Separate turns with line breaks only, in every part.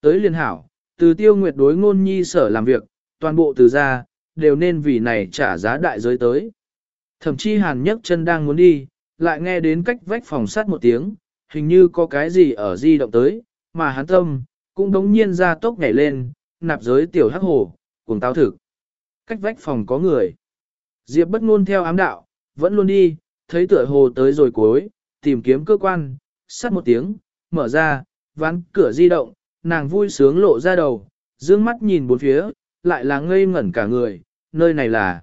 Tới liên hảo, từ tiêu nguyệt đối ngôn nhi sở làm việc, toàn bộ từ ra, đều nên vì này trả giá đại giới tới. Thậm chí hàn nhấc chân đang muốn đi, lại nghe đến cách vách phòng sát một tiếng, hình như có cái gì ở di động tới, mà hắn tâm, cũng đống nhiên ra tốc nhảy lên, nạp giới tiểu hắc hồ, cùng tao thực. Cách vách phòng có người. Diệp bất ngôn theo ám đạo, vẫn luôn đi, thấy tựa hồ tới rồi cuối, tìm kiếm cơ quan, sát một tiếng, mở ra, ván cửa di động, nàng vui sướng lộ ra đầu, dương mắt nhìn bốn phía, lại là ngây ngẩn cả người, nơi này là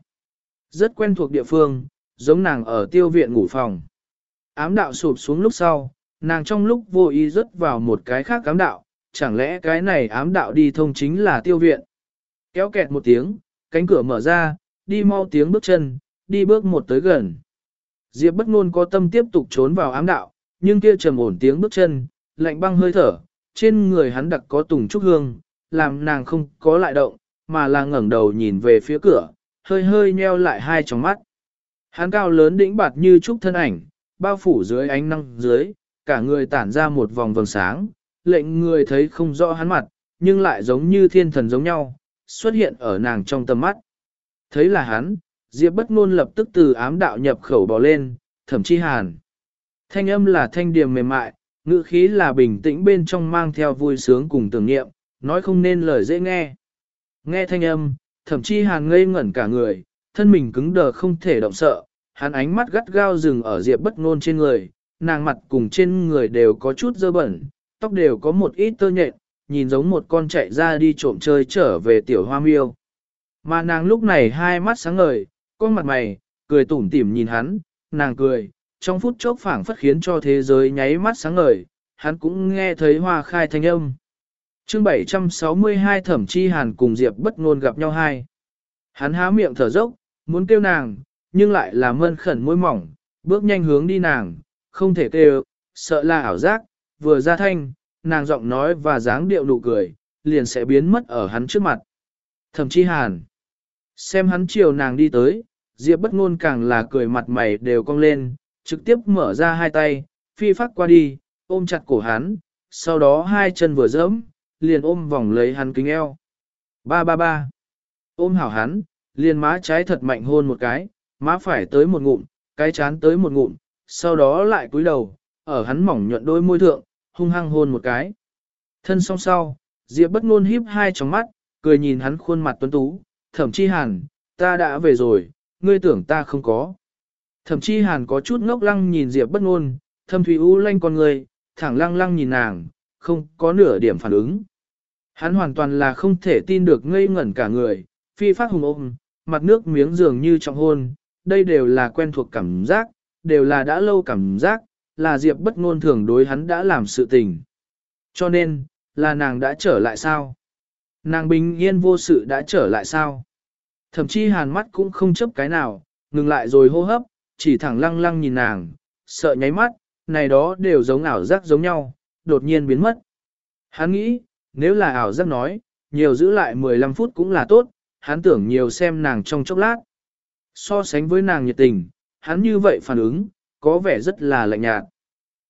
rất quen thuộc địa phương, giống nàng ở tiêu viện ngủ phòng. Ám đạo sụp xuống lúc sau, nàng trong lúc vô ý rớt vào một cái khác ám đạo, chẳng lẽ cái này ám đạo đi thông chính là tiêu viện. Kéo kẹt một tiếng, cánh cửa mở ra, đi mau tiếng bước chân, đi bước một tới gần. Diệp bất ngôn có tâm tiếp tục trốn vào ám đạo, nhưng kia trầm ổn tiếng bước chân, lạnh băng hơi thở, trên người hắn đặc có tùng trúc hương, làm nàng không có lại động, mà là ngẩng đầu nhìn về phía cửa, hơi hơi nheo lại hai tròng mắt. Hắn cao lớn đĩnh bạt như trúc thân ảnh, bao phủ dưới ánh năng dưới, cả người tản ra một vòng vầng sáng, lệnh người thấy không rõ hắn mặt, nhưng lại giống như thiên thần giống nhau, xuất hiện ở nàng trong tầm mắt. Thấy là hắn, Diệp bất ngôn lập tức từ ám đạo nhập khẩu bò lên, thậm chí hàn. Thanh âm là thanh điềm mềm mại, ngữ khí là bình tĩnh bên trong mang theo vui sướng cùng tưởng niệm, nói không nên lời dễ nghe. Nghe thanh âm, thậm chí hàn ngây ngẩn cả người, thân mình cứng đờ không thể động sợ, hắn ánh mắt gắt gao dừng ở diệp bất ngôn trên người, nàng mặt cùng trên người đều có chút dơ bẩn, tóc đều có một ít tơ nhện, nhìn giống một con chạy ra đi trộm chơi trở về tiểu hoa miêu. Mà nàng lúc này hai mắt sáng ngời, con mặt mày, cười tủm tỉm nhìn hắn, nàng cười, trong phút chốc phảng phất khiến cho thế giới nháy mắt sáng ngời, hắn cũng nghe thấy hoa khai thanh âm. chương 762 thẩm chi hàn cùng Diệp bất ngôn gặp nhau hai. Hắn há miệng thở dốc, muốn kêu nàng, nhưng lại là mơn khẩn môi mỏng, bước nhanh hướng đi nàng, không thể kêu, sợ là ảo giác, vừa ra thanh, nàng giọng nói và dáng điệu nụ cười, liền sẽ biến mất ở hắn trước mặt. Thẩm chi hàn, xem hắn chiều nàng đi tới, Diệp bất ngôn càng là cười mặt mày đều cong lên, trực tiếp mở ra hai tay, phi phát qua đi, ôm chặt cổ hắn, sau đó hai chân vừa dẫm, liền ôm vòng lấy hắn kính eo. Ba ba ba. Ôm hảo hắn, liền má trái thật mạnh hôn một cái, má phải tới một ngụm, cái chán tới một ngụm, sau đó lại cúi đầu, ở hắn mỏng nhuận đôi môi thượng, hung hăng hôn một cái. Thân song sau, Diệp bất ngôn híp hai tròng mắt, cười nhìn hắn khuôn mặt tuấn tú, thẩm chi hàn, ta đã về rồi, ngươi tưởng ta không có. Thậm chí hàn có chút ngốc lăng nhìn Diệp bất ngôn, thâm thủy u lanh con người, thẳng lăng lăng nhìn nàng, không có nửa điểm phản ứng. Hắn hoàn toàn là không thể tin được ngây ngẩn cả người, phi phát hùng ôm, mặt nước miếng dường như trọng hôn, đây đều là quen thuộc cảm giác, đều là đã lâu cảm giác, là Diệp bất ngôn thường đối hắn đã làm sự tình. Cho nên, là nàng đã trở lại sao? Nàng bình yên vô sự đã trở lại sao? Thậm chí hàn mắt cũng không chấp cái nào, ngừng lại rồi hô hấp, chỉ thẳng lăng lăng nhìn nàng, sợ nháy mắt, này đó đều giống ảo giác giống nhau, đột nhiên biến mất. Hắn nghĩ, nếu là ảo giác nói, nhiều giữ lại 15 phút cũng là tốt, hắn tưởng nhiều xem nàng trong chốc lát. So sánh với nàng nhiệt tình, hắn như vậy phản ứng, có vẻ rất là lạnh nhạt.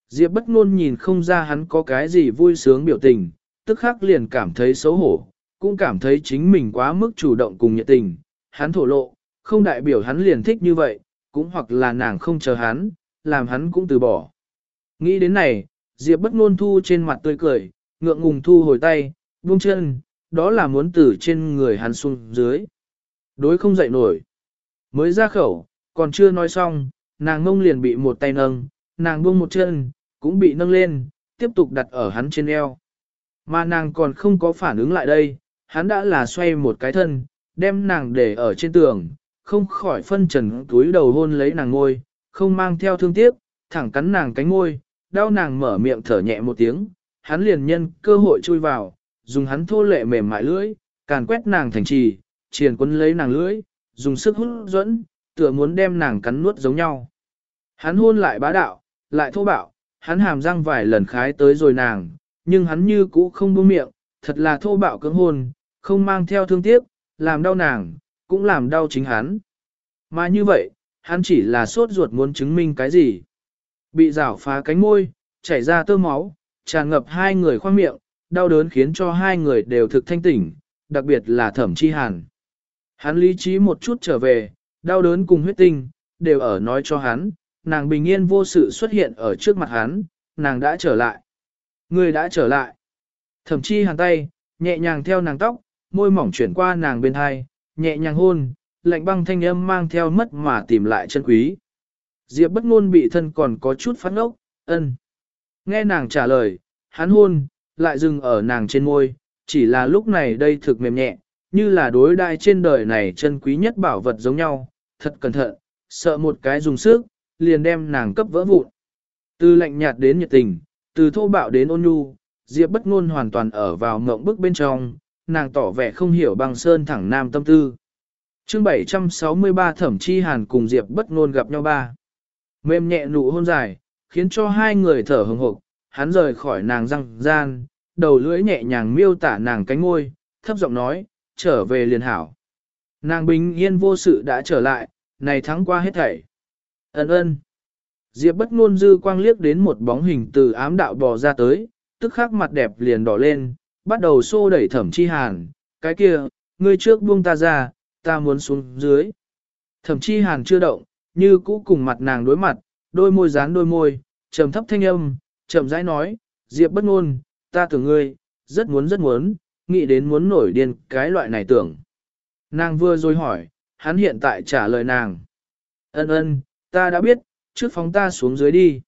Diệp bất ngôn nhìn không ra hắn có cái gì vui sướng biểu tình, tức khắc liền cảm thấy xấu hổ, cũng cảm thấy chính mình quá mức chủ động cùng nhiệt tình. Hắn thổ lộ, không đại biểu hắn liền thích như vậy, cũng hoặc là nàng không chờ hắn, làm hắn cũng từ bỏ. Nghĩ đến này, Diệp bất ngôn thu trên mặt tươi cười, ngượng ngùng thu hồi tay, buông chân, đó là muốn từ trên người hắn xuống dưới. Đối không dậy nổi. Mới ra khẩu, còn chưa nói xong, nàng ngông liền bị một tay nâng, nàng buông một chân, cũng bị nâng lên, tiếp tục đặt ở hắn trên eo. Mà nàng còn không có phản ứng lại đây, hắn đã là xoay một cái thân, đem nàng để ở trên tường, không khỏi phân trần túi đầu hôn lấy nàng ngôi, không mang theo thương tiếc, thẳng cắn nàng cánh ngôi, đau nàng mở miệng thở nhẹ một tiếng, hắn liền nhân cơ hội chui vào, dùng hắn thô lệ mềm mại lưỡi, càn quét nàng thành trì, triền quân lấy nàng lưỡi, dùng sức hút dẫn, tựa muốn đem nàng cắn nuốt giống nhau. Hắn hôn lại bá đạo, lại thô bạo, hắn hàm răng vài lần khái tới rồi nàng, nhưng hắn như cũ không buông miệng, thật là thô bạo cưỡng hôn, không mang theo thương tiếc, làm đau nàng, cũng làm đau chính hắn. Mà như vậy, hắn chỉ là sốt ruột muốn chứng minh cái gì. Bị rảo phá cánh môi, chảy ra tơ máu, tràn ngập hai người khoang miệng, đau đớn khiến cho hai người đều thực thanh tỉnh, đặc biệt là thẩm chi hàn. Hắn lý trí một chút trở về, đau đớn cùng huyết tinh, đều ở nói cho hắn, nàng bình yên vô sự xuất hiện ở trước mặt hắn, nàng đã trở lại. Người đã trở lại. Thẩm chi hàn tay, nhẹ nhàng theo nàng tóc, môi mỏng chuyển qua nàng bên hai, nhẹ nhàng hôn, lạnh băng thanh âm mang theo mất mà tìm lại chân quý. Diệp bất ngôn bị thân còn có chút phát ngốc, ân. Nghe nàng trả lời, hắn hôn, lại dừng ở nàng trên môi, chỉ là lúc này đây thực mềm nhẹ, như là đối đai trên đời này chân quý nhất bảo vật giống nhau, thật cẩn thận, sợ một cái dùng sức, liền đem nàng cấp vỡ vụn. Từ lạnh nhạt đến nhiệt tình, từ thô bạo đến ôn nhu, Diệp bất ngôn hoàn toàn ở vào ngộng bức bên trong, nàng tỏ vẻ không hiểu băng sơn thẳng nam tâm tư. Chương 763 Thẩm Chi Hàn cùng Diệp bất ngôn gặp nhau ba. Mềm nhẹ nụ hôn dài, khiến cho hai người thở hồng hực, hắn rời khỏi nàng răng gian, đầu lưỡi nhẹ nhàng miêu tả nàng cánh môi, thấp giọng nói, trở về liền hảo. Nàng bình yên vô sự đã trở lại, này thắng qua hết thảy. Ấn ơn. Diệp bất ngôn dư quang liếc đến một bóng hình từ ám đạo bò ra tới, tức khắc mặt đẹp liền đỏ lên, bắt đầu xô đẩy thẩm chi hàn, cái kia, ngươi trước buông ta ra, ta muốn xuống dưới. Thẩm chi hàn chưa động, như cũ cùng mặt nàng đối mặt, đôi môi dán đôi môi, trầm thấp thanh âm, chậm rãi nói, Diệp bất ngôn, ta tưởng ngươi, rất muốn rất muốn, nghĩ đến muốn nổi điên cái loại này tưởng. Nàng vừa rồi hỏi, hắn hiện tại trả lời nàng. Ân ân, ta đã biết, trước phóng ta xuống dưới đi.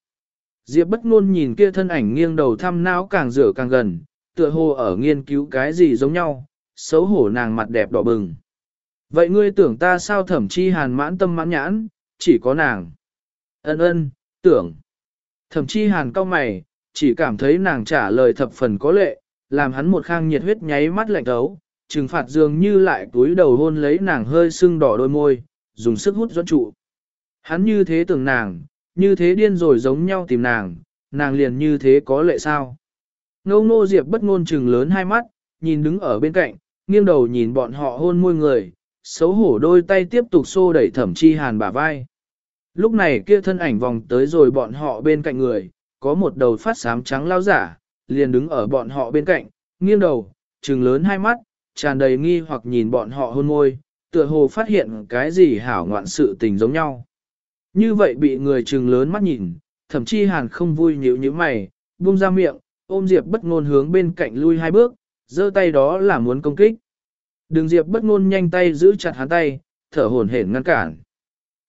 Diệp bất ngôn nhìn kia thân ảnh nghiêng đầu thăm não càng rửa càng gần, tựa hồ ở nghiên cứu cái gì giống nhau, xấu hổ nàng mặt đẹp đỏ bừng. Vậy ngươi tưởng ta sao thẩm chi hàn mãn tâm mãn nhãn, chỉ có nàng. Ân ân, tưởng. Thẩm chi hàn cau mày, chỉ cảm thấy nàng trả lời thập phần có lệ, làm hắn một khang nhiệt huyết nháy mắt lạnh thấu, trừng phạt dường như lại túi đầu hôn lấy nàng hơi sưng đỏ đôi môi, dùng sức hút dẫn trụ. Hắn như thế tưởng nàng, như thế điên rồi giống nhau tìm nàng, nàng liền như thế có lệ sao. Ngô ngô diệp bất ngôn trừng lớn hai mắt, nhìn đứng ở bên cạnh, nghiêng đầu nhìn bọn họ hôn môi người, xấu hổ đôi tay tiếp tục xô đẩy thẩm chi hàn bả vai. Lúc này kia thân ảnh vòng tới rồi bọn họ bên cạnh người, có một đầu phát xám trắng lao giả, liền đứng ở bọn họ bên cạnh, nghiêng đầu, trừng lớn hai mắt, tràn đầy nghi hoặc nhìn bọn họ hôn môi, tựa hồ phát hiện cái gì hảo ngoạn sự tình giống nhau. Như vậy bị người trừng lớn mắt nhìn, thậm chí hàn không vui nhíu như mày, buông ra miệng, ôm Diệp bất ngôn hướng bên cạnh lui hai bước, giơ tay đó là muốn công kích. Đường Diệp bất ngôn nhanh tay giữ chặt hắn tay, thở hổn hển ngăn cản.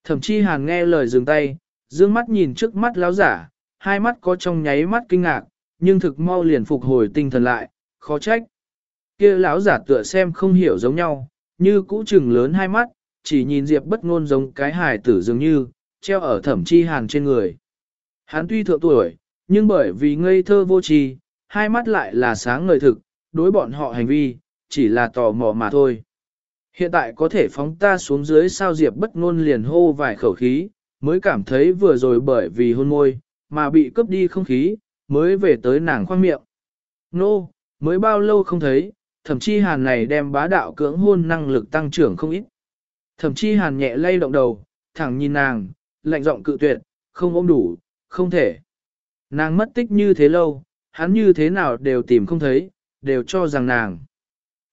thẩm chi hàn nghe lời dừng tay, dương mắt nhìn trước mắt lão giả, hai mắt có trong nháy mắt kinh ngạc, nhưng thực mau liền phục hồi tinh thần lại, khó trách. kia lão giả tựa xem không hiểu giống nhau, như cũ trừng lớn hai mắt, chỉ nhìn Diệp bất ngôn giống cái hài tử dường như, treo ở thẩm chi hàn trên người. Hắn tuy thượng tuổi, nhưng bởi vì ngây thơ vô tri, hai mắt lại là sáng ngời thực, đối bọn họ hành vi, chỉ là tò mò mà thôi. Hiện tại có thể phóng ta xuống dưới sao Diệp bất ngôn liền hô vài khẩu khí, mới cảm thấy vừa rồi bởi vì hôn môi, mà bị cướp đi không khí, mới về tới nàng khoang miệng. Nô, no, mới bao lâu không thấy, thậm chí hàn này đem bá đạo cưỡng hôn năng lực tăng trưởng không ít. Thậm chí hàn nhẹ lay động đầu, thẳng nhìn nàng, lạnh giọng cự tuyệt, không ôm đủ, không thể. Nàng mất tích như thế lâu, hắn như thế nào đều tìm không thấy, đều cho rằng nàng.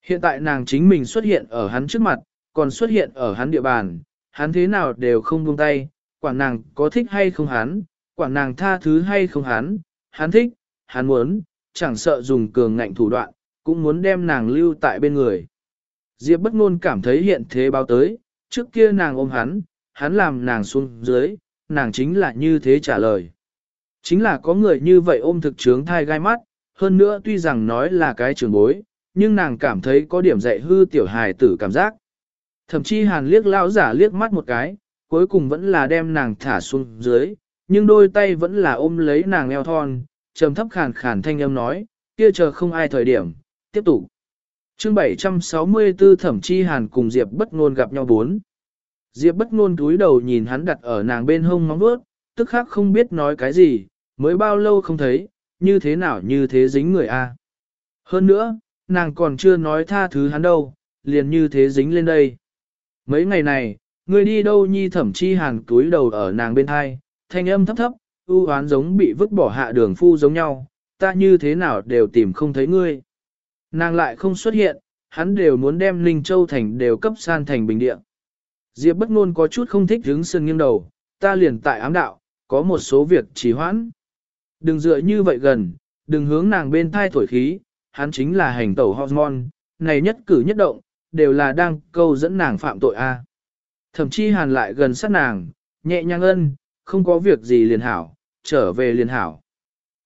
Hiện tại nàng chính mình xuất hiện ở hắn trước mặt, còn xuất hiện ở hắn địa bàn, hắn thế nào đều không buông tay, quản nàng có thích hay không hắn, quản nàng tha thứ hay không hắn, hắn thích, hắn muốn, chẳng sợ dùng cường ngạnh thủ đoạn, cũng muốn đem nàng lưu tại bên người. Diệp bất ngôn cảm thấy hiện thế báo tới, trước kia nàng ôm hắn, hắn làm nàng xuống dưới, nàng chính là như thế trả lời. Chính là có người như vậy ôm thực trướng thai gai mắt, hơn nữa tuy rằng nói là cái trường bối, nhưng nàng cảm thấy có điểm dạy hư tiểu hài tử cảm giác. Thậm chí hàn liếc lao giả liếc mắt một cái, cuối cùng vẫn là đem nàng thả xuống dưới, nhưng đôi tay vẫn là ôm lấy nàng eo thon, trầm thấp khàn khàn thanh âm nói, kia chờ không ai thời điểm, tiếp tục. Chương 764 Thẩm Chi Hàn cùng Diệp Bất Nôn gặp nhau bốn. Diệp Bất Nôn cúi đầu nhìn hắn đặt ở nàng bên hông móng vuốt, tức khắc không biết nói cái gì, mới bao lâu không thấy, như thế nào như thế dính người a. Hơn nữa, nàng còn chưa nói tha thứ hắn đâu, liền như thế dính lên đây. Mấy ngày này, người đi đâu nhi Thẩm Chi Hàn túi đầu ở nàng bên hai, thanh âm thấp thấp, u hoán giống bị vứt bỏ hạ đường phu giống nhau, ta như thế nào đều tìm không thấy ngươi. Nàng lại không xuất hiện, hắn đều muốn đem Linh Châu Thành đều cấp san thành bình địa. Diệp bất ngôn có chút không thích hướng sơn nghiêng đầu, ta liền tại ám đạo, có một số việc trì hoãn. Đừng dựa như vậy gần, đừng hướng nàng bên thai thổi khí, hắn chính là hành tẩu hormone, này nhất cử nhất động, đều là đang câu dẫn nàng phạm tội a. Thậm chí hàn lại gần sát nàng, nhẹ nhàng ân, không có việc gì liền hảo, trở về liền hảo.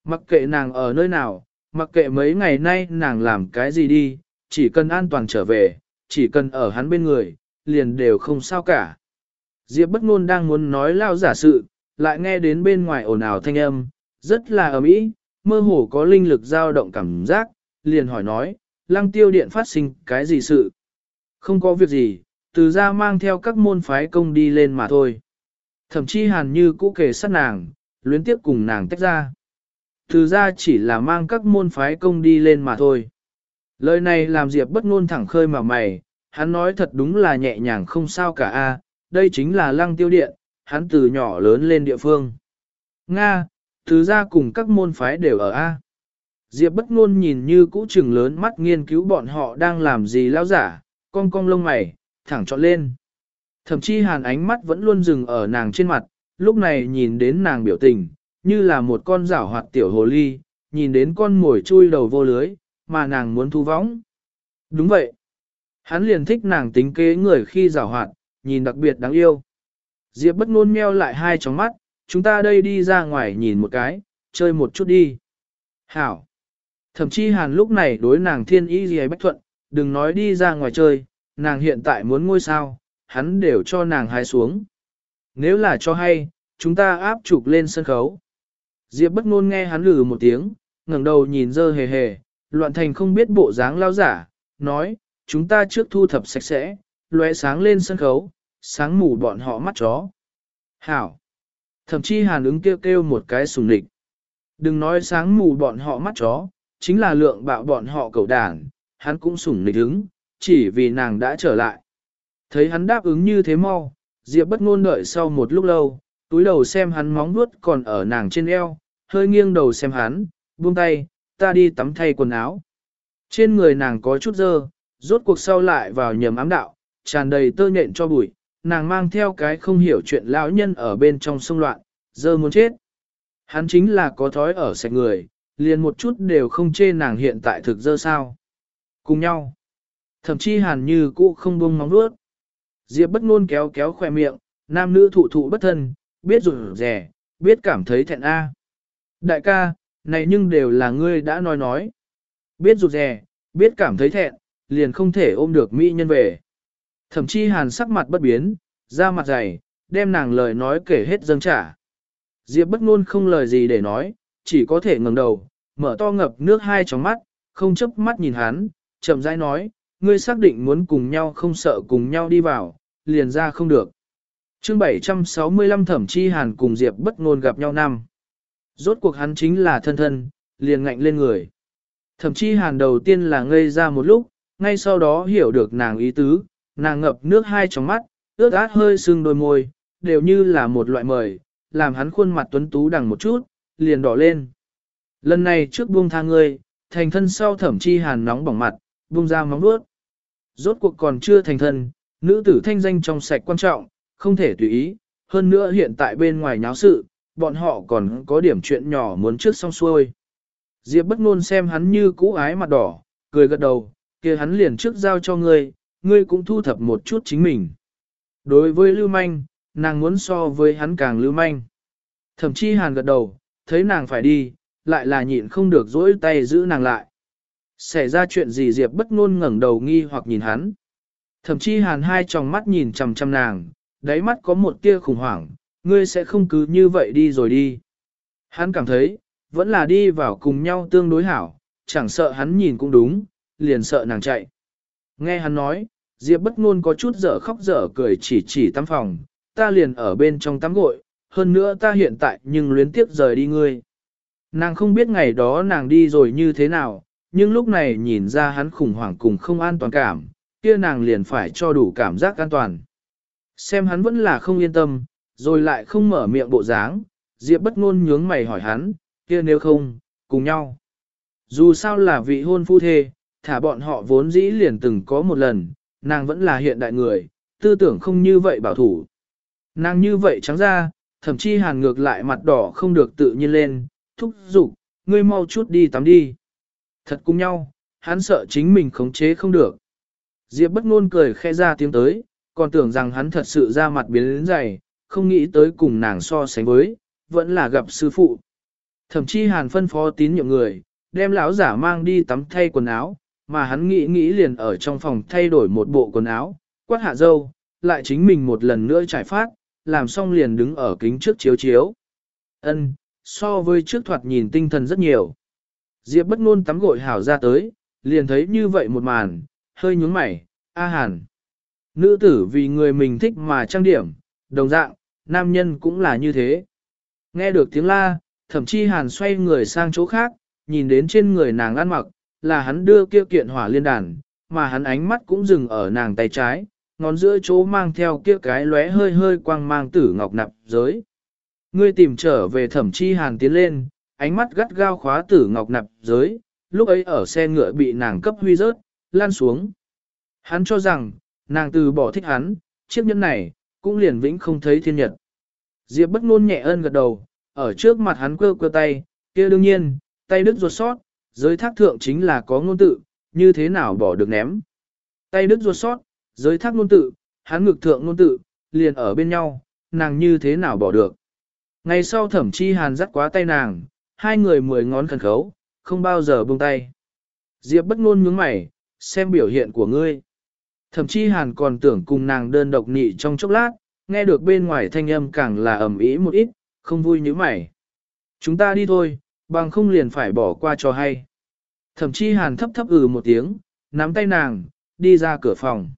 Mặc kệ nàng ở nơi nào, mặc kệ mấy ngày nay nàng làm cái gì đi, chỉ cần an toàn trở về, chỉ cần ở hắn bên người, liền đều không sao cả. Diệp bất ngôn đang muốn nói lao giả sự, lại nghe đến bên ngoài ồn ào thanh âm, rất là ầm ĩ, mơ hồ có linh lực dao động cảm giác, liền hỏi nói, lăng tiêu điện phát sinh cái gì sự? Không có việc gì, từ ra mang theo các môn phái công đi lên mà thôi. Thậm chí hàn như cũ kể sát nàng, luyến tiếp cùng nàng tách ra. Từ ra chỉ là mang các môn phái công đi lên mà thôi. Lời này làm Diệp bất ngôn thẳng khơi mà mày, hắn nói thật đúng là nhẹ nhàng không sao cả a, đây chính là lăng tiêu điện, hắn từ nhỏ lớn lên địa phương. Nga, từ ra cùng các môn phái đều ở A. Diệp bất ngôn nhìn như cũ trừng lớn mắt nghiên cứu bọn họ đang làm gì lao giả, cong cong lông mày, thẳng trọn lên. Thậm chí hàn ánh mắt vẫn luôn dừng ở nàng trên mặt, lúc này nhìn đến nàng biểu tình, như là một con rảo hoạt tiểu hồ ly, nhìn đến con mồi chui đầu vô lưới, mà nàng muốn thu võng. Đúng vậy. Hắn liền thích nàng tính kế người khi rảo hoạt, nhìn đặc biệt đáng yêu. Diệp bất ngôn meo lại hai tròng mắt, chúng ta đây đi ra ngoài nhìn một cái, chơi một chút đi. Hảo. Thậm chí hàn lúc này đối nàng thiên y gì bách thuận, đừng nói đi ra ngoài chơi, nàng hiện tại muốn ngôi sao, hắn đều cho nàng hái xuống. Nếu là cho hay, chúng ta áp chụp lên sân khấu. Diệp bất ngôn nghe hắn lừ một tiếng, ngẩng đầu nhìn dơ hề hề, loạn thành không biết bộ dáng lao giả, nói, chúng ta trước thu thập sạch sẽ, lóe sáng lên sân khấu, sáng mù bọn họ mắt chó. Hảo. Thậm chí hàn ứng kêu kêu một cái sùng địch. Đừng nói sáng mù bọn họ mắt chó, chính là lượng bạo bọn họ cầu đảng, hắn cũng sủng nịch ứng, chỉ vì nàng đã trở lại. Thấy hắn đáp ứng như thế mau, Diệp bất ngôn đợi sau một lúc lâu, túi đầu xem hắn móng vuốt còn ở nàng trên eo, hơi nghiêng đầu xem hắn, buông tay, ta đi tắm thay quần áo. Trên người nàng có chút dơ, rốt cuộc sau lại vào nhầm ám đạo, tràn đầy tơ nhện cho bụi, nàng mang theo cái không hiểu chuyện lão nhân ở bên trong sông loạn, giờ muốn chết. Hắn chính là có thói ở sạch người, liền một chút đều không chê nàng hiện tại thực dơ sao. Cùng nhau. Thậm chí hàn như cũ không buông móng nuốt. Diệp bất ngôn kéo kéo khoe miệng, nam nữ thụ thụ bất thân, biết rụt rẻ, biết cảm thấy thẹn a. Đại ca, này nhưng đều là ngươi đã nói nói. Biết rụt rè, biết cảm thấy thẹn, liền không thể ôm được mỹ nhân về. Thậm chí hàn sắc mặt bất biến, ra mặt dày, đem nàng lời nói kể hết dâng trả. Diệp bất ngôn không lời gì để nói, chỉ có thể ngẩng đầu, mở to ngập nước hai tròng mắt, không chớp mắt nhìn hắn, chậm rãi nói, ngươi xác định muốn cùng nhau không sợ cùng nhau đi vào, liền ra không được. Chương 765 Thẩm Chi Hàn cùng Diệp bất ngôn gặp nhau năm. Rốt cuộc hắn chính là thân thân, liền ngạnh lên người. Thẩm Chi Hàn đầu tiên là ngây ra một lúc, ngay sau đó hiểu được nàng ý tứ, nàng ngập nước hai trong mắt, ướt át hơi sưng đôi môi, đều như là một loại mời, làm hắn khuôn mặt tuấn tú đằng một chút, liền đỏ lên. Lần này trước buông tha ngươi, thành thân sau thẩm chi hàn nóng bỏng mặt, buông ra móng đuốt. Rốt cuộc còn chưa thành thân, nữ tử thanh danh trong sạch quan trọng, không thể tùy ý, hơn nữa hiện tại bên ngoài nháo sự, bọn họ còn có điểm chuyện nhỏ muốn trước xong xuôi. Diệp bất ngôn xem hắn như cũ ái mặt đỏ, cười gật đầu, kia hắn liền trước giao cho ngươi, ngươi cũng thu thập một chút chính mình. Đối với lưu manh, nàng muốn so với hắn càng lưu manh. Thậm chí hàn gật đầu, thấy nàng phải đi, lại là nhịn không được dỗi tay giữ nàng lại. Xảy ra chuyện gì Diệp bất ngôn ngẩng đầu nghi hoặc nhìn hắn. Thậm chí hàn hai tròng mắt nhìn chằm chằm nàng, đáy mắt có một tia khủng hoảng, ngươi sẽ không cứ như vậy đi rồi đi. Hắn cảm thấy, vẫn là đi vào cùng nhau tương đối hảo, chẳng sợ hắn nhìn cũng đúng, liền sợ nàng chạy. Nghe hắn nói, Diệp bất ngôn có chút dở khóc dở cười chỉ chỉ tắm phòng, ta liền ở bên trong tắm gội, hơn nữa ta hiện tại nhưng luyến tiếp rời đi ngươi. Nàng không biết ngày đó nàng đi rồi như thế nào, nhưng lúc này nhìn ra hắn khủng hoảng cùng không an toàn cảm, kia nàng liền phải cho đủ cảm giác an toàn. Xem hắn vẫn là không yên tâm, rồi lại không mở miệng bộ dáng, Diệp bất ngôn nhướng mày hỏi hắn, kia nếu không, cùng nhau. Dù sao là vị hôn phu thê, thả bọn họ vốn dĩ liền từng có một lần, nàng vẫn là hiện đại người, tư tưởng không như vậy bảo thủ. Nàng như vậy trắng ra, thậm chí hàn ngược lại mặt đỏ không được tự nhiên lên, thúc giục, ngươi mau chút đi tắm đi. Thật cùng nhau, hắn sợ chính mình khống chế không được. Diệp bất ngôn cười khẽ ra tiếng tới, còn tưởng rằng hắn thật sự ra mặt biến đến dày, không nghĩ tới cùng nàng so sánh với, vẫn là gặp sư phụ. Thậm chí hàn phân phó tín nhiệm người, đem lão giả mang đi tắm thay quần áo, mà hắn nghĩ nghĩ liền ở trong phòng thay đổi một bộ quần áo, quát hạ dâu, lại chính mình một lần nữa trải phát, làm xong liền đứng ở kính trước chiếu chiếu. Ân, so với trước thoạt nhìn tinh thần rất nhiều. Diệp bất ngôn tắm gội hảo ra tới, liền thấy như vậy một màn, hơi nhướng mày, a hàn. Nữ tử vì người mình thích mà trang điểm, đồng dạng, nam nhân cũng là như thế. Nghe được tiếng la, thậm chí hàn xoay người sang chỗ khác, nhìn đến trên người nàng ăn mặc, là hắn đưa kia kiện hỏa liên đàn, mà hắn ánh mắt cũng dừng ở nàng tay trái, ngón giữa chỗ mang theo kia cái lóe hơi hơi quang mang tử ngọc nạp giới. Ngươi tìm trở về thẩm chi hàn tiến lên, ánh mắt gắt gao khóa tử ngọc nạp giới, lúc ấy ở xe ngựa bị nàng cấp huy rớt, lan xuống. Hắn cho rằng, nàng từ bỏ thích hắn, chiếc nhẫn này, cũng liền vĩnh không thấy thiên nhật. Diệp bất ngôn nhẹ ơn gật đầu, ở trước mặt hắn quơ quơ tay, kia đương nhiên, tay đứt ruột sót, giới thác thượng chính là có ngôn tự, như thế nào bỏ được ném. Tay đứt ruột sót, giới thác ngôn tự, hắn ngực thượng ngôn tự, liền ở bên nhau, nàng như thế nào bỏ được. Ngày sau thẩm chi hàn dắt quá tay nàng, hai người mười ngón khẩn khấu, không bao giờ buông tay. Diệp bất ngôn nhướng mày, xem biểu hiện của ngươi. Thẩm chi hàn còn tưởng cùng nàng đơn độc nị trong chốc lát, nghe được bên ngoài thanh âm càng là ầm ĩ một ít, không vui như mày. Chúng ta đi thôi, bằng không liền phải bỏ qua cho hay. Thẩm chi hàn thấp thấp ừ một tiếng, nắm tay nàng, đi ra cửa phòng.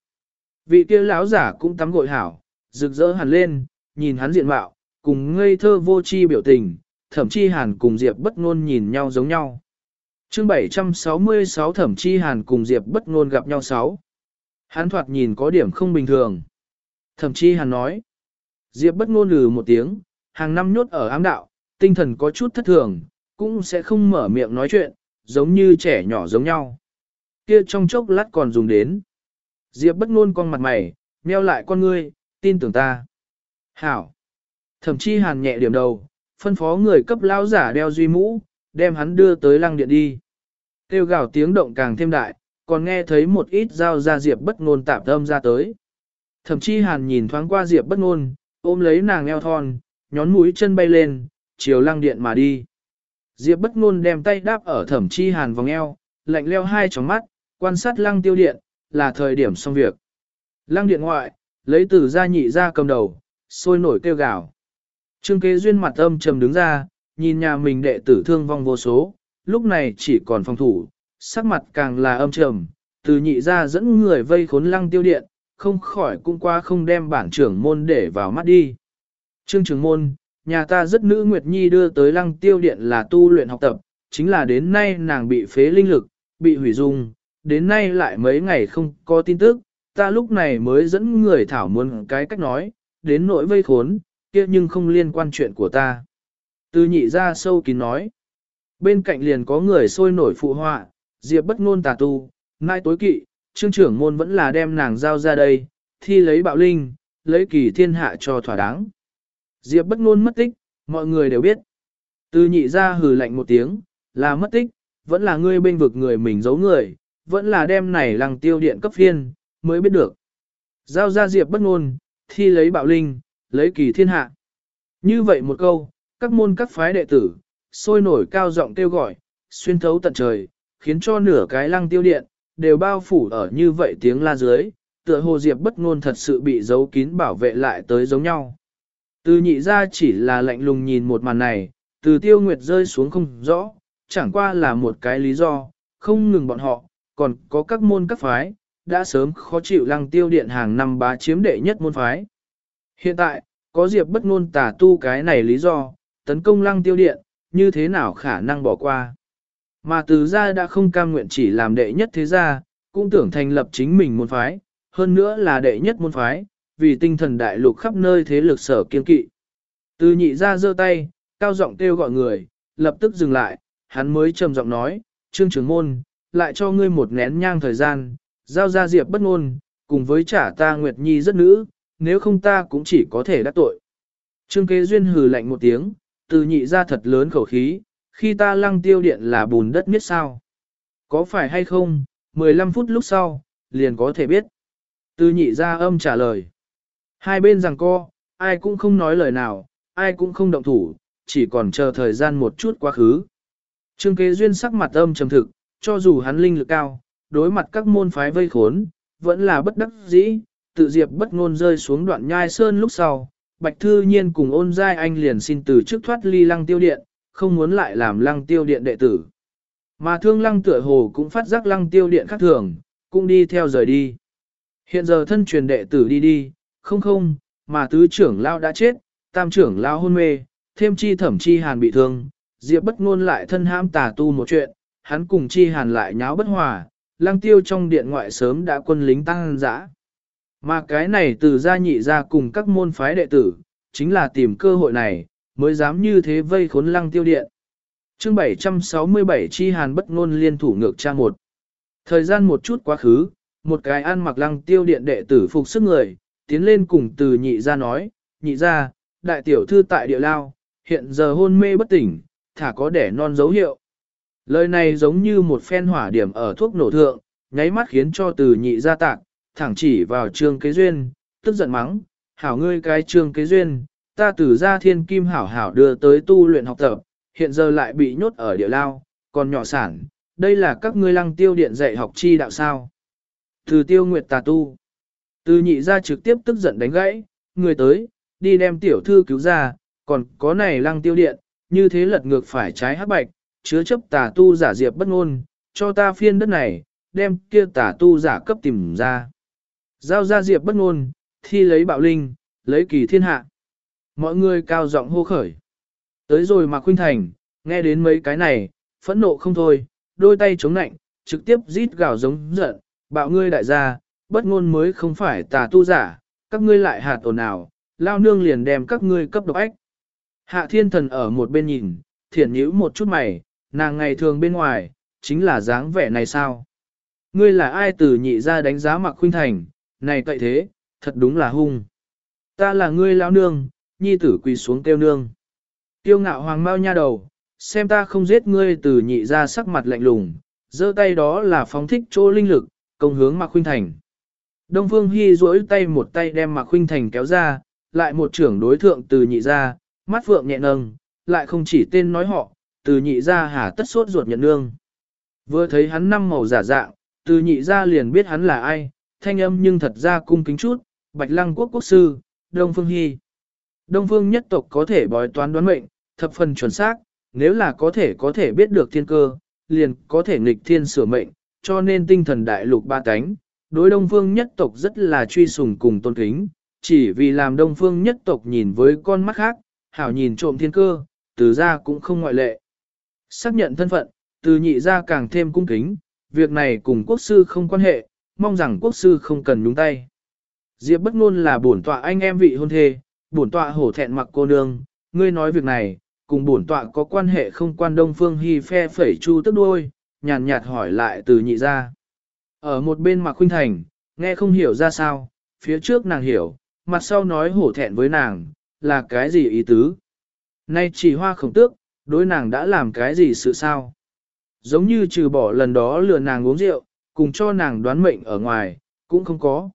Vị kia lão giả cũng tắm gội hảo, rực rỡ hẳn lên, nhìn hắn diện mạo, cùng ngây thơ vô chi biểu tình, thẩm chi hàn cùng Diệp bất ngôn nhìn nhau giống nhau. chương 766 thẩm chi hàn cùng Diệp bất ngôn gặp nhau sáu. Hắn thoạt nhìn có điểm không bình thường. Thẩm chi hàn nói. Diệp bất ngôn lừ một tiếng, hàng năm nhốt ở ám đạo, tinh thần có chút thất thường, cũng sẽ không mở miệng nói chuyện, giống như trẻ nhỏ giống nhau. Kia trong chốc lát còn dùng đến. Diệp bất ngôn con mặt mày, meo lại con ngươi, tin tưởng ta. Hảo. Thẩm chi hàn nhẹ điểm đầu, phân phó người cấp lao giả đeo duy mũ, đem hắn đưa tới lăng điện đi. Kêu gào tiếng động càng thêm đại, còn nghe thấy một ít dao ra Diệp bất ngôn tạm tâm ra tới. Thẩm chi hàn nhìn thoáng qua Diệp bất ngôn, ôm lấy nàng eo thon, nhón mũi chân bay lên, chiều lăng điện mà đi. Diệp bất ngôn đem tay đáp ở thẩm chi hàn vòng eo, lạnh leo hai tròng mắt, quan sát lăng tiêu điện, là thời điểm xong việc. Lăng điện ngoại, lấy từ ra nhị ra cầm đầu, sôi nổi kêu gào. Trương kế duyên mặt âm trầm đứng ra, nhìn nhà mình đệ tử thương vong vô số, lúc này chỉ còn phòng thủ, sắc mặt càng là âm trầm, từ nhị ra dẫn người vây khốn lăng tiêu điện, không khỏi cũng qua không đem bản trưởng môn để vào mắt đi. Trương trưởng môn, nhà ta rất nữ Nguyệt Nhi đưa tới lăng tiêu điện là tu luyện học tập, chính là đến nay nàng bị phế linh lực, bị hủy dung, đến nay lại mấy ngày không có tin tức, ta lúc này mới dẫn người thảo muốn cái cách nói, đến nỗi vây khốn, kia nhưng không liên quan chuyện của ta. Từ nhị ra sâu kín nói, bên cạnh liền có người sôi nổi phụ họa, diệp bất ngôn tà tu, mai tối kỵ, trương trưởng môn vẫn là đem nàng giao ra đây, thi lấy bạo linh, lấy kỳ thiên hạ cho thỏa đáng. Diệp bất ngôn mất tích, mọi người đều biết. Từ nhị ra hừ lạnh một tiếng, là mất tích, vẫn là ngươi bên vực người mình giấu người, vẫn là đem này lăng tiêu điện cấp phiên, mới biết được. Giao ra diệp bất ngôn, thi lấy bạo linh, lấy kỳ thiên hạ. Như vậy một câu, các môn các phái đệ tử, sôi nổi cao giọng kêu gọi, xuyên thấu tận trời, khiến cho nửa cái lăng tiêu điện, đều bao phủ ở như vậy tiếng la dưới, tựa hồ diệp bất ngôn thật sự bị giấu kín bảo vệ lại tới giống nhau. Từ nhị ra chỉ là lạnh lùng nhìn một màn này, từ tiêu nguyệt rơi xuống không rõ, chẳng qua là một cái lý do, không ngừng bọn họ, còn có các môn các phái, đã sớm khó chịu lăng tiêu điện hàng năm bá chiếm đệ nhất môn phái. Hiện tại, có diệp bất ngôn tả tu cái này lý do, tấn công lăng tiêu điện, như thế nào khả năng bỏ qua. Mà từ gia đã không cam nguyện chỉ làm đệ nhất thế gia, cũng tưởng thành lập chính mình môn phái, hơn nữa là đệ nhất môn phái, vì tinh thần đại lục khắp nơi thế lực sở kiên kỵ. Từ nhị ra giơ tay, cao giọng kêu gọi người, lập tức dừng lại, hắn mới trầm giọng nói, trương trưởng môn, lại cho ngươi một nén nhang thời gian, giao ra diệp bất ngôn, cùng với trả ta Nguyệt Nhi rất nữ, nếu không ta cũng chỉ có thể đắc tội. Trương kế duyên hừ lạnh một tiếng, từ nhị ra thật lớn khẩu khí, khi ta lăng tiêu điện là bùn đất biết sao. Có phải hay không, 15 phút lúc sau, liền có thể biết. Từ nhị ra âm trả lời. Hai bên rằng co, ai cũng không nói lời nào, ai cũng không động thủ, chỉ còn chờ thời gian một chút quá khứ. Trương kế duyên sắc mặt âm trầm thực, cho dù hắn linh lực cao, đối mặt các môn phái vây khốn, vẫn là bất đắc dĩ, tự diệp bất ngôn rơi xuống đoạn nhai sơn lúc sau. Bạch Thư Nhiên cùng ôn giai anh liền xin từ trước thoát ly lăng tiêu điện, không muốn lại làm lăng tiêu điện đệ tử. Mà thương lăng tựa hồ cũng phát giác lăng tiêu điện khác thường, cũng đi theo rời đi. Hiện giờ thân truyền đệ tử đi đi, không không, mà tứ trưởng lao đã chết, tam trưởng lao hôn mê, thêm chi thẩm chi hàn bị thương, diệp bất ngôn lại thân ham tà tu một chuyện, hắn cùng chi hàn lại nháo bất hòa, Lang tiêu trong điện ngoại sớm đã quân lính tăng dã. Mà cái này từ gia nhị ra cùng các môn phái đệ tử, chính là tìm cơ hội này, mới dám như thế vây khốn lăng tiêu điện. chương 767 chi hàn bất ngôn liên thủ ngược cha một. Thời gian một chút quá khứ, một cái ăn mặc lăng tiêu điện đệ tử phục sức người, tiến lên cùng từ nhị ra nói, nhị ra, đại tiểu thư tại địa lao, hiện giờ hôn mê bất tỉnh, thả có đẻ non dấu hiệu. Lời này giống như một phen hỏa điểm ở thuốc nổ thượng, nháy mắt khiến cho từ nhị ra tạc, thẳng chỉ vào trương kế duyên, tức giận mắng, hảo ngươi cái trương kế duyên, ta từ ra thiên kim hảo hảo đưa tới tu luyện học tập, hiện giờ lại bị nhốt ở địa lao, còn nhỏ sản, đây là các ngươi lăng tiêu điện dạy học chi đạo sao. Từ tiêu nguyệt tà tu, từ nhị ra trực tiếp tức giận đánh gãy, người tới, đi đem tiểu thư cứu ra, còn có này lăng tiêu điện, như thế lật ngược phải trái hắc bạch, chứa chấp tà tu giả diệp bất ngôn, cho ta phiên đất này, đem kia tà tu giả cấp tìm ra. Giao ra diệp bất ngôn, thi lấy bạo linh, lấy kỳ thiên hạ. Mọi người cao giọng hô khởi. Tới rồi mà khuynh thành, nghe đến mấy cái này, phẫn nộ không thôi, đôi tay chống nạnh, trực tiếp rít gào giống giận, bạo ngươi đại gia, bất ngôn mới không phải tà tu giả, các ngươi lại hạt ồn nào? lao nương liền đem các ngươi cấp độc ách. Hạ thiên thần ở một bên nhìn, thiển nhíu một chút mày, nàng ngày thường bên ngoài, chính là dáng vẻ này sao? Ngươi là ai từ nhị ra đánh giá mặc khuynh thành, này cậy thế, thật đúng là hung. Ta là ngươi lão nương, nhi tử quỳ xuống kêu nương. Tiêu ngạo hoàng mau nha đầu, xem ta không giết ngươi từ nhị ra sắc mặt lạnh lùng, giơ tay đó là phóng thích chỗ linh lực, công hướng mặc Khuynh Thành. Đông Phương Hy duỗi tay một tay đem Mạc Khuynh Thành kéo ra, lại một trưởng đối thượng từ nhị ra, mắt phượng nhẹ nâng, lại không chỉ tên nói họ, từ nhị ra hà tất sốt ruột nhận nương. Vừa thấy hắn năm màu giả dạng, từ nhị ra liền biết hắn là ai, thanh âm nhưng thật ra cung kính chút, bạch lăng quốc quốc sư, Đông Phương Hy. Đông Phương nhất tộc có thể bói toán đoán mệnh, thập phần chuẩn xác, nếu là có thể có thể biết được thiên cơ, liền có thể nghịch thiên sửa mệnh, cho nên tinh thần đại lục ba cánh, đối Đông Phương nhất tộc rất là truy sùng cùng tôn kính, chỉ vì làm Đông Phương nhất tộc nhìn với con mắt khác, hảo nhìn trộm thiên cơ, từ ra cũng không ngoại lệ. Xác nhận thân phận, từ nhị ra càng thêm cung kính, việc này cùng quốc sư không quan hệ, mong rằng quốc sư không cần nhúng tay. Diệp bất ngôn là bổn tọa anh em vị hôn thê, bổn tọa hổ thẹn mặc cô nương, ngươi nói việc này, cùng bổn tọa có quan hệ không quan đông phương hy phe phẩy chu tức đuôi, nhàn nhạt hỏi lại từ nhị ra. Ở một bên mặc khuynh thành, nghe không hiểu ra sao, phía trước nàng hiểu, mặt sau nói hổ thẹn với nàng, là cái gì ý tứ. Nay chỉ hoa khổng tước, đối nàng đã làm cái gì sự sao. Giống như trừ bỏ lần đó lừa nàng uống rượu, cùng cho nàng đoán mệnh ở ngoài, cũng không có.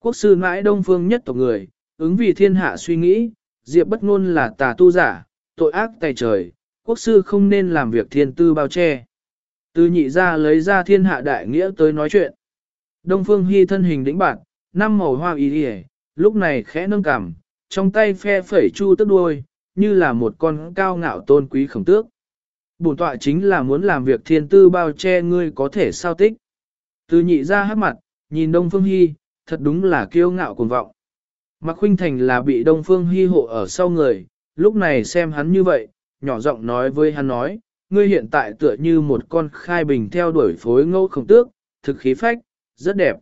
Quốc sư mãi đông phương nhất tộc người, ứng vì thiên hạ suy nghĩ, diệp bất ngôn là tà tu giả, tội ác tay trời, quốc sư không nên làm việc thiên tư bao che. Từ nhị ra lấy ra thiên hạ đại nghĩa tới nói chuyện. Đông phương hy thân hình đĩnh bạn, năm màu hoa y đi lúc này khẽ nâng cằm, trong tay phe phẩy chu tức đuôi, như là một con cao ngạo tôn quý khổng tước. Bổn tọa chính là muốn làm việc thiên tư bao che ngươi có thể sao tích. Từ nhị ra hát mặt, nhìn Đông Phương Hy, thật đúng là kiêu ngạo cuồng vọng. Mạc Khuynh Thành là bị Đông Phương Hy hộ ở sau người, lúc này xem hắn như vậy, nhỏ giọng nói với hắn nói, ngươi hiện tại tựa như một con khai bình theo đuổi phối ngẫu khổng tước, thực khí phách, rất đẹp.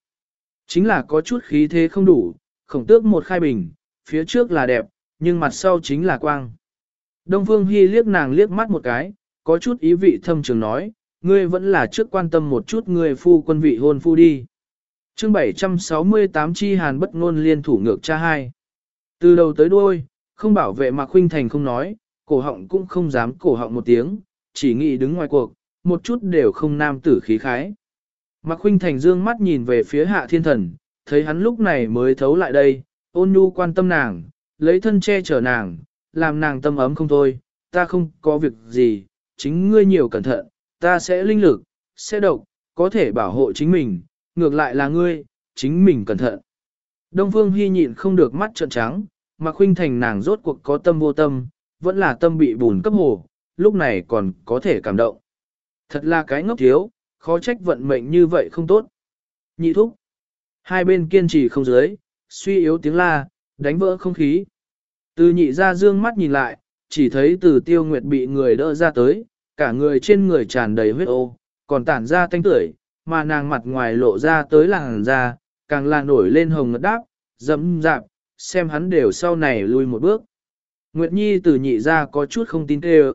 Chính là có chút khí thế không đủ, khổng tước một khai bình, phía trước là đẹp, nhưng mặt sau chính là quang. Đông Phương Hy liếc nàng liếc mắt một cái, có chút ý vị thâm trường nói, ngươi vẫn là trước quan tâm một chút ngươi phu quân vị hôn phu đi. chương 768 chi hàn bất ngôn liên thủ ngược cha hai. Từ đầu tới đuôi, không bảo vệ mà Khuynh Thành không nói, cổ họng cũng không dám cổ họng một tiếng, chỉ nghĩ đứng ngoài cuộc, một chút đều không nam tử khí khái. Mạc Khuynh Thành dương mắt nhìn về phía hạ thiên thần, thấy hắn lúc này mới thấu lại đây, ôn nhu quan tâm nàng, lấy thân che chở nàng, làm nàng tâm ấm không thôi, ta không có việc gì, chính ngươi nhiều cẩn thận, ta sẽ linh lực, sẽ độc, có thể bảo hộ chính mình, ngược lại là ngươi, chính mình cẩn thận. Đông Phương Hy nhịn không được mắt trợn trắng, mà khuynh thành nàng rốt cuộc có tâm vô tâm, vẫn là tâm bị bùn cấp hồ, lúc này còn có thể cảm động. Thật là cái ngốc thiếu, khó trách vận mệnh như vậy không tốt. Nhị thúc. Hai bên kiên trì không dưới, suy yếu tiếng la, đánh vỡ không khí. Từ nhị ra dương mắt nhìn lại, chỉ thấy từ tiêu nguyệt bị người đỡ ra tới, cả người trên người tràn đầy huyết ô, còn tản ra thanh tưởi, mà nàng mặt ngoài lộ ra tới làng da, càng là nổi lên hồng ngất đáp, dẫm dạp, xem hắn đều sau này lui một bước. Nguyệt Nhi từ nhị ra có chút không tin kêu.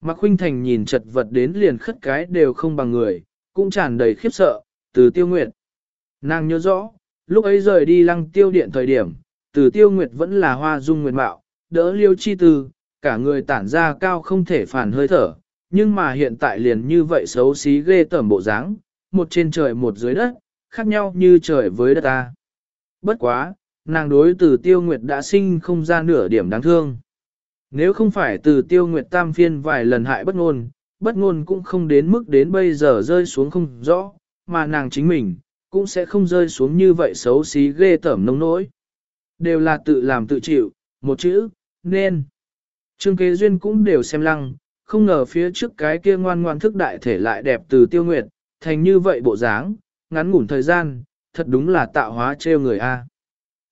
Mạc Khuynh Thành nhìn chật vật đến liền khất cái đều không bằng người, cũng tràn đầy khiếp sợ, từ tiêu nguyệt. Nàng nhớ rõ, lúc ấy rời đi lăng tiêu điện thời điểm, từ tiêu nguyệt vẫn là hoa dung nguyệt mạo, đỡ liêu chi từ, cả người tản ra cao không thể phản hơi thở, nhưng mà hiện tại liền như vậy xấu xí ghê tởm bộ dáng, một trên trời một dưới đất, khác nhau như trời với đất ta. Bất quá, nàng đối từ tiêu nguyệt đã sinh không ra nửa điểm đáng thương. Nếu không phải từ tiêu nguyệt tam phiên vài lần hại bất ngôn, bất ngôn cũng không đến mức đến bây giờ rơi xuống không rõ, mà nàng chính mình, cũng sẽ không rơi xuống như vậy xấu xí ghê tởm nông nỗi. Đều là tự làm tự chịu, một chữ, nên. Trương kế duyên cũng đều xem lăng, không ngờ phía trước cái kia ngoan ngoan thức đại thể lại đẹp từ tiêu nguyệt, thành như vậy bộ dáng, ngắn ngủn thời gian, thật đúng là tạo hóa trêu người a.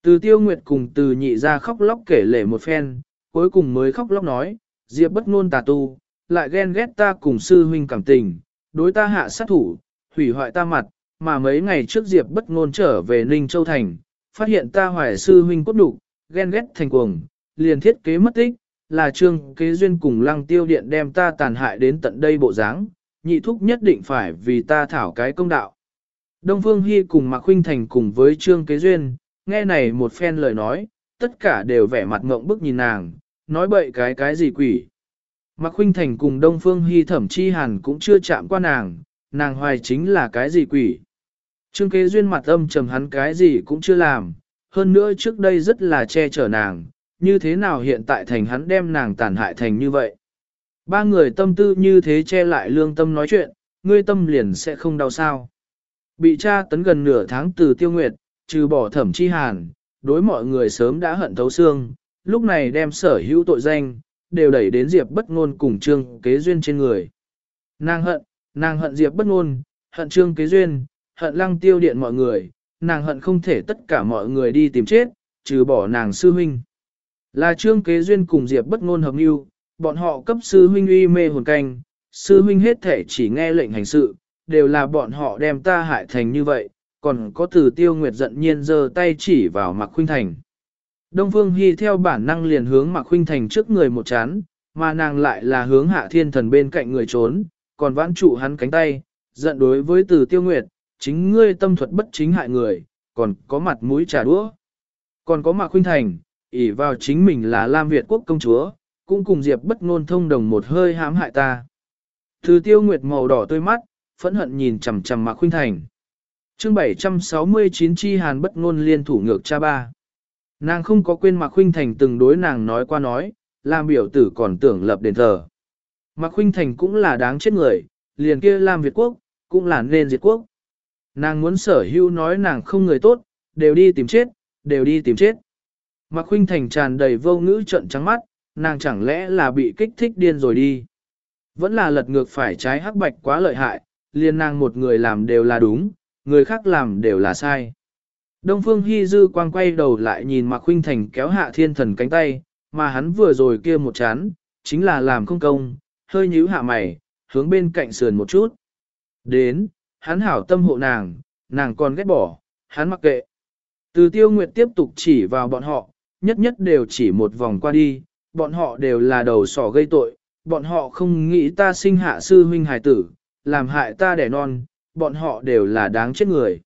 Từ tiêu nguyệt cùng từ nhị ra khóc lóc kể lể một phen, cuối cùng mới khóc lóc nói, Diệp bất ngôn tà tu, lại ghen ghét ta cùng sư huynh cảm tình, đối ta hạ sát thủ, hủy hoại ta mặt, mà mấy ngày trước Diệp bất ngôn trở về Ninh Châu Thành, phát hiện ta hoài sư huynh cốt đủ, ghen ghét thành cuồng, liền thiết kế mất tích, là trương kế duyên cùng lăng tiêu điện đem ta tàn hại đến tận đây bộ dáng, nhị thúc nhất định phải vì ta thảo cái công đạo. Đông Phương Hy cùng Mạc Khuynh Thành cùng với trương kế duyên, nghe này một phen lời nói, tất cả đều vẻ mặt ngộng bức nhìn nàng, nói bậy cái cái gì quỷ. Mạc Khuynh Thành cùng Đông Phương Hy thẩm chi hàn cũng chưa chạm qua nàng, nàng hoài chính là cái gì quỷ. Trương kế duyên mặt âm trầm hắn cái gì cũng chưa làm, hơn nữa trước đây rất là che chở nàng, như thế nào hiện tại thành hắn đem nàng tàn hại thành như vậy. Ba người tâm tư như thế che lại lương tâm nói chuyện, ngươi tâm liền sẽ không đau sao. Bị tra tấn gần nửa tháng từ tiêu nguyệt, trừ bỏ thẩm chi hàn, đối mọi người sớm đã hận thấu xương, lúc này đem sở hữu tội danh, đều đẩy đến Diệp bất ngôn cùng trương kế duyên trên người. Nàng hận, nàng hận Diệp bất ngôn, hận trương kế duyên, hận lăng tiêu điện mọi người, nàng hận không thể tất cả mọi người đi tìm chết, trừ bỏ nàng sư huynh. Là trương kế duyên cùng Diệp bất ngôn hợp mưu, bọn họ cấp sư huynh uy mê hồn canh, sư huynh hết thể chỉ nghe lệnh hành sự, đều là bọn họ đem ta hại thành như vậy, còn có từ tiêu nguyệt giận nhiên giơ tay chỉ vào Mạc Khuynh Thành. Đông Phương Hy theo bản năng liền hướng Mạc Khuynh Thành trước người một chán, mà nàng lại là hướng hạ thiên thần bên cạnh người trốn, còn vãn trụ hắn cánh tay, giận đối với từ tiêu nguyệt, chính ngươi tâm thuật bất chính hại người, còn có mặt mũi trả đũa. Còn có Mạc Khuynh Thành, ỷ vào chính mình là Lam Việt quốc công chúa, cũng cùng Diệp bất ngôn thông đồng một hơi hãm hại ta. Từ tiêu nguyệt màu đỏ tươi mắt, phẫn hận nhìn chằm chằm Mạc Khuynh Thành. Chương 769 chi hàn bất ngôn liên thủ ngược cha ba. Nàng không có quên Mạc Khuynh Thành từng đối nàng nói qua nói, làm biểu tử còn tưởng lập đền thờ. Mạc Khuynh Thành cũng là đáng chết người, liền kia làm Việt quốc, cũng là nên diệt quốc. Nàng muốn sở hữu nói nàng không người tốt, đều đi tìm chết, đều đi tìm chết. Mạc Khuynh Thành tràn đầy vô ngữ trận trắng mắt, nàng chẳng lẽ là bị kích thích điên rồi đi. Vẫn là lật ngược phải trái hắc bạch quá lợi hại, liền nàng một người làm đều là đúng, người khác làm đều là sai. Đông Phương Hy Dư quang quay đầu lại nhìn Mạc Khuynh Thành kéo hạ thiên thần cánh tay, mà hắn vừa rồi kia một chán, chính là làm không công, hơi nhíu hạ mày, hướng bên cạnh sườn một chút. Đến, hắn hảo tâm hộ nàng, nàng còn ghét bỏ, hắn mặc kệ. Từ tiêu nguyệt tiếp tục chỉ vào bọn họ, nhất nhất đều chỉ một vòng qua đi, bọn họ đều là đầu sỏ gây tội, bọn họ không nghĩ ta sinh hạ sư huynh hài tử, làm hại ta đẻ non, bọn họ đều là đáng chết người.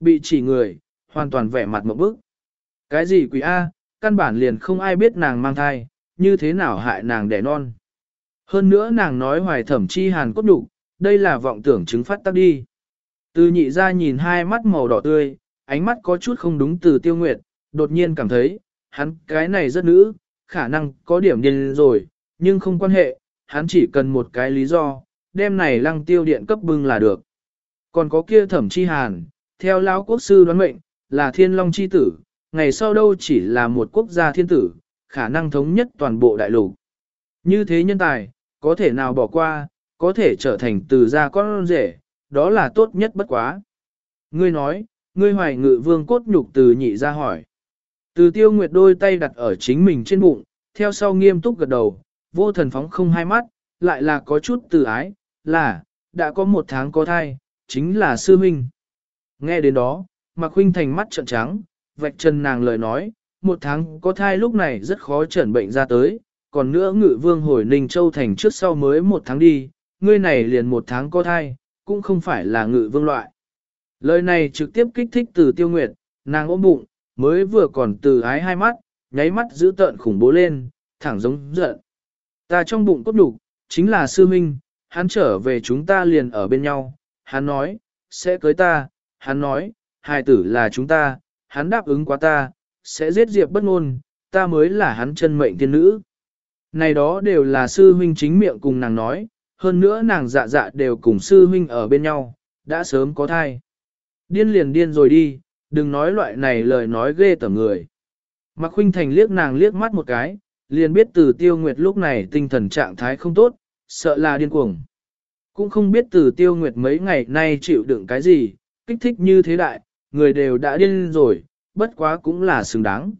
Bị chỉ người, hoàn toàn vẻ mặt một bức. Cái gì quỷ A, căn bản liền không ai biết nàng mang thai, như thế nào hại nàng đẻ non. Hơn nữa nàng nói hoài thẩm chi hàn cốt đủ, đây là vọng tưởng chứng phát tác đi. Từ nhị ra nhìn hai mắt màu đỏ tươi, ánh mắt có chút không đúng từ tiêu nguyệt, đột nhiên cảm thấy, hắn cái này rất nữ, khả năng có điểm điên rồi, nhưng không quan hệ, hắn chỉ cần một cái lý do, đem này lăng tiêu điện cấp bưng là được. Còn có kia thẩm chi hàn, theo lão quốc sư đoán mệnh, là thiên long chi tử, ngày sau đâu chỉ là một quốc gia thiên tử, khả năng thống nhất toàn bộ đại lục. Như thế nhân tài, có thể nào bỏ qua, có thể trở thành từ gia con rể, đó là tốt nhất bất quá. Ngươi nói, ngươi hoài ngự vương cốt nhục từ nhị ra hỏi. Từ tiêu nguyệt đôi tay đặt ở chính mình trên bụng, theo sau nghiêm túc gật đầu, vô thần phóng không hai mắt, lại là có chút từ ái, là, đã có một tháng có thai, chính là sư huynh. Nghe đến đó, Mạc Huynh thành mắt trợn trắng, vạch chân nàng lời nói, một tháng có thai lúc này rất khó chẩn bệnh ra tới, còn nữa ngự vương hồi Ninh Châu thành trước sau mới một tháng đi, ngươi này liền một tháng có thai, cũng không phải là ngự vương loại. Lời này trực tiếp kích thích từ tiêu nguyệt, nàng ôm bụng, mới vừa còn từ ái hai mắt, nháy mắt giữ tợn khủng bố lên, thẳng giống giận. Ta trong bụng cốt đủ, chính là sư minh, hắn trở về chúng ta liền ở bên nhau, hắn nói, sẽ cưới ta, hắn nói, hài tử là chúng ta, hắn đáp ứng quá ta, sẽ giết diệp bất ngôn, ta mới là hắn chân mệnh tiên nữ. Này đó đều là sư huynh chính miệng cùng nàng nói, hơn nữa nàng dạ dạ đều cùng sư huynh ở bên nhau, đã sớm có thai. Điên liền điên rồi đi, đừng nói loại này lời nói ghê tởm người. Mạc Khuynh Thành liếc nàng liếc mắt một cái, liền biết từ tiêu nguyệt lúc này tinh thần trạng thái không tốt, sợ là điên cuồng. Cũng không biết từ tiêu nguyệt mấy ngày nay chịu đựng cái gì, kích thích như thế đại, người đều đã điên rồi, bất quá cũng là xứng đáng.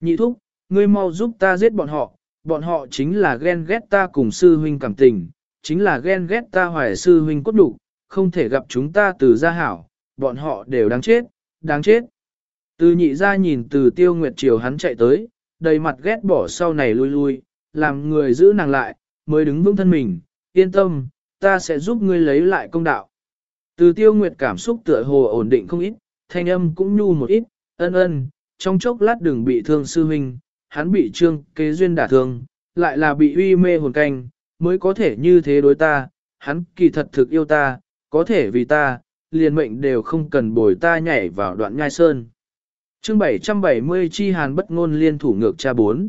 Nhị thúc, ngươi mau giúp ta giết bọn họ, bọn họ chính là ghen ghét ta cùng sư huynh cảm tình, chính là ghen ghét ta hoài sư huynh cốt đủ, không thể gặp chúng ta từ gia hảo, bọn họ đều đáng chết, đáng chết. Từ nhị ra nhìn từ tiêu nguyệt chiều hắn chạy tới, đầy mặt ghét bỏ sau này lui lui, làm người giữ nàng lại, mới đứng vững thân mình, yên tâm, ta sẽ giúp ngươi lấy lại công đạo. Từ tiêu nguyệt cảm xúc tựa hồ ổn định không ít, thanh âm cũng nhu một ít, ân ân, trong chốc lát đừng bị thương sư huynh, hắn bị trương kế duyên đả thương, lại là bị uy mê hồn canh, mới có thể như thế đối ta, hắn kỳ thật thực yêu ta, có thể vì ta, liền mệnh đều không cần bồi ta nhảy vào đoạn nhai sơn. Chương 770 chi hàn bất ngôn liên thủ ngược cha bốn.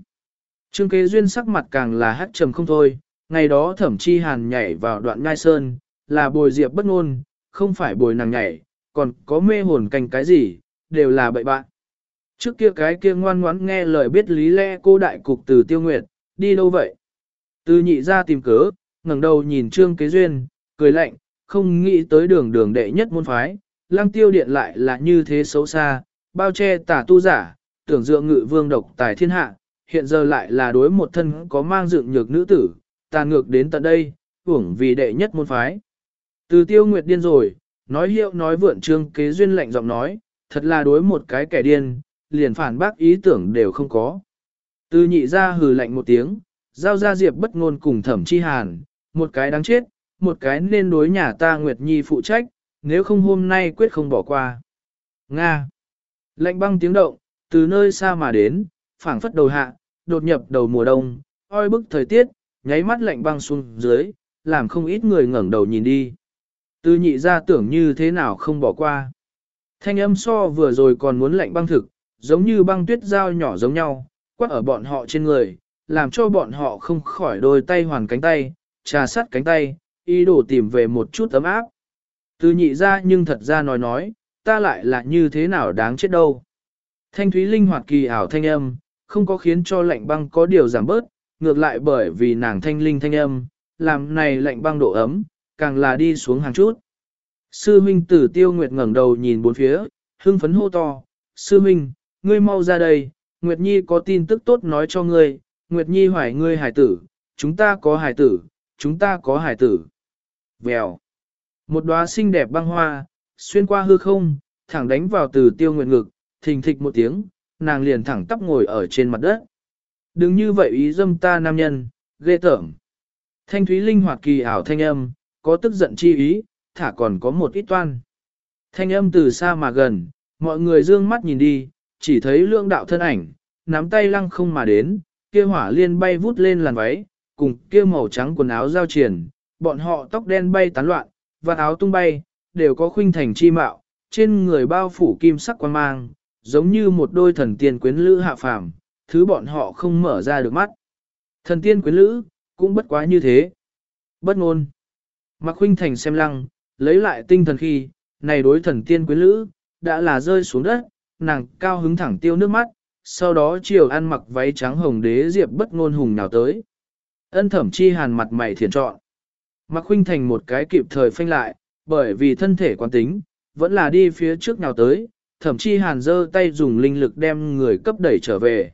Trương kế duyên sắc mặt càng là hát trầm không thôi, ngày đó thẩm chi hàn nhảy vào đoạn nhai sơn, là bồi diệp bất ngôn, không phải bồi nàng nhảy, còn có mê hồn canh cái gì, đều là bậy bạn. Trước kia cái kia ngoan ngoãn nghe lời biết lý lẽ cô đại cục từ tiêu nguyệt, đi đâu vậy? Từ nhị ra tìm cớ, ngẩng đầu nhìn trương kế duyên, cười lạnh, không nghĩ tới đường đường đệ nhất môn phái, lăng tiêu điện lại là như thế xấu xa, bao che tả tu giả, tưởng dựa ngự vương độc tài thiên hạ, hiện giờ lại là đối một thân có mang dựng nhược nữ tử, tàn ngược đến tận đây, hưởng vì đệ nhất môn phái. Từ tiêu nguyệt điên rồi, nói hiệu nói vượn trương kế duyên lạnh giọng nói, thật là đối một cái kẻ điên, liền phản bác ý tưởng đều không có. Từ nhị ra hừ lạnh một tiếng, giao ra diệp bất ngôn cùng thẩm chi hàn, một cái đáng chết, một cái nên đối nhà ta Nguyệt Nhi phụ trách, nếu không hôm nay quyết không bỏ qua. Nga. Lạnh băng tiếng động, từ nơi xa mà đến, phảng phất đầu hạ, đột nhập đầu mùa đông, oi bức thời tiết, nháy mắt lạnh băng xuống dưới, làm không ít người ngẩng đầu nhìn đi. Từ nhị ra tưởng như thế nào không bỏ qua. Thanh âm so vừa rồi còn muốn lạnh băng thực, giống như băng tuyết dao nhỏ giống nhau, quát ở bọn họ trên người, làm cho bọn họ không khỏi đôi tay hoàn cánh tay, trà sắt cánh tay, ý đồ tìm về một chút ấm áp. Từ nhị ra nhưng thật ra nói nói, ta lại là như thế nào đáng chết đâu. Thanh thúy linh hoạt kỳ ảo thanh âm, không có khiến cho lạnh băng có điều giảm bớt, ngược lại bởi vì nàng thanh linh thanh âm, làm này lạnh băng độ ấm, càng là đi xuống hàng chút. Sư huynh tử tiêu nguyệt ngẩng đầu nhìn bốn phía, hưng phấn hô to, Sư huynh, ngươi mau ra đây, Nguyệt Nhi có tin tức tốt nói cho ngươi, Nguyệt Nhi hỏi ngươi hải tử, chúng ta có hải tử, chúng ta có hải tử. Vèo. Một đóa xinh đẹp băng hoa, xuyên qua hư không, thẳng đánh vào từ tiêu nguyệt ngực, thình thịch một tiếng, nàng liền thẳng tắp ngồi ở trên mặt đất. Đừng như vậy ý dâm ta nam nhân, ghê tởm. Thanh thúy linh hoạt kỳ ảo thanh âm, có tức giận chi ý, thả còn có một ít toan. Thanh âm từ xa mà gần, mọi người dương mắt nhìn đi, chỉ thấy lương đạo thân ảnh, nắm tay lăng không mà đến, kia hỏa liên bay vút lên làn váy, cùng kia màu trắng quần áo giao triển, bọn họ tóc đen bay tán loạn, và áo tung bay, đều có khuynh thành chi mạo, trên người bao phủ kim sắc quan mang, giống như một đôi thần tiên quyến lữ hạ phàm, thứ bọn họ không mở ra được mắt. Thần tiên quyến lữ, cũng bất quá như thế. Bất ngôn. Mạc Khuynh Thành xem lăng, lấy lại tinh thần khi, này đối thần tiên quyến lữ, đã là rơi xuống đất, nàng cao hứng thẳng tiêu nước mắt, sau đó chiều ăn mặc váy trắng hồng đế diệp bất ngôn hùng nào tới. Ân thẩm chi hàn mặt mày thiền trọn. Mạc Khuynh Thành một cái kịp thời phanh lại, bởi vì thân thể quán tính, vẫn là đi phía trước nào tới, thẩm chi hàn giơ tay dùng linh lực đem người cấp đẩy trở về.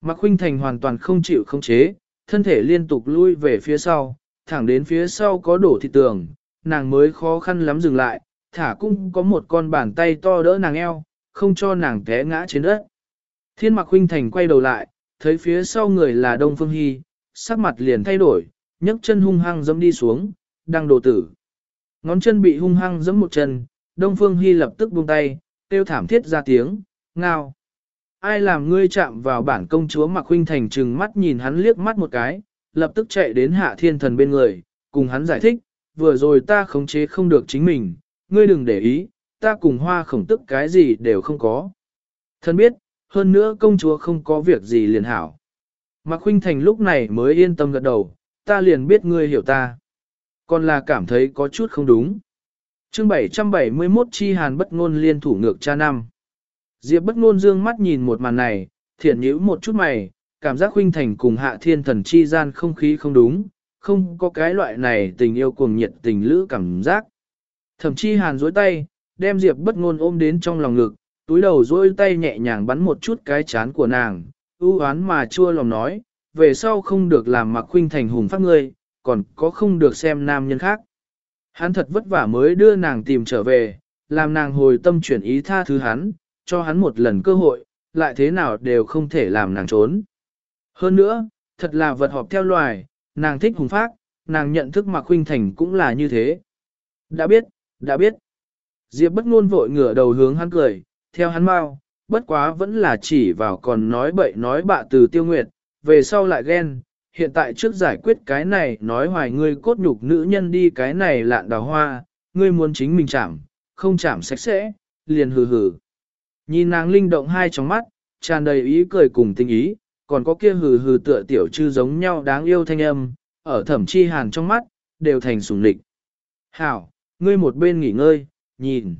Mạc Khuynh Thành hoàn toàn không chịu không chế, thân thể liên tục lui về phía sau, thẳng đến phía sau có đổ thị tường, nàng mới khó khăn lắm dừng lại, thả cũng có một con bàn tay to đỡ nàng eo, không cho nàng té ngã trên đất. Thiên mặc huynh Thành quay đầu lại, thấy phía sau người là Đông Phương Hy, sắc mặt liền thay đổi, nhấc chân hung hăng dẫm đi xuống, đang đồ tử. Ngón chân bị hung hăng dẫm một chân, Đông Phương Hy lập tức buông tay, kêu thảm thiết ra tiếng, ngao. Ai làm ngươi chạm vào bản công chúa mặc Huynh Thành trừng mắt nhìn hắn liếc mắt một cái, lập tức chạy đến hạ thiên thần bên người, cùng hắn giải thích, vừa rồi ta khống chế không được chính mình, ngươi đừng để ý, ta cùng hoa khổng tức cái gì đều không có. Thần biết, hơn nữa công chúa không có việc gì liền hảo. Mạc Huynh Thành lúc này mới yên tâm gật đầu, ta liền biết ngươi hiểu ta. Còn là cảm thấy có chút không đúng. chương 771 chi hàn bất ngôn liên thủ ngược cha năm. Diệp bất ngôn dương mắt nhìn một màn này, thiện nhữ một chút mày, cảm giác huynh thành cùng hạ thiên thần chi gian không khí không đúng, không có cái loại này tình yêu cuồng nhiệt tình lữ cảm giác. Thậm chí hàn dối tay, đem Diệp bất ngôn ôm đến trong lòng ngực, túi đầu dối tay nhẹ nhàng bắn một chút cái chán của nàng, ưu oán mà chua lòng nói, về sau không được làm mặc huynh thành hùng phát ngươi, còn có không được xem nam nhân khác. Hắn thật vất vả mới đưa nàng tìm trở về, làm nàng hồi tâm chuyển ý tha thứ hắn, cho hắn một lần cơ hội, lại thế nào đều không thể làm nàng trốn. Hơn nữa, thật là vật họp theo loài, nàng thích hùng phác, nàng nhận thức Mạc Khuynh Thành cũng là như thế. Đã biết, đã biết. Diệp bất ngôn vội ngửa đầu hướng hắn cười, theo hắn mau, bất quá vẫn là chỉ vào còn nói bậy nói bạ từ tiêu nguyệt, về sau lại ghen, hiện tại trước giải quyết cái này nói hoài ngươi cốt nhục nữ nhân đi cái này lạn đào hoa, ngươi muốn chính mình chạm, không chạm sạch sẽ, liền hừ hừ. Nhìn nàng linh động hai trong mắt, tràn đầy ý cười cùng tình ý, còn có kia hừ hừ tựa tiểu chư giống nhau đáng yêu thanh âm, ở thẩm chi hàn trong mắt, đều thành sùng lịch. Hảo, ngươi một bên nghỉ ngơi, nhìn.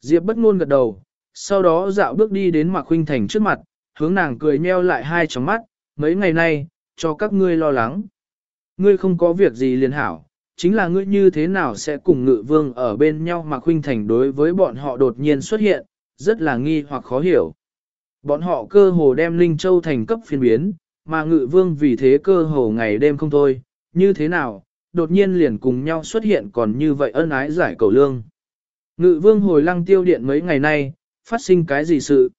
Diệp bất ngôn gật đầu, sau đó dạo bước đi đến Mạc Khuynh Thành trước mặt, hướng nàng cười nheo lại hai tròng mắt, mấy ngày nay, cho các ngươi lo lắng. Ngươi không có việc gì liền hảo, chính là ngươi như thế nào sẽ cùng ngự vương ở bên nhau Mạc Khuynh Thành đối với bọn họ đột nhiên xuất hiện, rất là nghi hoặc khó hiểu. Bọn họ cơ hồ đem Linh Châu thành cấp phiên biến, mà ngự vương vì thế cơ hồ ngày đêm không thôi, như thế nào, đột nhiên liền cùng nhau xuất hiện còn như vậy ân ái giải cầu lương. Ngự vương hồi lăng tiêu điện mấy ngày nay, phát sinh cái gì sự?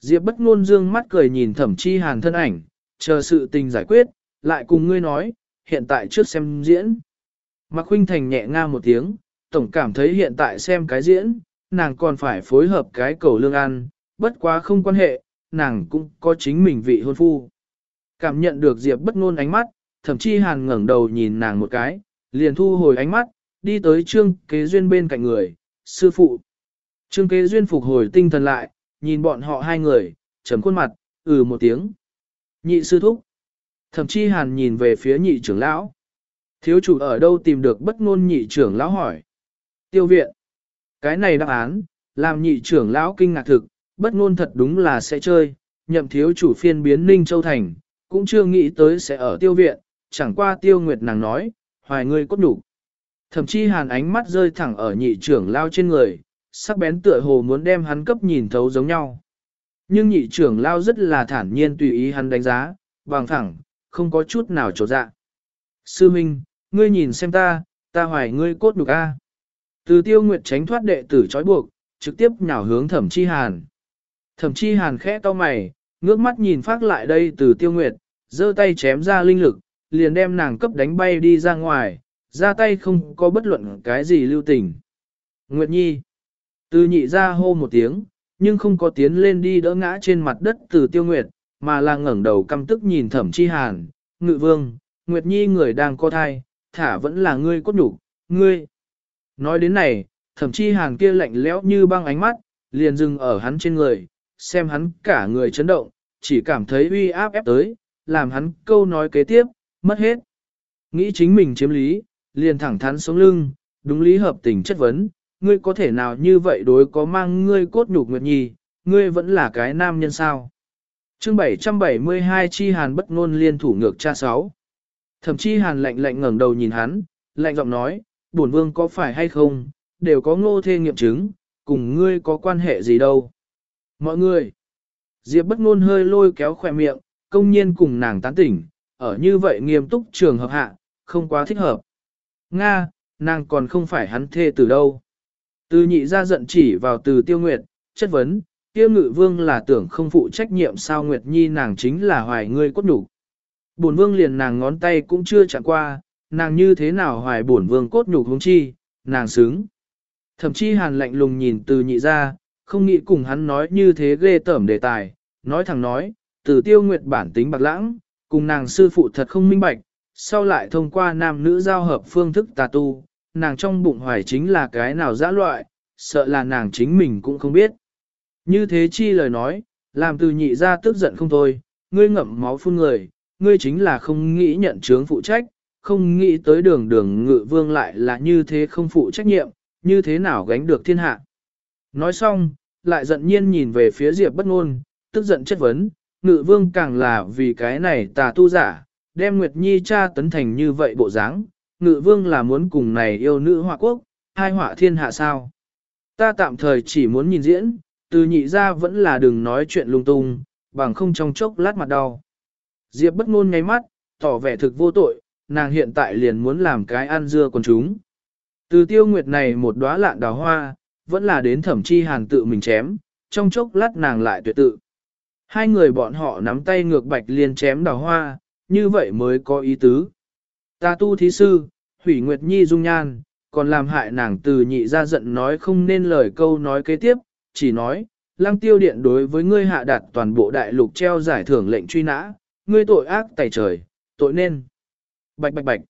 Diệp bất ngôn dương mắt cười nhìn thẩm chi hàn thân ảnh, chờ sự tình giải quyết, lại cùng ngươi nói, hiện tại trước xem diễn. Mạc huynh Thành nhẹ nga một tiếng, tổng cảm thấy hiện tại xem cái diễn, nàng còn phải phối hợp cái cầu lương ăn, bất quá không quan hệ, nàng cũng có chính mình vị hôn phu. Cảm nhận được Diệp bất ngôn ánh mắt, thậm chí hàn ngẩng đầu nhìn nàng một cái, liền thu hồi ánh mắt, đi tới trương kế duyên bên cạnh người, sư phụ. Trương kế duyên phục hồi tinh thần lại, nhìn bọn họ hai người, chấm khuôn mặt, ừ một tiếng. Nhị sư thúc. Thậm chí hàn nhìn về phía nhị trưởng lão. Thiếu chủ ở đâu tìm được bất ngôn nhị trưởng lão hỏi. Tiêu viện. Cái này đáp án, làm nhị trưởng lão kinh ngạc thực, bất ngôn thật đúng là sẽ chơi, nhậm thiếu chủ phiên biến Ninh Châu Thành, cũng chưa nghĩ tới sẽ ở tiêu viện, chẳng qua tiêu nguyệt nàng nói, hoài ngươi cốt đủ. Thậm chí hàn ánh mắt rơi thẳng ở nhị trưởng lao trên người, sắc bén tựa hồ muốn đem hắn cấp nhìn thấu giống nhau. Nhưng nhị trưởng lao rất là thản nhiên tùy ý hắn đánh giá, bằng thẳng, không có chút nào trột dạ. Sư Minh, ngươi nhìn xem ta, ta hoài ngươi cốt đục a. Từ tiêu nguyệt tránh thoát đệ tử trói buộc, trực tiếp nhào hướng thẩm chi hàn. Thẩm chi hàn khẽ to mày, ngước mắt nhìn phát lại đây từ tiêu nguyệt, giơ tay chém ra linh lực, liền đem nàng cấp đánh bay đi ra ngoài, ra tay không có bất luận cái gì lưu tình. Nguyệt Nhi. Từ nhị ra hô một tiếng, nhưng không có tiến lên đi đỡ ngã trên mặt đất từ tiêu nguyệt, mà là ngẩng đầu căm tức nhìn thẩm chi hàn, ngự vương, Nguyệt Nhi người đang co thai, thả vẫn là ngươi cốt nhục, ngươi. Nói đến này, thẩm chi hàn kia lạnh lẽo như băng ánh mắt, liền dừng ở hắn trên người, xem hắn cả người chấn động, chỉ cảm thấy uy áp ép tới, làm hắn câu nói kế tiếp, mất hết. Nghĩ chính mình chiếm lý, liền thẳng thắn sống lưng, đúng lý hợp tình chất vấn, ngươi có thể nào như vậy đối có mang ngươi cốt nhục Nguyệt Nhi, ngươi vẫn là cái nam nhân sao. chương 772 chi hàn bất ngôn liên thủ ngược cha sáu. Thậm chí hàn lạnh lạnh ngẩng đầu nhìn hắn, lạnh giọng nói, bổn vương có phải hay không, đều có ngô thê nghiệm chứng, cùng ngươi có quan hệ gì đâu. Mọi người, Diệp bất ngôn hơi lôi kéo khỏe miệng, công nhiên cùng nàng tán tỉnh, ở như vậy nghiêm túc trường hợp hạ, không quá thích hợp. Nga, nàng còn không phải hắn thê từ đâu. Từ nhị ra giận chỉ vào từ tiêu nguyệt, chất vấn, tiêu ngự vương là tưởng không phụ trách nhiệm sao nguyệt nhi nàng chính là hoài ngươi cốt nhục. Bổn vương liền nàng ngón tay cũng chưa chạm qua, nàng như thế nào hoài bổn vương cốt nhục huống chi, nàng xứng. Thậm chí hàn lạnh lùng nhìn từ nhị ra, không nghĩ cùng hắn nói như thế ghê tởm đề tài, nói thẳng nói, từ tiêu nguyệt bản tính bạc lãng, cùng nàng sư phụ thật không minh bạch, sau lại thông qua nam nữ giao hợp phương thức tà tu, nàng trong bụng hoài chính là cái nào dã loại, sợ là nàng chính mình cũng không biết. Như thế chi lời nói, làm từ nhị ra tức giận không thôi, ngươi ngậm máu phun người, ngươi chính là không nghĩ nhận chướng phụ trách, không nghĩ tới đường đường ngự vương lại là như thế không phụ trách nhiệm, như thế nào gánh được thiên hạ. Nói xong, lại giận nhiên nhìn về phía Diệp bất ngôn, tức giận chất vấn, ngự vương càng là vì cái này tà tu giả, đem Nguyệt Nhi cha tấn thành như vậy bộ dáng, ngự vương là muốn cùng này yêu nữ họa quốc, hai họa thiên hạ sao. Ta tạm thời chỉ muốn nhìn diễn, từ nhị ra vẫn là đừng nói chuyện lung tung, bằng không trong chốc lát mặt đau. Diệp bất ngôn ngay mắt, tỏ vẻ thực vô tội, nàng hiện tại liền muốn làm cái ăn dưa con chúng. Từ tiêu nguyệt này một đóa lạn đào hoa, vẫn là đến thẩm chi hàn tự mình chém, trong chốc lát nàng lại tuyệt tự. Hai người bọn họ nắm tay ngược bạch liên chém đào hoa, như vậy mới có ý tứ. Ta tu thí sư, hủy nguyệt nhi dung nhan, còn làm hại nàng từ nhị ra giận nói không nên lời câu nói kế tiếp, chỉ nói, lăng tiêu điện đối với ngươi hạ đạt toàn bộ đại lục treo giải thưởng lệnh truy nã, ngươi tội ác tày trời, tội nên. Bạch bạch bạch.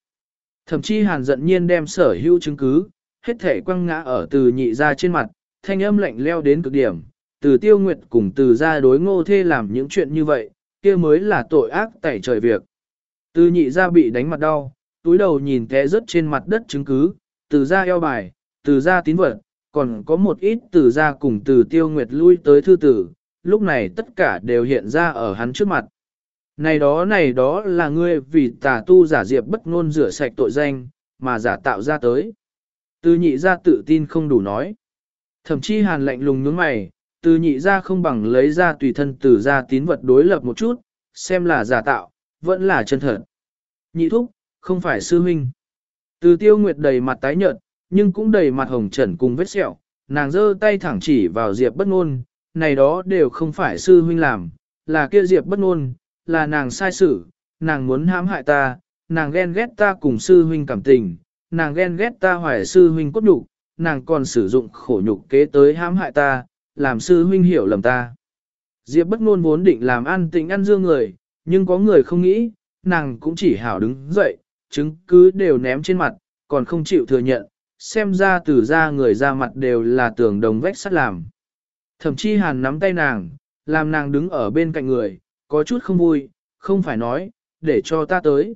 Thậm chí hàn giận nhiên đem sở hữu chứng cứ, hết thể quăng ngã ở từ nhị ra trên mặt, thanh âm lạnh leo đến cực điểm, từ tiêu nguyệt cùng từ ra đối ngô thê làm những chuyện như vậy, kia mới là tội ác tẩy trời việc. Từ nhị ra bị đánh mặt đau, túi đầu nhìn té rớt trên mặt đất chứng cứ, từ ra eo bài, từ ra tín vật, còn có một ít từ ra cùng từ tiêu nguyệt lui tới thư tử, lúc này tất cả đều hiện ra ở hắn trước mặt. Này đó này đó là ngươi vì tà tu giả diệp bất ngôn rửa sạch tội danh, mà giả tạo ra tới. Từ nhị ra tự tin không đủ nói. Thậm chí hàn lạnh lùng nhướng mày, từ nhị ra không bằng lấy ra tùy thân từ ra tín vật đối lập một chút, xem là giả tạo, vẫn là chân thật. Nhị thúc, không phải sư huynh. Từ tiêu nguyệt đầy mặt tái nhợt, nhưng cũng đầy mặt hồng trần cùng vết sẹo, nàng giơ tay thẳng chỉ vào diệp bất ngôn, này đó đều không phải sư huynh làm, là kia diệp bất ngôn, là nàng sai xử, nàng muốn hãm hại ta, nàng ghen ghét ta cùng sư huynh cảm tình, nàng ghen ghét ta hoài sư huynh cốt nhục, nàng còn sử dụng khổ nhục kế tới hãm hại ta, làm sư huynh hiểu lầm ta. Diệp bất ngôn vốn định làm an tình ăn dương người, nhưng có người không nghĩ, nàng cũng chỉ hảo đứng dậy, chứng cứ đều ném trên mặt, còn không chịu thừa nhận, xem ra từ ra người ra mặt đều là tường đồng vách sắt làm. Thậm chí hàn nắm tay nàng, làm nàng đứng ở bên cạnh người, có chút không vui, không phải nói, để cho ta tới.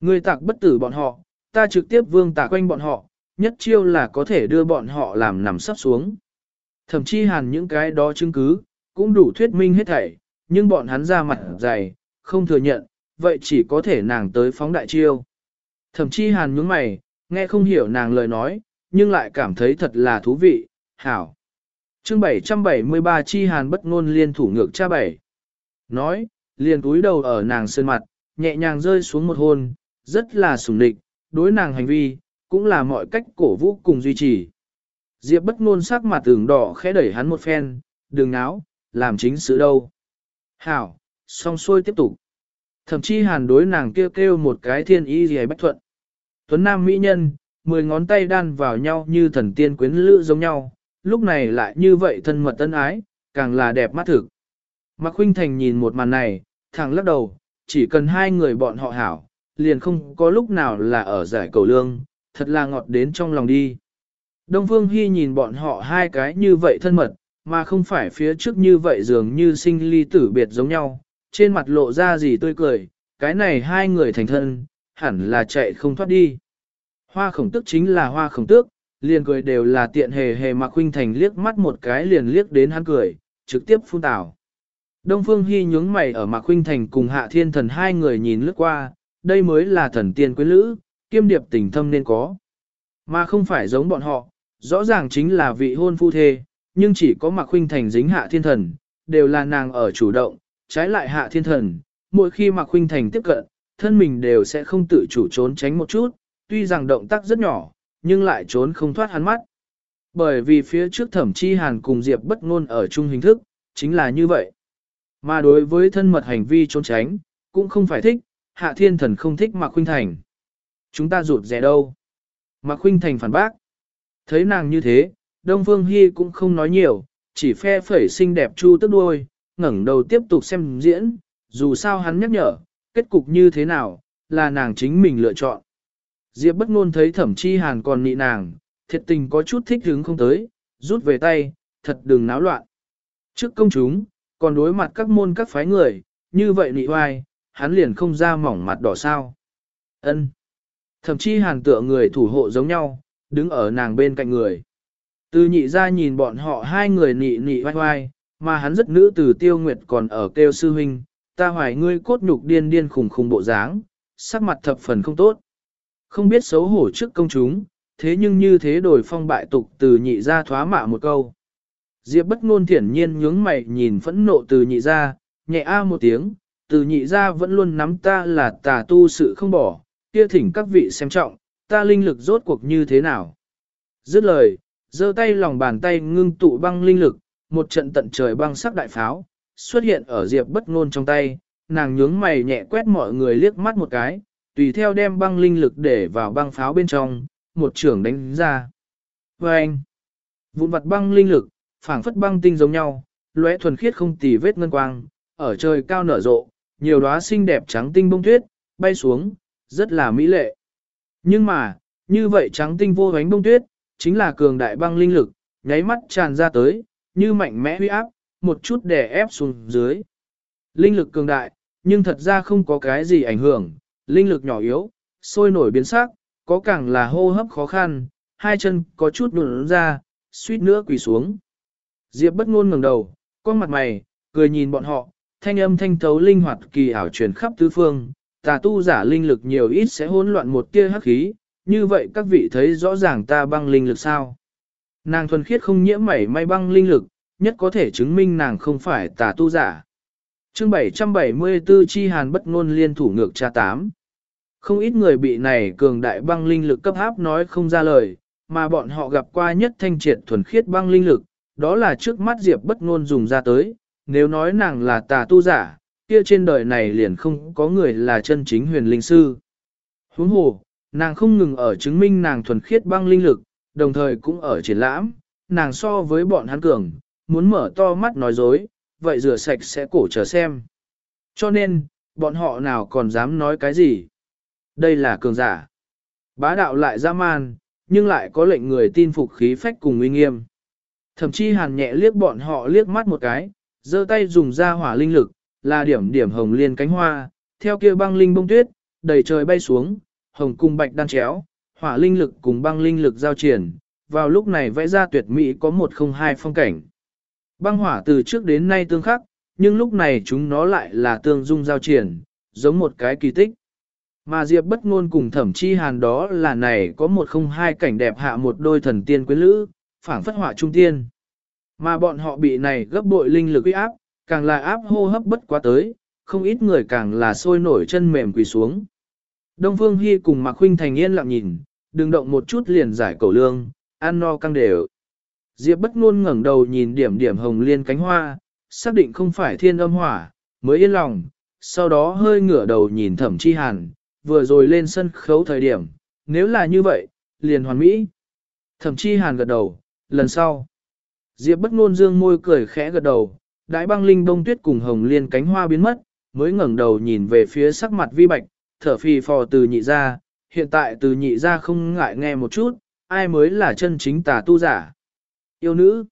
Người tạc bất tử bọn họ, ta trực tiếp vương tạc quanh bọn họ, nhất chiêu là có thể đưa bọn họ làm nằm sắp xuống. Thậm chí hàn những cái đó chứng cứ, cũng đủ thuyết minh hết thảy, nhưng bọn hắn ra mặt dày, không thừa nhận, vậy chỉ có thể nàng tới phóng đại chiêu. Thậm chí hàn nhướng mày, nghe không hiểu nàng lời nói, nhưng lại cảm thấy thật là thú vị, hảo. chương 773 chi hàn bất ngôn liên thủ ngược cha bảy. Nói, liền túi đầu ở nàng sơn mặt, nhẹ nhàng rơi xuống một hôn, rất là sủng địch, đối nàng hành vi, cũng là mọi cách cổ vũ cùng duy trì. Diệp bất ngôn sắc mặt tưởng đỏ khẽ đẩy hắn một phen, đừng náo, làm chính sự đâu. Hảo, song xuôi tiếp tục. Thậm chí hàn đối nàng kêu kêu một cái thiên ý gì bách thuận. Tuấn Nam Mỹ Nhân, mười ngón tay đan vào nhau như thần tiên quyến lữ giống nhau, lúc này lại như vậy thân mật tân ái, càng là đẹp mắt thực. Mạc Khuynh Thành nhìn một màn này, thẳng lắc đầu, chỉ cần hai người bọn họ hảo, liền không có lúc nào là ở giải cầu lương, thật là ngọt đến trong lòng đi. Đông Phương Hy nhìn bọn họ hai cái như vậy thân mật, mà không phải phía trước như vậy dường như sinh ly tử biệt giống nhau, trên mặt lộ ra gì tươi cười, cái này hai người thành thân, hẳn là chạy không thoát đi. Hoa khổng tức chính là hoa khổng tước, liền cười đều là tiện hề hề mà khuynh thành liếc mắt một cái liền liếc đến hắn cười, trực tiếp phun tảo. Đông Phương Hy nhướng mày ở Mạc Khuynh Thành cùng Hạ Thiên Thần hai người nhìn lướt qua, đây mới là thần tiên quyến lữ, kiêm điệp tình thâm nên có. Mà không phải giống bọn họ, rõ ràng chính là vị hôn phu thê, nhưng chỉ có mặc huynh Thành dính Hạ Thiên Thần, đều là nàng ở chủ động, trái lại Hạ Thiên Thần, mỗi khi mặc huynh Thành tiếp cận, thân mình đều sẽ không tự chủ trốn tránh một chút, tuy rằng động tác rất nhỏ, nhưng lại trốn không thoát hắn mắt. Bởi vì phía trước thẩm chi hàn cùng Diệp bất ngôn ở chung hình thức, chính là như vậy. Mà đối với thân mật hành vi trốn tránh, cũng không phải thích, hạ thiên thần không thích Mạc Khuynh Thành. Chúng ta rụt rẻ đâu? Mạc Khuynh Thành phản bác. Thấy nàng như thế, Đông Phương Hy cũng không nói nhiều, chỉ phe phẩy xinh đẹp chu tức đuôi, ngẩng đầu tiếp tục xem diễn, dù sao hắn nhắc nhở, kết cục như thế nào, là nàng chính mình lựa chọn. Diệp bất ngôn thấy thẩm chi hàn còn nị nàng, thiệt tình có chút thích hứng không tới, rút về tay, thật đừng náo loạn. Trước công chúng, còn đối mặt các môn các phái người, như vậy nị hoài, hắn liền không ra mỏng mặt đỏ sao. ân Thậm chí hàn tựa người thủ hộ giống nhau, đứng ở nàng bên cạnh người. Từ nhị ra nhìn bọn họ hai người nị nị vai vai, mà hắn rất nữ từ tiêu nguyệt còn ở kêu sư huynh, ta hoài ngươi cốt nhục điên điên khùng khùng bộ dáng, sắc mặt thập phần không tốt. Không biết xấu hổ trước công chúng, thế nhưng như thế đổi phong bại tục từ nhị ra thoá mạ một câu. Diệp bất ngôn thiển nhiên nhướng mày nhìn phẫn nộ từ nhị ra, nhẹ a một tiếng, từ nhị ra vẫn luôn nắm ta là tà tu sự không bỏ, kia thỉnh các vị xem trọng, ta linh lực rốt cuộc như thế nào. Dứt lời, giơ tay lòng bàn tay ngưng tụ băng linh lực, một trận tận trời băng sắc đại pháo, xuất hiện ở diệp bất ngôn trong tay, nàng nhướng mày nhẹ quét mọi người liếc mắt một cái, tùy theo đem băng linh lực để vào băng pháo bên trong, một trưởng đánh ra. Và anh, vụn vặt băng linh lực, phảng phất băng tinh giống nhau, lóe thuần khiết không tì vết ngân quang, ở trời cao nở rộ, nhiều đóa xinh đẹp trắng tinh bông tuyết, bay xuống, rất là mỹ lệ. Nhưng mà, như vậy trắng tinh vô ánh bông tuyết, chính là cường đại băng linh lực, nháy mắt tràn ra tới, như mạnh mẽ huy áp, một chút đè ép xuống dưới. Linh lực cường đại, nhưng thật ra không có cái gì ảnh hưởng, linh lực nhỏ yếu, sôi nổi biến sắc, có càng là hô hấp khó khăn, hai chân có chút nụn ra, suýt nữa quỳ xuống. Diệp bất ngôn ngẩng đầu, con mặt mày, cười nhìn bọn họ, thanh âm thanh thấu linh hoạt kỳ ảo truyền khắp tứ phương, tà tu giả linh lực nhiều ít sẽ hỗn loạn một tia hắc khí, như vậy các vị thấy rõ ràng ta băng linh lực sao. Nàng thuần khiết không nhiễm mảy may băng linh lực, nhất có thể chứng minh nàng không phải tà tu giả. Chương 774 chi hàn bất ngôn liên thủ ngược cha tám. Không ít người bị này cường đại băng linh lực cấp áp nói không ra lời, mà bọn họ gặp qua nhất thanh triệt thuần khiết băng linh lực, đó là trước mắt Diệp bất ngôn dùng ra tới, nếu nói nàng là tà tu giả, kia trên đời này liền không có người là chân chính huyền linh sư. Huống hồ, nàng không ngừng ở chứng minh nàng thuần khiết băng linh lực, đồng thời cũng ở triển lãm, nàng so với bọn hắn cường, muốn mở to mắt nói dối, vậy rửa sạch sẽ cổ chờ xem. Cho nên, bọn họ nào còn dám nói cái gì? Đây là cường giả. Bá đạo lại dã man, nhưng lại có lệnh người tin phục khí phách cùng uy nghiêm. Thậm chí hàn nhẹ liếc bọn họ liếc mắt một cái, giơ tay dùng ra hỏa linh lực, là điểm điểm hồng liên cánh hoa, theo kia băng linh bông tuyết, đầy trời bay xuống, hồng cùng bạch đan chéo, hỏa linh lực cùng băng linh lực giao triển, vào lúc này vẽ ra tuyệt mỹ có một không hai phong cảnh. Băng hỏa từ trước đến nay tương khắc, nhưng lúc này chúng nó lại là tương dung giao triển, giống một cái kỳ tích. Mà Diệp bất ngôn cùng thẩm chi hàn đó là này có một không hai cảnh đẹp hạ một đôi thần tiên quyến lữ, phảng phất họa trung tiên. Mà bọn họ bị này gấp bội linh lực uy áp, càng là áp hô hấp bất quá tới, không ít người càng là sôi nổi chân mềm quỳ xuống. Đông Phương Hy cùng Mạc Huynh Thành yên lặng nhìn, đừng động một chút liền giải cầu lương, ăn no căng đều. Diệp bất ngôn ngẩng đầu nhìn điểm điểm hồng liên cánh hoa, xác định không phải thiên âm hỏa, mới yên lòng, sau đó hơi ngửa đầu nhìn thẩm chi hàn, vừa rồi lên sân khấu thời điểm, nếu là như vậy, liền hoàn mỹ. Thẩm chi hàn gật đầu, lần sau. Diệp bất ngôn dương môi cười khẽ gật đầu, đại băng linh đông tuyết cùng hồng liên cánh hoa biến mất, mới ngẩng đầu nhìn về phía sắc mặt vi bạch, thở phì phò từ nhị ra, hiện tại từ nhị ra không ngại nghe một chút, ai mới là chân chính tà tu giả. Yêu nữ.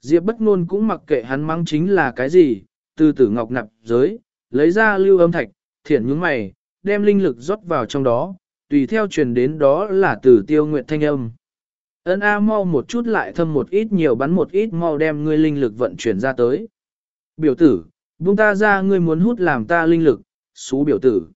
Diệp bất ngôn cũng mặc kệ hắn mắng chính là cái gì, từ tử ngọc nạp giới, lấy ra lưu âm thạch, thiển nhướng mày, đem linh lực rót vào trong đó, tùy theo truyền đến đó là từ tiêu nguyện thanh âm. Ấn A mau một chút lại thâm một ít nhiều bắn một ít mau đem ngươi linh lực vận chuyển ra tới. Biểu tử, buông ta ra ngươi muốn hút làm ta linh lực, xú biểu tử.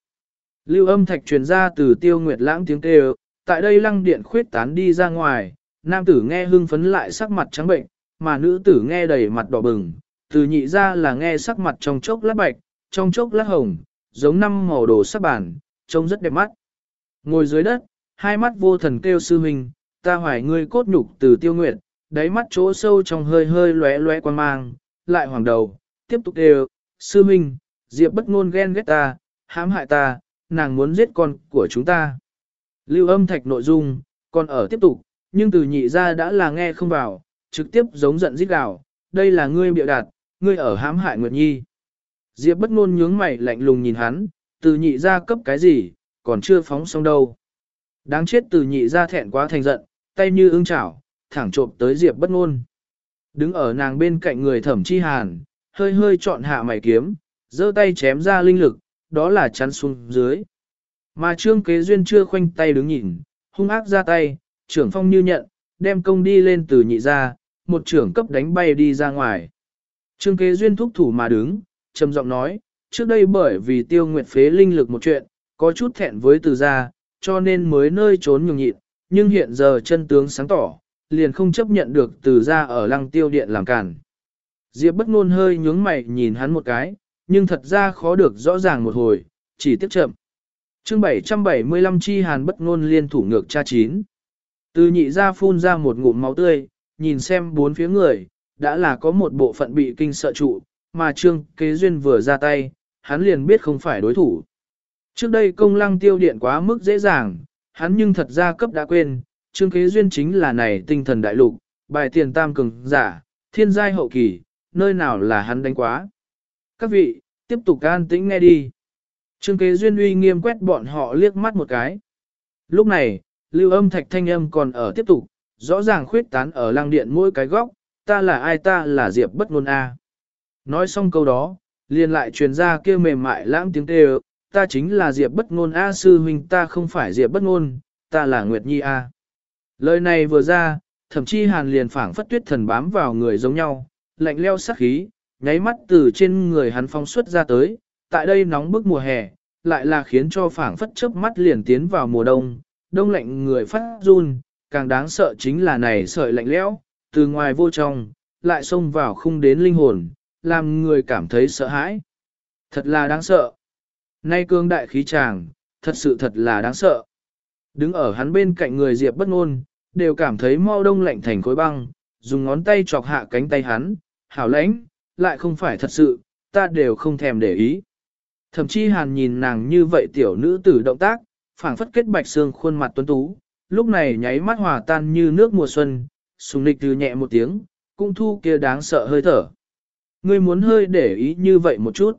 Lưu âm thạch truyền ra từ tiêu nguyệt lãng tiếng kêu, tại đây lăng điện khuyết tán đi ra ngoài, nam tử nghe hưng phấn lại sắc mặt trắng bệnh, mà nữ tử nghe đầy mặt đỏ bừng, từ nhị ra là nghe sắc mặt trong chốc lát bạch, trong chốc lát hồng, giống năm màu đồ sắc bản, trông rất đẹp mắt. Ngồi dưới đất, hai mắt vô thần kêu sư huynh, ta hoài ngươi cốt nhục từ tiêu nguyệt, đáy mắt chỗ sâu trong hơi hơi lóe lóe quan mang, lại hoàng đầu, tiếp tục đều, sư huynh, diệp bất ngôn ghen ghét ta, hãm hại ta, nàng muốn giết con của chúng ta. Lưu âm thạch nội dung, còn ở tiếp tục, nhưng từ nhị ra đã là nghe không vào, trực tiếp giống giận giết gào, đây là ngươi biểu đạt, ngươi ở hãm hại Nguyệt Nhi. Diệp bất ngôn nhướng mày lạnh lùng nhìn hắn, từ nhị ra cấp cái gì, còn chưa phóng xong đâu. Đáng chết từ nhị ra thẹn quá thành giận, tay như ưng chảo, thẳng trộm tới Diệp bất ngôn. Đứng ở nàng bên cạnh người thẩm chi hàn, hơi hơi chọn hạ mày kiếm, giơ tay chém ra linh lực, đó là chắn xuống dưới. Mà trương kế duyên chưa khoanh tay đứng nhìn, hung ác ra tay, trưởng phong như nhận, đem công đi lên từ nhị ra, một trưởng cấp đánh bay đi ra ngoài. Trương kế duyên thúc thủ mà đứng, trầm giọng nói, trước đây bởi vì tiêu nguyệt phế linh lực một chuyện, có chút thẹn với từ gia, cho nên mới nơi trốn nhường nhịn, nhưng hiện giờ chân tướng sáng tỏ, liền không chấp nhận được từ ra ở lăng tiêu điện làm cản. Diệp bất ngôn hơi nhướng mày nhìn hắn một cái, nhưng thật ra khó được rõ ràng một hồi, chỉ tiếp chậm. Chương 775 chi hàn bất ngôn liên thủ ngược cha chín. Từ nhị ra phun ra một ngụm máu tươi, nhìn xem bốn phía người, đã là có một bộ phận bị kinh sợ trụ, mà trương kế duyên vừa ra tay, hắn liền biết không phải đối thủ. Trước đây công lăng tiêu điện quá mức dễ dàng, hắn nhưng thật ra cấp đã quên, trương kế duyên chính là này tinh thần đại lục, bài tiền tam cường giả, thiên giai hậu kỳ, nơi nào là hắn đánh quá. Các vị, tiếp tục an tĩnh nghe đi. Trương kế duyên uy nghiêm quét bọn họ liếc mắt một cái. Lúc này, lưu âm thạch thanh âm còn ở tiếp tục, rõ ràng khuyết tán ở lang điện mỗi cái góc, ta là ai ta là diệp bất ngôn A. Nói xong câu đó, liền lại truyền ra kia mềm mại lãng tiếng kêu, ta chính là diệp bất ngôn A sư huynh ta không phải diệp bất ngôn, ta là Nguyệt Nhi A. Lời này vừa ra, thậm chí hàn liền phảng phất tuyết thần bám vào người giống nhau, lạnh leo sắc khí, nháy mắt từ trên người hắn phong xuất ra tới, tại đây nóng bức mùa hè, lại là khiến cho phảng phất chớp mắt liền tiến vào mùa đông, đông lạnh người phát run, càng đáng sợ chính là này sợi lạnh lẽo, từ ngoài vô trong, lại xông vào không đến linh hồn, làm người cảm thấy sợ hãi. Thật là đáng sợ. Nay cương đại khí chàng, thật sự thật là đáng sợ. Đứng ở hắn bên cạnh người Diệp bất ngôn, đều cảm thấy mau đông lạnh thành khối băng, dùng ngón tay chọc hạ cánh tay hắn, hảo lãnh, lại không phải thật sự, ta đều không thèm để ý. Thậm chí hàn nhìn nàng như vậy tiểu nữ tử động tác, phảng phất kết bạch xương khuôn mặt tuấn tú, lúc này nháy mắt hòa tan như nước mùa xuân, sùng nịch từ nhẹ một tiếng, cũng thu kia đáng sợ hơi thở. Ngươi muốn hơi để ý như vậy một chút.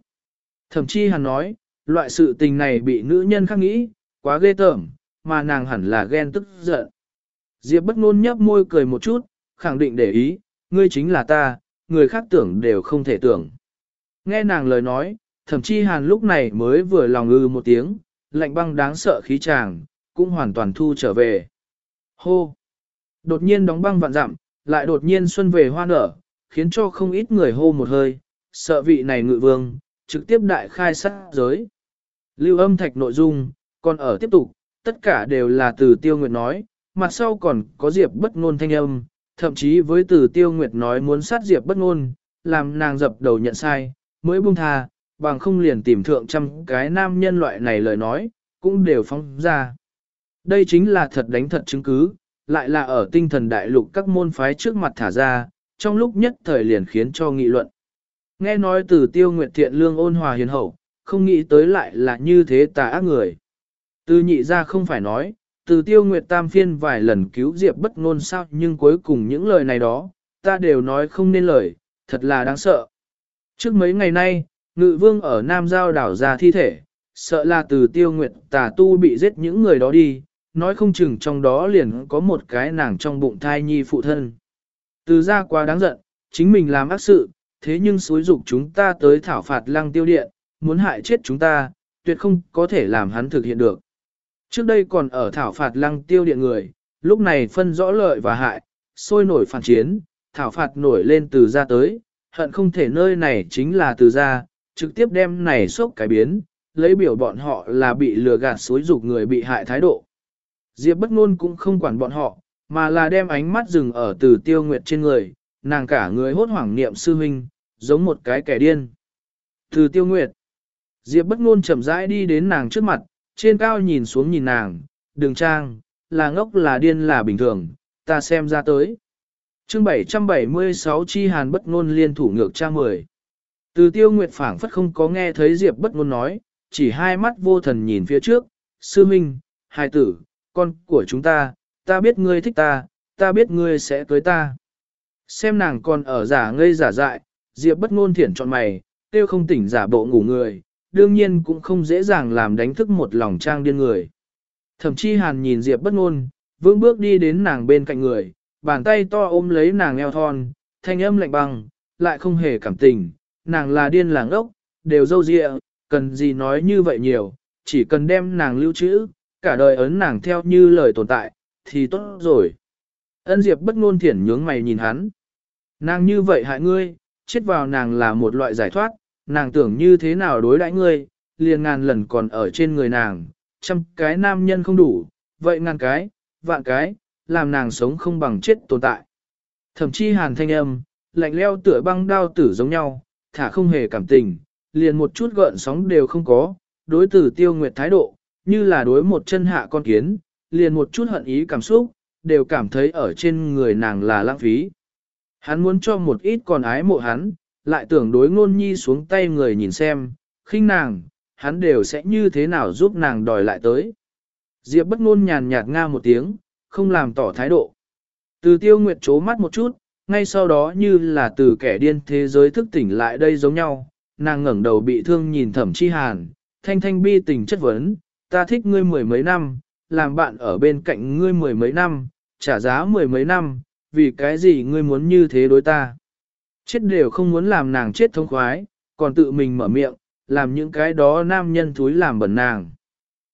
Thậm chí hàn nói, loại sự tình này bị nữ nhân khác nghĩ, quá ghê tởm, mà nàng hẳn là ghen tức giận. Diệp bất ngôn nhấp môi cười một chút, khẳng định để ý, ngươi chính là ta, người khác tưởng đều không thể tưởng. Nghe nàng lời nói, thậm chí hàn lúc này mới vừa lòng ư một tiếng, lạnh băng đáng sợ khí chàng, cũng hoàn toàn thu trở về. Hô! Đột nhiên đóng băng vạn dặm, lại đột nhiên xuân về hoa nở, khiến cho không ít người hô một hơi, sợ vị này ngự vương, trực tiếp đại khai sát giới. Lưu âm thạch nội dung, còn ở tiếp tục, tất cả đều là từ tiêu nguyệt nói, mặt sau còn có diệp bất ngôn thanh âm, thậm chí với từ tiêu nguyệt nói muốn sát diệp bất ngôn, làm nàng dập đầu nhận sai, mới buông tha, bằng không liền tìm thượng trăm cái nam nhân loại này lời nói, cũng đều phóng ra. Đây chính là thật đánh thật chứng cứ, lại là ở tinh thần đại lục các môn phái trước mặt thả ra, trong lúc nhất thời liền khiến cho nghị luận. Nghe nói từ tiêu nguyệt thiện lương ôn hòa hiền hậu, không nghĩ tới lại là như thế tà ác người. Từ nhị ra không phải nói, từ tiêu nguyệt tam phiên vài lần cứu Diệp bất ngôn sao nhưng cuối cùng những lời này đó, ta đều nói không nên lời, thật là đáng sợ. Trước mấy ngày nay, ngự vương ở Nam Giao đảo ra thi thể, sợ là từ tiêu nguyệt tà tu bị giết những người đó đi, nói không chừng trong đó liền có một cái nàng trong bụng thai nhi phụ thân. Từ ra quá đáng giận, chính mình làm ác sự, thế nhưng xúi dục chúng ta tới thảo phạt lăng tiêu điện, muốn hại chết chúng ta, tuyệt không có thể làm hắn thực hiện được. Trước đây còn ở thảo phạt lăng tiêu điện người, lúc này phân rõ lợi và hại, sôi nổi phản chiến, thảo phạt nổi lên từ ra tới, hận không thể nơi này chính là từ ra, trực tiếp đem này sốc cải biến, lấy biểu bọn họ là bị lừa gạt xối dục người bị hại thái độ. Diệp bất ngôn cũng không quản bọn họ, mà là đem ánh mắt dừng ở từ tiêu nguyệt trên người, nàng cả người hốt hoảng niệm sư huynh, giống một cái kẻ điên. Từ tiêu nguyệt, Diệp bất ngôn chậm rãi đi đến nàng trước mặt, trên cao nhìn xuống nhìn nàng, đường trang, là ngốc là điên là bình thường, ta xem ra tới. chương 776 chi hàn bất ngôn liên thủ ngược trang 10. Từ tiêu nguyệt phảng phất không có nghe thấy Diệp bất ngôn nói, chỉ hai mắt vô thần nhìn phía trước, sư minh, hài tử, con của chúng ta, ta biết ngươi thích ta, ta biết ngươi sẽ cưới ta. Xem nàng còn ở giả ngây giả dại, Diệp bất ngôn thiển chọn mày, tiêu không tỉnh giả bộ ngủ người, đương nhiên cũng không dễ dàng làm đánh thức một lòng trang điên người. Thậm chí hàn nhìn Diệp bất ngôn, vững bước đi đến nàng bên cạnh người, bàn tay to ôm lấy nàng eo thon, thanh âm lạnh băng, lại không hề cảm tình, nàng là điên làng ốc, đều dâu dịa, cần gì nói như vậy nhiều, chỉ cần đem nàng lưu trữ, cả đời ấn nàng theo như lời tồn tại, thì tốt rồi. Ân Diệp bất ngôn thiển nhướng mày nhìn hắn. Nàng như vậy hại ngươi, chết vào nàng là một loại giải thoát, nàng tưởng như thế nào đối đãi ngươi, liền ngàn lần còn ở trên người nàng, trăm cái nam nhân không đủ, vậy ngàn cái, vạn cái, làm nàng sống không bằng chết tồn tại. Thậm chí hàn thanh âm, lạnh leo tựa băng đao tử giống nhau, thả không hề cảm tình, liền một chút gợn sóng đều không có, đối tử tiêu nguyệt thái độ, như là đối một chân hạ con kiến, liền một chút hận ý cảm xúc, đều cảm thấy ở trên người nàng là lãng phí. Hắn muốn cho một ít còn ái mộ hắn, lại tưởng đối ngôn nhi xuống tay người nhìn xem, khinh nàng, hắn đều sẽ như thế nào giúp nàng đòi lại tới. Diệp bất ngôn nhàn nhạt nga một tiếng, không làm tỏ thái độ. Từ tiêu nguyệt chố mắt một chút, ngay sau đó như là từ kẻ điên thế giới thức tỉnh lại đây giống nhau, nàng ngẩng đầu bị thương nhìn thẩm chi hàn, thanh thanh bi tình chất vấn, ta thích ngươi mười mấy năm, làm bạn ở bên cạnh ngươi mười mấy năm, trả giá mười mấy năm, vì cái gì ngươi muốn như thế đối ta. Chết đều không muốn làm nàng chết thông khoái, còn tự mình mở miệng, làm những cái đó nam nhân thúi làm bẩn nàng.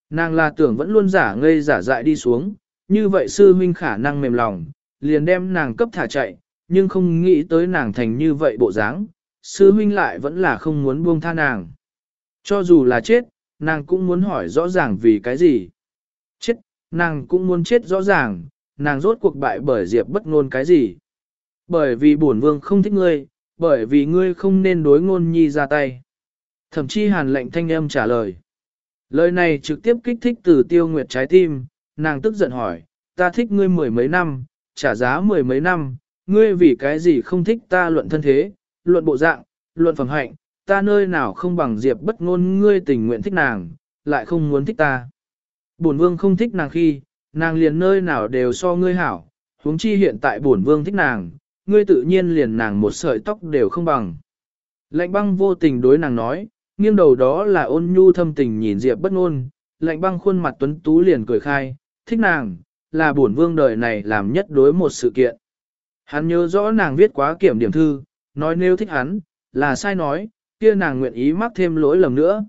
Nàng là tưởng vẫn luôn giả ngây giả dại đi xuống, như vậy sư huynh khả năng mềm lòng, liền đem nàng cấp thả chạy, nhưng không nghĩ tới nàng thành như vậy bộ dáng, sư huynh lại vẫn là không muốn buông tha nàng. Cho dù là chết, nàng cũng muốn hỏi rõ ràng vì cái gì. Chết, nàng cũng muốn chết rõ ràng, nàng rốt cuộc bại bởi Diệp bất ngôn cái gì. Bởi vì bổn vương không thích ngươi, bởi vì ngươi không nên đối ngôn nhi ra tay. Thậm chí hàn lệnh thanh âm trả lời. Lời này trực tiếp kích thích từ tiêu nguyệt trái tim, nàng tức giận hỏi, ta thích ngươi mười mấy năm, trả giá mười mấy năm, ngươi vì cái gì không thích ta luận thân thế, luận bộ dạng, luận phẩm hạnh, ta nơi nào không bằng diệp bất ngôn ngươi tình nguyện thích nàng, lại không muốn thích ta. Bổn vương không thích nàng khi, nàng liền nơi nào đều so ngươi hảo, huống chi hiện tại bổn vương thích nàng, ngươi tự nhiên liền nàng một sợi tóc đều không bằng. Lạnh băng vô tình đối nàng nói, nghiêng đầu đó là ôn nhu thâm tình nhìn Diệp bất ngôn, lạnh băng khuôn mặt tuấn tú liền cười khai, thích nàng, là bổn vương đời này làm nhất đối một sự kiện. Hắn nhớ rõ nàng viết quá kiểm điểm thư, nói nếu thích hắn, là sai nói, kia nàng nguyện ý mắc thêm lỗi lầm nữa.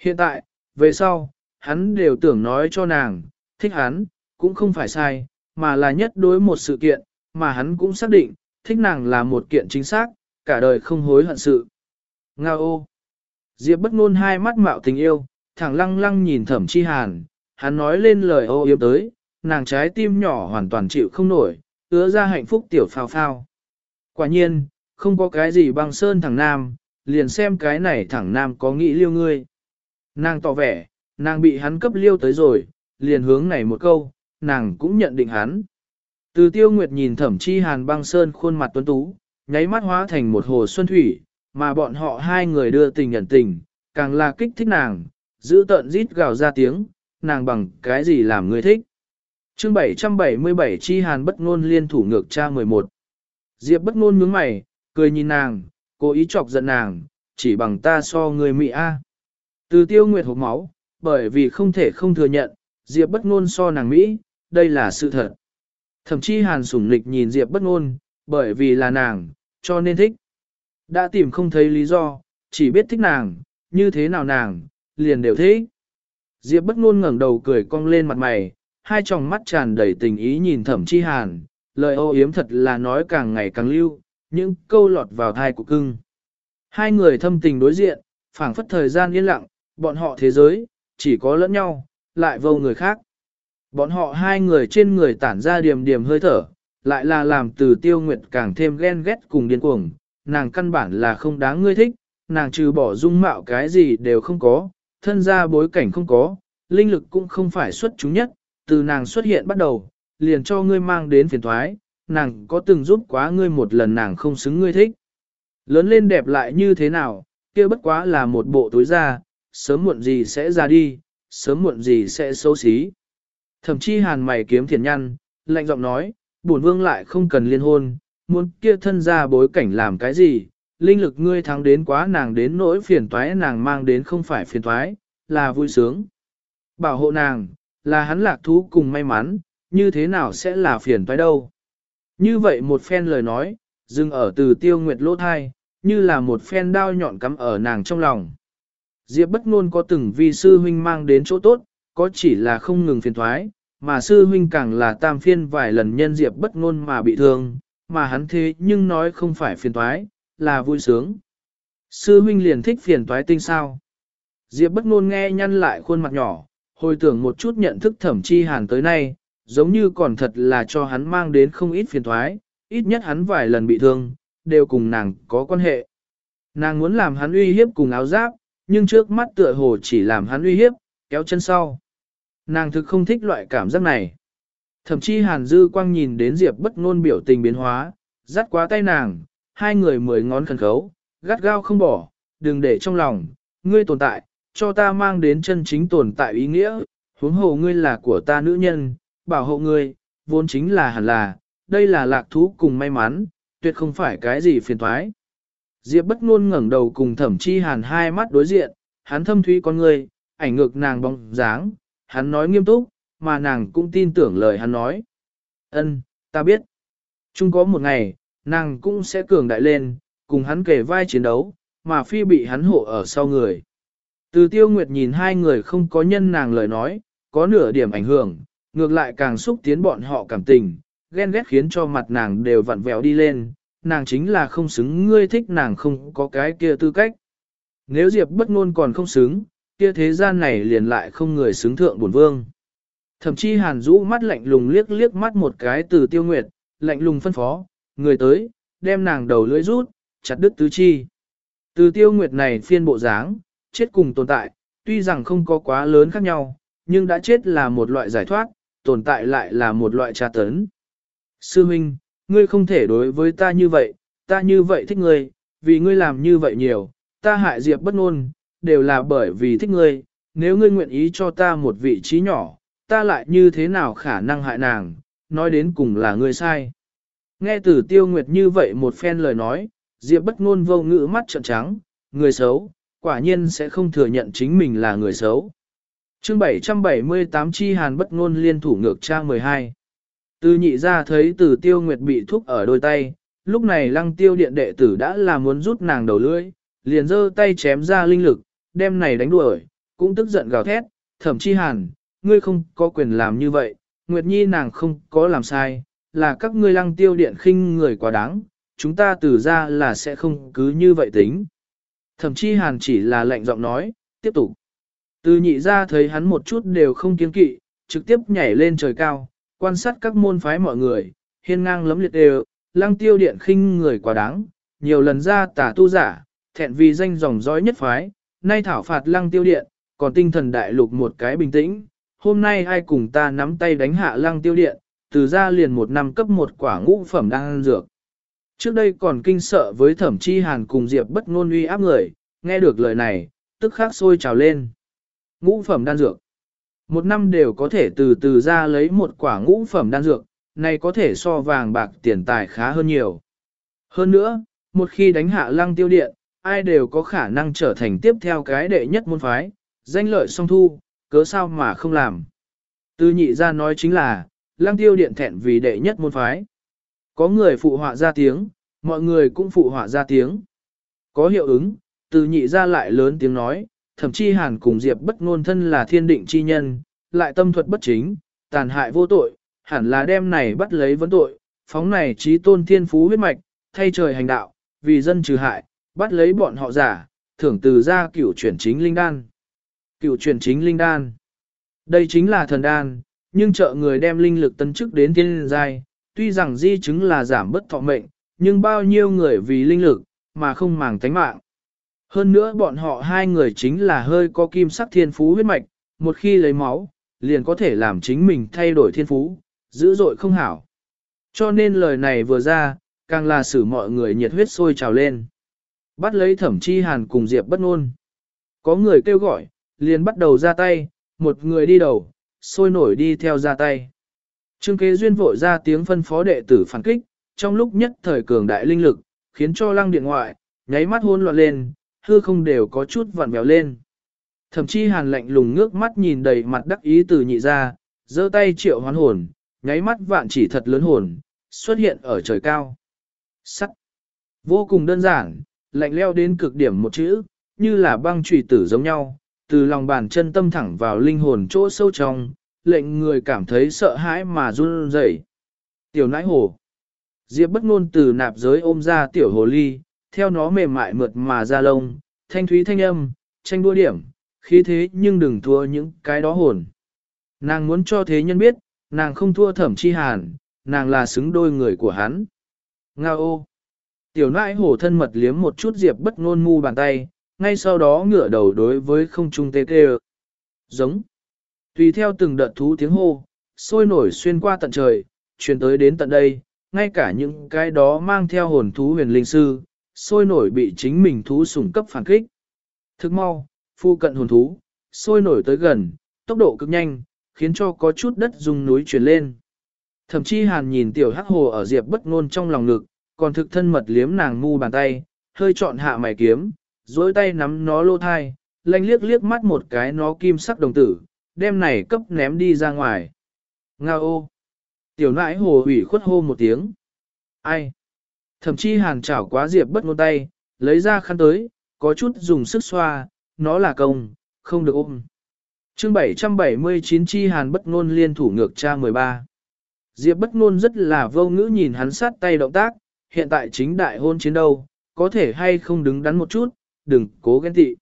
Hiện tại, về sau, hắn đều tưởng nói cho nàng, thích hắn, cũng không phải sai, mà là nhất đối một sự kiện, mà hắn cũng xác định, thích nàng là một kiện chính xác, cả đời không hối hận sự. Nga ô! Diệp bất ngôn hai mắt mạo tình yêu, thẳng lăng lăng nhìn thẩm chi hàn, hắn nói lên lời ô yếm tới, nàng trái tim nhỏ hoàn toàn chịu không nổi, ứa ra hạnh phúc tiểu phao phao. Quả nhiên, không có cái gì băng sơn thẳng nam, liền xem cái này thẳng nam có nghĩ liêu ngươi. Nàng tỏ vẻ, nàng bị hắn cấp liêu tới rồi, liền hướng này một câu, nàng cũng nhận định hắn. Từ tiêu nguyệt nhìn thẩm chi hàn băng sơn khuôn mặt tuấn tú, nháy mắt hóa thành một hồ xuân thủy, mà bọn họ hai người đưa tình nhận tình, càng là kích thích nàng, giữ tận rít gào ra tiếng, nàng bằng cái gì làm người thích. chương 777 chi hàn bất ngôn liên thủ ngược cha 11. Diệp bất ngôn nhướng mày, cười nhìn nàng, cố ý chọc giận nàng, chỉ bằng ta so người Mỹ A. Từ tiêu nguyệt hộp máu, bởi vì không thể không thừa nhận, Diệp bất ngôn so nàng Mỹ, đây là sự thật. Thậm chí hàn sủng lịch nhìn Diệp bất ngôn, bởi vì là nàng, cho nên thích. Đã tìm không thấy lý do, chỉ biết thích nàng, như thế nào nàng, liền đều thích. Diệp bất ngôn ngẩng đầu cười cong lên mặt mày, hai tròng mắt tràn đầy tình ý nhìn thẩm chi hàn, lời ô yếm thật là nói càng ngày càng lưu, những câu lọt vào thai của cưng. Hai người thâm tình đối diện, phảng phất thời gian yên lặng, bọn họ thế giới, chỉ có lẫn nhau, lại vô người khác. Bọn họ hai người trên người tản ra điềm điềm hơi thở, lại là làm từ tiêu nguyệt càng thêm ghen ghét cùng điên cuồng, nàng căn bản là không đáng ngươi thích, nàng trừ bỏ dung mạo cái gì đều không có, thân gia bối cảnh không có, linh lực cũng không phải xuất chúng nhất, từ nàng xuất hiện bắt đầu, liền cho ngươi mang đến phiền thoái, nàng có từng giúp quá ngươi một lần nàng không xứng ngươi thích. Lớn lên đẹp lại như thế nào, kia bất quá là một bộ túi da, sớm muộn gì sẽ ra đi, sớm muộn gì sẽ xấu xí. Thậm chí hàn mày kiếm thiền nhăn, lạnh giọng nói, bổn vương lại không cần liên hôn, muốn kia thân ra bối cảnh làm cái gì, linh lực ngươi thắng đến quá nàng đến nỗi phiền toái nàng mang đến không phải phiền toái, là vui sướng. Bảo hộ nàng, là hắn lạc thú cùng may mắn, như thế nào sẽ là phiền toái đâu. Như vậy một phen lời nói, dừng ở từ tiêu nguyệt lỗ thai, như là một phen đao nhọn cắm ở nàng trong lòng. Diệp bất ngôn có từng vi sư huynh mang đến chỗ tốt, có chỉ là không ngừng phiền thoái, mà sư huynh càng là tam phiên vài lần nhân Diệp bất ngôn mà bị thương, mà hắn thế nhưng nói không phải phiền toái, là vui sướng. Sư huynh liền thích phiền toái tinh sao. Diệp bất ngôn nghe nhăn lại khuôn mặt nhỏ, hồi tưởng một chút nhận thức thẩm chi hàn tới nay, giống như còn thật là cho hắn mang đến không ít phiền toái, ít nhất hắn vài lần bị thương, đều cùng nàng có quan hệ. Nàng muốn làm hắn uy hiếp cùng áo giáp, nhưng trước mắt tựa hồ chỉ làm hắn uy hiếp, kéo chân sau. Nàng thực không thích loại cảm giác này. Thậm chí Hàn Dư Quang nhìn đến Diệp bất ngôn biểu tình biến hóa, dắt quá tay nàng, hai người mười ngón khẩn khấu, gắt gao không bỏ, đừng để trong lòng, ngươi tồn tại, cho ta mang đến chân chính tồn tại ý nghĩa, huống hồ ngươi là của ta nữ nhân, bảo hộ ngươi, vốn chính là hẳn là, đây là lạc thú cùng may mắn, tuyệt không phải cái gì phiền toái. Diệp bất ngôn ngẩng đầu cùng thẩm chi hàn hai mắt đối diện, hắn thâm thúy con ngươi, ảnh ngược nàng bóng dáng, hắn nói nghiêm túc, mà nàng cũng tin tưởng lời hắn nói. Ân, ta biết. Chung có một ngày, nàng cũng sẽ cường đại lên, cùng hắn kề vai chiến đấu, mà phi bị hắn hộ ở sau người. Từ tiêu nguyệt nhìn hai người không có nhân nàng lời nói, có nửa điểm ảnh hưởng, ngược lại càng xúc tiến bọn họ cảm tình, ghen ghét khiến cho mặt nàng đều vặn vẹo đi lên, nàng chính là không xứng ngươi thích nàng không có cái kia tư cách. Nếu Diệp bất ngôn còn không xứng, kia thế gian này liền lại không người xứng thượng bổn vương. Thậm chí hàn rũ mắt lạnh lùng liếc liếc mắt một cái từ tiêu nguyệt, lạnh lùng phân phó, người tới, đem nàng đầu lưỡi rút, chặt đứt tứ chi. Từ tiêu nguyệt này phiên bộ dáng, chết cùng tồn tại, tuy rằng không có quá lớn khác nhau, nhưng đã chết là một loại giải thoát, tồn tại lại là một loại tra tấn. Sư Minh, ngươi không thể đối với ta như vậy, ta như vậy thích ngươi, vì ngươi làm như vậy nhiều, ta hại Diệp bất ngôn, đều là bởi vì thích ngươi, nếu ngươi nguyện ý cho ta một vị trí nhỏ, ta lại như thế nào khả năng hại nàng, nói đến cùng là ngươi sai. Nghe từ tiêu nguyệt như vậy một phen lời nói, Diệp bất ngôn vô ngữ mắt trợn trắng, người xấu, quả nhiên sẽ không thừa nhận chính mình là người xấu. Chương 778 chi hàn bất ngôn liên thủ ngược trang 12. Từ nhị ra thấy từ tiêu nguyệt bị thúc ở đôi tay, lúc này lăng tiêu điện đệ tử đã là muốn rút nàng đầu lưỡi, liền giơ tay chém ra linh lực, đem này đánh đuổi, cũng tức giận gào thét, thẩm chi hàn, ngươi không có quyền làm như vậy, Nguyệt Nhi nàng không có làm sai, là các ngươi lăng tiêu điện khinh người quá đáng, chúng ta từ ra là sẽ không cứ như vậy tính. Thẩm chi hàn chỉ là lệnh giọng nói, tiếp tục. Từ nhị ra thấy hắn một chút đều không kiên kỵ, trực tiếp nhảy lên trời cao, quan sát các môn phái mọi người, hiên ngang lấm liệt đều, lăng tiêu điện khinh người quá đáng, nhiều lần ra tả tu giả, thẹn vì danh dòng dõi nhất phái, nay thảo phạt lăng tiêu điện, còn tinh thần đại lục một cái bình tĩnh, hôm nay ai cùng ta nắm tay đánh hạ lăng tiêu điện, từ ra liền một năm cấp một quả ngũ phẩm đang dược. Trước đây còn kinh sợ với thẩm chi hàn cùng diệp bất ngôn uy áp người, nghe được lời này, tức khắc sôi trào lên. Ngũ phẩm đan dược. Một năm đều có thể từ từ ra lấy một quả ngũ phẩm đan dược, này có thể so vàng bạc tiền tài khá hơn nhiều. Hơn nữa, một khi đánh hạ lăng tiêu điện, ai đều có khả năng trở thành tiếp theo cái đệ nhất môn phái, danh lợi song thu, cớ sao mà không làm. Tư nhị ra nói chính là, lăng tiêu điện thẹn vì đệ nhất môn phái. Có người phụ họa ra tiếng, mọi người cũng phụ họa ra tiếng. Có hiệu ứng, từ nhị ra lại lớn tiếng nói, thậm chí hàn cùng diệp bất ngôn thân là thiên định chi nhân, lại tâm thuật bất chính, tàn hại vô tội, hẳn là đem này bắt lấy vấn tội, phóng này trí tôn thiên phú huyết mạch, thay trời hành đạo, vì dân trừ hại, bắt lấy bọn họ giả, thưởng từ ra cửu chuyển chính linh đan. Cửu chuyển chính linh đan. Đây chính là thần đan, nhưng trợ người đem linh lực tân chức đến thiên giai, tuy rằng di chứng là giảm bất thọ mệnh, nhưng bao nhiêu người vì linh lực, mà không màng tánh mạng. Hơn nữa bọn họ hai người chính là hơi có kim sắc thiên phú huyết mạch, một khi lấy máu, liền có thể làm chính mình thay đổi thiên phú, dữ dội không hảo. Cho nên lời này vừa ra, càng là xử mọi người nhiệt huyết sôi trào lên. Bắt lấy thẩm chi hàn cùng Diệp bất ngôn. Có người kêu gọi, liền bắt đầu ra tay, một người đi đầu, sôi nổi đi theo ra tay. Trương kế duyên vội ra tiếng phân phó đệ tử phản kích, trong lúc nhất thời cường đại linh lực, khiến cho lăng điện ngoại, nháy mắt hôn loạn lên, hư không đều có chút vặn vẹo lên. Thậm chí hàn lạnh lùng ngước mắt nhìn đầy mặt đắc ý từ nhị ra, giơ tay triệu hoán hồn, nháy mắt vạn chỉ thật lớn hồn, xuất hiện ở trời cao. Sắt. Vô cùng đơn giản, lạnh leo đến cực điểm một chữ, như là băng trùy tử giống nhau, từ lòng bàn chân tâm thẳng vào linh hồn chỗ sâu trong, lệnh người cảm thấy sợ hãi mà run rẩy. Tiểu nãi hồ. Diệp bất ngôn từ nạp giới ôm ra tiểu hồ ly, theo nó mềm mại mượt mà ra lông, thanh thúy thanh âm, tranh đua điểm, khí thế nhưng đừng thua những cái đó hồn. Nàng muốn cho thế nhân biết, nàng không thua thẩm chi hàn, nàng là xứng đôi người của hắn. Nga ô! Tiểu nãi hổ thân mật liếm một chút diệp bất ngôn mu bàn tay, ngay sau đó ngửa đầu đối với không trung tê tê. Giống. Tùy theo từng đợt thú tiếng hô, sôi nổi xuyên qua tận trời, truyền tới đến tận đây, ngay cả những cái đó mang theo hồn thú huyền linh sư, sôi nổi bị chính mình thú sủng cấp phản kích. Thức mau, phu cận hồn thú, sôi nổi tới gần, tốc độ cực nhanh, khiến cho có chút đất dùng núi chuyển lên. Thậm chí hàn nhìn tiểu hắc hồ ở diệp bất ngôn trong lòng ngực, còn thực thân mật liếm nàng ngu bàn tay, hơi chọn hạ mày kiếm, dối tay nắm nó lô thai, lanh liếc liếc mắt một cái nó kim sắc đồng tử, đem này cấp ném đi ra ngoài. Nga ô! Tiểu nãi hồ ủy khuất hô một tiếng. Ai? Thậm chí hàn chảo quá diệp bất ngôn tay, lấy ra khăn tới, có chút dùng sức xoa, nó là công, không được ôm. Chương 779 chi hàn bất ngôn liên thủ ngược cha 13. Diệp bất ngôn rất là vô ngữ nhìn hắn sát tay động tác, hiện tại chính đại hôn chiến đâu, có thể hay không đứng đắn một chút, đừng cố ghen tị.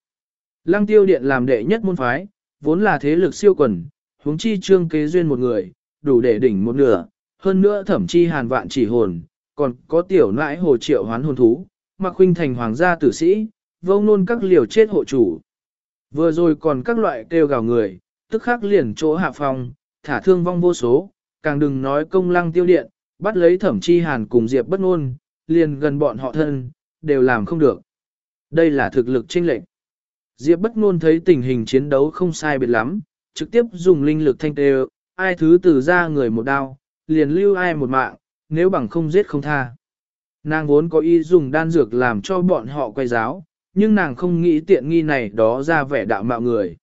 Lăng tiêu điện làm đệ nhất môn phái, vốn là thế lực siêu quần, huống chi trương kế duyên một người, đủ để đỉnh một nửa, hơn nữa thẩm chi hàn vạn chỉ hồn, còn có tiểu nãi hồ triệu hoán hồn thú, mặc huynh thành hoàng gia tử sĩ, vông nôn các liều chết hộ chủ. Vừa rồi còn các loại kêu gào người, tức khắc liền chỗ hạ phòng, thả thương vong vô số, càng đừng nói công lăng tiêu điện, bắt lấy thẩm chi hàn cùng diệp bất ngôn, liền gần bọn họ thân, đều làm không được. Đây là thực lực chênh lệch. Diệp bất ngôn thấy tình hình chiến đấu không sai biệt lắm, trực tiếp dùng linh lực thanh tê, ai thứ từ ra người một đao, liền lưu ai một mạng, nếu bằng không giết không tha. Nàng vốn có ý dùng đan dược làm cho bọn họ quay giáo, nhưng nàng không nghĩ tiện nghi này đó ra vẻ đạo mạo người.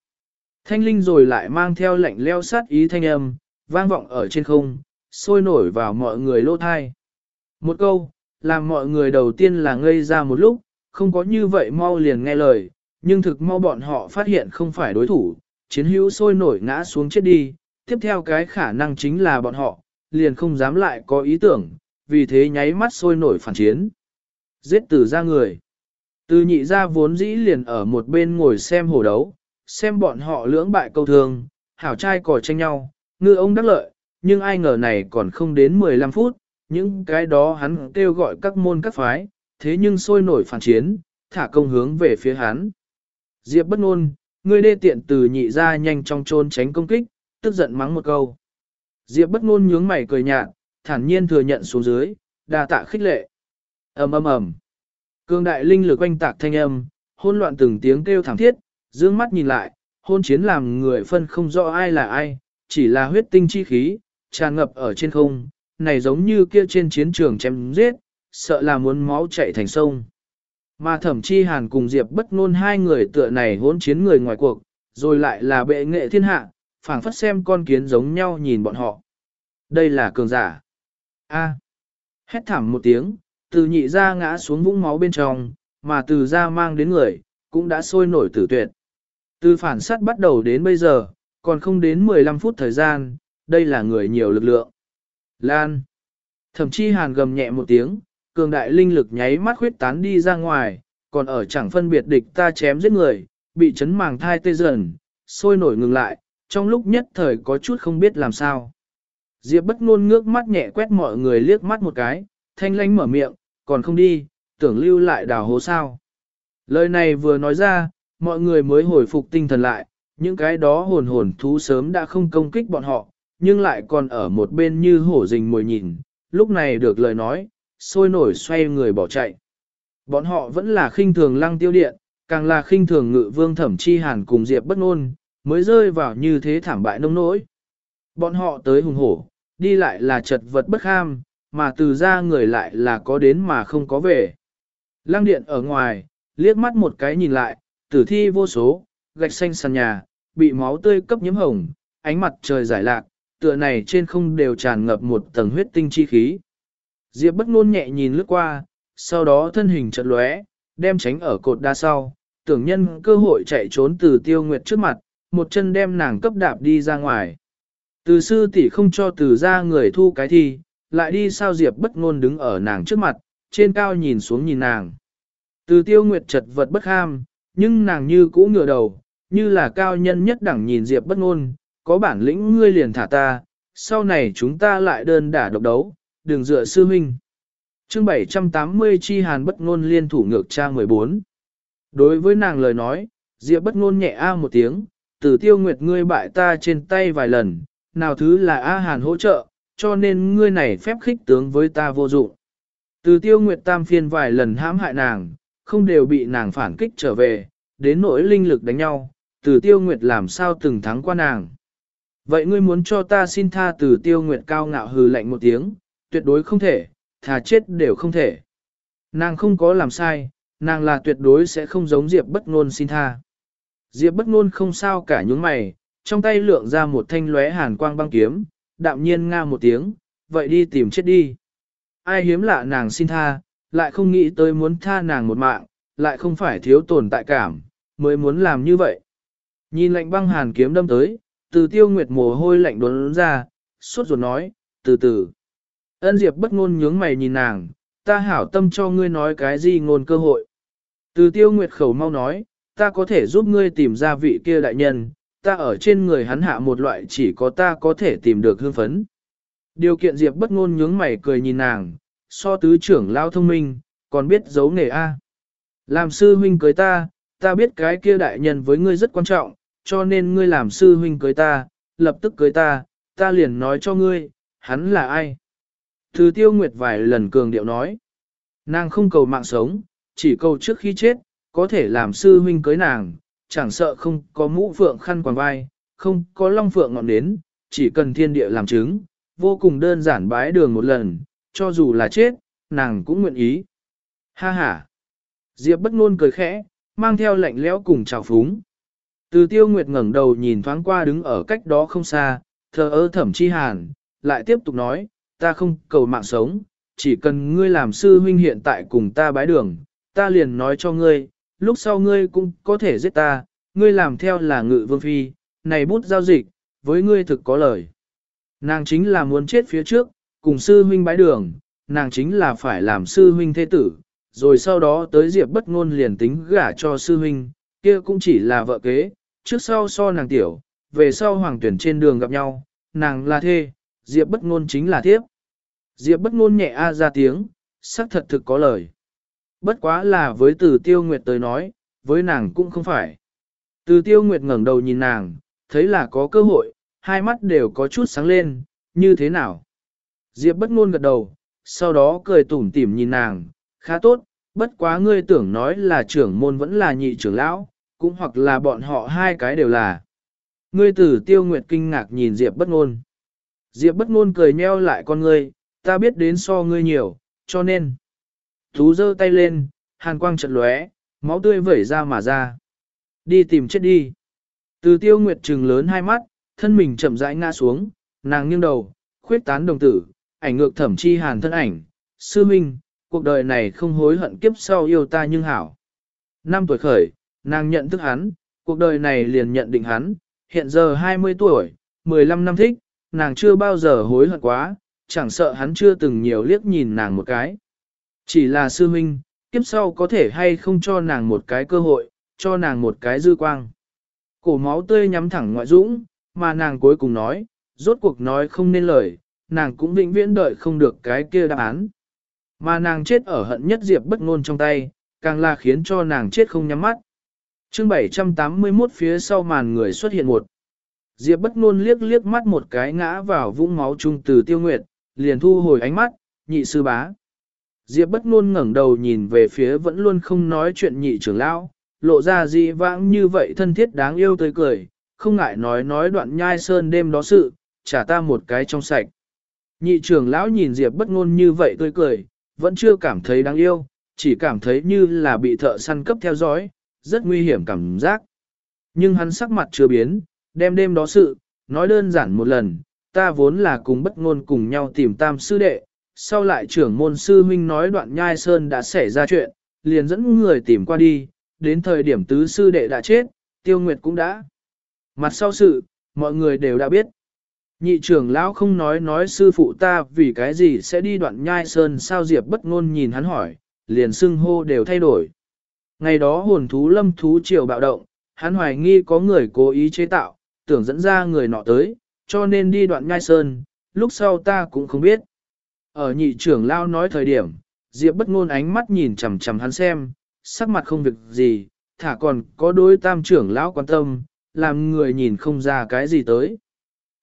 Thanh linh rồi lại mang theo lệnh leo sát ý thanh âm, vang vọng ở trên không, sôi nổi vào mọi người lỗ thai. Một câu, làm mọi người đầu tiên là ngây ra một lúc, không có như vậy mau liền nghe lời, nhưng thực mau bọn họ phát hiện không phải đối thủ, chiến hữu sôi nổi ngã xuống chết đi, tiếp theo cái khả năng chính là bọn họ, liền không dám lại có ý tưởng, vì thế nháy mắt sôi nổi phản chiến. Giết tử ra người. Từ nhị ra vốn dĩ liền ở một bên ngồi xem hổ đấu, xem bọn họ lưỡng bại câu thương, hảo trai cỏ tranh nhau, ngư ông đắc lợi, nhưng ai ngờ này còn không đến 15 phút, những cái đó hắn kêu gọi các môn các phái, thế nhưng sôi nổi phản chiến, thả công hướng về phía hắn. Diệp bất ngôn, ngươi đê tiện từ nhị ra nhanh trong trôn tránh công kích, tức giận mắng một câu. Diệp bất ngôn nhướng mày cười nhạt, thản nhiên thừa nhận xuống dưới, đa tạ khích lệ. ầm ầm ầm, cương đại linh lực quanh tạc thanh âm, hỗn loạn từng tiếng kêu thảm thiết, dương mắt nhìn lại, hôn chiến làm người phân không rõ ai là ai, chỉ là huyết tinh chi khí, tràn ngập ở trên không, này giống như kia trên chiến trường chém giết, sợ là muốn máu chạy thành sông. Mà thẩm chi hàn cùng Diệp bất ngôn hai người tựa này hỗn chiến người ngoài cuộc, rồi lại là bệ nghệ thiên hạ, phảng phất xem con kiến giống nhau nhìn bọn họ. Đây là cường giả. A. Hét thảm một tiếng, từ nhị ra ngã xuống vũng máu bên trong, mà từ ra mang đến người, cũng đã sôi nổi tử tuyệt. Từ phản sát bắt đầu đến bây giờ, còn không đến 15 phút thời gian, đây là người nhiều lực lượng. Lan. Thậm chí hàn gầm nhẹ một tiếng, cường đại linh lực nháy mắt khuyết tán đi ra ngoài, còn ở chẳng phân biệt địch ta chém giết người, bị chấn màng thai tê dần, sôi nổi ngừng lại, trong lúc nhất thời có chút không biết làm sao. Diệp bất ngôn ngước mắt nhẹ quét mọi người liếc mắt một cái, thanh lánh mở miệng, còn không đi, tưởng lưu lại đào hố sao. Lời này vừa nói ra, mọi người mới hồi phục tinh thần lại, những cái đó hồn hồn thú sớm đã không công kích bọn họ, nhưng lại còn ở một bên như hổ rình mồi nhìn, lúc này được lời nói, sôi nổi xoay người bỏ chạy. Bọn họ vẫn là khinh thường lăng tiêu điện, càng là khinh thường ngự vương thẩm chi hàn cùng diệp bất ngôn, mới rơi vào như thế thảm bại nông nỗi. Bọn họ tới hùng hổ, đi lại là chật vật bất ham mà từ ra người lại là có đến mà không có về. Lăng điện ở ngoài, liếc mắt một cái nhìn lại, tử thi vô số, gạch xanh sàn nhà, bị máu tươi cấp nhiễm hồng, ánh mặt trời giải lạc, tựa này trên không đều tràn ngập một tầng huyết tinh chi khí. Diệp bất ngôn nhẹ nhìn lướt qua, sau đó thân hình chợt lóe, đem tránh ở cột đa sau, tưởng nhân cơ hội chạy trốn từ tiêu nguyệt trước mặt, một chân đem nàng cấp đạp đi ra ngoài. Từ sư tỷ không cho từ ra người thu cái thi, lại đi sao Diệp bất ngôn đứng ở nàng trước mặt, trên cao nhìn xuống nhìn nàng. Từ tiêu nguyệt chật vật bất ham, nhưng nàng như cũ ngửa đầu, như là cao nhân nhất đẳng nhìn Diệp bất ngôn, có bản lĩnh ngươi liền thả ta, sau này chúng ta lại đơn đả độc đấu, đừng dựa sư huynh. Chương 780 chi hàn bất ngôn liên thủ ngược trang 14. Đối với nàng lời nói, Diệp bất ngôn nhẹ a một tiếng, từ tiêu nguyệt ngươi bại ta trên tay vài lần, nào thứ là A Hàn hỗ trợ, cho nên ngươi này phép khích tướng với ta vô dụng. Từ tiêu nguyệt tam phiên vài lần hãm hại nàng, không đều bị nàng phản kích trở về, đến nỗi linh lực đánh nhau, từ tiêu nguyệt làm sao từng thắng qua nàng. Vậy ngươi muốn cho ta xin tha từ tiêu nguyệt cao ngạo hừ lạnh một tiếng, tuyệt đối không thể, thà chết đều không thể. Nàng không có làm sai, nàng là tuyệt đối sẽ không giống Diệp bất ngôn xin tha. Diệp bất ngôn không sao cả nhúng mày, trong tay lượng ra một thanh lóe hàn quang băng kiếm, đạm nhiên nga một tiếng, vậy đi tìm chết đi. Ai hiếm lạ nàng xin tha, lại không nghĩ tới muốn tha nàng một mạng, lại không phải thiếu tồn tại cảm, mới muốn làm như vậy. Nhìn lạnh băng hàn kiếm đâm tới, từ tiêu nguyệt mồ hôi lạnh đốn ra, suốt ruột nói, từ từ. Ân Diệp bất ngôn nhướng mày nhìn nàng, ta hảo tâm cho ngươi nói cái gì ngôn cơ hội. Từ tiêu nguyệt khẩu mau nói, ta có thể giúp ngươi tìm ra vị kia đại nhân, ta ở trên người hắn hạ một loại chỉ có ta có thể tìm được hương phấn. Điều kiện Diệp bất ngôn nhướng mày cười nhìn nàng, so tứ trưởng lao thông minh, còn biết giấu nghề A. Làm sư huynh cưới ta, ta biết cái kia đại nhân với ngươi rất quan trọng, cho nên ngươi làm sư huynh cưới ta, lập tức cưới ta, ta liền nói cho ngươi, hắn là ai. Thứ tiêu nguyệt vài lần cường điệu nói, nàng không cầu mạng sống, chỉ cầu trước khi chết, có thể làm sư huynh cưới nàng, chẳng sợ không có mũ phượng khăn quàng vai, không có long phượng ngọn nến, chỉ cần thiên địa làm chứng, vô cùng đơn giản bái đường một lần, cho dù là chết, nàng cũng nguyện ý. Ha ha! Diệp bất ngôn cười khẽ, mang theo lạnh lẽo cùng chào phúng. Từ tiêu nguyệt ngẩng đầu nhìn thoáng qua đứng ở cách đó không xa, thờ ơ thẩm chi hàn, lại tiếp tục nói, ta không cầu mạng sống, chỉ cần ngươi làm sư huynh hiện tại cùng ta bái đường, ta liền nói cho ngươi, lúc sau ngươi cũng có thể giết ta, ngươi làm theo là ngự vương phi, này bút giao dịch, với ngươi thực có lời. Nàng chính là muốn chết phía trước, cùng sư huynh bái đường, nàng chính là phải làm sư huynh thế tử, rồi sau đó tới diệp bất ngôn liền tính gả cho sư huynh, kia cũng chỉ là vợ kế, trước sau so nàng tiểu, về sau hoàng tuyển trên đường gặp nhau, nàng là thê, diệp bất ngôn chính là thiếp. Diệp bất ngôn nhẹ a ra tiếng, sắc thật thực có lời. Bất quá là với từ tiêu nguyệt tới nói, với nàng cũng không phải. Từ tiêu nguyệt ngẩng đầu nhìn nàng, thấy là có cơ hội, hai mắt đều có chút sáng lên, như thế nào? Diệp bất ngôn gật đầu, sau đó cười tủm tỉm nhìn nàng, khá tốt, bất quá ngươi tưởng nói là trưởng môn vẫn là nhị trưởng lão, cũng hoặc là bọn họ hai cái đều là. Ngươi tử tiêu nguyệt kinh ngạc nhìn Diệp bất ngôn. Diệp bất ngôn cười nheo lại con ngươi, ta biết đến so ngươi nhiều, cho nên. Tú giơ tay lên, hàn quang chợt lóe, máu tươi vẩy ra mà ra. Đi tìm chết đi. Từ tiêu nguyệt trừng lớn hai mắt, thân mình chậm rãi ngã xuống, nàng nghiêng đầu, khuyết tán đồng tử, ảnh ngược thẩm chi hàn thân ảnh. Sư Minh, cuộc đời này không hối hận kiếp sau yêu ta nhưng hảo. Năm tuổi khởi, nàng nhận thức hắn, cuộc đời này liền nhận định hắn, hiện giờ 20 tuổi, 15 năm thích, nàng chưa bao giờ hối hận quá, chẳng sợ hắn chưa từng nhiều liếc nhìn nàng một cái. Chỉ là sư minh, kiếp sau có thể hay không cho nàng một cái cơ hội, cho nàng một cái dư quang. Cổ máu tươi nhắm thẳng ngoại dũng, mà nàng cuối cùng nói, rốt cuộc nói không nên lời, nàng cũng vĩnh viễn đợi không được cái kia đáp án. Mà nàng chết ở hận nhất diệp bất ngôn trong tay, càng là khiến cho nàng chết không nhắm mắt. Chương 781 phía sau màn người xuất hiện một. Diệp bất ngôn liếc liếc mắt một cái ngã vào vũng máu trung từ tiêu nguyệt, liền thu hồi ánh mắt, nhị sư bá. Diệp bất ngôn ngẩng đầu nhìn về phía vẫn luôn không nói chuyện nhị trưởng lão, lộ ra dị vãng như vậy thân thiết đáng yêu tươi cười, không ngại nói nói đoạn nhai sơn đêm đó sự, trả ta một cái trong sạch. Nhị trưởng lão nhìn Diệp bất ngôn như vậy tươi cười, vẫn chưa cảm thấy đáng yêu, chỉ cảm thấy như là bị thợ săn cấp theo dõi, rất nguy hiểm cảm giác. Nhưng hắn sắc mặt chưa biến, đem đêm đó sự, nói đơn giản một lần, ta vốn là cùng bất ngôn cùng nhau tìm tam sư đệ, sau lại trưởng môn sư huynh nói đoạn nhai sơn đã xảy ra chuyện, liền dẫn người tìm qua đi, đến thời điểm tứ sư đệ đã chết, tiêu nguyệt cũng đã. Mặt sau sự, mọi người đều đã biết. Nhị trưởng lão không nói nói sư phụ ta vì cái gì sẽ đi đoạn nhai sơn sao diệp bất ngôn nhìn hắn hỏi, liền xưng hô đều thay đổi. Ngày đó hồn thú lâm thú triều bạo động, hắn hoài nghi có người cố ý chế tạo, tưởng dẫn ra người nọ tới, cho nên đi đoạn nhai sơn, lúc sau ta cũng không biết. Ở nhị trưởng lao nói thời điểm, Diệp bất ngôn ánh mắt nhìn chằm chằm hắn xem, sắc mặt không việc gì, thả còn có đối tam trưởng lão quan tâm, làm người nhìn không ra cái gì tới.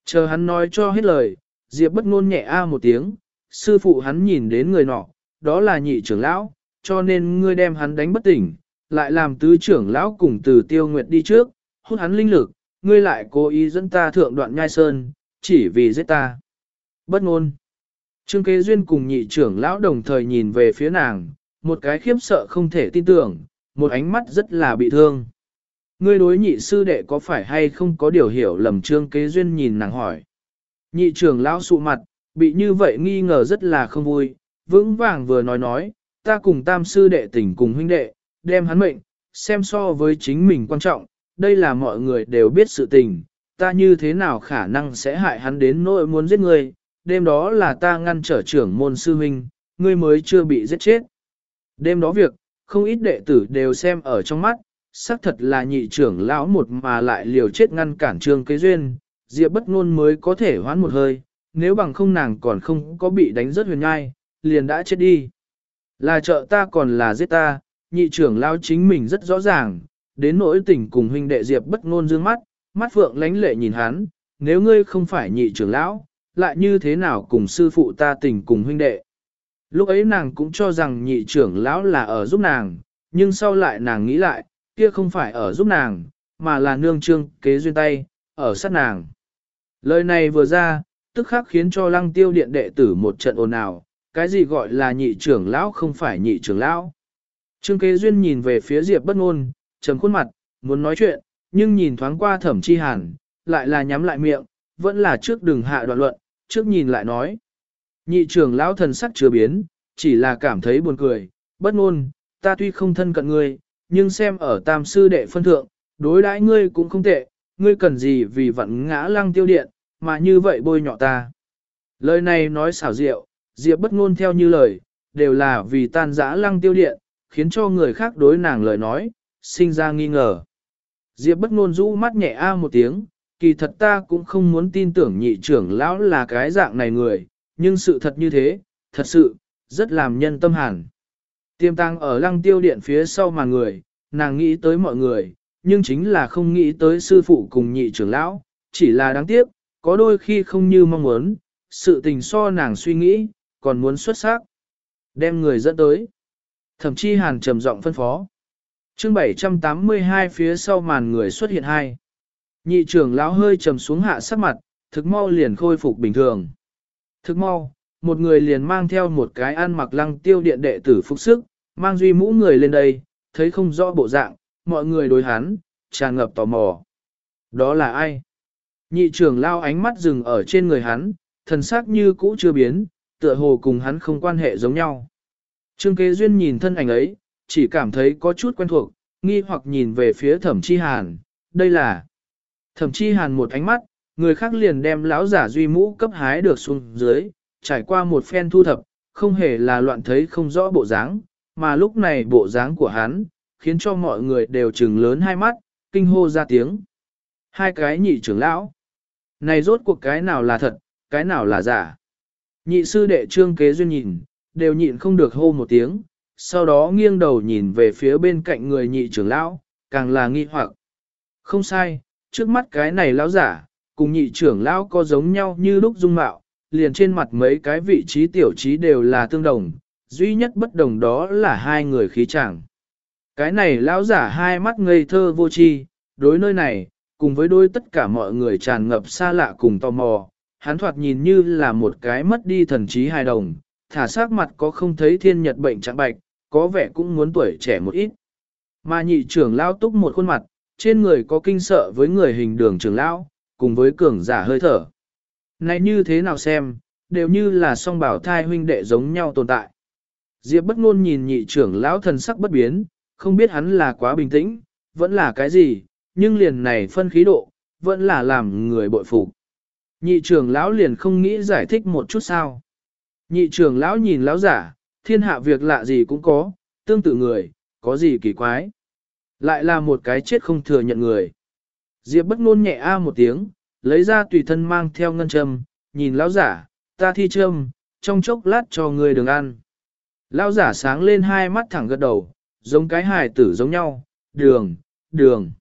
Chờ hắn nói cho hết lời, Diệp bất ngôn nhẹ a một tiếng, sư phụ hắn nhìn đến người nọ, đó là nhị trưởng lão, cho nên ngươi đem hắn đánh bất tỉnh, lại làm tứ trưởng lão cùng từ tiêu nguyệt đi trước, hút hắn linh lực, ngươi lại cố ý dẫn ta thượng đoạn nhai sơn, chỉ vì giết ta. Bất ngôn. Trương kế duyên cùng nhị trưởng lão đồng thời nhìn về phía nàng, một cái khiếp sợ không thể tin tưởng, một ánh mắt rất là bị thương. Ngươi đối nhị sư đệ có phải hay không có điều hiểu lầm trương kế duyên nhìn nàng hỏi. Nhị trưởng lão sụ mặt, bị như vậy nghi ngờ rất là không vui, vững vàng vừa nói nói, ta cùng tam sư đệ tình cùng huynh đệ, đem hắn mệnh, xem so với chính mình quan trọng, đây là mọi người đều biết sự tình, ta như thế nào khả năng sẽ hại hắn đến nỗi muốn giết ngươi, đêm đó là ta ngăn trở trưởng môn sư huynh, ngươi mới chưa bị giết chết. Đêm đó việc, không ít đệ tử đều xem ở trong mắt, xác thật là nhị trưởng lão một mà lại liều chết ngăn cản trương kế duyên, diệp bất ngôn mới có thể hoán một hơi, nếu bằng không nàng còn không có bị đánh rớt huyền nhai, liền đã chết đi. Là trợ ta còn là giết ta, nhị trưởng lao chính mình rất rõ ràng, đến nỗi tình cùng huynh đệ diệp bất ngôn dương mắt, mắt phượng lánh lệ nhìn hắn, nếu ngươi không phải nhị trưởng lão, lại như thế nào cùng sư phụ ta tình cùng huynh đệ. Lúc ấy nàng cũng cho rằng nhị trưởng lão là ở giúp nàng, nhưng sau lại nàng nghĩ lại, kia không phải ở giúp nàng, mà là nương trương kế duyên tay, ở sát nàng. Lời này vừa ra, tức khắc khiến cho lăng tiêu điện đệ tử một trận ồn ào, cái gì gọi là nhị trưởng lão không phải nhị trưởng lão. Trương kế duyên nhìn về phía Diệp bất ngôn, trầm khuôn mặt, muốn nói chuyện, nhưng nhìn thoáng qua thẩm chi hàn, lại là nhắm lại miệng, vẫn là trước đừng hạ đoạn luận, trước nhìn lại nói. Nhị trưởng lão thần sắc chưa biến, chỉ là cảm thấy buồn cười, bất ngôn, ta tuy không thân cận ngươi, nhưng xem ở tam sư đệ phân thượng, đối đãi ngươi cũng không tệ, ngươi cần gì vì vận ngã lăng tiêu điện, mà như vậy bôi nhọ ta. Lời này nói xảo diệu, diệp bất ngôn theo như lời, đều là vì tan dã lăng tiêu điện, khiến cho người khác đối nàng lời nói, sinh ra nghi ngờ. Diệp bất ngôn rũ mắt nhẹ a một tiếng, kỳ thật ta cũng không muốn tin tưởng nhị trưởng lão là cái dạng này người, nhưng sự thật như thế, thật sự, rất làm nhân tâm hẳn. Tiêm tăng ở lăng tiêu điện phía sau mà người, nàng nghĩ tới mọi người, nhưng chính là không nghĩ tới sư phụ cùng nhị trưởng lão, chỉ là đáng tiếc, có đôi khi không như mong muốn, sự tình so nàng suy nghĩ, còn muốn xuất sắc. Đem người dẫn tới. Thậm chí hàn trầm giọng phân phó. chương 782 phía sau màn người xuất hiện hai. Nhị trưởng lão hơi trầm xuống hạ sắc mặt, thực mau liền khôi phục bình thường. Thực mau, một người liền mang theo một cái ăn mặc lăng tiêu điện đệ tử phục sức, mang duy mũ người lên đây, thấy không rõ bộ dạng, mọi người đối hắn, tràn ngập tò mò. Đó là ai? Nhị trưởng lao ánh mắt dừng ở trên người hắn, thần sắc như cũ chưa biến, tựa hồ cùng hắn không quan hệ giống nhau. Trương kế duyên nhìn thân ảnh ấy, chỉ cảm thấy có chút quen thuộc, nghi hoặc nhìn về phía thẩm chi hàn, đây là thẩm chi hàn một ánh mắt, người khác liền đem lão giả duy mũ cấp hái được xuống dưới, trải qua một phen thu thập, không hề là loạn thấy không rõ bộ dáng, mà lúc này bộ dáng của hắn, khiến cho mọi người đều trừng lớn hai mắt, kinh hô ra tiếng. Hai cái nhị trưởng lão. Này rốt cuộc cái nào là thật, cái nào là giả. Nhị sư đệ trương kế duyên nhìn, đều nhịn không được hô một tiếng, sau đó nghiêng đầu nhìn về phía bên cạnh người nhị trưởng lão, càng là nghi hoặc. Không sai, trước mắt cái này lão giả, cùng nhị trưởng lão có giống nhau như lúc dung mạo, liền trên mặt mấy cái vị trí tiểu trí đều là tương đồng, duy nhất bất đồng đó là hai người khí chẳng. Cái này lão giả hai mắt ngây thơ vô tri, đối nơi này, cùng với đôi tất cả mọi người tràn ngập xa lạ cùng tò mò, hắn thoạt nhìn như là một cái mất đi thần trí hài đồng, thả sắc mặt có không thấy thiên nhật bệnh trạng bạch, có vẻ cũng muốn tuổi trẻ một ít. Mà nhị trưởng lão túc một khuôn mặt, trên người có kinh sợ với người hình đường trưởng lão, cùng với cường giả hơi thở. Này như thế nào xem, đều như là song bảo thai huynh đệ giống nhau tồn tại. Diệp bất ngôn nhìn nhị trưởng lão thần sắc bất biến, không biết hắn là quá bình tĩnh, vẫn là cái gì, nhưng liền này phân khí độ, vẫn là làm người bội phục. Nhị trưởng lão liền không nghĩ giải thích một chút sao. Nhị trưởng lão nhìn lão giả, thiên hạ việc lạ gì cũng có, tương tự người, có gì kỳ quái. Lại là một cái chết không thừa nhận người. Diệp bất ngôn nhẹ a một tiếng, lấy ra tùy thân mang theo ngân châm, nhìn lão giả, ta thi châm, trong chốc lát cho người đừng ăn. Lão giả sáng lên hai mắt thẳng gật đầu, giống cái hài tử giống nhau, đường, đường.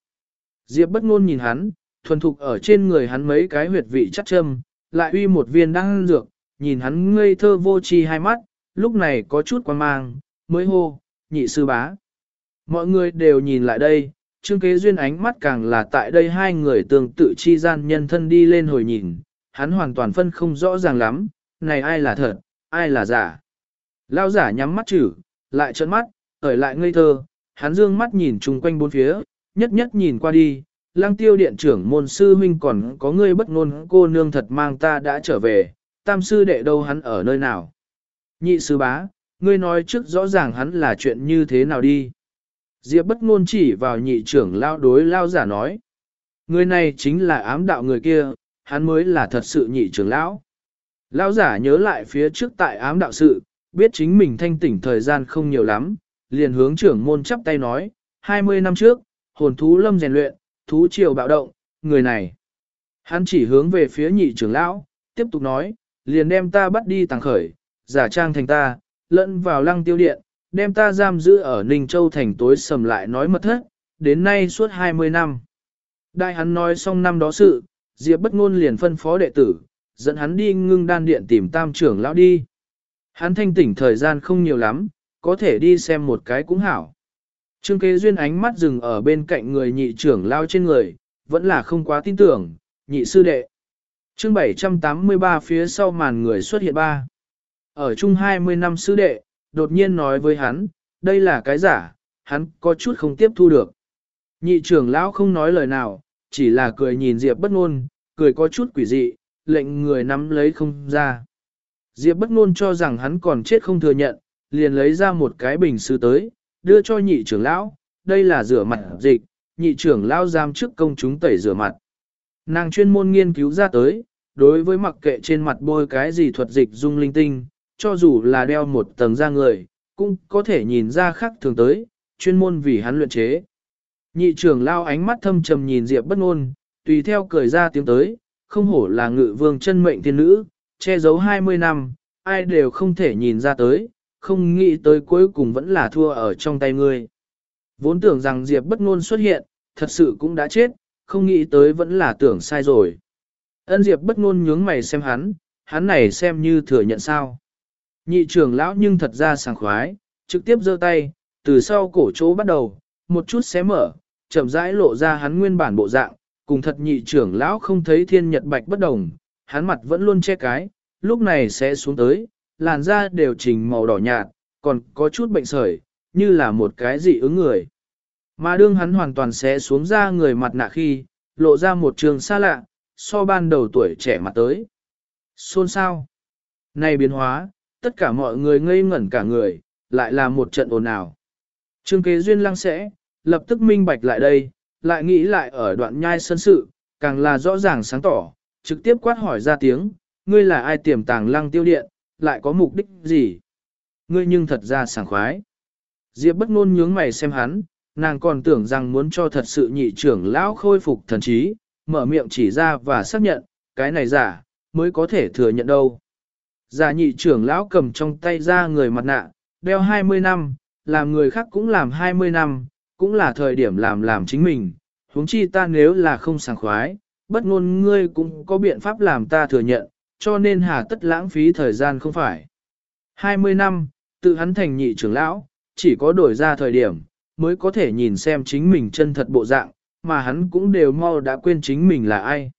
Diệp bất ngôn nhìn hắn, thuần thục ở trên người hắn mấy cái huyệt vị chắc châm, lại uy một viên đang dược, nhìn hắn ngây thơ vô tri hai mắt, lúc này có chút quan mang, mới hô, nhị sư bá. Mọi người đều nhìn lại đây, Trương Kế Duyên ánh mắt càng là tại đây hai người tương tự chi gian nhân thân đi lên hồi nhìn, hắn hoàn toàn phân không rõ ràng lắm, này ai là thật, ai là giả. Lao giả nhắm mắt chử, lại trợn mắt, ở lại ngây thơ, hắn dương mắt nhìn chung quanh bốn phía, nhất nhất nhìn qua đi, lang tiêu điện trưởng môn sư huynh còn có ngươi bất ngôn cô nương thật mang ta đã trở về, tam sư đệ đâu hắn ở nơi nào. Nhị sư bá, ngươi nói trước rõ ràng hắn là chuyện như thế nào đi. Diệp bất ngôn chỉ vào nhị trưởng lao đối lao giả nói. Người này chính là ám đạo người kia, hắn mới là thật sự nhị trưởng lão. Lao giả nhớ lại phía trước tại ám đạo sự, biết chính mình thanh tỉnh thời gian không nhiều lắm, liền hướng trưởng môn chắp tay nói, 20 năm trước, hồn thú lâm rèn luyện, thú triều bạo động, người này. Hắn chỉ hướng về phía nhị trưởng lão, tiếp tục nói, liền đem ta bắt đi tàng khởi, giả trang thành ta, lẫn vào lăng tiêu điện, đem ta giam giữ ở Ninh Châu thành tối sầm lại nói mật thất, đến nay suốt 20 năm. Đại hắn nói xong năm đó sự, Diệp bất ngôn liền phân phó đệ tử, dẫn hắn đi ngưng đan điện tìm tam trưởng lão đi. Hắn thanh tỉnh thời gian không nhiều lắm, có thể đi xem một cái cũng hảo. Trương kế duyên ánh mắt dừng ở bên cạnh người nhị trưởng lao trên người, vẫn là không quá tin tưởng, nhị sư đệ. Chương 783 phía sau màn người xuất hiện ba. Ở chung 20 năm sư đệ, đột nhiên nói với hắn, đây là cái giả, hắn có chút không tiếp thu được. Nhị trưởng lão không nói lời nào, chỉ là cười nhìn Diệp bất ngôn, cười có chút quỷ dị, lệnh người nắm lấy không ra. Diệp bất ngôn cho rằng hắn còn chết không thừa nhận, liền lấy ra một cái bình sứ tới, đưa cho nhị trưởng lão, đây là rửa mặt dịch, nhị trưởng lão giam trước công chúng tẩy rửa mặt. Nàng chuyên môn nghiên cứu ra tới, đối với mặc kệ trên mặt bôi cái gì thuật dịch dung linh tinh, cho dù là đeo một tầng da người, cũng có thể nhìn ra khác thường tới, chuyên môn vì hắn luyện chế. Nhị trưởng lao ánh mắt thâm trầm nhìn Diệp bất ngôn, tùy theo cười ra tiếng tới, không hổ là ngự vương chân mệnh tiên nữ, che giấu 20 năm, ai đều không thể nhìn ra tới, không nghĩ tới cuối cùng vẫn là thua ở trong tay ngươi. Vốn tưởng rằng Diệp bất ngôn xuất hiện, thật sự cũng đã chết, không nghĩ tới vẫn là tưởng sai rồi. Ân Diệp bất ngôn nhướng mày xem hắn, hắn này xem như thừa nhận sao. Nhị trưởng lão nhưng thật ra sảng khoái, trực tiếp giơ tay, từ sau cổ chỗ bắt đầu, một chút xé mở, chậm rãi lộ ra hắn nguyên bản bộ dạng, cùng thật nhị trưởng lão không thấy thiên nhật bạch bất đồng, hắn mặt vẫn luôn che cái, lúc này sẽ xuống tới, làn da đều chỉnh màu đỏ nhạt, còn có chút bệnh sởi, như là một cái dị ứng người. Mà đương hắn hoàn toàn sẽ xuống ra người mặt nạ khi, lộ ra một trường xa lạ, so ban đầu tuổi trẻ mặt tới. Xôn sao? Này biến hóa, tất cả mọi người ngây ngẩn cả người, lại là một trận ồn ào. Trương kế duyên lăng sẽ, lập tức minh bạch lại đây, lại nghĩ lại ở đoạn nhai sân sự, càng là rõ ràng sáng tỏ, trực tiếp quát hỏi ra tiếng, ngươi là ai tiềm tàng lăng tiêu điện, lại có mục đích gì? Ngươi nhưng thật ra sảng khoái. Diệp bất ngôn nhướng mày xem hắn, nàng còn tưởng rằng muốn cho thật sự nhị trưởng lão khôi phục thần trí, mở miệng chỉ ra và xác nhận, cái này giả, mới có thể thừa nhận đâu. Giả nhị trưởng lão cầm trong tay ra người mặt nạ, đeo 20 năm, làm người khác cũng làm 20 năm, cũng là thời điểm làm làm chính mình, huống chi ta nếu là không sảng khoái, bất ngôn ngươi cũng có biện pháp làm ta thừa nhận, cho nên hà tất lãng phí thời gian không phải. 20 năm, tự hắn thành nhị trưởng lão, chỉ có đổi ra thời điểm, mới có thể nhìn xem chính mình chân thật bộ dạng, mà hắn cũng đều mau đã quên chính mình là ai.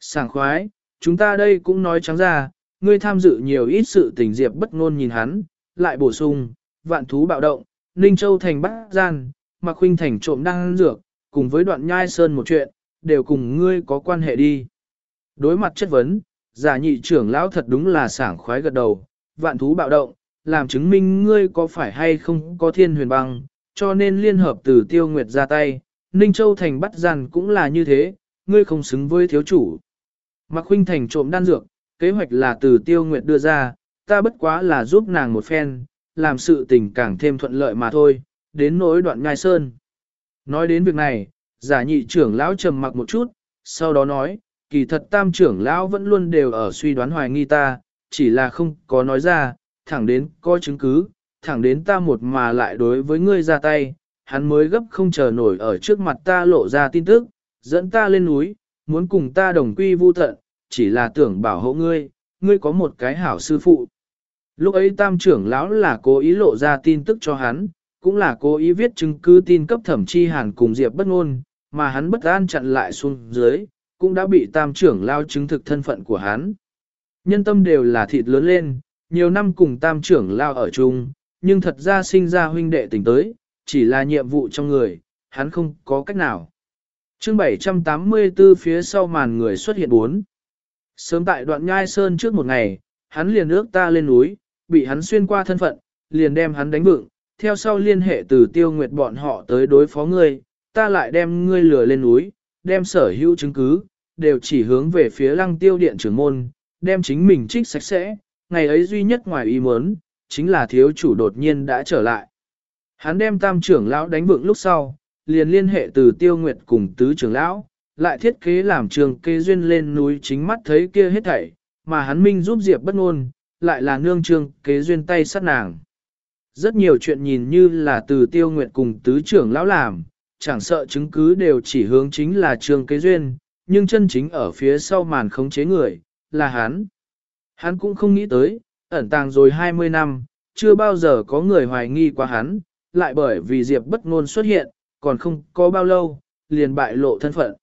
Sảng khoái, chúng ta đây cũng nói trắng ra, ngươi tham dự nhiều ít sự tình diệp bất ngôn nhìn hắn, lại bổ sung, vạn thú bạo động, Ninh Châu thành bắt gian, Mạc Khuynh thành trộm đang dược, cùng với đoạn nhai sơn một chuyện, đều cùng ngươi có quan hệ đi. Đối mặt chất vấn, giả nhị trưởng lão thật đúng là sảng khoái gật đầu, vạn thú bạo động, làm chứng minh ngươi có phải hay không có thiên huyền băng, cho nên liên hợp từ tiêu nguyệt ra tay, Ninh Châu Thành bắt giàn cũng là như thế, ngươi không xứng với thiếu chủ. Mạc Khuynh Thành trộm đan dược, kế hoạch là từ tiêu nguyệt đưa ra, ta bất quá là giúp nàng một phen, làm sự tình càng thêm thuận lợi mà thôi, đến nỗi đoạn ngai sơn. Nói đến việc này, giả nhị trưởng lão trầm mặc một chút, sau đó nói, kỳ thật tam trưởng lão vẫn luôn đều ở suy đoán hoài nghi ta, chỉ là không có nói ra, thẳng đến có chứng cứ, thẳng đến ta một mà lại đối với ngươi ra tay, hắn mới gấp không chờ nổi ở trước mặt ta lộ ra tin tức, dẫn ta lên núi, muốn cùng ta đồng quy vu tận, chỉ là tưởng bảo hộ ngươi, ngươi có một cái hảo sư phụ. Lúc ấy tam trưởng lão là cố ý lộ ra tin tức cho hắn, cũng là cố ý viết chứng cứ tin cấp thẩm chi hàn cùng Diệp bất ngôn, mà hắn bất an chặn lại xuống dưới, cũng đã bị tam trưởng lao chứng thực thân phận của hắn. Nhân tâm đều là thịt lớn lên, nhiều năm cùng tam trưởng lao ở chung, nhưng thật ra sinh ra huynh đệ tình tới, chỉ là nhiệm vụ trong người, hắn không có cách nào. chương 784 phía sau màn người xuất hiện bốn. Sớm tại đoạn nhai sơn trước một ngày, hắn liền ước ta lên núi, bị hắn xuyên qua thân phận, liền đem hắn đánh vựng, theo sau liên hệ từ tiêu nguyệt bọn họ tới đối phó ngươi, ta lại đem ngươi lừa lên núi, đem sở hữu chứng cứ, đều chỉ hướng về phía lăng tiêu điện trưởng môn, đem chính mình trích sạch sẽ, ngày ấy duy nhất ngoài ý muốn, chính là thiếu chủ đột nhiên đã trở lại. Hắn đem tam trưởng lão đánh vượng lúc sau, liền liên hệ từ tiêu nguyệt cùng tứ trưởng lão, lại thiết kế làm trường kê duyên lên núi chính mắt thấy kia hết thảy, mà hắn minh giúp Diệp bất ngôn, lại là nương trường kế duyên tay sát nàng. Rất nhiều chuyện nhìn như là từ tiêu nguyệt cùng tứ trưởng lão làm, chẳng sợ chứng cứ đều chỉ hướng chính là trường kế duyên, nhưng chân chính ở phía sau màn khống chế người, là hắn. Hắn cũng không nghĩ tới, ẩn tàng rồi 20 năm, chưa bao giờ có người hoài nghi qua hắn, lại bởi vì Diệp bất ngôn xuất hiện, còn không có bao lâu, liền bại lộ thân phận.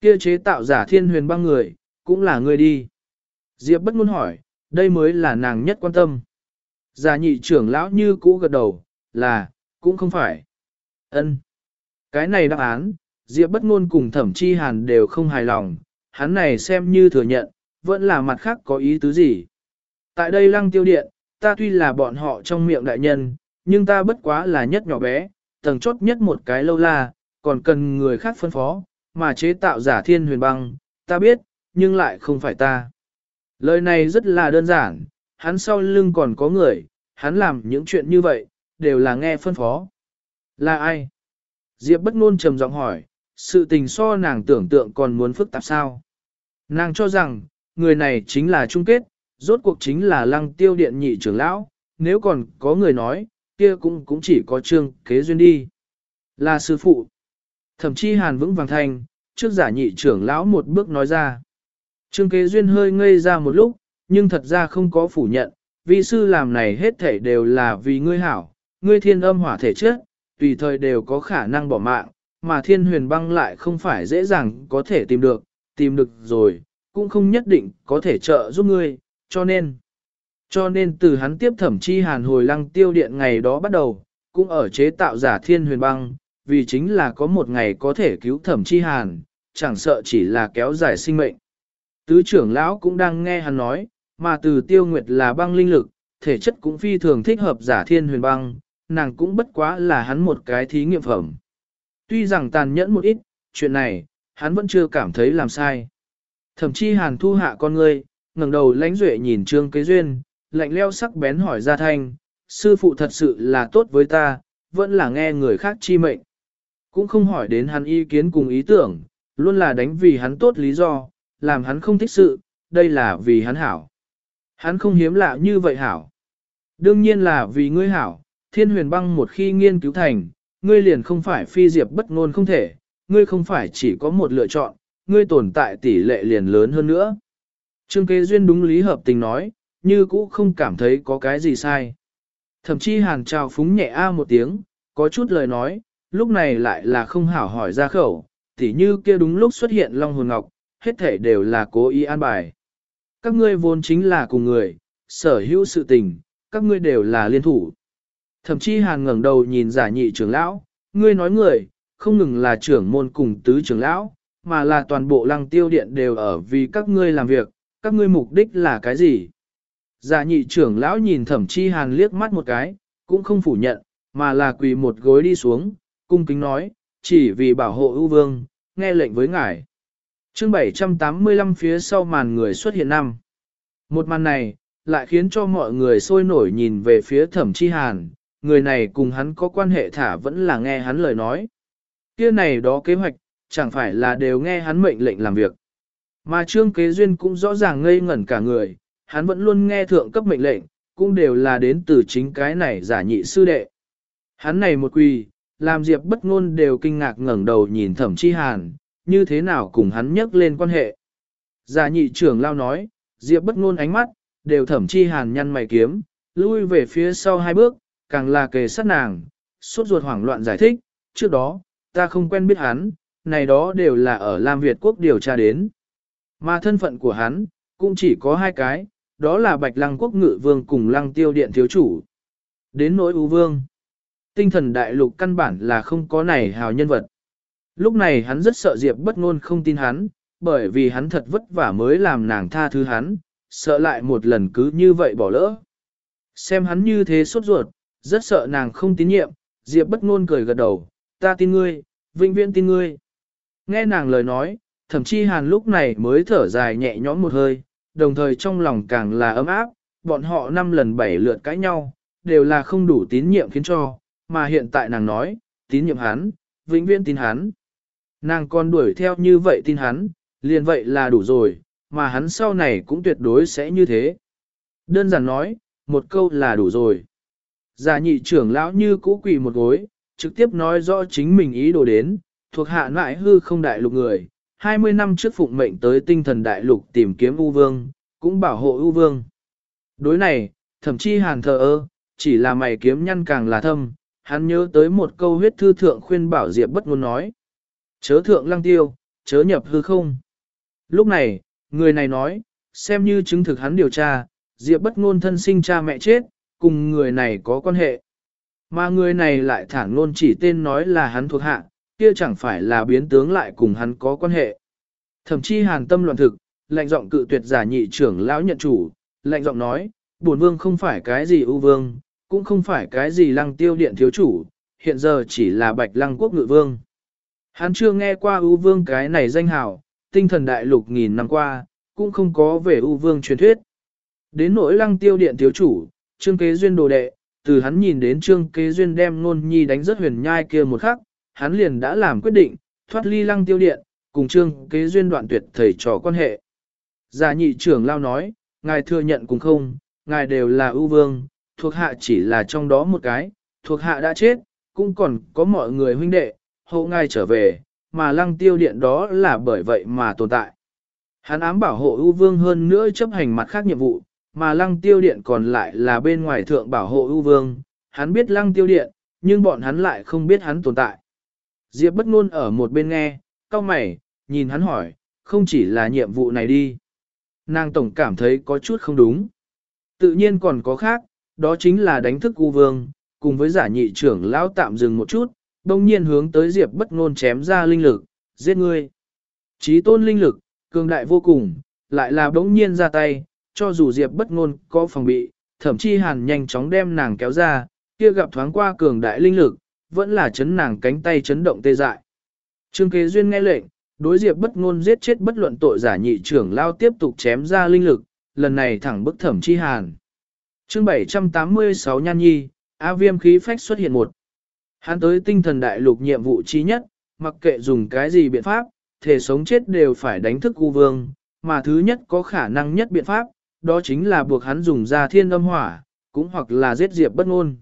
Kia chế tạo giả thiên huyền băng người, cũng là người đi. Diệp bất ngôn hỏi, đây mới là nàng nhất quan tâm. Giả nhị trưởng lão như cũ gật đầu, là, cũng không phải. ân Cái này đáp án, Diệp bất ngôn cùng thẩm chi hàn đều không hài lòng, hắn này xem như thừa nhận, vẫn là mặt khác có ý tứ gì. Tại đây lăng tiêu điện, ta tuy là bọn họ trong miệng đại nhân, nhưng ta bất quá là nhất nhỏ bé, tầng chốt nhất một cái lâu la, còn cần người khác phân phó, mà chế tạo giả thiên huyền băng, ta biết, nhưng lại không phải ta. Lời này rất là đơn giản, hắn sau lưng còn có người, hắn làm những chuyện như vậy, đều là nghe phân phó. Là ai? Diệp bất ngôn trầm giọng hỏi, sự tình so nàng tưởng tượng còn muốn phức tạp sao? Nàng cho rằng, người này chính là chung kết, rốt cuộc chính là lăng tiêu điện nhị trưởng lão, nếu còn có người nói, kia cũng cũng chỉ có trương kế duyên đi. Là sư phụ. Thậm chí hàn vững vàng thành trước giả nhị trưởng lão một bước nói ra. Trương kế duyên hơi ngây ra một lúc, nhưng thật ra không có phủ nhận, vì sư làm này hết thể đều là vì ngươi hảo, ngươi thiên âm hỏa thể chất, tùy thời đều có khả năng bỏ mạng, mà thiên huyền băng lại không phải dễ dàng có thể tìm được, tìm được rồi, cũng không nhất định có thể trợ giúp ngươi, cho nên, cho nên từ hắn tiếp thẩm chi hàn hồi lăng tiêu điện ngày đó bắt đầu, cũng ở chế tạo giả thiên huyền băng, vì chính là có một ngày có thể cứu thẩm chi hàn, chẳng sợ chỉ là kéo dài sinh mệnh. Tứ trưởng lão cũng đang nghe hắn nói, mà từ tiêu nguyệt là băng linh lực, thể chất cũng phi thường thích hợp giả thiên huyền băng, nàng cũng bất quá là hắn một cái thí nghiệm phẩm. Tuy rằng tàn nhẫn một ít, chuyện này, hắn vẫn chưa cảm thấy làm sai. Thậm chí hàn thu hạ con ngươi, ngẩng đầu lánh duệ nhìn trương kế duyên, lạnh leo sắc bén hỏi ra thanh, sư phụ thật sự là tốt với ta, vẫn là nghe người khác chi mệnh. Cũng không hỏi đến hắn ý kiến cùng ý tưởng, luôn là đánh vì hắn tốt lý do, làm hắn không thích sự, đây là vì hắn hảo. Hắn không hiếm lạ như vậy hảo. Đương nhiên là vì ngươi hảo, thiên huyền băng một khi nghiên cứu thành, ngươi liền không phải phi diệp bất ngôn không thể, ngươi không phải chỉ có một lựa chọn, ngươi tồn tại tỷ lệ liền lớn hơn nữa. Trương kế duyên đúng lý hợp tình nói, như cũ không cảm thấy có cái gì sai. Thậm chí hàn trào phúng nhẹ a một tiếng, có chút lời nói, lúc này lại là không hảo hỏi ra khẩu, tỉ như kia đúng lúc xuất hiện Long Hồn Ngọc, hết thể đều là cố ý an bài. Các ngươi vốn chính là cùng người, sở hữu sự tình, các ngươi đều là liên thủ. Thậm chí hàn ngẩng đầu nhìn giả nhị trưởng lão, ngươi nói người, không ngừng là trưởng môn cùng tứ trưởng lão, mà là toàn bộ lăng tiêu điện đều ở vì các ngươi làm việc, các ngươi mục đích là cái gì? Giả nhị trưởng lão nhìn thẩm chi hàn liếc mắt một cái, cũng không phủ nhận, mà là quỳ một gối đi xuống, cung kính nói, chỉ vì bảo hộ ưu vương, nghe lệnh với ngài. chương 785 phía sau màn người xuất hiện năm. Một màn này, lại khiến cho mọi người sôi nổi nhìn về phía thẩm chi hàn, người này cùng hắn có quan hệ thả vẫn là nghe hắn lời nói. Kia này đó kế hoạch, chẳng phải là đều nghe hắn mệnh lệnh làm việc. Mà trương kế duyên cũng rõ ràng ngây ngẩn cả người, hắn vẫn luôn nghe thượng cấp mệnh lệnh, cũng đều là đến từ chính cái này giả nhị sư đệ. Hắn này một quỳ, làm Diệp bất ngôn đều kinh ngạc ngẩng đầu nhìn thẩm chi hàn, như thế nào cùng hắn nhắc lên quan hệ. Giả nhị trưởng lao nói, Diệp bất ngôn ánh mắt, đều thẩm chi hàn nhăn mày kiếm, lui về phía sau hai bước, càng là kề sát nàng, suốt ruột hoảng loạn giải thích, trước đó, ta không quen biết hắn, này đó đều là ở Lam Việt quốc điều tra đến. Mà thân phận của hắn, cũng chỉ có hai cái, đó là Bạch Lăng quốc ngự vương cùng Lăng tiêu điện thiếu chủ. Đến nỗi ưu vương, tinh thần đại lục căn bản là không có này hào nhân vật. Lúc này hắn rất sợ Diệp bất ngôn không tin hắn, bởi vì hắn thật vất vả mới làm nàng tha thứ hắn, sợ lại một lần cứ như vậy bỏ lỡ. Xem hắn như thế sốt ruột, rất sợ nàng không tín nhiệm, Diệp bất ngôn cười gật đầu, ta tin ngươi, vĩnh viễn tin ngươi. Nghe nàng lời nói, thậm chí hàn lúc này mới thở dài nhẹ nhõm một hơi, đồng thời trong lòng càng là ấm áp, bọn họ năm lần bảy lượt cãi nhau, đều là không đủ tín nhiệm khiến cho, mà hiện tại nàng nói, tín nhiệm hắn, vĩnh viễn tin hắn. Nàng còn đuổi theo như vậy tin hắn, liền vậy là đủ rồi, mà hắn sau này cũng tuyệt đối sẽ như thế. Đơn giản nói, một câu là đủ rồi. Giả nhị trưởng lão như cũ quỳ một gối, trực tiếp nói rõ chính mình ý đồ đến, thuộc hạ ngoại hư không đại lục người, 20 năm trước phụng mệnh tới tinh thần đại lục tìm kiếm U Vương, cũng bảo hộ U Vương. Đối này, thậm chí hàn thờ ơ, chỉ là mày kiếm nhăn càng là thâm, hắn nhớ tới một câu huyết thư thượng khuyên bảo Diệp bất ngôn nói. Chớ thượng lăng tiêu, chớ nhập hư không. Lúc này, người này nói, xem như chứng thực hắn điều tra, Diệp bất ngôn thân sinh cha mẹ chết, cùng người này có quan hệ. Mà người này lại thẳng luôn chỉ tên nói là hắn thuộc hạ, kia chẳng phải là biến tướng lại cùng hắn có quan hệ. Thậm chí hàn tâm loạn thực, lệnh giọng cự tuyệt giả nhị trưởng lão nhận chủ, lệnh giọng nói, bổn vương không phải cái gì ưu vương, cũng không phải cái gì lăng tiêu điện thiếu chủ, hiện giờ chỉ là bạch lăng quốc ngự vương. Hắn chưa nghe qua ưu vương cái này danh hào, tinh thần đại lục nghìn năm qua, cũng không có về ưu vương truyền thuyết. Đến nỗi lăng tiêu điện thiếu chủ, trương kế duyên đồ đệ, từ hắn nhìn đến trương kế duyên đem ngôn nhi đánh rất huyền nhai kia một khắc, hắn liền đã làm quyết định, thoát ly lăng tiêu điện, cùng trương kế duyên đoạn tuyệt thầy trò quan hệ. Giả nhị trưởng lao nói, ngài thừa nhận cùng không, ngài đều là ưu vương, thuộc hạ chỉ là trong đó một cái, thuộc hạ đã chết, cũng còn có mọi người huynh đệ, hộ ngài trở về, mà lăng tiêu điện đó là bởi vậy mà tồn tại. Hắn ám bảo hộ ưu vương hơn nữa chấp hành mặt khác nhiệm vụ, mà lăng tiêu điện còn lại là bên ngoài thượng bảo hộ ưu vương. Hắn biết lăng tiêu điện, nhưng bọn hắn lại không biết hắn tồn tại. Diệp bất ngôn ở một bên nghe, cao mày, nhìn hắn hỏi, không chỉ là nhiệm vụ này đi. Nàng tổng cảm thấy có chút không đúng. Tự nhiên còn có khác, đó chính là đánh thức U Vương, cùng với giả nhị trưởng lão tạm dừng một chút, đồng nhiên hướng tới Diệp bất ngôn chém ra linh lực, giết ngươi. Chí tôn linh lực, cường đại vô cùng, lại là đống nhiên ra tay, cho dù Diệp bất ngôn có phòng bị, thậm chí hàn nhanh chóng đem nàng kéo ra, kia gặp thoáng qua cường đại linh lực, vẫn là chấn nàng cánh tay chấn động tê dại. Trương kế duyên nghe lệnh, đối Diệp bất ngôn giết chết bất luận tội giả nhị trưởng lao tiếp tục chém ra linh lực, lần này thẳng bức thẩm chi hàn. Chương 786 Nhan Nhi, A viêm khí phách xuất hiện một. Hắn tới tinh thần đại lục nhiệm vụ chí nhất, mặc kệ dùng cái gì biện pháp, thể sống chết đều phải đánh thức U Vương, mà thứ nhất có khả năng nhất biện pháp, đó chính là buộc hắn dùng ra thiên âm hỏa, cũng hoặc là giết Diệp bất ngôn.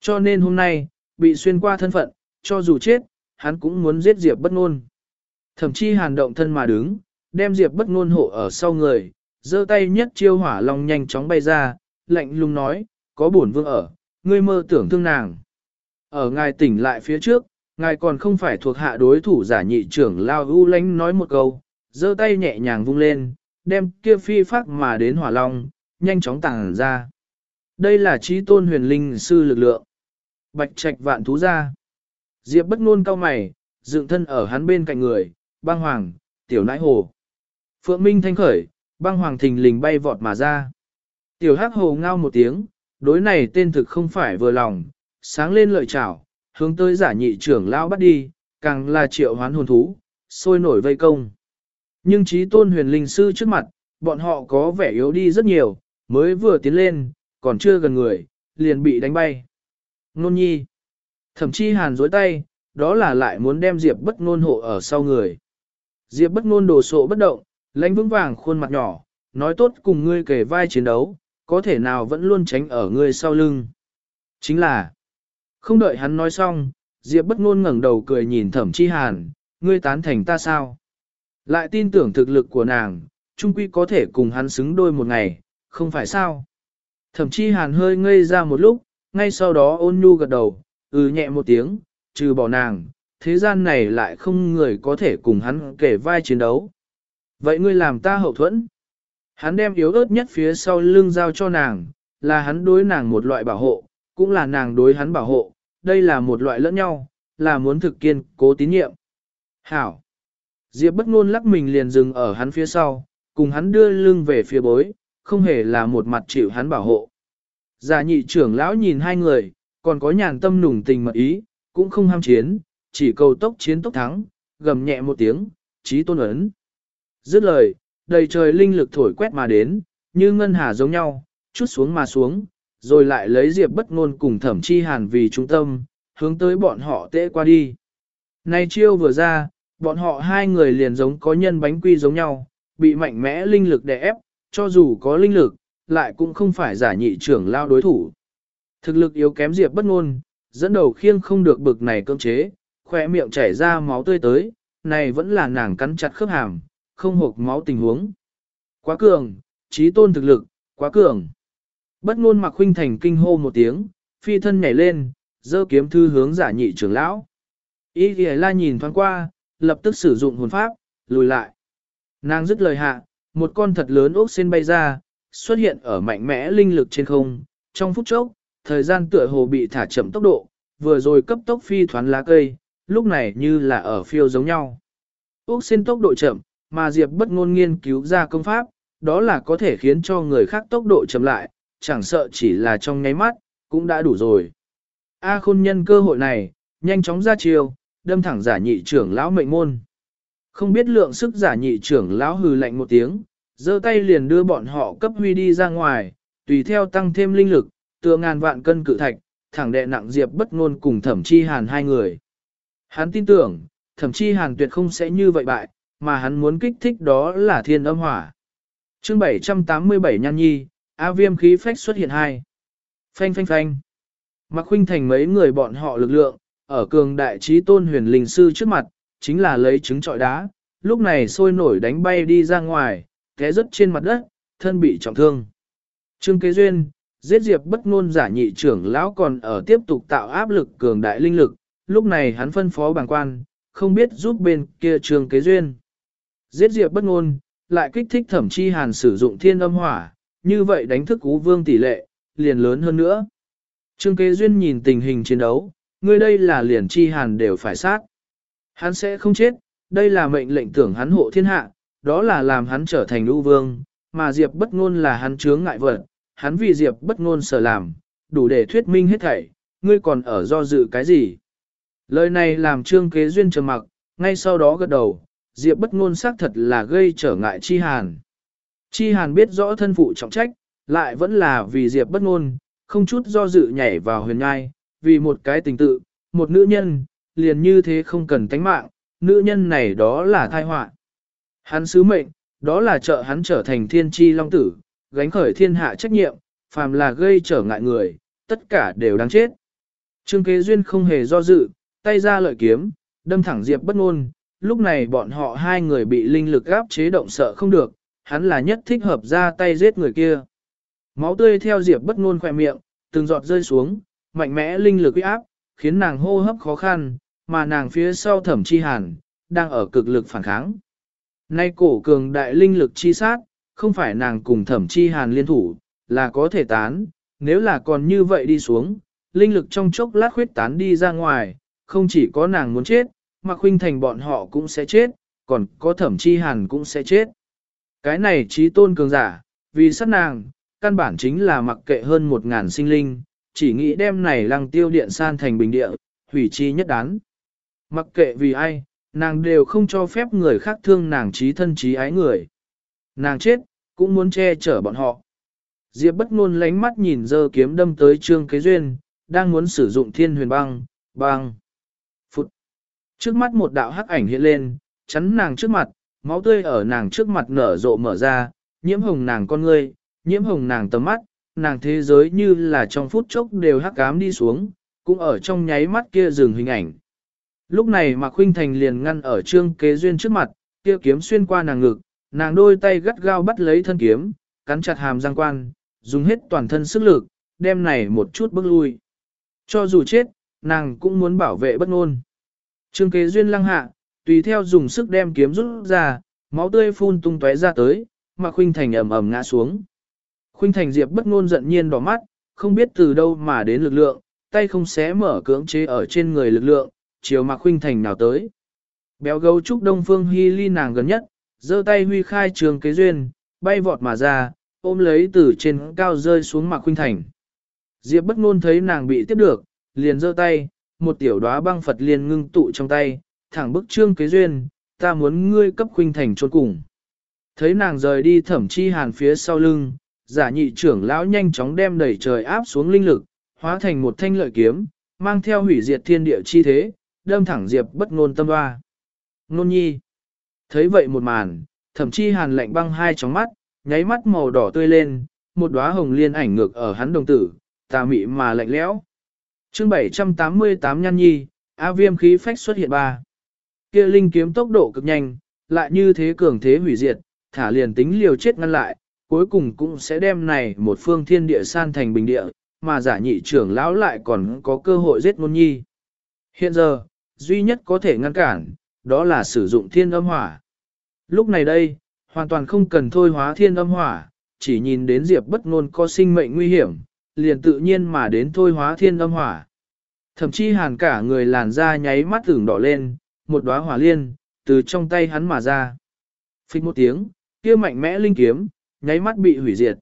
Cho nên hôm nay, bị xuyên qua thân phận, cho dù chết, hắn cũng muốn giết Diệp bất ngôn. Thậm chí hàn động thân mà đứng, đem Diệp bất ngôn hộ ở sau người, giơ tay nhất chiêu hỏa long nhanh chóng bay ra, lạnh lùng nói, có bổn vương ở, ngươi mơ tưởng thương nàng. Ở ngài tỉnh lại phía trước, ngài còn không phải thuộc hạ đối thủ giả nhị trưởng lao u lánh nói một câu, giơ tay nhẹ nhàng vung lên, đem kia phi phát mà đến hỏa long, nhanh chóng tàng ra. Đây là trí tôn huyền linh sư lực lượng. Bạch trạch vạn thú ra. Diệp bất ngôn cao mày, dựng thân ở hắn bên cạnh người, băng hoàng, tiểu nãi hồ. Phượng Minh thanh khởi, băng hoàng thình lình bay vọt mà ra. Tiểu hắc hồ ngao một tiếng, đối này tên thực không phải vừa lòng, sáng lên lợi chảo, hướng tới giả nhị trưởng lao bắt đi, càng là triệu hoán hồn thú, sôi nổi vây công. Nhưng trí tôn huyền linh sư trước mặt, bọn họ có vẻ yếu đi rất nhiều, mới vừa tiến lên, còn chưa gần người, liền bị đánh bay. Nôn nhi. Thậm chí hàn dối tay, đó là lại muốn đem Diệp bất ngôn hộ ở sau người. Diệp bất ngôn đồ sộ bất động, lãnh vững vàng khuôn mặt nhỏ, nói tốt cùng ngươi kể vai chiến đấu, có thể nào vẫn luôn tránh ở ngươi sau lưng. Chính là, không đợi hắn nói xong, Diệp bất ngôn ngẩng đầu cười nhìn thẩm chi hàn, ngươi tán thành ta sao? Lại tin tưởng thực lực của nàng, trung quy có thể cùng hắn xứng đôi một ngày, không phải sao? Thẩm chi hàn hơi ngây ra một lúc, ngay sau đó ôn nhu gật đầu, ừ nhẹ một tiếng, trừ bỏ nàng, thế gian này lại không người có thể cùng hắn kể vai chiến đấu. Vậy ngươi làm ta hậu thuẫn. Hắn đem yếu ớt nhất phía sau lưng giao cho nàng, là hắn đối nàng một loại bảo hộ, cũng là nàng đối hắn bảo hộ, đây là một loại lẫn nhau, là muốn thực kiên, cố tín nhiệm. Hảo! Diệp bất ngôn lắc mình liền dừng ở hắn phía sau, cùng hắn đưa lưng về phía bối, không hề là một mặt chịu hắn bảo hộ. Giả nhị trưởng lão nhìn hai người, còn có nhàn tâm nùng tình mật ý, cũng không ham chiến, chỉ cầu tốc chiến tốc thắng, gầm nhẹ một tiếng, trí tôn ấn. Dứt lời, đầy trời linh lực thổi quét mà đến, như ngân hà giống nhau, chút xuống mà xuống, rồi lại lấy diệp bất ngôn cùng thẩm chi hàn vì trung tâm, hướng tới bọn họ tệ qua đi. Nay chiêu vừa ra, bọn họ hai người liền giống có nhân bánh quy giống nhau, bị mạnh mẽ linh lực đè ép, cho dù có linh lực, lại cũng không phải giả nhị trưởng lao đối thủ. Thực lực yếu kém diệp bất ngôn, dẫn đầu khiêng không được bực này cơm chế, khỏe miệng chảy ra máu tươi tới, này vẫn là nàng cắn chặt khớp hàm, không hộp máu tình huống. Quá cường, trí tôn thực lực, quá cường. Bất ngôn mặc huynh thành kinh hô một tiếng, phi thân nhảy lên, giơ kiếm thư hướng giả nhị trưởng lão. Ý ghi la nhìn thoáng qua, lập tức sử dụng hồn pháp, lùi lại. Nàng dứt lời hạ, một con thật lớn ốc sen bay ra, xuất hiện ở mạnh mẽ linh lực trên không. Trong phút chốc, thời gian tựa hồ bị thả chậm tốc độ, vừa rồi cấp tốc phi thoán lá cây, lúc này như là ở phiêu giống nhau. Úc xin tốc độ chậm, mà Diệp bất ngôn nghiên cứu ra công pháp, đó là có thể khiến cho người khác tốc độ chậm lại, chẳng sợ chỉ là trong nháy mắt, cũng đã đủ rồi. A khôn nhân cơ hội này, nhanh chóng ra chiều, đâm thẳng giả nhị trưởng lão mệnh môn. Không biết lượng sức giả nhị trưởng lão hừ lạnh một tiếng, giơ tay liền đưa bọn họ cấp huy đi ra ngoài, tùy theo tăng thêm linh lực, tựa ngàn vạn cân cự thạch, thẳng đệ nặng diệp bất ngôn cùng thẩm chi hàn hai người. Hắn tin tưởng, thẩm chi hàn tuyệt không sẽ như vậy bại, mà hắn muốn kích thích đó là thiên âm hỏa. chương 787 nhan nhi, A viêm khí phách xuất hiện hai. Phanh phanh phanh. Mặc huynh thành mấy người bọn họ lực lượng, ở cường đại trí tôn huyền linh sư trước mặt, chính là lấy trứng trọi đá, lúc này sôi nổi đánh bay đi ra ngoài, té rớt trên mặt đất, thân bị trọng thương. Trương kế duyên, Giết diệp bất ngôn giả nhị trưởng lão còn ở tiếp tục tạo áp lực cường đại linh lực, lúc này hắn phân phó bàng quan, không biết giúp bên kia Trương kế duyên. Giết diệp bất ngôn, lại kích thích thẩm chi hàn sử dụng thiên âm hỏa, như vậy đánh thức Ú vương tỷ lệ, liền lớn hơn nữa. Trương kế duyên nhìn tình hình chiến đấu, người đây là liền chi hàn đều phải sát. Hắn sẽ không chết, đây là mệnh lệnh tưởng hắn hộ thiên hạ, đó là làm hắn trở thành ưu vương, mà diệp bất ngôn là hắn chướng ngại vật, hắn vì diệp bất ngôn sở làm, đủ để thuyết minh hết thảy, ngươi còn ở do dự cái gì. Lời này làm trương kế duyên trầm mặc, ngay sau đó gật đầu, diệp bất ngôn xác thật là gây trở ngại chi hàn. Chi hàn biết rõ thân phụ trọng trách, lại vẫn là vì diệp bất ngôn, không chút do dự nhảy vào huyền ngai, vì một cái tình tự, một nữ nhân, liền như thế không cần tánh mạng, nữ nhân này đó là thai họa. Hắn sứ mệnh, đó là trợ hắn trở thành thiên tri long tử, gánh khởi thiên hạ trách nhiệm, phàm là gây trở ngại người, tất cả đều đáng chết. Trương kế duyên không hề do dự, tay ra lợi kiếm, đâm thẳng Diệp bất ngôn, lúc này bọn họ hai người bị linh lực áp chế động sợ không được, hắn là nhất thích hợp ra tay giết người kia. Máu tươi theo Diệp bất ngôn khỏe miệng, từng giọt rơi xuống, mạnh mẽ linh lực uy áp, khiến nàng hô hấp khó khăn, mà nàng phía sau thẩm chi hàn, đang ở cực lực phản kháng. Nay cổ cường đại linh lực chi sát, không phải nàng cùng thẩm chi hàn liên thủ, là có thể tán, nếu là còn như vậy đi xuống, linh lực trong chốc lát khuyết tán đi ra ngoài, không chỉ có nàng muốn chết, mà khuynh thành bọn họ cũng sẽ chết, còn có thẩm chi hàn cũng sẽ chết. Cái này trí tôn cường giả, vì sát nàng, căn bản chính là mặc kệ hơn một ngàn sinh linh, chỉ nghĩ đem này lăng tiêu điện san thành bình địa, hủy chi nhất đán. Mặc kệ vì ai, nàng đều không cho phép người khác thương nàng trí thân trí ái người. Nàng chết, cũng muốn che chở bọn họ. Diệp bất ngôn lánh mắt nhìn dơ kiếm đâm tới trương kế duyên, đang muốn sử dụng thiên huyền băng, băng. Phụt. Trước mắt một đạo hắc ảnh hiện lên, chắn nàng trước mặt, máu tươi ở nàng trước mặt nở rộ mở ra, nhiễm hồng nàng con ngươi, nhiễm hồng nàng tầm mắt, nàng thế giới như là trong phút chốc đều hắc ám đi xuống, cũng ở trong nháy mắt kia dừng hình ảnh. Lúc này Mạc Khuynh Thành liền ngăn ở trương kế duyên trước mặt, kia kiếm xuyên qua nàng ngực, nàng đôi tay gắt gao bắt lấy thân kiếm, cắn chặt hàm răng quan, dùng hết toàn thân sức lực, đem này một chút bước lui. Cho dù chết, nàng cũng muốn bảo vệ bất ngôn. Trương kế duyên lăng hạ, tùy theo dùng sức đem kiếm rút ra, máu tươi phun tung tóe ra tới, mà Khuynh Thành ầm ầm ngã xuống. Khuynh Thành Diệp bất ngôn giận nhiên đỏ mắt, không biết từ đâu mà đến lực lượng, tay không xé mở cưỡng chế ở trên người lực lượng, chiều Mạc Khuynh Thành nào tới. Béo gấu trúc Đông Phương Hy ly nàng gần nhất, giơ tay huy khai trường kế duyên, bay vọt mà ra, ôm lấy từ trên cao rơi xuống Mạc Khuynh Thành. Diệp bất ngôn thấy nàng bị tiếp được, liền giơ tay, một tiểu đóa băng Phật liền ngưng tụ trong tay, thẳng bức trương kế duyên, ta muốn ngươi cấp Khuynh Thành trốn cùng. Thấy nàng rời đi thẩm chi hàn phía sau lưng, giả nhị trưởng lão nhanh chóng đem đẩy trời áp xuống linh lực, hóa thành một thanh lợi kiếm, mang theo hủy diệt thiên địa chi thế, đâm thẳng Diệp bất ngôn tâm hoa. Nôn nhi. Thấy vậy một màn, thậm chí hàn lạnh băng hai tròng mắt, nháy mắt màu đỏ tươi lên, một đóa hồng liên ảnh ngược ở hắn đồng tử, tà mị mà lạnh lẽo. Chương 788 Nhan Nhi, A Viêm khí phách xuất hiện ba. Kia linh kiếm tốc độ cực nhanh, lại như thế cường thế hủy diệt, thả liền tính liều chết ngăn lại, cuối cùng cũng sẽ đem này một phương thiên địa san thành bình địa, mà giả nhị trưởng lão lại còn có cơ hội giết ngôn nhi. Hiện giờ, duy nhất có thể ngăn cản, đó là sử dụng thiên âm hỏa. Lúc này đây, hoàn toàn không cần thôi hóa thiên âm hỏa, chỉ nhìn đến Diệp bất ngôn có sinh mệnh nguy hiểm, liền tự nhiên mà đến thôi hóa thiên âm hỏa. Thậm chí hàn cả người làn da nháy mắt tưởng đỏ lên, một đóa hỏa liên, từ trong tay hắn mà ra. Phích một tiếng, kia mạnh mẽ linh kiếm, nháy mắt bị hủy diệt.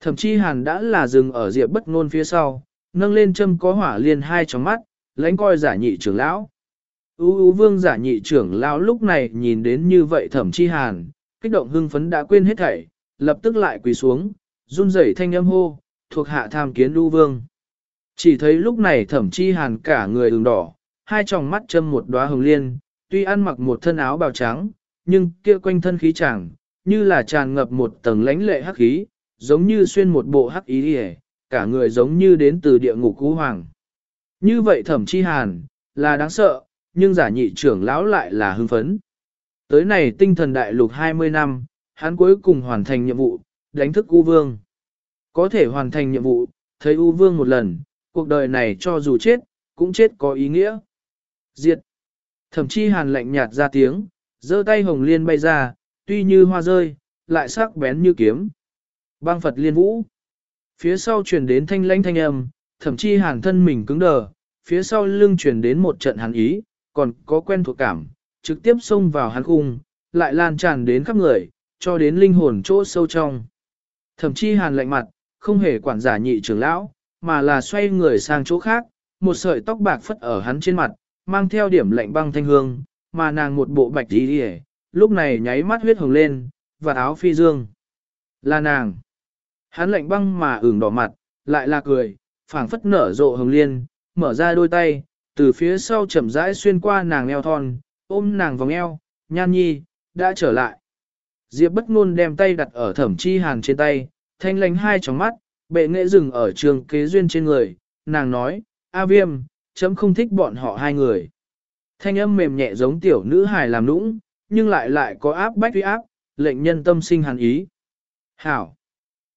Thậm chí hàn đã là dừng ở Diệp bất ngôn phía sau, nâng lên châm có hỏa liên hai trong mắt, lãnh coi giả nhị trưởng lão. U U Vương giả nhị trưởng lão lúc này nhìn đến như vậy thẩm chi hàn, kích động hưng phấn đã quên hết thảy, lập tức lại quỳ xuống, run rẩy thanh âm hô, thuộc hạ tham kiến U Vương. Chỉ thấy lúc này thẩm chi hàn cả người ửng đỏ, hai tròng mắt châm một đóa hồng liên, tuy ăn mặc một thân áo bào trắng, nhưng kia quanh thân khí chẳng, như là tràn ngập một tầng lãnh lệ hắc khí, giống như xuyên một bộ hắc ý hề, cả người giống như đến từ địa ngục cú hoàng. Như vậy thẩm chi hàn, là đáng sợ, nhưng giả nhị trưởng lão lại là hưng phấn. Tới này tinh thần đại lục 20 năm, hắn cuối cùng hoàn thành nhiệm vụ, đánh thức U Vương. Có thể hoàn thành nhiệm vụ, thấy U Vương một lần, cuộc đời này cho dù chết, cũng chết có ý nghĩa. Diệt. Thậm chí hàn lạnh nhạt ra tiếng, giơ tay hồng liên bay ra, tuy như hoa rơi, lại sắc bén như kiếm. Bang Phật liên vũ. Phía sau truyền đến thanh lãnh thanh âm, thậm chí hàn thân mình cứng đờ, phía sau lưng truyền đến một trận hàn ý, còn có quen thuộc cảm, trực tiếp xông vào hắn khung, lại lan tràn đến khắp người, cho đến linh hồn chỗ sâu trong. Thậm chí hàn lạnh mặt, không hề quản giả nhị trưởng lão, mà là xoay người sang chỗ khác, một sợi tóc bạc phất ở hắn trên mặt, mang theo điểm lạnh băng thanh hương, mà nàng một bộ bạch đi đi lúc này nháy mắt huyết hồng lên, và áo phi dương. Là nàng. Hắn lạnh băng mà ửng đỏ mặt, lại là cười, phảng phất nở rộ hồng liên, mở ra đôi tay, từ phía sau chậm rãi xuyên qua nàng eo thon, ôm nàng vòng eo, nhan nhi, đã trở lại. Diệp bất ngôn đem tay đặt ở thẩm chi hàn trên tay, thanh lánh hai tròng mắt, bệ nghệ dừng ở trường kế duyên trên người, nàng nói, A viêm, chấm không thích bọn họ hai người. Thanh âm mềm nhẹ giống tiểu nữ hài làm nũng, nhưng lại lại có áp bách uy áp, lệnh nhân tâm sinh hàn ý. Hảo!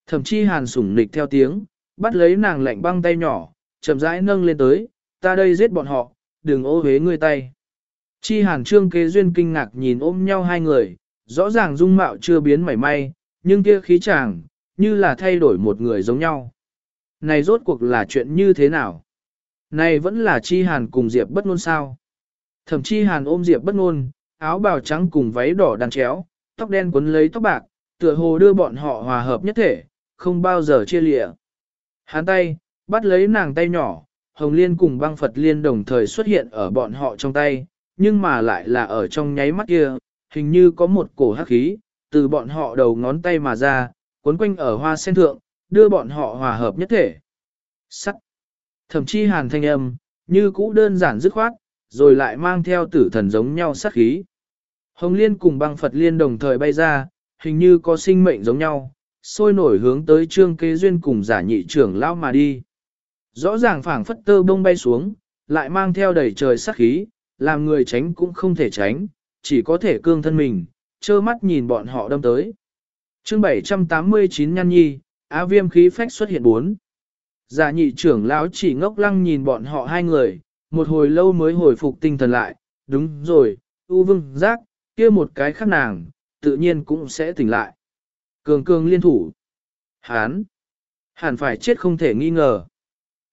Thẩm chi hàn sủng nịch theo tiếng, bắt lấy nàng lạnh băng tay nhỏ, chậm rãi nâng lên tới, ta đây giết bọn họ, đừng ô hế ngươi tay. Chi hàn trương kế duyên kinh ngạc nhìn ôm nhau hai người, rõ ràng dung mạo chưa biến mảy may, nhưng kia khí chàng, như là thay đổi một người giống nhau. Này rốt cuộc là chuyện như thế nào? Này vẫn là chi hàn cùng Diệp bất ngôn sao? Thẩm chi hàn ôm Diệp bất ngôn, áo bào trắng cùng váy đỏ đan chéo, tóc đen quấn lấy tóc bạc, tựa hồ đưa bọn họ hòa hợp nhất thể, không bao giờ chia lịa. Hắn tay, bắt lấy nàng tay nhỏ, Hồng Liên cùng băng Phật Liên đồng thời xuất hiện ở bọn họ trong tay, nhưng mà lại là ở trong nháy mắt kia, hình như có một cổ hắc khí, từ bọn họ đầu ngón tay mà ra, cuốn quanh ở hoa sen thượng, đưa bọn họ hòa hợp nhất thể. Sắc. Thậm chí hàn thanh âm, như cũ đơn giản dứt khoát, rồi lại mang theo tử thần giống nhau sát khí. Hồng Liên cùng băng Phật Liên đồng thời bay ra, hình như có sinh mệnh giống nhau, sôi nổi hướng tới trương kế duyên cùng giả nhị trưởng lao mà đi. Rõ ràng phảng phất tơ bông bay xuống, lại mang theo đầy trời sát khí, làm người tránh cũng không thể tránh, chỉ có thể cương thân mình, trơ mắt nhìn bọn họ đâm tới. chương 789 nhăn nhi, á viêm khí phách xuất hiện bốn. Giả nhị trưởng lão chỉ ngốc lăng nhìn bọn họ hai người, một hồi lâu mới hồi phục tinh thần lại, đúng rồi, U Vương Giác, kia một cái khác nàng, tự nhiên cũng sẽ tỉnh lại. Cường cường liên thủ. Hán. Hẳn phải chết không thể nghi ngờ.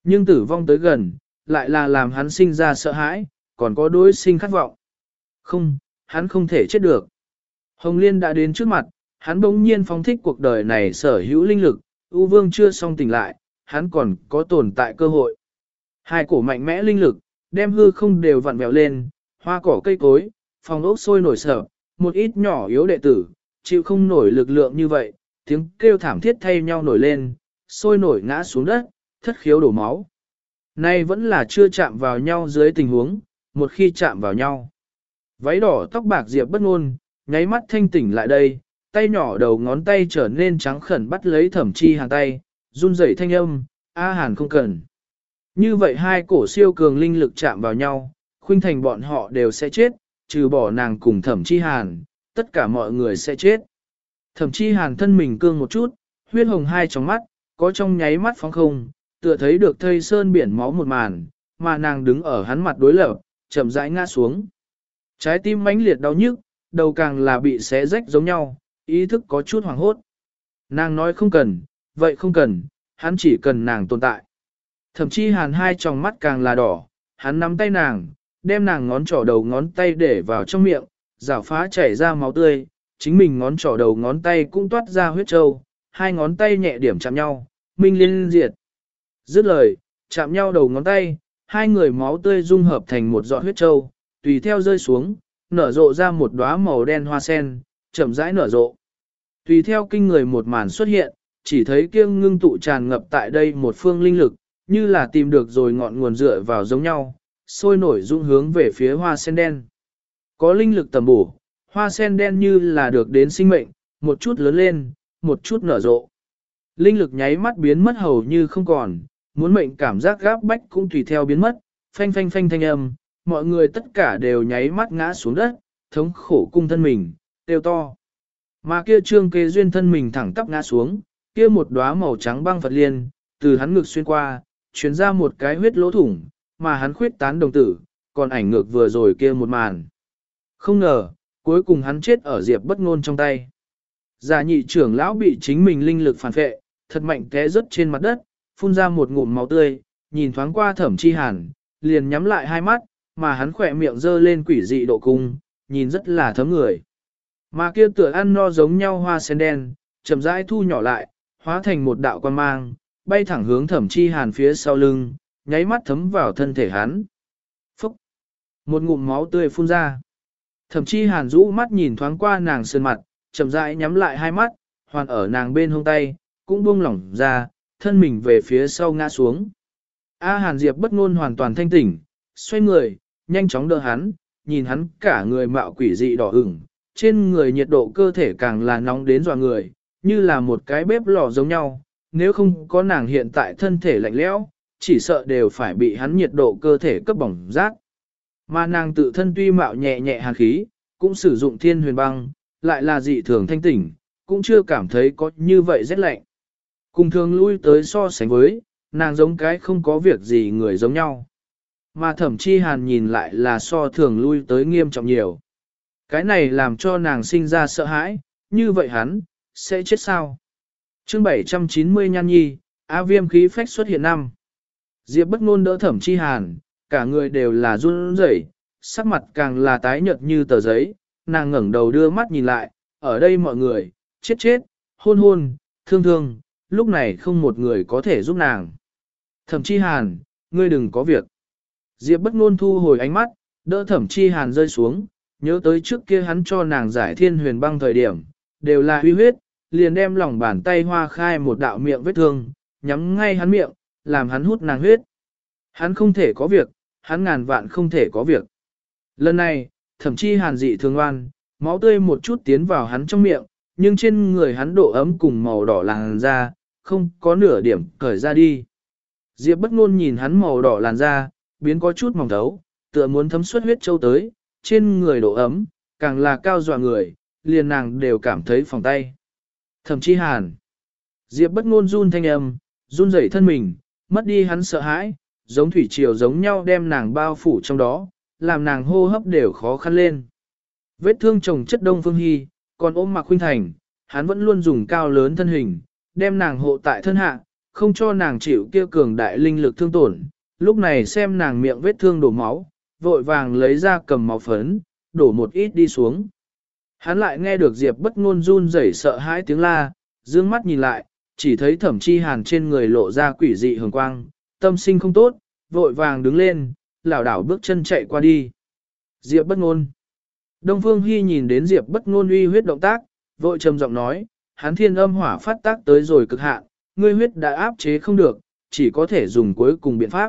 Nhưng tử vong tới gần, lại là làm hắn sinh ra sợ hãi, còn có đối sinh khát vọng. Không, hắn không thể chết được. Hồng Liên đã đến trước mặt, hắn bỗng nhiên phóng thích cuộc đời này sở hữu linh lực, U Vương chưa xong tỉnh lại, hắn còn có tồn tại cơ hội. Hai cổ mạnh mẽ linh lực, đem hư không đều vặn vẹo lên, hoa cỏ cây cối, phòng ốc sôi nổi sở, một ít nhỏ yếu đệ tử, chịu không nổi lực lượng như vậy, tiếng kêu thảm thiết thay nhau nổi lên, sôi nổi ngã xuống đất, thất khiếu đổ máu. Nay vẫn là chưa chạm vào nhau dưới tình huống, một khi chạm vào nhau. Váy đỏ tóc bạc diệp bất ngôn, nháy mắt thanh tỉnh lại đây, tay nhỏ đầu ngón tay trở nên trắng khẩn bắt lấy thẩm chi hàng tay, run rẩy thanh âm, A hàn không cần. Như vậy hai cổ siêu cường linh lực chạm vào nhau, khuynh thành bọn họ đều sẽ chết, trừ bỏ nàng cùng thẩm chi hàn, tất cả mọi người sẽ chết. Thẩm chi hàn thân mình cương một chút, huyết hồng hai trong mắt, có trong nháy mắt phóng không, tựa thấy được thây sơn biển máu một màn, mà nàng đứng ở hắn mặt đối lập, chậm rãi ngã xuống. Trái tim mãnh liệt đau nhức, đầu càng là bị xé rách giống nhau, ý thức có chút hoảng hốt. Nàng nói không cần, vậy không cần, hắn chỉ cần nàng tồn tại. Thậm chí hàn hai tròng mắt càng là đỏ, hắn nắm tay nàng, đem nàng ngón trỏ đầu ngón tay để vào trong miệng, rào phá chảy ra máu tươi, chính mình ngón trỏ đầu ngón tay cũng toát ra huyết trâu, hai ngón tay nhẹ điểm chạm nhau, minh liên diệt. Dứt lời, chạm nhau đầu ngón tay, hai người máu tươi dung hợp thành một giọt huyết trâu, tùy theo rơi xuống, nở rộ ra một đóa màu đen hoa sen, chậm rãi nở rộ. Tùy theo kinh người một màn xuất hiện, chỉ thấy kiêng ngưng tụ tràn ngập tại đây một phương linh lực, như là tìm được rồi ngọn nguồn dựa vào giống nhau, sôi nổi dung hướng về phía hoa sen đen. Có linh lực tầm bổ, hoa sen đen như là được đến sinh mệnh, một chút lớn lên, một chút nở rộ. Linh lực nháy mắt biến mất hầu như không còn, muốn mệnh cảm giác gáp bách cũng tùy theo biến mất, phanh phanh phanh thanh âm, mọi người tất cả đều nháy mắt ngã xuống đất, thống khổ cung thân mình, tiêu to. Mà kia trương kế duyên thân mình thẳng tắp ngã xuống, kia một đóa màu trắng băng Phật liên, từ hắn ngực xuyên qua, chuyển ra một cái huyết lỗ thủng, mà hắn khuyết tán đồng tử, còn ảnh ngược vừa rồi kia một màn. Không ngờ, cuối cùng hắn chết ở diệp bất ngôn trong tay. Giả nhị trưởng lão bị chính mình linh lực phản phệ, thật mạnh té rớt trên mặt đất, phun ra một ngụm máu tươi, nhìn thoáng qua thẩm chi hàn, liền nhắm lại hai mắt, mà hắn khỏe miệng dơ lên quỷ dị độ cung, nhìn rất là thấm người. Mà kia tựa ăn no giống nhau hoa sen đen, chậm rãi thu nhỏ lại, hóa thành một đạo quan mang, bay thẳng hướng thẩm chi hàn phía sau lưng, nháy mắt thấm vào thân thể hắn. Phúc! Một ngụm máu tươi phun ra. Thẩm chi hàn rũ mắt nhìn thoáng qua nàng sơn mặt, chậm rãi nhắm lại hai mắt, hoàn ở nàng bên hông tay, cũng buông lỏng ra, thân mình về phía sau ngã xuống. A Hàn Diệp bất ngôn hoàn toàn thanh tỉnh, xoay người, nhanh chóng đỡ hắn, nhìn hắn cả người mạo quỷ dị đỏ ửng, trên người nhiệt độ cơ thể càng là nóng đến dọa người, như là một cái bếp lò giống nhau, nếu không có nàng hiện tại thân thể lạnh lẽo, chỉ sợ đều phải bị hắn nhiệt độ cơ thể cấp bỏng rát. Mà nàng tự thân tuy mạo nhẹ nhẹ hàn khí, cũng sử dụng thiên huyền băng, lại là dị thường thanh tỉnh, cũng chưa cảm thấy có như vậy rét lạnh. Cùng thường lui tới so sánh với, nàng giống cái không có việc gì người giống nhau. Mà thẩm chi hàn nhìn lại là so thường lui tới nghiêm trọng nhiều. Cái này làm cho nàng sinh ra sợ hãi, như vậy hắn, sẽ chết sao? chương 790 nhan nhi, A viêm khí phách xuất hiện năm. Diệp bất ngôn đỡ thẩm chi hàn, cả người đều là run rẩy, sắc mặt càng là tái nhợt như tờ giấy, nàng ngẩng đầu đưa mắt nhìn lại, ở đây mọi người, chết chết, hôn hôn, thương thương, lúc này không một người có thể giúp nàng. Thẩm chi hàn, ngươi đừng có việc. Diệp bất ngôn thu hồi ánh mắt, đỡ thẩm chi hàn rơi xuống, nhớ tới trước kia hắn cho nàng giải thiên huyền băng thời điểm, đều là huy huyết, liền đem lòng bàn tay hoa khai một đạo miệng vết thương, nhắm ngay hắn miệng, làm hắn hút nàng huyết. Hắn không thể có việc, hắn ngàn vạn không thể có việc. Lần này, thậm chí hàn dị thường oan, máu tươi một chút tiến vào hắn trong miệng, nhưng trên người hắn độ ấm cùng màu đỏ làn da, không có nửa điểm cởi ra đi. Diệp bất ngôn nhìn hắn màu đỏ làn da, biến có chút mỏng thấu, tựa muốn thấm suất huyết châu tới, trên người độ ấm, càng là cao dọa người, liền nàng đều cảm thấy phòng tay. Thậm chí hàn. Diệp bất ngôn run thanh âm, run rẩy thân mình, mất đi hắn sợ hãi, giống thủy triều giống nhau đem nàng bao phủ trong đó, làm nàng hô hấp đều khó khăn lên. Vết thương chồng chất đông phương hy, còn ôm mặc huynh thành, hắn vẫn luôn dùng cao lớn thân hình, đem nàng hộ tại thân hạ, không cho nàng chịu kia cường đại linh lực thương tổn. Lúc này xem nàng miệng vết thương đổ máu, vội vàng lấy ra cầm máu phấn, đổ một ít đi xuống. Hắn lại nghe được Diệp bất ngôn run rẩy sợ hãi tiếng la, dương mắt nhìn lại, chỉ thấy thẩm chi hàn trên người lộ ra quỷ dị hường quang, tâm sinh không tốt, vội vàng đứng lên, lảo đảo bước chân chạy qua đi. Diệp bất ngôn. Đông Phương Hy nhìn đến Diệp bất ngôn uy huyết động tác, vội trầm giọng nói, hắn thiên âm hỏa phát tác tới rồi cực hạn, ngươi huyết đã áp chế không được, chỉ có thể dùng cuối cùng biện pháp.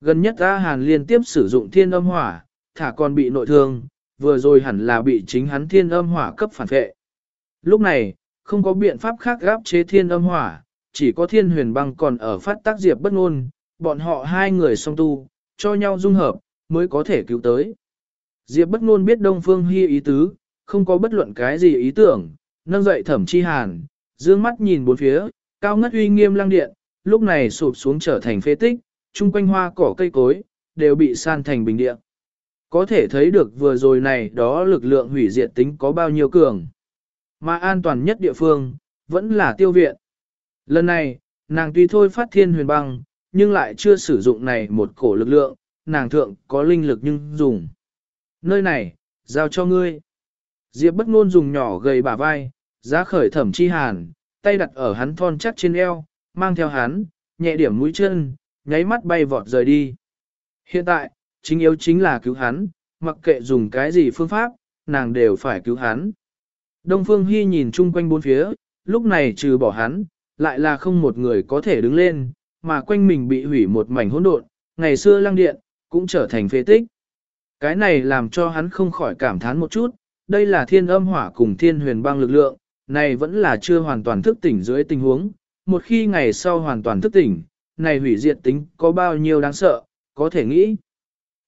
Gần nhất A Hàn liên tiếp sử dụng thiên âm hỏa, thả còn bị nội thương, vừa rồi hẳn là bị chính hắn thiên âm hỏa cấp phản vệ. Lúc này, không có biện pháp khác gáp chế thiên âm hỏa, chỉ có thiên huyền băng còn ở phát tác diệp bất ngôn, bọn họ hai người song tu, cho nhau dung hợp, mới có thể cứu tới. Diệp bất ngôn biết Đông Phương Hi ý tứ, không có bất luận cái gì ý tưởng, nâng dậy thẩm chi hàn, dương mắt nhìn bốn phía, cao ngất uy nghiêm lăng điện, lúc này sụp xuống trở thành phế tích, chung quanh hoa cỏ cây cối, đều bị san thành bình địa. Có thể thấy được vừa rồi này đó lực lượng hủy diệt tính có bao nhiêu cường. Mà an toàn nhất địa phương, vẫn là tiêu viện. Lần này, nàng tuy thôi phát thiên huyền băng, nhưng lại chưa sử dụng này một cổ lực lượng, nàng thượng có linh lực nhưng dùng. Nơi này, giao cho ngươi. Diệp bất ngôn dùng nhỏ gầy bả vai, giá khởi thẩm chi hàn, tay đặt ở hắn thon chắc trên eo, mang theo hắn, nhẹ điểm mũi chân, nháy mắt bay vọt rời đi. Hiện tại, chính yếu chính là cứu hắn, mặc kệ dùng cái gì phương pháp, nàng đều phải cứu hắn. Đông Phương Hi nhìn chung quanh bốn phía, lúc này trừ bỏ hắn, lại là không một người có thể đứng lên, mà quanh mình bị hủy một mảnh hỗn độn, ngày xưa lăng điện, cũng trở thành phế tích. Cái này làm cho hắn không khỏi cảm thán một chút, đây là thiên âm hỏa cùng thiên huyền băng lực lượng, này vẫn là chưa hoàn toàn thức tỉnh dưới tình huống, một khi ngày sau hoàn toàn thức tỉnh, này hủy diệt tính có bao nhiêu đáng sợ, có thể nghĩ.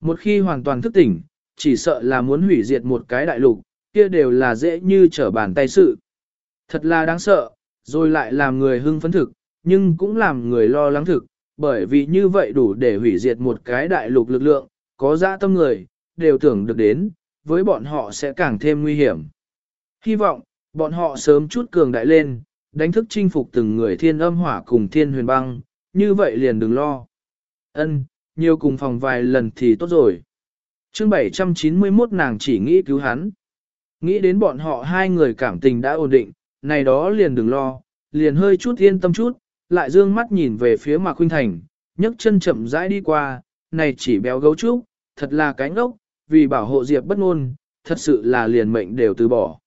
Một khi hoàn toàn thức tỉnh, chỉ sợ là muốn hủy diệt một cái đại lục, kia đều là dễ như trở bàn tay sự. Thật là đáng sợ, rồi lại làm người hưng phấn thực, nhưng cũng làm người lo lắng thực, bởi vì như vậy đủ để hủy diệt một cái đại lục lực lượng, có dã tâm người, đều tưởng được đến, với bọn họ sẽ càng thêm nguy hiểm. Hy vọng, bọn họ sớm chút cường đại lên, đánh thức chinh phục từng người thiên âm hỏa cùng thiên huyền băng, như vậy liền đừng lo. Ân, nhiều cùng phòng vài lần thì tốt rồi. chương 791 nàng chỉ nghĩ cứu hắn. Nghĩ đến bọn họ hai người cảm tình đã ổn định, này đó liền đừng lo, liền hơi chút yên tâm chút, lại dương mắt nhìn về phía Mạc Khuynh Thành, nhấc chân chậm rãi đi qua, này chỉ béo gấu trúc, thật là cánh ốc, vì bảo hộ Diệp bất ngôn, thật sự là liền mệnh đều từ bỏ.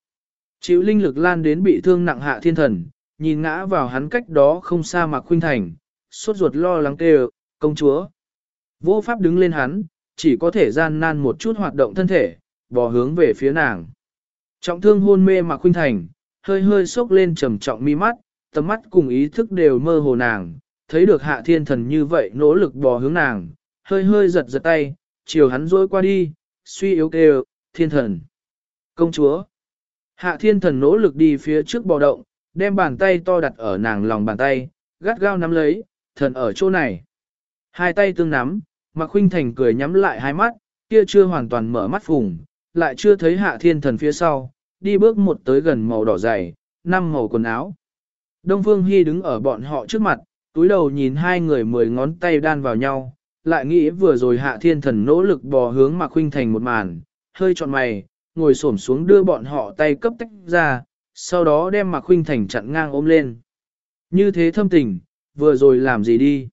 Chịu linh lực lan đến bị thương nặng hạ thiên thần, nhìn ngã vào hắn cách đó không xa Mạc Khuynh Thành, sốt ruột lo lắng kêu, công chúa. Vô pháp đứng lên hắn, chỉ có thể gian nan một chút hoạt động thân thể, bò hướng về phía nàng. Trọng thương hôn mê Mạc Khuynh Thành, hơi hơi sốc lên trầm trọng mi mắt, tầm mắt cùng ý thức đều mơ hồ nàng, thấy được hạ thiên thần như vậy nỗ lực bò hướng nàng, hơi hơi giật giật tay, chiều hắn rối qua đi, suy yếu kêu, thiên thần. Công chúa. Hạ thiên thần nỗ lực đi phía trước bò động, đem bàn tay to đặt ở nàng lòng bàn tay, gắt gao nắm lấy, thần ở chỗ này. Hai tay tương nắm, Mạc Khuynh Thành cười nhắm lại hai mắt, kia chưa hoàn toàn mở mắt phùng, lại chưa thấy hạ thiên thần phía sau, đi bước một tới gần màu đỏ dày, năm màu quần áo. Đông Phương Hy đứng ở bọn họ trước mặt, túi đầu nhìn hai người mười ngón tay đan vào nhau, lại nghĩ vừa rồi hạ thiên thần nỗ lực bò hướng Mạc Khuynh Thành một màn, hơi trọn mày, ngồi xổm xuống đưa bọn họ tay cấp tách ra, sau đó đem Mạc Khuynh Thành chặn ngang ôm lên. Như thế thâm tình, vừa rồi làm gì đi?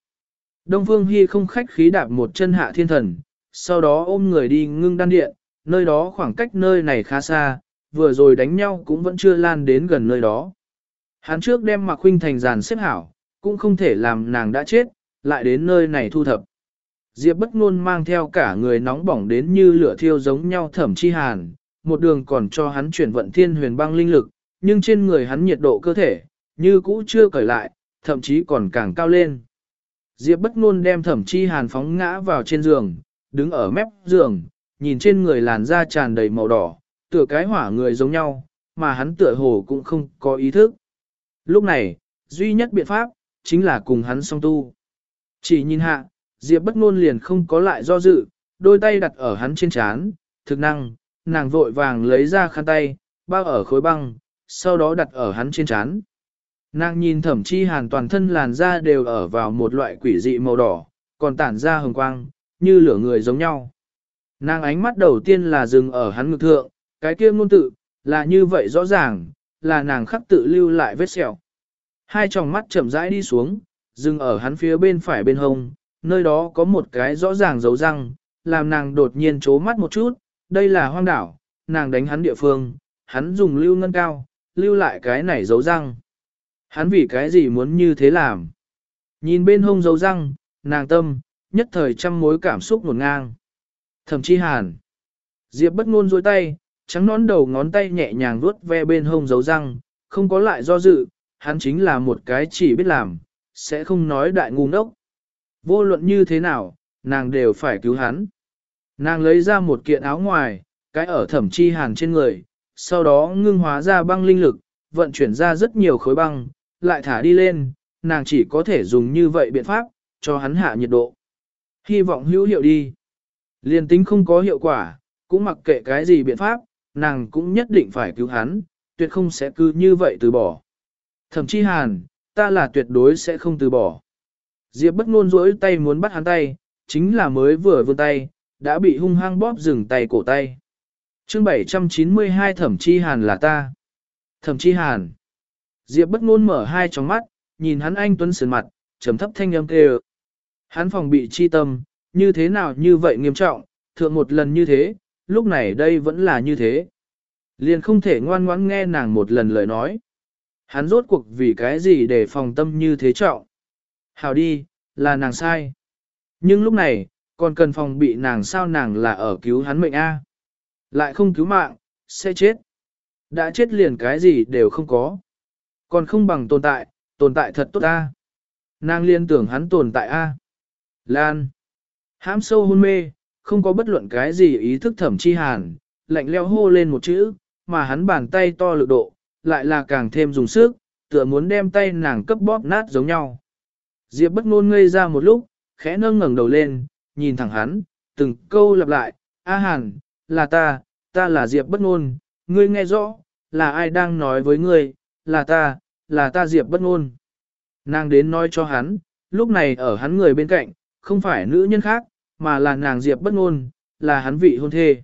Đông Phương Hy không khách khí đạp một chân hạ thiên thần, sau đó ôm người đi ngưng đan điện, nơi đó khoảng cách nơi này khá xa, vừa rồi đánh nhau cũng vẫn chưa lan đến gần nơi đó. Hắn trước đem Mạc Khuynh Thành giàn xếp hảo, cũng không thể làm nàng đã chết, lại đến nơi này thu thập. Diệp bất ngôn mang theo cả người nóng bỏng đến như lửa thiêu giống nhau thẩm chi hàn, một đường còn cho hắn chuyển vận thiên huyền băng linh lực, nhưng trên người hắn nhiệt độ cơ thể, như cũ chưa cởi lại, thậm chí còn càng cao lên. Diệp bất ngôn đem thẩm chi hàn phóng ngã vào trên giường, đứng ở mép giường, nhìn trên người làn da tràn đầy màu đỏ, tựa cái hỏa người giống nhau, mà hắn tựa hồ cũng không có ý thức. Lúc này, duy nhất biện pháp, chính là cùng hắn song tu. Chỉ nhìn hạ, Diệp bất ngôn liền không có lại do dự, đôi tay đặt ở hắn trên chán, thực năng, nàng vội vàng lấy ra khăn tay, bao ở khối băng, sau đó đặt ở hắn trên chán. Nàng nhìn thẩm chi hàn toàn thân làn da đều ở vào một loại quỷ dị màu đỏ, còn tản ra hồng quang, như lửa người giống nhau. Nàng ánh mắt đầu tiên là dừng ở hắn ngực thượng, cái kia ngôn tự, là như vậy rõ ràng, là nàng khắc tự lưu lại vết sẹo. Hai tròng mắt chậm rãi đi xuống, dừng ở hắn phía bên phải bên hông, nơi đó có một cái rõ ràng dấu răng, làm nàng đột nhiên chố mắt một chút, đây là hoang đảo, nàng đánh hắn địa phương, hắn dùng lưu ngân cao, lưu lại cái này dấu răng. Hắn vì cái gì muốn như thế làm? Nhìn bên hông dấu răng, nàng tâm, nhất thời trăm mối cảm xúc ngổn ngang. Thậm chí hàn. Diệp bất ngôn dôi tay, trắng nón đầu ngón tay nhẹ nhàng vuốt ve bên hông dấu răng, không có lại do dự, hắn chính là một cái chỉ biết làm, sẽ không nói đại ngu ngốc. Vô luận như thế nào, nàng đều phải cứu hắn. Nàng lấy ra một kiện áo ngoài, cái ở thẩm chi hàn trên người, sau đó ngưng hóa ra băng linh lực, vận chuyển ra rất nhiều khối băng, lại thả đi lên, nàng chỉ có thể dùng như vậy biện pháp, cho hắn hạ nhiệt độ. Hy vọng hữu hiệu đi. Liên tính không có hiệu quả, cũng mặc kệ cái gì biện pháp, nàng cũng nhất định phải cứu hắn, tuyệt không sẽ cứ như vậy từ bỏ. Thậm chí hàn, ta là tuyệt đối sẽ không từ bỏ. Diệp bất ngôn rỗi tay muốn bắt hắn tay, chính là mới vừa vươn tay, đã bị hung hăng bóp dừng tay cổ tay. Chương 792 Thẩm Chi Hàn là ta. Thẩm Chi Hàn. Diệp bất ngôn mở hai tròng mắt, nhìn hắn anh tuấn sườn mặt, trầm thấp thanh âm kêu. Hắn phòng bị chi tâm, như thế nào như vậy nghiêm trọng, thượng một lần như thế, lúc này đây vẫn là như thế. Liền không thể ngoan ngoãn nghe nàng một lần lời nói. Hắn rốt cuộc vì cái gì để phòng tâm như thế trọng. Hào đi, là nàng sai. Nhưng lúc này, còn cần phòng bị nàng sao nàng là ở cứu hắn mệnh A. Lại không cứu mạng, sẽ chết. Đã chết liền cái gì đều không có. Còn không bằng tồn tại, tồn tại thật tốt A. Nàng liên tưởng hắn tồn tại A. Lan. Hãm sâu hôn mê, không có bất luận cái gì ý thức thẩm chi hàn, lạnh leo hô lên một chữ, mà hắn bàn tay to lực độ, lại là càng thêm dùng sức, tựa muốn đem tay nàng cấp bóp nát giống nhau. Diệp bất ngôn ngây ra một lúc, khẽ nâng ngẩng đầu lên, nhìn thẳng hắn, từng câu lặp lại, A Hàn, là ta, ta là Diệp bất ngôn, ngươi nghe rõ, là ai đang nói với ngươi, là ta, là ta Diệp bất ngôn. Nàng đến nói cho hắn, lúc này ở hắn người bên cạnh, không phải nữ nhân khác, mà là nàng Diệp bất ngôn, là hắn vị hôn thê.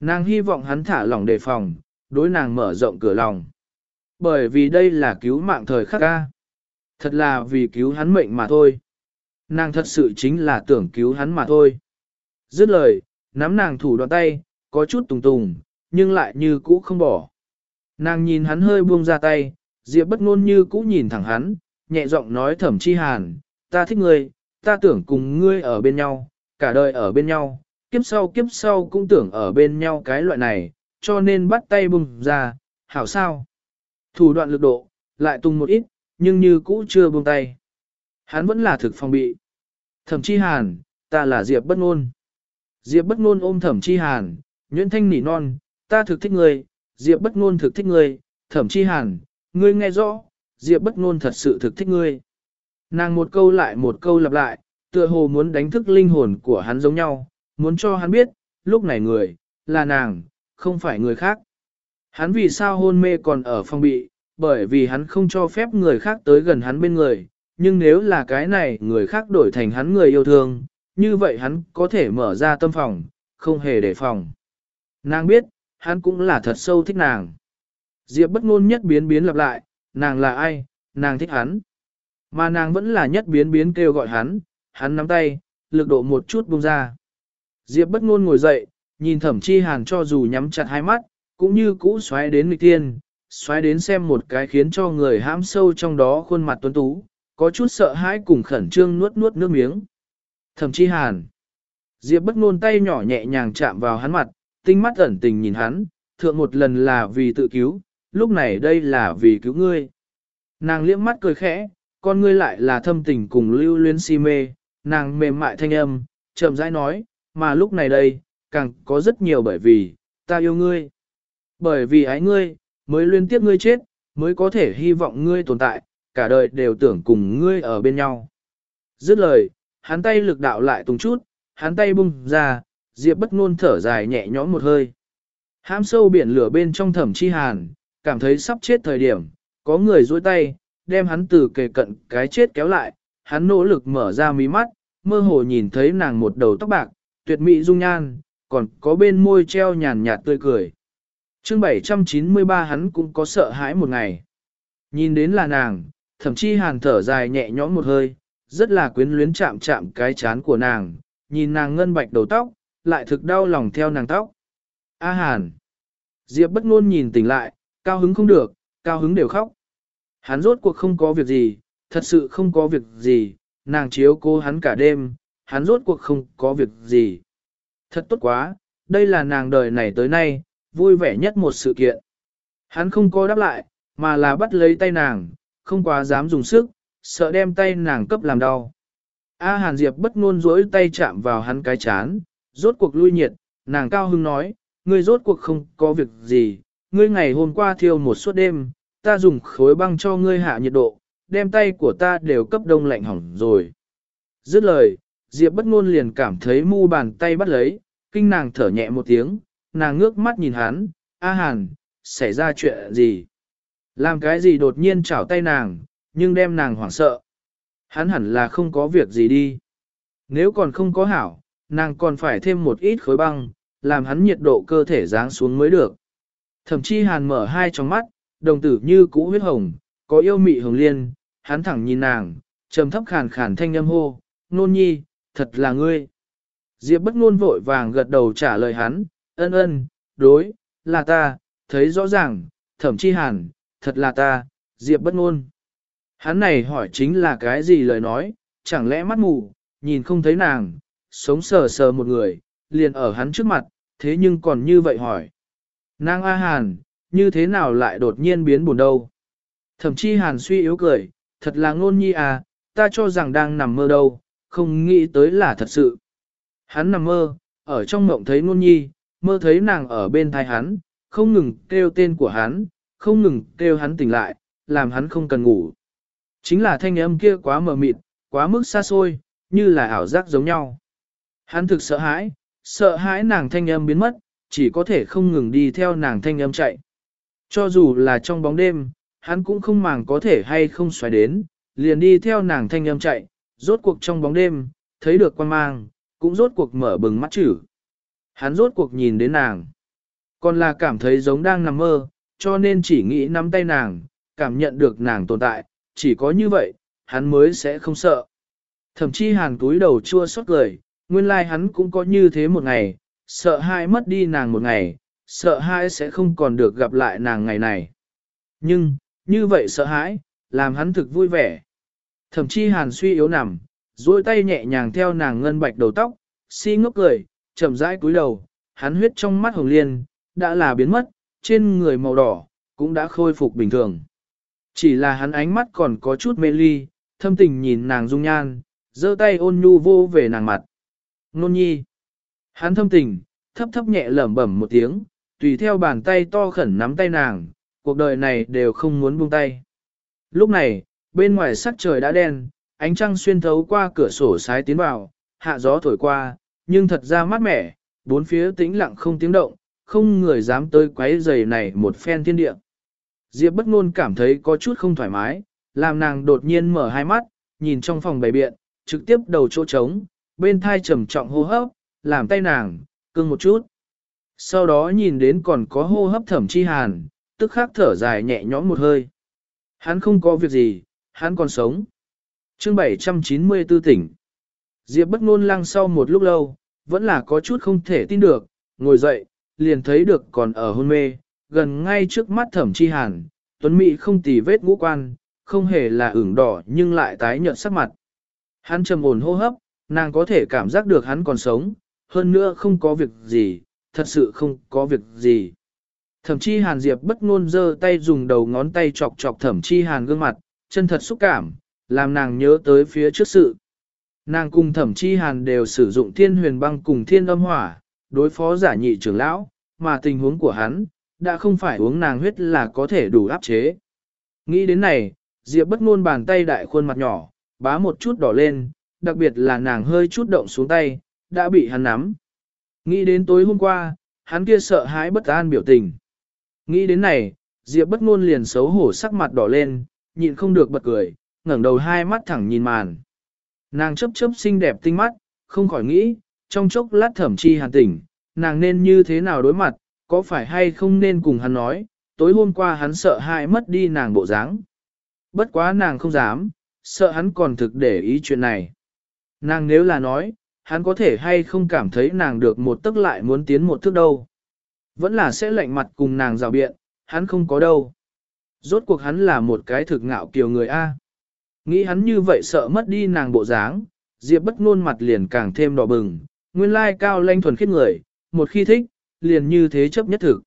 Nàng hy vọng hắn thả lỏng đề phòng, đối nàng mở rộng cửa lòng. Bởi vì đây là cứu mạng thời khắc ca. Thật là vì cứu hắn mệnh mà thôi. Nàng thật sự chính là tưởng cứu hắn mà thôi. Dứt lời, nắm nàng thủ đoạn tay, có chút tùng tùng, nhưng lại như cũ không bỏ. Nàng nhìn hắn hơi buông ra tay, Diệp bất ngôn như cũ nhìn thẳng hắn, nhẹ giọng nói thẩm chi hàn, ta thích ngươi, ta tưởng cùng ngươi ở bên nhau, cả đời ở bên nhau, kiếp sau kiếp sau cũng tưởng ở bên nhau cái loại này, cho nên bắt tay bùng ra, hảo sao. Thủ đoạn lực độ, lại tung một ít, nhưng như cũ chưa buông tay. Hắn vẫn là thực phòng bị. Thẩm chi hàn, ta là Diệp bất ngôn. Diệp bất ngôn ôm thẩm chi hàn, nhuyễn thanh nỉ non, ta thực thích ngươi, Diệp bất ngôn thực thích ngươi, thẩm chi hàn, ngươi nghe rõ, Diệp bất ngôn thật sự thực thích ngươi. Nàng một câu lại một câu lặp lại, tựa hồ muốn đánh thức linh hồn của hắn giống nhau, muốn cho hắn biết, lúc này người, là nàng, không phải người khác. Hắn vì sao hôn mê còn ở phòng bị, bởi vì hắn không cho phép người khác tới gần hắn bên người, nhưng nếu là cái này người khác đổi thành hắn người yêu thương, như vậy hắn có thể mở ra tâm phòng, không hề đề phòng. Nàng biết, hắn cũng là thật sâu thích nàng. Diệp bất ngôn nhất biến biến lặp lại, nàng là ai, nàng thích hắn. Mà nàng vẫn là nhất biến biến kêu gọi hắn, hắn nắm tay, lực độ một chút buông ra. Diệp bất ngôn ngồi dậy, nhìn thẩm chi hàn cho dù nhắm chặt hai mắt, cũng như cũ xoáy đến nghịch tiên, xoáy đến xem một cái khiến cho người hãm sâu trong đó khuôn mặt tuấn tú, có chút sợ hãi cùng khẩn trương nuốt nuốt nước miếng. Thẩm chi hàn. Diệp bất ngôn tay nhỏ nhẹ nhàng chạm vào hắn mặt, tinh mắt ẩn tình nhìn hắn, thượng một lần là vì tự cứu, lúc này đây là vì cứu ngươi. Nàng liếc mắt cười khẽ, con ngươi lại là thâm tình cùng lưu luyến si mê, nàng mềm mại thanh âm, chậm rãi nói, mà lúc này đây, càng có rất nhiều bởi vì, ta yêu ngươi. Bởi vì ái ngươi, mới liên tiếp ngươi chết, mới có thể hy vọng ngươi tồn tại, cả đời đều tưởng cùng ngươi ở bên nhau. Dứt lời, hắn tay lực đạo lại tung chút, hắn tay bung ra, Diệp bất ngôn thở dài nhẹ nhõm một hơi. Hãm sâu biển lửa bên trong thẩm chi hàn, cảm thấy sắp chết thời điểm, có người duỗi tay, đem hắn từ kề cận cái chết kéo lại, hắn nỗ lực mở ra mí mắt, mơ hồ nhìn thấy nàng một đầu tóc bạc, tuyệt mỹ dung nhan, còn có bên môi treo nhàn nhạt tươi cười chương 793 hắn cũng có sợ hãi một ngày. Nhìn đến là nàng, thậm chí hàn thở dài nhẹ nhõm một hơi, rất là quyến luyến chạm chạm cái chán của nàng, nhìn nàng ngân bạch đầu tóc, lại thực đau lòng theo nàng tóc. A hàn. Diệp bất ngôn nhìn tỉnh lại, cao hứng không được, cao hứng đều khóc. Hắn rốt cuộc không có việc gì, thật sự không có việc gì, nàng chiếu cô hắn cả đêm, hắn rốt cuộc không có việc gì. Thật tốt quá, đây là nàng đời này tới nay, vui vẻ nhất một sự kiện. Hắn không có đáp lại, mà là bắt lấy tay nàng, không quá dám dùng sức, sợ đem tay nàng cấp làm đau. A Hàn Diệp bất ngôn rỗi tay chạm vào hắn cái chán, rốt cuộc lui nhiệt, nàng cao hưng nói, ngươi rốt cuộc không có việc gì, ngươi ngày hôm qua thiêu một suốt đêm, ta dùng khối băng cho ngươi hạ nhiệt độ, đem tay của ta đều cấp đông lạnh hỏng rồi. Dứt lời, Diệp bất ngôn liền cảm thấy mu bàn tay bắt lấy, kinh nàng thở nhẹ một tiếng, nàng ngước mắt nhìn hắn, A Hàn, xảy ra chuyện gì? Làm cái gì đột nhiên chảo tay nàng, nhưng đem nàng hoảng sợ. Hắn hẳn là không có việc gì đi. Nếu còn không có hảo, nàng còn phải thêm một ít khối băng, làm hắn nhiệt độ cơ thể giáng xuống mới được. Thậm chí hàn mở hai tròng mắt, đồng tử như cũ huyết hồng, có yêu mị hồng liên, hắn thẳng nhìn nàng, trầm thấp khàn khàn thanh âm hô, nôn nhi, thật là ngươi. Diệp bất nôn vội vàng gật đầu trả lời hắn, ân ân, đối, là ta, thấy rõ ràng, thẩm chi hàn, thật là ta, Diệp bất ngôn. Hắn này hỏi chính là cái gì lời nói, chẳng lẽ mắt mù, nhìn không thấy nàng, sống sờ sờ một người, liền ở hắn trước mặt, thế nhưng còn như vậy hỏi. Nàng A Hàn, như thế nào lại đột nhiên biến buồn đâu? Thậm chí Hàn suy yếu cười, thật là ngôn nhi à, ta cho rằng đang nằm mơ đâu, không nghĩ tới là thật sự. Hắn nằm mơ, ở trong mộng thấy ngôn nhi, mơ thấy nàng ở bên thai hắn, không ngừng kêu tên của hắn, không ngừng kêu hắn tỉnh lại, làm hắn không cần ngủ. Chính là thanh âm kia quá mờ mịt, quá mức xa xôi, như là ảo giác giống nhau. Hắn thực sợ hãi, sợ hãi nàng thanh âm biến mất, chỉ có thể không ngừng đi theo nàng thanh âm chạy. Cho dù là trong bóng đêm, hắn cũng không màng có thể hay không xoáy đến, liền đi theo nàng thanh âm chạy, rốt cuộc trong bóng đêm, thấy được quan mang, cũng rốt cuộc mở bừng mắt chữ. Hắn rốt cuộc nhìn đến nàng, còn là cảm thấy giống đang nằm mơ, cho nên chỉ nghĩ nắm tay nàng, cảm nhận được nàng tồn tại, chỉ có như vậy, hắn mới sẽ không sợ. Thậm chí hàn túi đầu chua xót cười, nguyên lai like hắn cũng có như thế một ngày, sợ hai mất đi nàng một ngày, sợ hai sẽ không còn được gặp lại nàng ngày này. Nhưng, như vậy sợ hãi, làm hắn thực vui vẻ. Thậm chí hàn suy yếu nằm, duỗi tay nhẹ nhàng theo nàng ngân bạch đầu tóc, si ngốc cười, chậm rãi cúi đầu, hắn huyết trong mắt hồng liên, đã là biến mất, trên người màu đỏ, cũng đã khôi phục bình thường. Chỉ là hắn ánh mắt còn có chút mê ly, thâm tình nhìn nàng dung nhan, giơ tay ôn nhu vô về nàng mặt. Nôn nhi. Hắn thâm tình, thấp thấp nhẹ lẩm bẩm một tiếng, tùy theo bàn tay to khẩn nắm tay nàng, cuộc đời này đều không muốn buông tay. Lúc này, bên ngoài sắc trời đã đen, ánh trăng xuyên thấu qua cửa sổ sái tiến vào, hạ gió thổi qua, nhưng thật ra mát mẻ, bốn phía tĩnh lặng không tiếng động, không người dám tới quấy giày này một phen thiên địa. Diệp bất ngôn cảm thấy có chút không thoải mái, làm nàng đột nhiên mở hai mắt, nhìn trong phòng bày biện, trực tiếp đầu chỗ trống, bên thai trầm trọng hô hấp, làm tay nàng, cưng một chút. Sau đó nhìn đến còn có hô hấp thẩm chi hàn, tức khắc thở dài nhẹ nhõm một hơi. Hắn không có việc gì, hắn còn sống. Chương 794 tỉnh. Diệp bất ngôn lăng sau một lúc lâu, vẫn là có chút không thể tin được, ngồi dậy, liền thấy được còn ở hôn mê, gần ngay trước mắt thẩm chi hàn, tuấn mỹ không tì vết ngũ quan, không hề là ửng đỏ nhưng lại tái nhợt sắc mặt. Hắn trầm ổn hô hấp, nàng có thể cảm giác được hắn còn sống, hơn nữa không có việc gì, thật sự không có việc gì. Thẩm chi hàn diệp bất ngôn giơ tay dùng đầu ngón tay chọc chọc thẩm chi hàn gương mặt, chân thật xúc cảm, làm nàng nhớ tới phía trước sự. Nàng cùng thẩm chi hàn đều sử dụng thiên huyền băng cùng thiên âm hỏa, đối phó giả nhị trưởng lão, mà tình huống của hắn, đã không phải uống nàng huyết là có thể đủ áp chế. Nghĩ đến này, Diệp bất ngôn bàn tay đại khuôn mặt nhỏ, bá một chút đỏ lên, đặc biệt là nàng hơi chút động xuống tay, đã bị hắn nắm. Nghĩ đến tối hôm qua, hắn kia sợ hãi bất an biểu tình. Nghĩ đến này, Diệp bất ngôn liền xấu hổ sắc mặt đỏ lên, nhịn không được bật cười, ngẩng đầu hai mắt thẳng nhìn màn. Nàng chớp chớp xinh đẹp tinh mắt, không khỏi nghĩ, trong chốc lát thẩm chi hàn tỉnh, nàng nên như thế nào đối mặt, có phải hay không nên cùng hắn nói, tối hôm qua hắn sợ hãi mất đi nàng bộ dáng. Bất quá nàng không dám, sợ hắn còn thực để ý chuyện này. Nàng nếu là nói, hắn có thể hay không cảm thấy nàng được một tức lại muốn tiến một thước đâu. Vẫn là sẽ lạnh mặt cùng nàng rào biện, hắn không có đâu. Rốt cuộc hắn là một cái thực ngạo kiều người A. Nghĩ hắn như vậy sợ mất đi nàng bộ dáng, Diệp bất ngôn mặt liền càng thêm đỏ bừng, nguyên lai cao lanh thuần khiết người, một khi thích, liền như thế chấp nhất thực.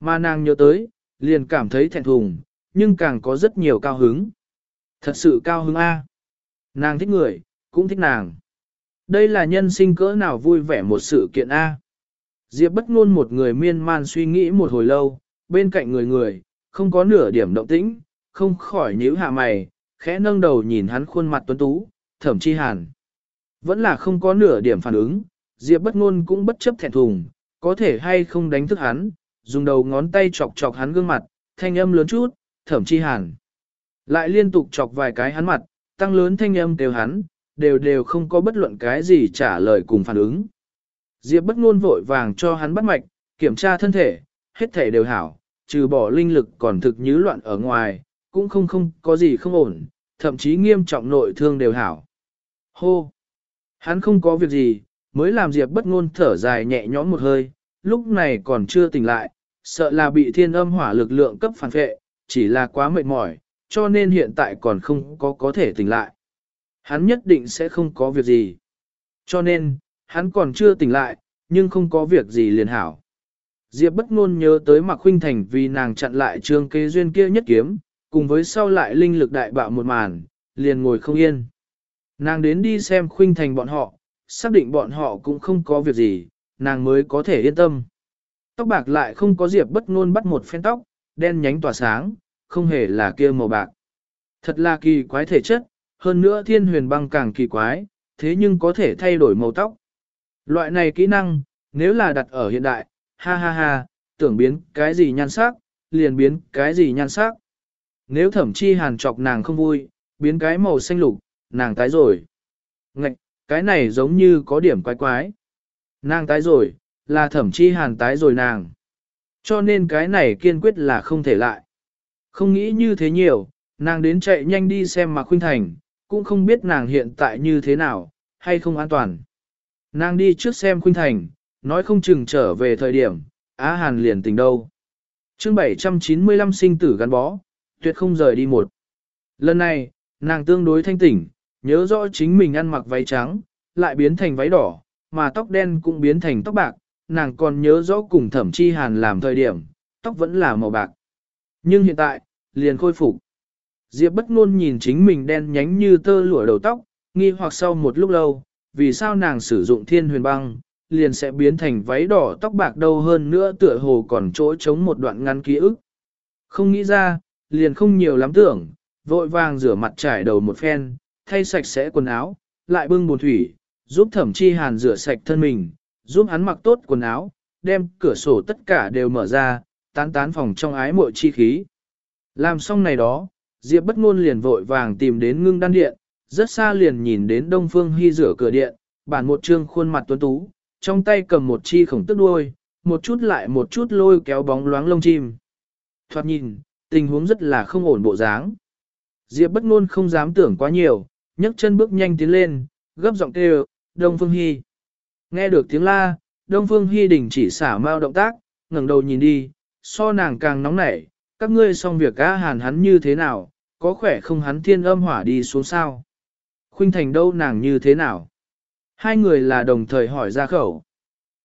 Mà nàng nhớ tới, liền cảm thấy thẹn thùng, nhưng càng có rất nhiều cao hứng. Thật sự cao hứng A. Nàng thích người, cũng thích nàng. Đây là nhân sinh cỡ nào vui vẻ một sự kiện A. Diệp bất ngôn một người miên man suy nghĩ một hồi lâu, bên cạnh người người, không có nửa điểm động tĩnh, không khỏi nhíu hạ mày, khẽ nâng đầu nhìn hắn khuôn mặt tuấn tú, thẩm chi hàn. Vẫn là không có nửa điểm phản ứng, Diệp bất ngôn cũng bất chấp thẹn thùng, có thể hay không đánh thức hắn, dùng đầu ngón tay chọc chọc hắn gương mặt, thanh âm lớn chút, thẩm chi hàn. Lại liên tục chọc vài cái hắn mặt, tăng lớn thanh âm đều hắn, đều đều không có bất luận cái gì trả lời cùng phản ứng. Diệp bất ngôn vội vàng cho hắn bắt mạch, kiểm tra thân thể, hết thể đều hảo, trừ bỏ linh lực còn thực như loạn ở ngoài, cũng không không có gì không ổn, thậm chí nghiêm trọng nội thương đều hảo. Hô! Hắn không có việc gì, mới làm Diệp bất ngôn thở dài nhẹ nhõm một hơi, lúc này còn chưa tỉnh lại, sợ là bị thiên âm hỏa lực lượng cấp phản phệ, chỉ là quá mệt mỏi, cho nên hiện tại còn không có có thể tỉnh lại. Hắn nhất định sẽ không có việc gì. Cho nên, hắn còn chưa tỉnh lại, nhưng không có việc gì liền hảo. Diệp bất ngôn nhớ tới Mạc Khuynh Thành vì nàng chặn lại trương kế duyên kia nhất kiếm, cùng với sau lại linh lực đại bạo một màn, liền ngồi không yên. Nàng đến đi xem Khuynh Thành bọn họ, xác định bọn họ cũng không có việc gì, nàng mới có thể yên tâm. Tóc bạc lại không có Diệp bất ngôn bắt một phen tóc, đen nhánh tỏa sáng, không hề là kia màu bạc. Thật là kỳ quái thể chất, hơn nữa thiên huyền băng càng kỳ quái, thế nhưng có thể thay đổi màu tóc. Loại này kỹ năng, nếu là đặt ở hiện đại, ha ha ha, tưởng biến cái gì nhan sắc, liền biến cái gì nhan sắc. Nếu thẩm chi hàn chọc nàng không vui, biến cái màu xanh lục, nàng tái rồi. Ngạch, cái này giống như có điểm quái quái. Nàng tái rồi, là thẩm chi hàn tái rồi nàng. Cho nên cái này kiên quyết là không thể lại. Không nghĩ như thế nhiều, nàng đến chạy nhanh đi xem Mạc Khuynh Thành, cũng không biết nàng hiện tại như thế nào, hay không an toàn. Nàng đi trước xem Khuynh Thành, nói không chừng trở về thời điểm, Á Hàn liền tình đâu. chương 795 sinh tử gắn bó, tuyệt không rời đi một. Lần này, nàng tương đối thanh tỉnh, nhớ rõ chính mình ăn mặc váy trắng, lại biến thành váy đỏ, mà tóc đen cũng biến thành tóc bạc, nàng còn nhớ rõ cùng thẩm chi hàn làm thời điểm, tóc vẫn là màu bạc. Nhưng hiện tại, liền khôi phục. Diệp bất ngôn nhìn chính mình đen nhánh như tơ lụa đầu tóc, nghi hoặc sau một lúc lâu, vì sao nàng sử dụng thiên huyền băng, liền sẽ biến thành váy đỏ tóc bạc đâu hơn nữa tựa hồ còn chỗ trống một đoạn ngắn ký ức. Không nghĩ ra, liền không nhiều lắm tưởng, vội vàng rửa mặt trải đầu một phen, thay sạch sẽ quần áo, lại bưng bồn thủy, giúp thẩm chi hàn rửa sạch thân mình, giúp hắn mặc tốt quần áo, đem cửa sổ tất cả đều mở ra, tán tán phòng trong ái muội chi khí. Làm xong này đó, Diệp bất ngôn liền vội vàng tìm đến ngưng đan điện, rất xa liền nhìn đến Đông Phương Hy rửa cửa điện, bản một trương khuôn mặt tuấn tú, trong tay cầm một chi khổng tức đuôi, một chút lại một chút lôi kéo bóng loáng lông chim. Thoạt nhìn, tình huống rất là không ổn bộ dáng. Diệp bất ngôn không dám tưởng quá nhiều, nhấc chân bước nhanh tiến lên, gấp giọng kêu, Đông Phương Hy. Nghe được tiếng la, Đông Phương Hy đình chỉ xả mau động tác, ngẩng đầu nhìn đi, so nàng càng nóng nảy, các ngươi xong việc á hàn hắn như thế nào, có khỏe không hắn thiên âm hỏa đi xuống sao? Khuynh Thành đâu nàng như thế nào? Hai người là đồng thời hỏi ra khẩu.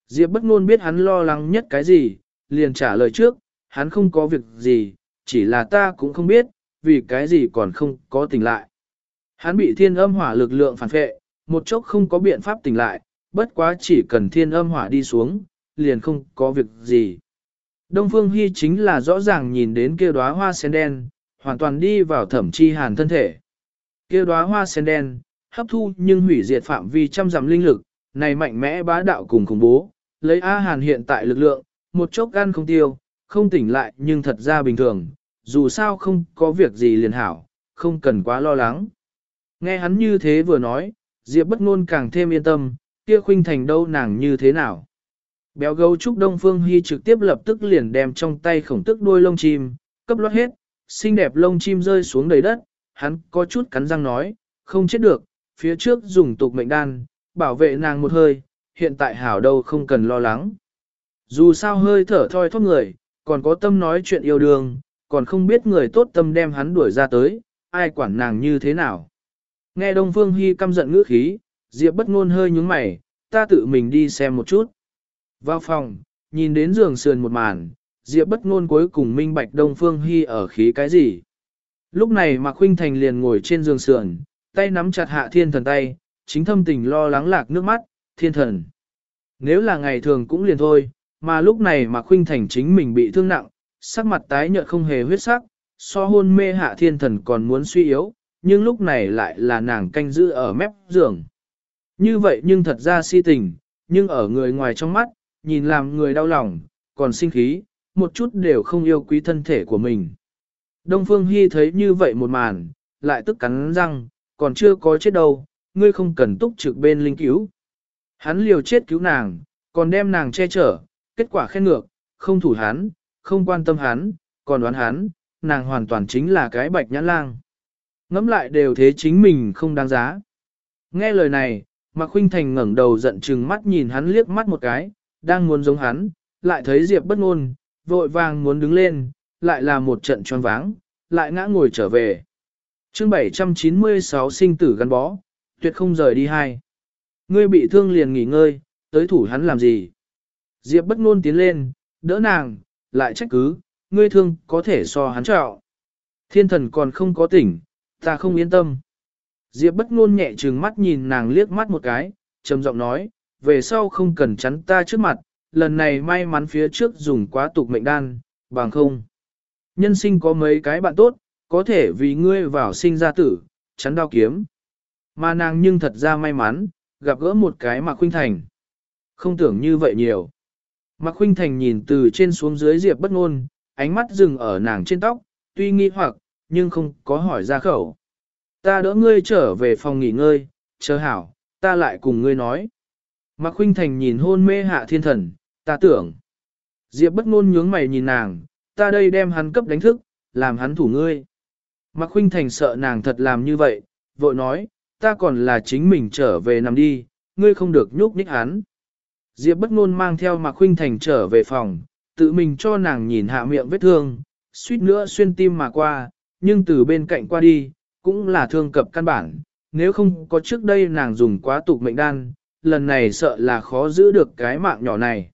Diệp bất ngôn biết hắn lo lắng nhất cái gì, liền trả lời trước, hắn không có việc gì, chỉ là ta cũng không biết, vì cái gì còn không có tỉnh lại. Hắn bị thiên âm hỏa lực lượng phản phệ, một chốc không có biện pháp tỉnh lại, bất quá chỉ cần thiên âm hỏa đi xuống, liền không có việc gì. Đông Phương Hy chính là rõ ràng nhìn đến kia đóa hoa sen đen, hoàn toàn đi vào thẩm chi hàn thân thể. Kia đóa hoa sen đen, hấp thu nhưng hủy diệt phạm vi trăm dặm linh lực, này mạnh mẽ bá đạo cùng khủng bố, lấy A Hàn hiện tại lực lượng, một chốc gan không tiêu, không tỉnh lại nhưng thật ra bình thường, dù sao không có việc gì liền hảo, không cần quá lo lắng. Nghe hắn như thế vừa nói, Diệp bất ngôn càng thêm yên tâm, kia khuynh thành đâu nàng như thế nào. Béo gấu trúc Đông Phương Hy trực tiếp lập tức liền đem trong tay khổng tức đuôi lông chim, cấp lót hết, xinh đẹp lông chim rơi xuống đầy đất, hắn có chút cắn răng nói, không chết được, phía trước dùng tục mệnh đan, bảo vệ nàng một hơi, hiện tại hảo đâu không cần lo lắng. Dù sao hơi thở thoi thóp người, còn có tâm nói chuyện yêu đương, còn không biết người tốt tâm đem hắn đuổi ra tới, ai quản nàng như thế nào. Nghe Đông Phương Hy căm giận ngữ khí, Diệp bất ngôn hơi nhúng mày, ta tự mình đi xem một chút. Vào phòng, nhìn đến giường sườn một màn, Diệp bất ngôn cuối cùng minh bạch Đông Phương Hy ở khí cái gì. Lúc này Mạc Khuynh Thành liền ngồi trên giường sườn, tay nắm chặt hạ thiên thần tay, chính thâm tình lo lắng lạc nước mắt, thiên thần. Nếu là ngày thường cũng liền thôi, mà lúc này Mạc Khuynh Thành chính mình bị thương nặng, sắc mặt tái nhợt không hề huyết sắc, so hôn mê hạ thiên thần còn muốn suy yếu, nhưng lúc này lại là nàng canh giữ ở mép giường. Như vậy nhưng thật ra si tình, nhưng ở người ngoài trong mắt, nhìn làm người đau lòng, còn sinh khí, một chút đều không yêu quý thân thể của mình. Đông Phương Hy thấy như vậy một màn, lại tức cắn răng, còn chưa có chết đâu, ngươi không cần túc trực bên linh cứu. Hắn liều chết cứu nàng, còn đem nàng che chở, kết quả khen ngược, không thủ hắn, không quan tâm hắn, còn đoán hắn, nàng hoàn toàn chính là cái bạch nhãn lang. Ngẫm lại đều thế chính mình không đáng giá. Nghe lời này, Mạc Khuynh Thành ngẩng đầu giận chừng mắt nhìn hắn liếc mắt một cái, đang muốn giống hắn, lại thấy Diệp bất ngôn, vội vàng muốn đứng lên, lại là một trận choáng váng, lại ngã ngồi trở về. Chương 796 sinh tử gắn bó, tuyệt không rời đi hai. Ngươi bị thương liền nghỉ ngơi, tới thủ hắn làm gì? Diệp bất ngôn tiến lên, đỡ nàng, lại trách cứ, ngươi thương có thể so hắn trạo. Thiên thần còn không có tỉnh, ta không yên tâm. Diệp bất ngôn nhẹ trừng mắt nhìn nàng liếc mắt một cái, trầm giọng nói, về sau không cần chắn ta trước mặt, lần này may mắn phía trước dùng quá tục mệnh đan, bằng không. Nhân sinh có mấy cái bạn tốt, có thể vì ngươi vào sinh ra tử, chắn đao kiếm. Mà nàng nhưng thật ra may mắn, gặp gỡ một cái mà Khuynh Thành. Không tưởng như vậy nhiều. Mạc Khuynh Thành nhìn từ trên xuống dưới Diệp bất ngôn, ánh mắt dừng ở nàng trên tóc, tuy nghi hoặc, nhưng không có hỏi ra khẩu. Ta đỡ ngươi trở về phòng nghỉ ngơi, chờ hảo, ta lại cùng ngươi nói. Mạc Khuynh Thành nhìn hôn mê hạ thiên thần, ta tưởng. Diệp bất ngôn nhướng mày nhìn nàng, ta đây đem hắn cấp đánh thức, làm hắn thủ ngươi. Mạc Khuynh Thành sợ nàng thật làm như vậy, vội nói, ta còn là chính mình trở về nằm đi, ngươi không được nhúc nhích hắn. Diệp bất ngôn mang theo Mạc Khuynh Thành trở về phòng, tự mình cho nàng nhìn hạ miệng vết thương, suýt nữa xuyên tim mà qua, nhưng từ bên cạnh qua đi, cũng là thương cập căn bản, nếu không có trước đây nàng dùng quá tục mệnh đan, lần này sợ là khó giữ được cái mạng nhỏ này.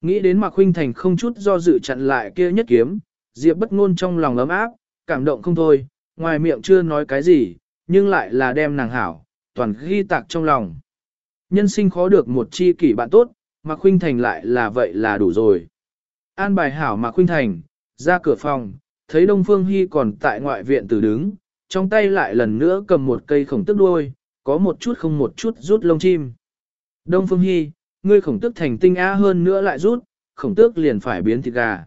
Nghĩ đến Mạc Khuynh Thành không chút do dự chặn lại kia nhất kiếm, Diệp bất ngôn trong lòng ấm áp, cảm động không thôi, ngoài miệng chưa nói cái gì, nhưng lại là đem nàng hảo, toàn ghi tạc trong lòng. Nhân sinh khó được một chi kỷ bạn tốt, Mạc Khuynh Thành lại là vậy là đủ rồi. An bài hảo Mạc Khuynh Thành, ra cửa phòng, thấy Đông Phương Hy còn tại ngoại viện tử đứng, trong tay lại lần nữa cầm một cây khổng tức đuôi, có một chút không một chút rút lông chim. Đông Phương Hy, ngươi khổng tức thành tinh á hơn nữa lại rút, khổng tước liền phải biến thịt gà.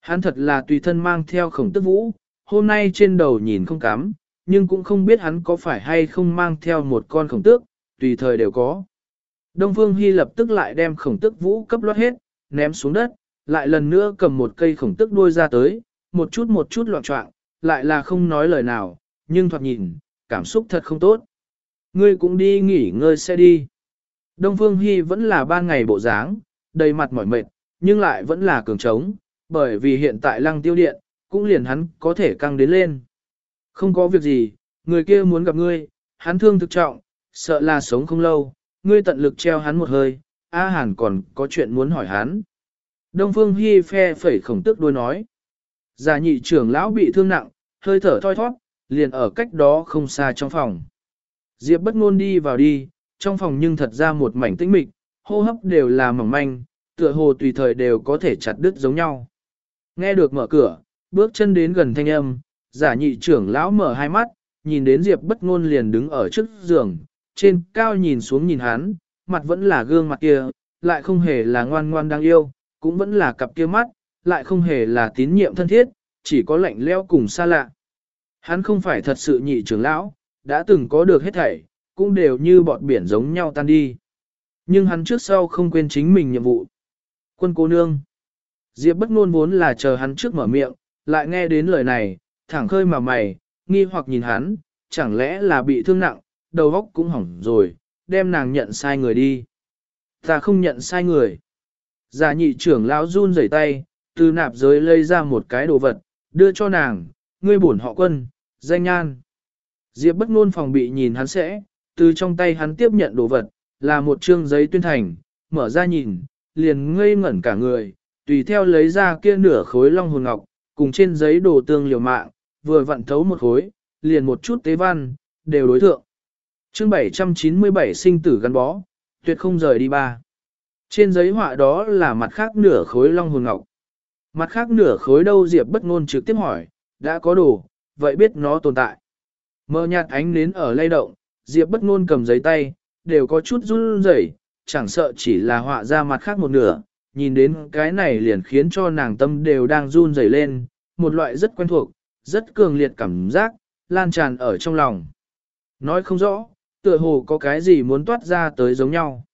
Hắn thật là tùy thân mang theo khổng tức vũ, hôm nay trên đầu nhìn không cắm, nhưng cũng không biết hắn có phải hay không mang theo một con khổng tước, tùy thời đều có. Đông Phương Hy lập tức lại đem khổng tước vũ cấp loát hết, ném xuống đất, lại lần nữa cầm một cây khổng tước đuôi ra tới, một chút một chút loạn trọng, lại là không nói lời nào, nhưng thoạt nhìn, cảm xúc thật không tốt. Ngươi cũng đi nghỉ ngơi sẽ đi. Đông Phương Hy vẫn là ba ngày bộ dáng, đầy mặt mỏi mệt, nhưng lại vẫn là cường trống, bởi vì hiện tại lăng tiêu điện, cũng liền hắn có thể căng đến lên. Không có việc gì, người kia muốn gặp ngươi, hắn thương thực trọng, sợ là sống không lâu, ngươi tận lực treo hắn một hơi, A Hàn còn có chuyện muốn hỏi hắn. Đông Phương Hi phe phẩy khổng tức đôi nói. Giả nhị trưởng lão bị thương nặng, hơi thở thoi thoát, liền ở cách đó không xa trong phòng. Diệp bất ngôn đi vào đi, trong phòng nhưng thật ra một mảnh tĩnh mịch, hô hấp đều là mỏng manh, tựa hồ tùy thời đều có thể chặt đứt giống nhau. Nghe được mở cửa, bước chân đến gần thanh âm, giả nhị trưởng lão mở hai mắt, nhìn đến Diệp bất ngôn liền đứng ở trước giường, trên cao nhìn xuống nhìn hắn, mặt vẫn là gương mặt kia, lại không hề là ngoan ngoan đáng yêu, cũng vẫn là cặp kia mắt, lại không hề là tín nhiệm thân thiết, chỉ có lạnh leo cùng xa lạ. Hắn không phải thật sự nhị trưởng lão, đã từng có được hết thảy, cũng đều như bọt biển giống nhau tan đi. Nhưng hắn trước sau không quên chính mình nhiệm vụ. Quân cô nương. Diệp bất ngôn vốn là chờ hắn trước mở miệng, lại nghe đến lời này, thẳng khơi mà mày, nghi hoặc nhìn hắn, chẳng lẽ là bị thương nặng, đầu óc cũng hỏng rồi, đem nàng nhận sai người đi. Ta không nhận sai người. Giả nhị trưởng lão run rẩy tay, từ nạp giới lấy ra một cái đồ vật, đưa cho nàng, ngươi bổn họ quân, danh nhan. Diệp bất ngôn phòng bị nhìn hắn sẽ, từ trong tay hắn tiếp nhận đồ vật, là một trương giấy tuyên thành, mở ra nhìn, liền ngây ngẩn cả người, tùy theo lấy ra kia nửa khối long hồn ngọc, cùng trên giấy đồ tương liều mạng, vừa vặn thấu một khối, liền một chút tế văn, đều đối thượng. Chương 797 sinh tử gắn bó, tuyệt không rời đi ba. Trên giấy họa đó là mặt khác nửa khối long hồn ngọc. Mặt khác nửa khối đâu Diệp bất ngôn trực tiếp hỏi, đã có đồ, vậy biết nó tồn tại. Mơ nhạt ánh nến ở lay động, Diệp bất ngôn cầm giấy tay, đều có chút run rẩy, chẳng sợ chỉ là họa ra mặt khác một nửa, nhìn đến cái này liền khiến cho nàng tâm đều đang run rẩy lên, một loại rất quen thuộc, rất cường liệt cảm giác, lan tràn ở trong lòng. Nói không rõ, tựa hồ có cái gì muốn toát ra tới giống nhau.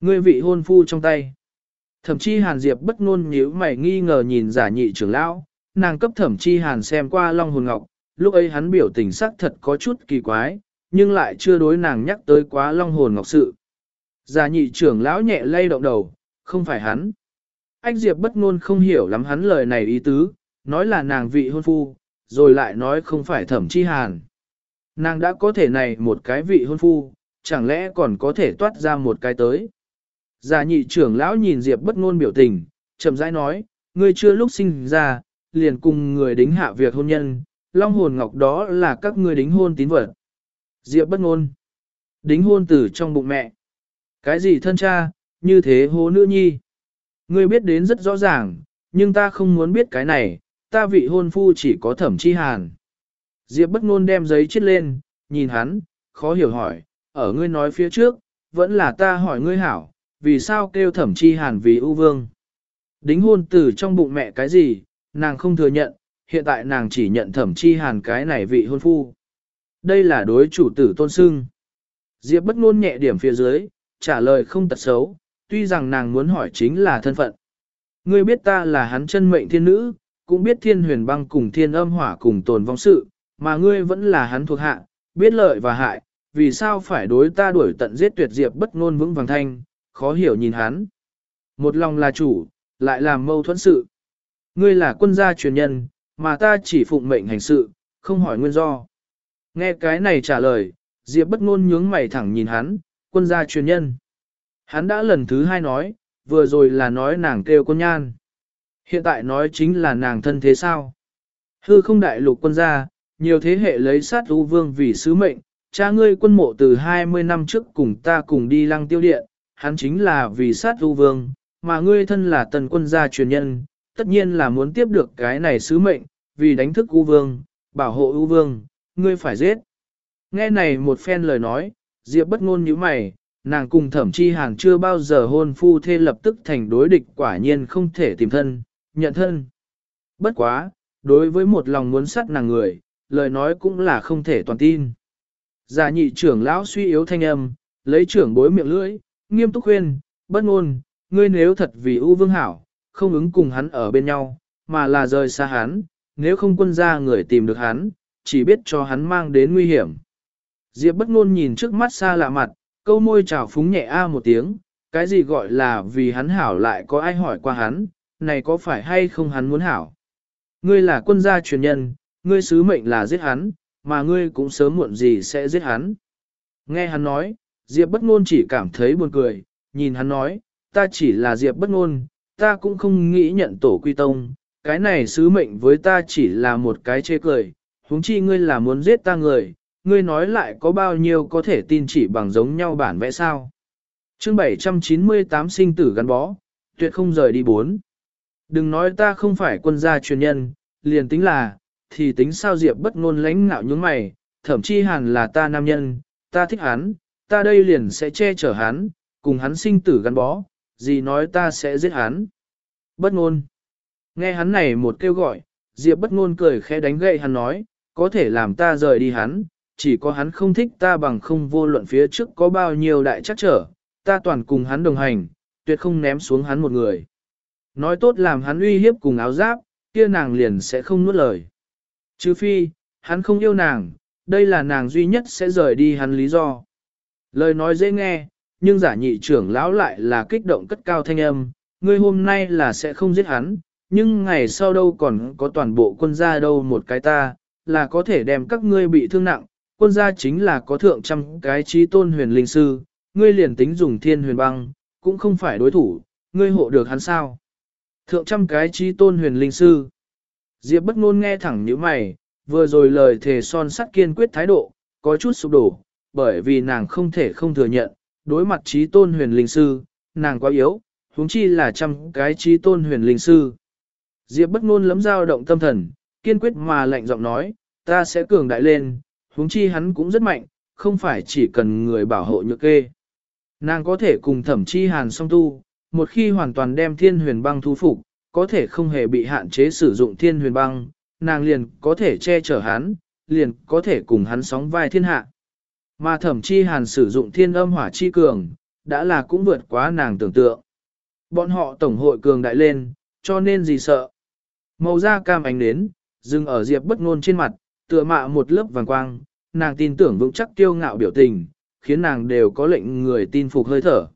Ngươi vị hôn phu trong tay. Thẩm chi hàn diệp bất ngôn nhíu mày nghi ngờ nhìn giả nhị trưởng lão, nàng cấp thẩm chi hàn xem qua long hồn ngọc, lúc ấy hắn biểu tình sắc thật có chút kỳ quái, nhưng lại chưa đối nàng nhắc tới quá long hồn ngọc sự. Giả nhị trưởng lão nhẹ lay động đầu, không phải hắn. Anh Diệp bất ngôn không hiểu lắm hắn lời này ý tứ, nói là nàng vị hôn phu, rồi lại nói không phải thẩm chi hàn. Nàng đã có thể này một cái vị hôn phu, chẳng lẽ còn có thể toát ra một cái tới. Già nhị trưởng lão nhìn Diệp bất ngôn biểu tình, chậm rãi nói, ngươi chưa lúc sinh ra, liền cùng người đính hạ việc hôn nhân, long hồn ngọc đó là các ngươi đính hôn tín vật. Diệp bất ngôn, đính hôn từ trong bụng mẹ. Cái gì thân cha, như thế hố nữ nhi. Ngươi biết đến rất rõ ràng, nhưng ta không muốn biết cái này, ta vị hôn phu chỉ có thẩm chi hàn. Diệp bất ngôn đem giấy chết lên, nhìn hắn, khó hiểu hỏi, ở ngươi nói phía trước, vẫn là ta hỏi ngươi hảo, vì sao kêu thẩm chi hàn vì ưu vương. Đính hôn từ trong bụng mẹ cái gì, nàng không thừa nhận, hiện tại nàng chỉ nhận thẩm chi hàn cái này vị hôn phu. Đây là đối chủ tử tôn sưng. Diệp bất ngôn nhẹ điểm phía dưới, trả lời không tật xấu, tuy rằng nàng muốn hỏi chính là thân phận. Ngươi biết ta là hắn chân mệnh thiên nữ, cũng biết thiên huyền băng cùng thiên âm hỏa cùng tồn vong sự, mà ngươi vẫn là hắn thuộc hạ, biết lợi và hại, vì sao phải đối ta đuổi tận giết tuyệt diệp bất ngôn vững vàng thanh, khó hiểu nhìn hắn. Một lòng là chủ, lại làm mâu thuẫn sự. Ngươi là quân gia truyền nhân, mà ta chỉ phụng mệnh hành sự, không hỏi nguyên do. Nghe cái này trả lời, Diệp bất ngôn nhướng mày thẳng nhìn hắn, quân gia truyền nhân. Hắn đã lần thứ hai nói, vừa rồi là nói nàng kêu con nhan. Hiện tại nói chính là nàng thân thế sao. Hư không đại lục quân gia, nhiều thế hệ lấy sát U Vương vì sứ mệnh, cha ngươi quân mộ từ 20 năm trước cùng ta cùng đi lăng tiêu điện, hắn chính là vì sát U Vương, mà ngươi thân là tần quân gia truyền nhân, tất nhiên là muốn tiếp được cái này sứ mệnh, vì đánh thức U Vương, bảo hộ U Vương, ngươi phải giết. Nghe này một phen lời nói, Diệp bất ngôn như mày, nàng cùng thẩm chi hàng chưa bao giờ hôn phu thê lập tức thành đối địch quả nhiên không thể tìm thân, nhận thân. Bất quá, đối với một lòng muốn sát nàng người, lời nói cũng là không thể toàn tin. Giả nhị trưởng lão suy yếu thanh âm, lấy trưởng bối miệng lưỡi, nghiêm túc khuyên, bất ngôn, ngươi nếu thật vì ưu vương hảo, không ứng cùng hắn ở bên nhau, mà là rời xa hắn, nếu không quân gia người tìm được hắn, chỉ biết cho hắn mang đến nguy hiểm. Diệp bất ngôn nhìn trước mắt xa lạ mặt, câu môi trào phúng nhẹ a một tiếng, cái gì gọi là vì hắn hảo lại có ai hỏi qua hắn, này có phải hay không hắn muốn hảo. Ngươi là quân gia truyền nhân, ngươi sứ mệnh là giết hắn, mà ngươi cũng sớm muộn gì sẽ giết hắn. Nghe hắn nói, Diệp bất ngôn chỉ cảm thấy buồn cười, nhìn hắn nói, ta chỉ là Diệp bất ngôn, ta cũng không nghĩ nhận tổ quy tông, cái này sứ mệnh với ta chỉ là một cái chê cười, huống chi ngươi là muốn giết ta người, ngươi nói lại có bao nhiêu có thể tin chỉ bằng giống nhau bản vẽ sao. Chương 798 sinh tử gắn bó, tuyệt không rời đi bốn. Đừng nói ta không phải quân gia truyền nhân, liền tính là, thì tính sao Diệp bất ngôn lãnh ngạo nhướng mày, thậm chí hẳn là ta nam nhân, ta thích hắn, ta đây liền sẽ che chở hắn, cùng hắn sinh tử gắn bó, gì nói ta sẽ giết hắn. Bất ngôn. Nghe hắn này một kêu gọi, Diệp bất ngôn cười khẽ đánh gậy hắn nói, có thể làm ta rời đi hắn, chỉ có hắn không thích ta bằng không vô luận phía trước có bao nhiêu đại chắc trở, ta toàn cùng hắn đồng hành, tuyệt không ném xuống hắn một người. Nói tốt làm hắn uy hiếp cùng áo giáp, kia nàng liền sẽ không nuốt lời. Chứ phi, hắn không yêu nàng, đây là nàng duy nhất sẽ rời đi hắn lý do. Lời nói dễ nghe, nhưng giả nhị trưởng lão lại là kích động cất cao thanh âm, ngươi hôm nay là sẽ không giết hắn, nhưng ngày sau đâu còn có toàn bộ quân gia đâu một cái ta, là có thể đem các ngươi bị thương nặng, quân gia chính là có thượng trăm cái trí tôn huyền linh sư, ngươi liền tính dùng thiên huyền băng, cũng không phải đối thủ, ngươi hộ được hắn sao. Thượng trăm cái trí tôn huyền linh sư. Diệp bất ngôn nghe thẳng như mày, vừa rồi lời thề son sắt kiên quyết thái độ, có chút sụp đổ, bởi vì nàng không thể không thừa nhận, đối mặt trí tôn huyền linh sư, nàng quá yếu, huống chi là trăm cái trí tôn huyền linh sư. Diệp bất ngôn lấm dao động tâm thần, kiên quyết mà lạnh giọng nói, ta sẽ cường đại lên, huống chi hắn cũng rất mạnh, không phải chỉ cần người bảo hộ nhược kê. Nàng có thể cùng thẩm chi hàn song tu, một khi hoàn toàn đem thiên huyền băng thu phục, có thể không hề bị hạn chế sử dụng thiên huyền băng, nàng liền có thể che chở hắn, liền có thể cùng hắn sóng vai thiên hạ. Mà thẩm chi hàn sử dụng thiên âm hỏa chi cường, đã là cũng vượt quá nàng tưởng tượng. Bọn họ tổng hội cường đại lên, cho nên gì sợ. Màu da cam ánh đến, dừng ở diệp bất ngôn trên mặt, tựa mạ một lớp vàng quang, nàng tin tưởng vững chắc kiêu ngạo biểu tình, khiến nàng đều có lệnh người tin phục hơi thở.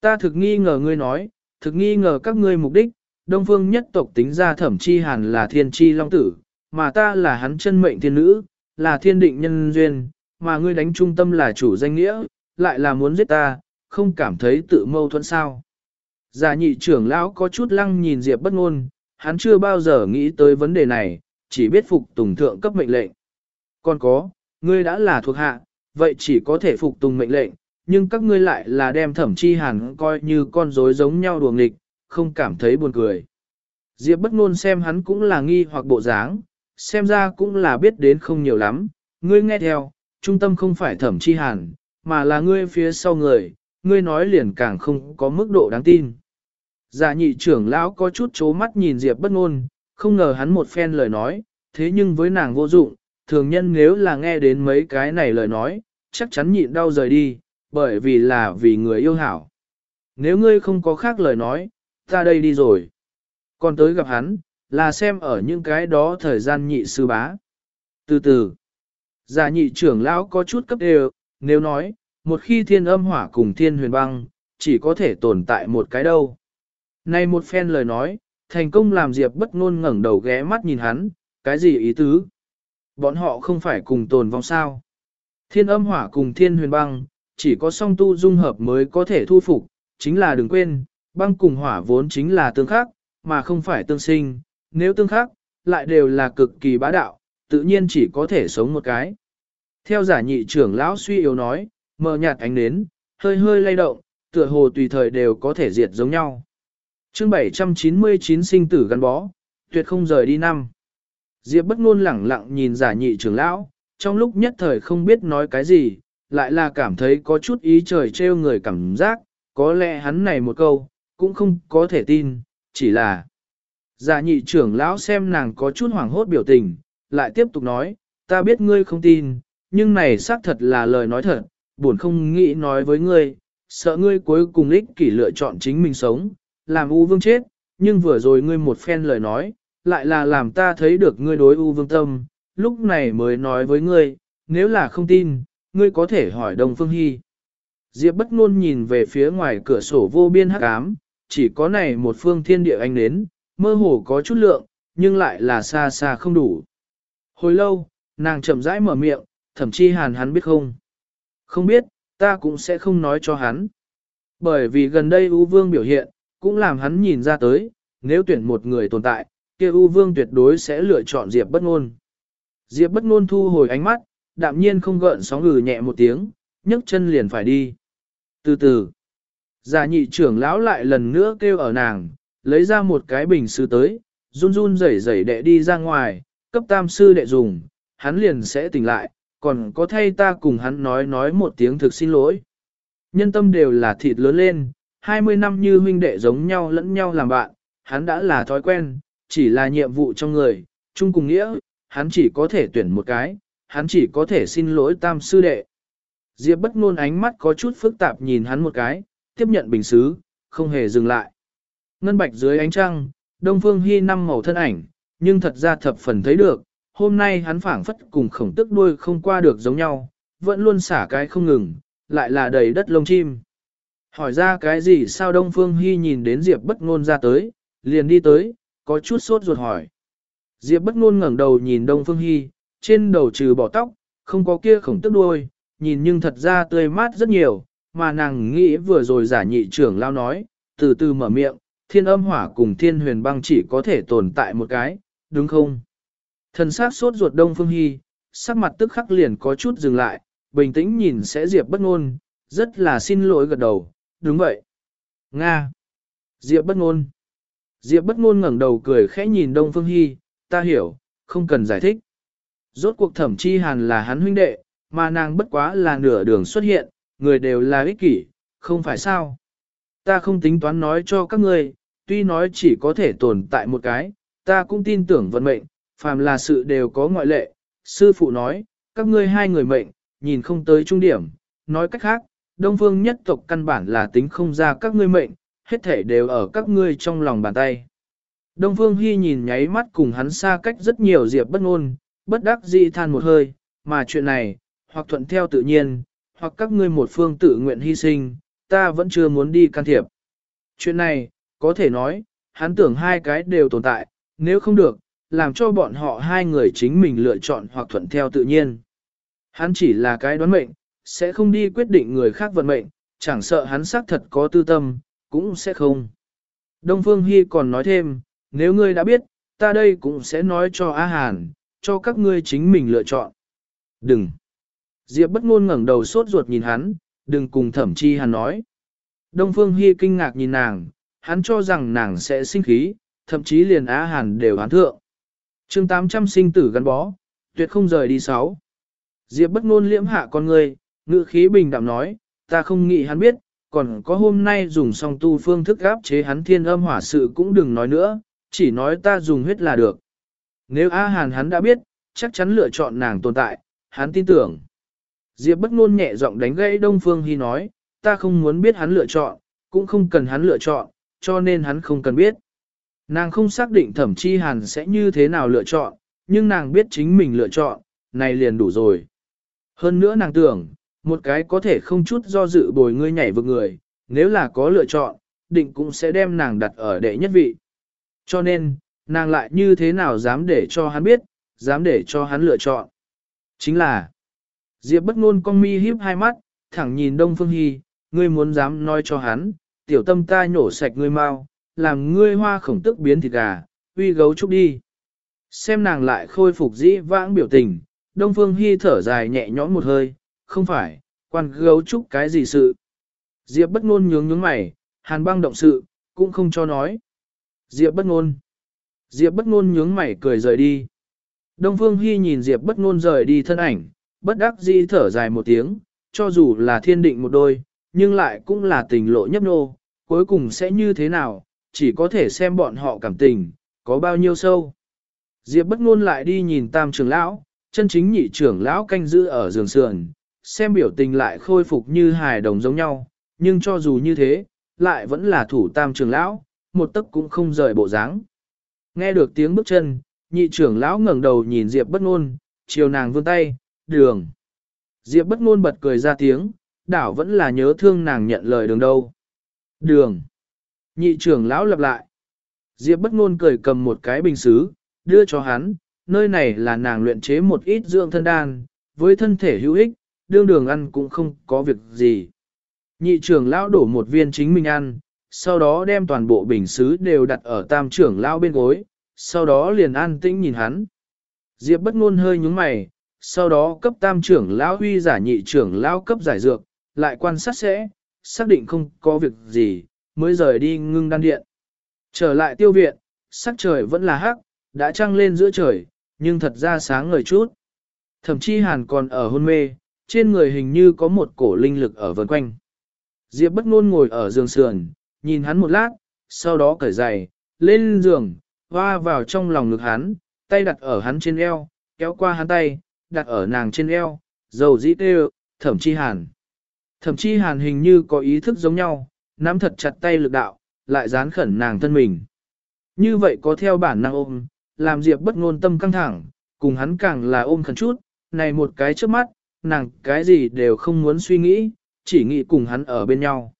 Ta thực nghi ngờ ngươi nói, thực nghi ngờ các ngươi mục đích, Đông Phương nhất tộc tính ra thẩm chi hàn là thiên chi long tử, mà ta là hắn chân mệnh thiên nữ, là thiên định nhân duyên, mà ngươi đánh trung tâm là chủ danh nghĩa, lại là muốn giết ta, không cảm thấy tự mâu thuẫn sao. Già nhị trưởng lão có chút lăng nhìn Diệp bất ngôn, hắn chưa bao giờ nghĩ tới vấn đề này, chỉ biết phục tùng thượng cấp mệnh lệnh. Còn có, ngươi đã là thuộc hạ, vậy chỉ có thể phục tùng mệnh lệnh, nhưng các ngươi lại là đem thẩm chi hàn coi như con rối giống nhau đùa nghịch, không cảm thấy buồn cười. Diệp bất ngôn xem hắn cũng là nghi hoặc bộ dáng, xem ra cũng là biết đến không nhiều lắm, ngươi nghe theo, trung tâm không phải thẩm chi hàn, mà là ngươi phía sau người, ngươi nói liền càng không có mức độ đáng tin. Dạ nhị trưởng lão có chút chố mắt nhìn Diệp bất ngôn, không ngờ hắn một phen lời nói, thế nhưng với nàng vô dụng, thường nhân nếu là nghe đến mấy cái này lời nói, chắc chắn nhịn đau rời đi, bởi vì là vì người yêu hảo. Nếu ngươi không có khác lời nói, ta đây đi rồi. Còn tới gặp hắn, là xem ở những cái đó thời gian nhị sư bá. Từ từ, giả nhị trưởng lão có chút cấp đều, nếu nói, một khi thiên âm hỏa cùng thiên huyền băng, chỉ có thể tồn tại một cái đâu. Này một phen lời nói, thành công làm Diệp bất ngôn ngẩng đầu ghé mắt nhìn hắn, cái gì ý tứ? Bọn họ không phải cùng tồn vong sao? Thiên âm hỏa cùng thiên huyền băng, chỉ có song tu dung hợp mới có thể thu phục, chính là đừng quên, băng cùng hỏa vốn chính là tương khắc, mà không phải tương sinh, nếu tương khắc, lại đều là cực kỳ bá đạo, tự nhiên chỉ có thể sống một cái. Theo giả nhị trưởng lão suy yếu nói, mờ nhạt ánh nến, hơi hơi lay động, tựa hồ tùy thời đều có thể diệt giống nhau. chương 799 sinh tử gắn bó, tuyệt không rời đi năm. Diệp bất ngôn lẳng lặng nhìn giả nhị trưởng lão, trong lúc nhất thời không biết nói cái gì, lại là cảm thấy có chút ý trời trêu người cảm giác, có lẽ hắn này một câu, cũng không có thể tin, chỉ là giả nhị trưởng lão xem nàng có chút hoảng hốt biểu tình, lại tiếp tục nói, ta biết ngươi không tin, nhưng này xác thật là lời nói thật, buồn không nghĩ nói với ngươi, sợ ngươi cuối cùng ích kỷ lựa chọn chính mình sống, làm u vương chết, nhưng vừa rồi ngươi một phen lời nói, lại là làm ta thấy được ngươi đối u vương tâm, lúc này mới nói với ngươi, nếu là không tin, ngươi có thể hỏi Đông Phương Hy. Diệp bất ngôn nhìn về phía ngoài cửa sổ vô biên hắc ám, chỉ có này một phương thiên địa anh đến, mơ hồ có chút lượng, nhưng lại là xa xa không đủ. Hồi lâu, nàng chậm rãi mở miệng, thậm chí hàn hắn biết không? Không biết, ta cũng sẽ không nói cho hắn. Bởi vì gần đây U Vương biểu hiện, cũng làm hắn nhìn ra tới, nếu tuyển một người tồn tại, kia U Vương tuyệt đối sẽ lựa chọn Diệp bất nôn Diệp bất nôn thu hồi ánh mắt, đạm nhiên không gợn sóng ngừ nhẹ một tiếng, nhấc chân liền phải đi. Từ từ, giả nhị trưởng lão lại lần nữa kêu ở nàng, lấy ra một cái bình sứ tới, run run rẩy rẩy đệ đi ra ngoài, cấp tam sư đệ dùng, hắn liền sẽ tỉnh lại, còn có thay ta cùng hắn nói nói một tiếng thực xin lỗi. Nhân tâm đều là thịt lớn lên, 20 năm như huynh đệ giống nhau lẫn nhau làm bạn, hắn đã là thói quen, chỉ là nhiệm vụ trong người, chung cùng nghĩa, hắn chỉ có thể tuyển một cái, hắn chỉ có thể xin lỗi tam sư đệ. Diệp bất ngôn ánh mắt có chút phức tạp nhìn hắn một cái, tiếp nhận bình xứ, không hề dừng lại. Ngân bạch dưới ánh trăng, Đông Phương Hy năm màu thân ảnh, nhưng thật ra thập phần thấy được, hôm nay hắn phảng phất cùng khổng tức đuôi không qua được giống nhau, vẫn luôn xả cái không ngừng, lại là đầy đất lông chim. Hỏi ra cái gì sao Đông Phương Hy nhìn đến Diệp bất ngôn ra tới, liền đi tới, có chút sốt ruột hỏi. Diệp bất ngôn ngẩng đầu nhìn Đông Phương Hy, trên đầu trừ bỏ tóc, không có kia khổng tức đuôi, nhìn nhưng thật ra tươi mát rất nhiều, mà nàng nghĩ vừa rồi giả nhị trưởng lao nói, từ từ mở miệng, thiên âm hỏa cùng thiên huyền băng chỉ có thể tồn tại một cái, đúng không? Thần sát sốt ruột Đông Phương Hy, sắc mặt tức khắc liền có chút dừng lại, bình tĩnh nhìn sẽ Diệp bất ngôn, rất là xin lỗi gật đầu, đúng vậy. Nga. Diệp bất ngôn. Diệp bất ngôn ngẩng đầu cười khẽ nhìn Đông Phương Hy, ta hiểu, không cần giải thích. Rốt cuộc thẩm chi hàn là hắn huynh đệ, mà nàng bất quá là nửa đường xuất hiện, người đều là ích kỷ, không phải sao. Ta không tính toán nói cho các ngươi, tuy nói chỉ có thể tồn tại một cái, ta cũng tin tưởng vận mệnh, phàm là sự đều có ngoại lệ. Sư phụ nói, các ngươi hai người mệnh, nhìn không tới trung điểm, nói cách khác, Đông Phương nhất tộc căn bản là tính không ra các ngươi mệnh, hết thể đều ở các ngươi trong lòng bàn tay. Đông Phương Hy nhìn nháy mắt cùng hắn xa cách rất nhiều diệp bất ngôn, bất đắc dĩ than một hơi, mà chuyện này, hoặc thuận theo tự nhiên, hoặc các ngươi một phương tự nguyện hy sinh, ta vẫn chưa muốn đi can thiệp. Chuyện này, có thể nói, hắn tưởng hai cái đều tồn tại, nếu không được, làm cho bọn họ hai người chính mình lựa chọn hoặc thuận theo tự nhiên. Hắn chỉ là cái đoán mệnh, sẽ không đi quyết định người khác vận mệnh, chẳng sợ hắn xác thật có tư tâm, cũng sẽ không. Đông Phương Hy còn nói thêm, nếu ngươi đã biết, ta đây cũng sẽ nói cho A Hàn, cho các ngươi chính mình lựa chọn. Đừng. Diệp bất ngôn ngẩng đầu sốt ruột nhìn hắn, đừng cùng thẩm chi hắn nói. Đông Phương Hy kinh ngạc nhìn nàng, hắn cho rằng nàng sẽ sinh khí, thậm chí liền Á Hàn đều hán thượng. chương 800 sinh tử gắn bó, tuyệt không rời đi sáu. Diệp bất ngôn liễm hạ con người, ngữ khí bình đạm nói, ta không nghĩ hắn biết, còn có hôm nay dùng song tu phương thức gáp chế hắn thiên âm hỏa sự cũng đừng nói nữa, chỉ nói ta dùng huyết là được. Nếu A Hàn hắn đã biết, chắc chắn lựa chọn nàng tồn tại, hắn tin tưởng. Diệp bất ngôn nhẹ giọng đánh gãy Đông Phương Hy nói, ta không muốn biết hắn lựa chọn, cũng không cần hắn lựa chọn, cho nên hắn không cần biết. Nàng không xác định thẩm chi hàn sẽ như thế nào lựa chọn, nhưng nàng biết chính mình lựa chọn, này liền đủ rồi. Hơn nữa nàng tưởng, một cái có thể không chút do dự bồi ngươi nhảy vực người, nếu là có lựa chọn, định cũng sẽ đem nàng đặt ở đệ nhất vị. Cho nên, nàng lại như thế nào dám để cho hắn biết, dám để cho hắn lựa chọn. Chính là, Diệp bất ngôn con mi híp hai mắt, thẳng nhìn Đông Phương Hy, ngươi muốn dám nói cho hắn, tiểu tâm ta nhổ sạch ngươi mau, làm ngươi hoa khổng tức biến thịt gà, uy gấu trúc đi. Xem nàng lại khôi phục dĩ vãng biểu tình, Đông Phương Hy thở dài nhẹ nhõm một hơi, không phải, quan gấu trúc cái gì sự. Diệp bất ngôn nhướng nhướng mày, hàn băng động sự, cũng không cho nói. Diệp bất ngôn. Diệp bất ngôn nhướng mày cười rời đi. Đông Phương Hy nhìn Diệp bất ngôn rời đi thân ảnh, bất đắc dĩ thở dài một tiếng, cho dù là thiên định một đôi, nhưng lại cũng là tình lộ nhấp nô, cuối cùng sẽ như thế nào, chỉ có thể xem bọn họ cảm tình, có bao nhiêu sâu. Diệp bất ngôn lại đi nhìn tam trưởng lão, chân chính nhị trưởng lão canh giữ ở giường sườn, xem biểu tình lại khôi phục như hài đồng giống nhau, nhưng cho dù như thế, lại vẫn là thủ tam trưởng lão, một tấc cũng không rời bộ dáng. Nghe được tiếng bước chân, nhị trưởng lão ngẩng đầu nhìn Diệp bất ngôn, chiều nàng vươn tay, đường. Diệp bất ngôn bật cười ra tiếng, đảo vẫn là nhớ thương nàng nhận lời đường đâu. Đường. Nhị trưởng lão lặp lại. Diệp bất ngôn cười cầm một cái bình xứ, đưa cho hắn, nơi này là nàng luyện chế một ít dưỡng thân đan, với thân thể hữu ích, đương đường ăn cũng không có việc gì. Nhị trưởng lão đổ một viên chính mình ăn, sau đó đem toàn bộ bình xứ đều đặt ở tam trưởng lão bên gối, sau đó liền an tĩnh nhìn hắn. Diệp bất ngôn hơi nhúng mày, sau đó cấp tam trưởng lão huy giả nhị trưởng lão cấp giải dược, lại quan sát sẽ, xác định không có việc gì, mới rời đi ngưng đan điện. Trở lại tiêu viện, sắc trời vẫn là hắc, đã trăng lên giữa trời, nhưng thật ra sáng ngời chút. Thậm chí hàn còn ở hôn mê, trên người hình như có một cổ linh lực ở vần quanh. Diệp bất ngôn ngồi ở giường sườn, nhìn hắn một lát, sau đó cởi giày, lên giường, hoa vào trong lòng ngực hắn, tay đặt ở hắn trên eo, kéo qua hắn tay, đặt ở nàng trên eo, dầu dĩ tê thẩm chi hàn. Thẩm chi hàn hình như có ý thức giống nhau, nắm thật chặt tay lực đạo, lại dán khẩn nàng thân mình. Như vậy có theo bản năng ôm, làm Diệp bất ngôn tâm căng thẳng, cùng hắn càng là ôm khẩn chút, này một cái trước mắt, nàng cái gì đều không muốn suy nghĩ, chỉ nghĩ cùng hắn ở bên nhau.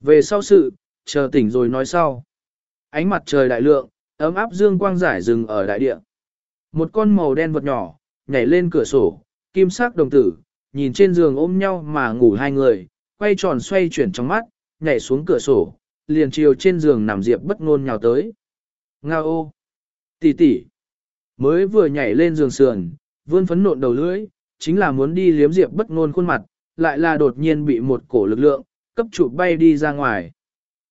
Về sau sự, chờ tỉnh rồi nói sau. Ánh mặt trời đại lượng, ấm áp dương quang giải rừng ở đại địa. Một con màu đen vật nhỏ, nhảy lên cửa sổ, kim sắc đồng tử, nhìn trên giường ôm nhau mà ngủ hai người, quay tròn xoay chuyển trong mắt, nhảy xuống cửa sổ, liền chiều trên giường nằm Diệp bất ngôn nhào tới. Nga ô! Tỷ tỷ! Mới vừa nhảy lên giường sườn, vươn phấn nộn đầu lưỡi, chính là muốn đi liếm Diệp bất ngôn khuôn mặt, lại là đột nhiên bị một cổ lực lượng, cấp trụ bay đi ra ngoài.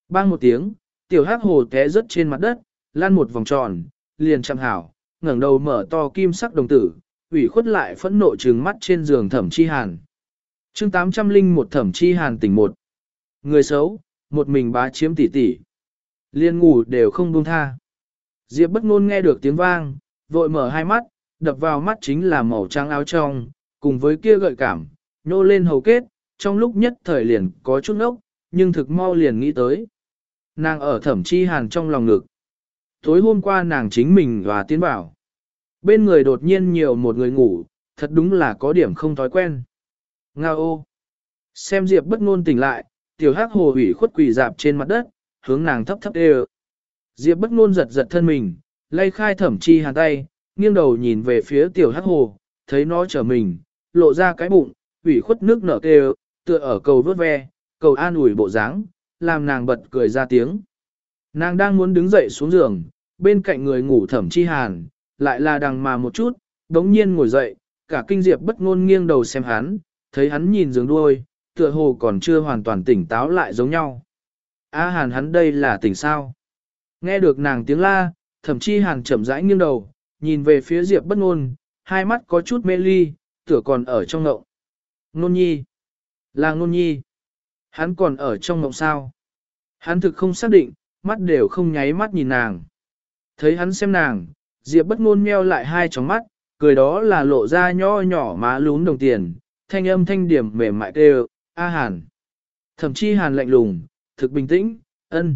Bang một tiếng, tiểu hắc hồ té rớt trên mặt đất, lan một vòng tròn, liền chạm hảo, ngẩng đầu mở to kim sắc đồng tử, ủy khuất lại phẫn nộ trừng mắt trên giường thẩm chi hàn. chương 800 linh một thẩm chi hàn tỉnh một. Người xấu, một mình bá chiếm tỷ tỷ. Liên ngủ đều không buông tha. Diệp bất ngôn nghe được tiếng vang, vội mở hai mắt, đập vào mắt chính là màu trắng áo trong, cùng với kia gợi cảm, nhô lên hầu kết, trong lúc nhất thời liền có chút ốc, nhưng thực mau liền nghĩ tới. Nàng ở thẩm chi hàn trong lòng ngực. Tối hôm qua nàng chính mình và tiến bảo. Bên người đột nhiên nhiều một người ngủ, thật đúng là có điểm không thói quen. Nga ô! Xem Diệp bất ngôn tỉnh lại, tiểu hắc hồ ủy khuất quỳ dạp trên mặt đất, hướng nàng thấp thấp đê Diệp bất ngôn giật giật thân mình, lay khai thẩm chi hàn tay, nghiêng đầu nhìn về phía tiểu hắc hồ, thấy nó trở mình, lộ ra cái bụng, ủy khuất nước nở kêu, tựa ở cầu vớt ve, cầu an ủi bộ dáng, làm nàng bật cười ra tiếng. Nàng đang muốn đứng dậy xuống giường, bên cạnh người ngủ thẩm chi hàn, lại là đằng mà một chút, đống nhiên ngồi dậy, cả kinh diệp bất ngôn nghiêng đầu xem hắn, thấy hắn nhìn giường đuôi, tựa hồ còn chưa hoàn toàn tỉnh táo lại giống nhau. A hàn hắn đây là tỉnh sao? Nghe được nàng tiếng la, thậm chí hàn chậm rãi nghiêng đầu, nhìn về phía Diệp bất ngôn, hai mắt có chút mê ly, tựa còn ở trong ngộng. Nôn nhi. Là nôn nhi. Hắn còn ở trong ngộng sao? Hắn thực không xác định, mắt đều không nháy mắt nhìn nàng. Thấy hắn xem nàng, Diệp bất ngôn meo lại hai tròng mắt, cười đó là lộ ra nho nhỏ má lún đồng tiền, thanh âm thanh điểm mềm mại kêu, A Hàn. Thậm chí Hàn lạnh lùng, thực bình tĩnh, ân.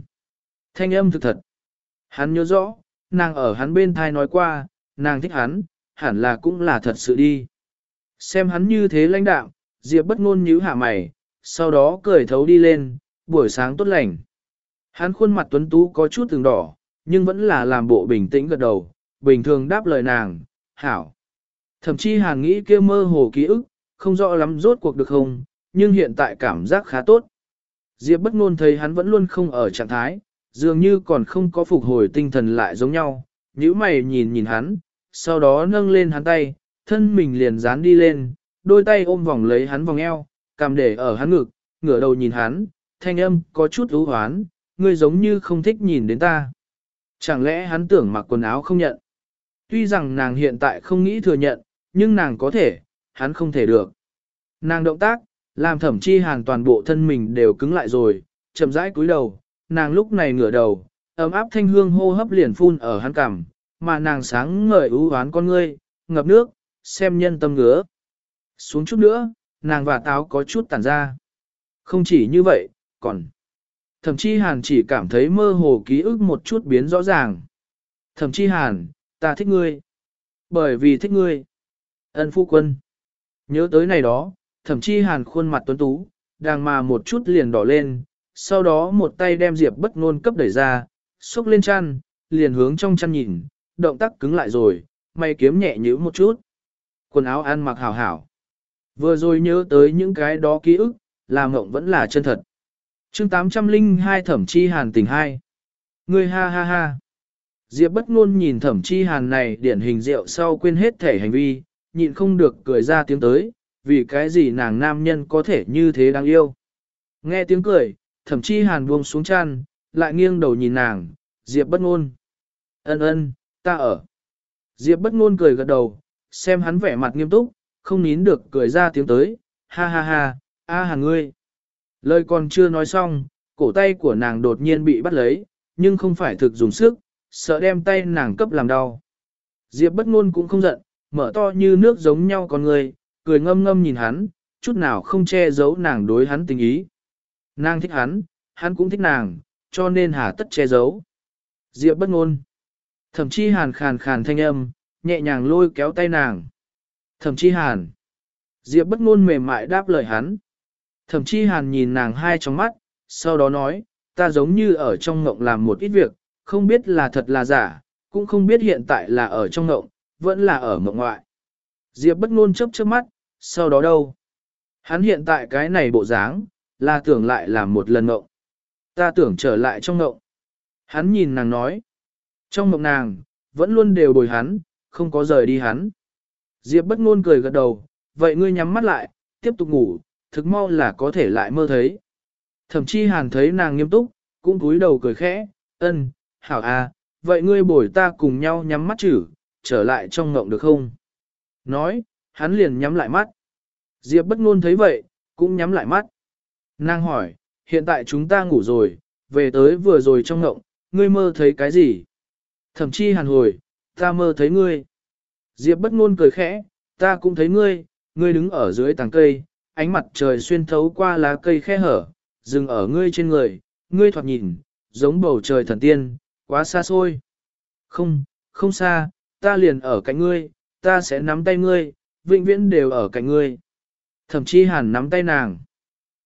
Thanh âm thực thật. Hắn nhớ rõ, nàng ở hắn bên thai nói qua, nàng thích hắn, hẳn là cũng là thật sự đi. Xem hắn như thế lãnh đạo, Diệp bất ngôn nhíu hạ mày, sau đó cười thấu đi lên, buổi sáng tốt lành. Hắn khuôn mặt tuấn tú có chút từng đỏ, nhưng vẫn là làm bộ bình tĩnh gật đầu, bình thường đáp lời nàng, hảo. Thậm chí hàng nghĩ kia mơ hồ ký ức, không rõ lắm rốt cuộc được không, nhưng hiện tại cảm giác khá tốt. Diệp bất ngôn thấy hắn vẫn luôn không ở trạng thái, dường như còn không có phục hồi tinh thần lại giống nhau, nhíu mày nhìn nhìn hắn, sau đó nâng lên hắn tay, thân mình liền dán đi lên, đôi tay ôm vòng lấy hắn vòng eo, cầm để ở hắn ngực, ngửa đầu nhìn hắn, thanh âm có chút u hoán, ngươi giống như không thích nhìn đến ta. Chẳng lẽ hắn tưởng mặc quần áo không nhận? Tuy rằng nàng hiện tại không nghĩ thừa nhận, nhưng nàng có thể, hắn không thể được. Nàng động tác, làm thẩm chi hàn toàn bộ thân mình đều cứng lại rồi, chậm rãi cúi đầu, nàng lúc này ngửa đầu, ấm áp thanh hương hô hấp liền phun ở hắn cằm, mà nàng sáng ngời ưu hoán con ngươi, ngập nước, xem nhân tâm ngứa. Xuống chút nữa, nàng và táo có chút tản ra. Không chỉ như vậy, còn... Thậm chi hàn chỉ cảm thấy mơ hồ ký ức một chút biến rõ ràng. Thậm chi hàn, ta thích ngươi. Bởi vì thích ngươi. Ân phu quân. Nhớ tới này đó, thậm chí hàn khuôn mặt tuấn tú, đang mà một chút liền đỏ lên, sau đó một tay đem Diệp bất ngôn cấp đẩy ra, xúc lên chăn, liền hướng trong chăn nhìn, động tác cứng lại rồi, mày kiếm nhẹ nhữ một chút. Quần áo ăn mặc hảo hảo. Vừa rồi nhớ tới những cái đó ký ức, là mộng vẫn là chân thật. chương 802 thẩm chi hàn tình hai. ngươi ha ha ha. Diệp bất ngôn nhìn thẩm chi hàn này điển hình rượu sau quên hết thể hành vi, nhịn không được cười ra tiếng tới, vì cái gì nàng nam nhân có thể như thế đáng yêu. Nghe tiếng cười, thẩm chi hàn buông xuống chăn, lại nghiêng đầu nhìn nàng, Diệp bất ngôn. Ân ân, ta ở. Diệp bất ngôn cười gật đầu, xem hắn vẻ mặt nghiêm túc, không nín được cười ra tiếng tới, ha ha ha, a hàn ngươi. Lời còn chưa nói xong, cổ tay của nàng đột nhiên bị bắt lấy, nhưng không phải thực dùng sức, sợ đem tay nàng cấp làm đau. Diệp bất ngôn cũng không giận, mở to như nước giống nhau con người, cười ngâm ngâm nhìn hắn, chút nào không che giấu nàng đối hắn tình ý. Nàng thích hắn, hắn cũng thích nàng, cho nên hà tất che giấu. Diệp bất ngôn. Thẩm Chi Hàn khàn khàn thanh âm, nhẹ nhàng lôi kéo tay nàng. Thẩm Chi Hàn. Diệp bất ngôn mềm mại đáp lời hắn. Thẩm Chi Hàn nhìn nàng hai trong mắt, sau đó nói, ta giống như ở trong ngộng làm một ít việc, không biết là thật là giả, cũng không biết hiện tại là ở trong ngộng, vẫn là ở mộng ngoại. Diệp bất ngôn chớp chớp mắt, sau đó đâu? Hắn hiện tại cái này bộ dáng, là tưởng lại làm một lần ngộng. Ta tưởng trở lại trong ngộng. Hắn nhìn nàng nói. Trong ngộng nàng, vẫn luôn đều bồi hắn, không có rời đi hắn. Diệp bất ngôn cười gật đầu, vậy ngươi nhắm mắt lại, tiếp tục ngủ, thực mau là có thể lại mơ thấy. Thậm chí hàn thấy nàng nghiêm túc, cũng cúi đầu cười khẽ, ân, hảo à, vậy ngươi bồi ta cùng nhau nhắm mắt chử, trở lại trong ngộng được không? Nói, hắn liền nhắm lại mắt. Diệp bất ngôn thấy vậy, cũng nhắm lại mắt. Nàng hỏi, hiện tại chúng ta ngủ rồi, về tới vừa rồi trong ngộng, ngươi mơ thấy cái gì? Thẩm tri hàn hồi, ta mơ thấy ngươi. Diệp bất ngôn cười khẽ, ta cũng thấy ngươi, ngươi đứng ở dưới tàng cây, ánh mặt trời xuyên thấu qua lá cây khe hở, dừng ở ngươi trên người, ngươi thoạt nhìn, giống bầu trời thần tiên, quá xa xôi. Không, không xa, ta liền ở cạnh ngươi, ta sẽ nắm tay ngươi, vĩnh viễn đều ở cạnh ngươi. Thậm chí hàn nắm tay nàng.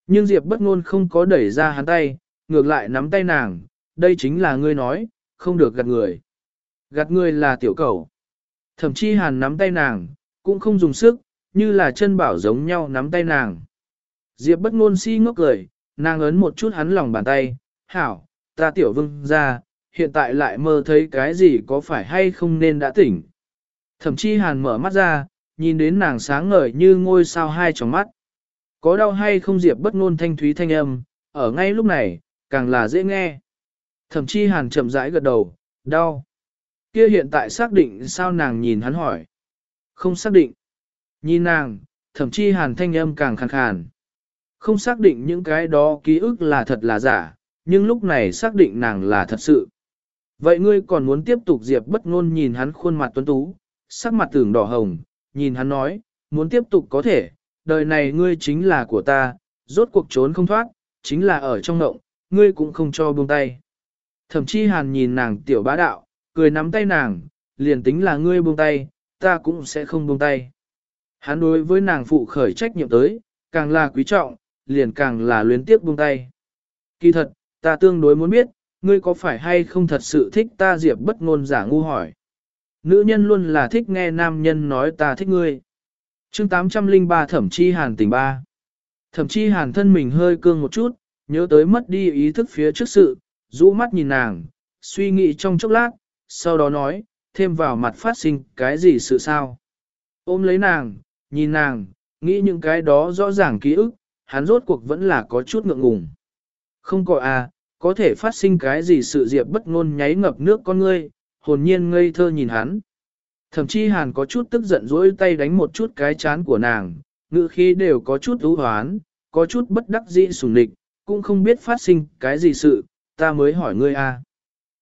Nhưng Diệp bất ngôn không có đẩy ra hắn tay, ngược lại nắm tay nàng, đây chính là ngươi nói, không được gạt người. Gạt người là tiểu cầu. Thậm chí hàn nắm tay nàng, cũng không dùng sức, như là chân bảo giống nhau nắm tay nàng. Diệp bất ngôn si ngốc cười, nàng ấn một chút hắn lòng bàn tay, hảo, ta tiểu vương ra, hiện tại lại mơ thấy cái gì có phải hay không nên đã tỉnh. Thậm chí hàn mở mắt ra, nhìn đến nàng sáng ngời như ngôi sao hai tròng mắt. Có đau hay không Diệp bất ngôn thanh thúy thanh âm, ở ngay lúc này, càng là dễ nghe. Thẩm chi hàn chậm rãi gật đầu, đau. Kia hiện tại xác định sao nàng nhìn hắn hỏi. Không xác định. Nhìn nàng, thậm chi hàn thanh âm càng khàn khàn. Không xác định những cái đó ký ức là thật là giả, nhưng lúc này xác định nàng là thật sự. Vậy ngươi còn muốn tiếp tục Diệp bất ngôn nhìn hắn khuôn mặt tuấn tú, sắc mặt tưởng đỏ hồng, nhìn hắn nói, muốn tiếp tục có thể, đời này ngươi chính là của ta, rốt cuộc trốn không thoát, chính là ở trong ngộng, ngươi cũng không cho buông tay. Thậm chí hàn nhìn nàng tiểu bá đạo, cười nắm tay nàng, liền tính là ngươi buông tay, ta cũng sẽ không buông tay. Hắn đối với nàng phụ khởi trách nhiệm tới, càng là quý trọng, liền càng là luyến tiếp buông tay. Kỳ thật, ta tương đối muốn biết, ngươi có phải hay không thật sự thích ta diệp bất ngôn giả ngu hỏi. Nữ nhân luôn là thích nghe nam nhân nói ta thích ngươi. chương 803 thẩm chi hàn tình ba. Thẩm chi hàn thân mình hơi cương một chút, nhớ tới mất đi ý thức phía trước sự, rũ mắt nhìn nàng, suy nghĩ trong chốc lát, sau đó nói, thêm vào mặt phát sinh cái gì sự sao. Ôm lấy nàng, nhìn nàng, nghĩ những cái đó rõ ràng ký ức, hắn rốt cuộc vẫn là có chút ngượng ngùng. Không có à, có thể phát sinh cái gì sự diệp bất ngôn nháy ngập nước con ngươi, hồn nhiên ngây thơ nhìn hắn. Thậm chí hàn có chút tức giận dỗi tay đánh một chút cái chán của nàng, ngữ khí đều có chút ưu hoán, có chút bất đắc dĩ sủng địch, cũng không biết phát sinh cái gì sự, ta mới hỏi ngươi a. À.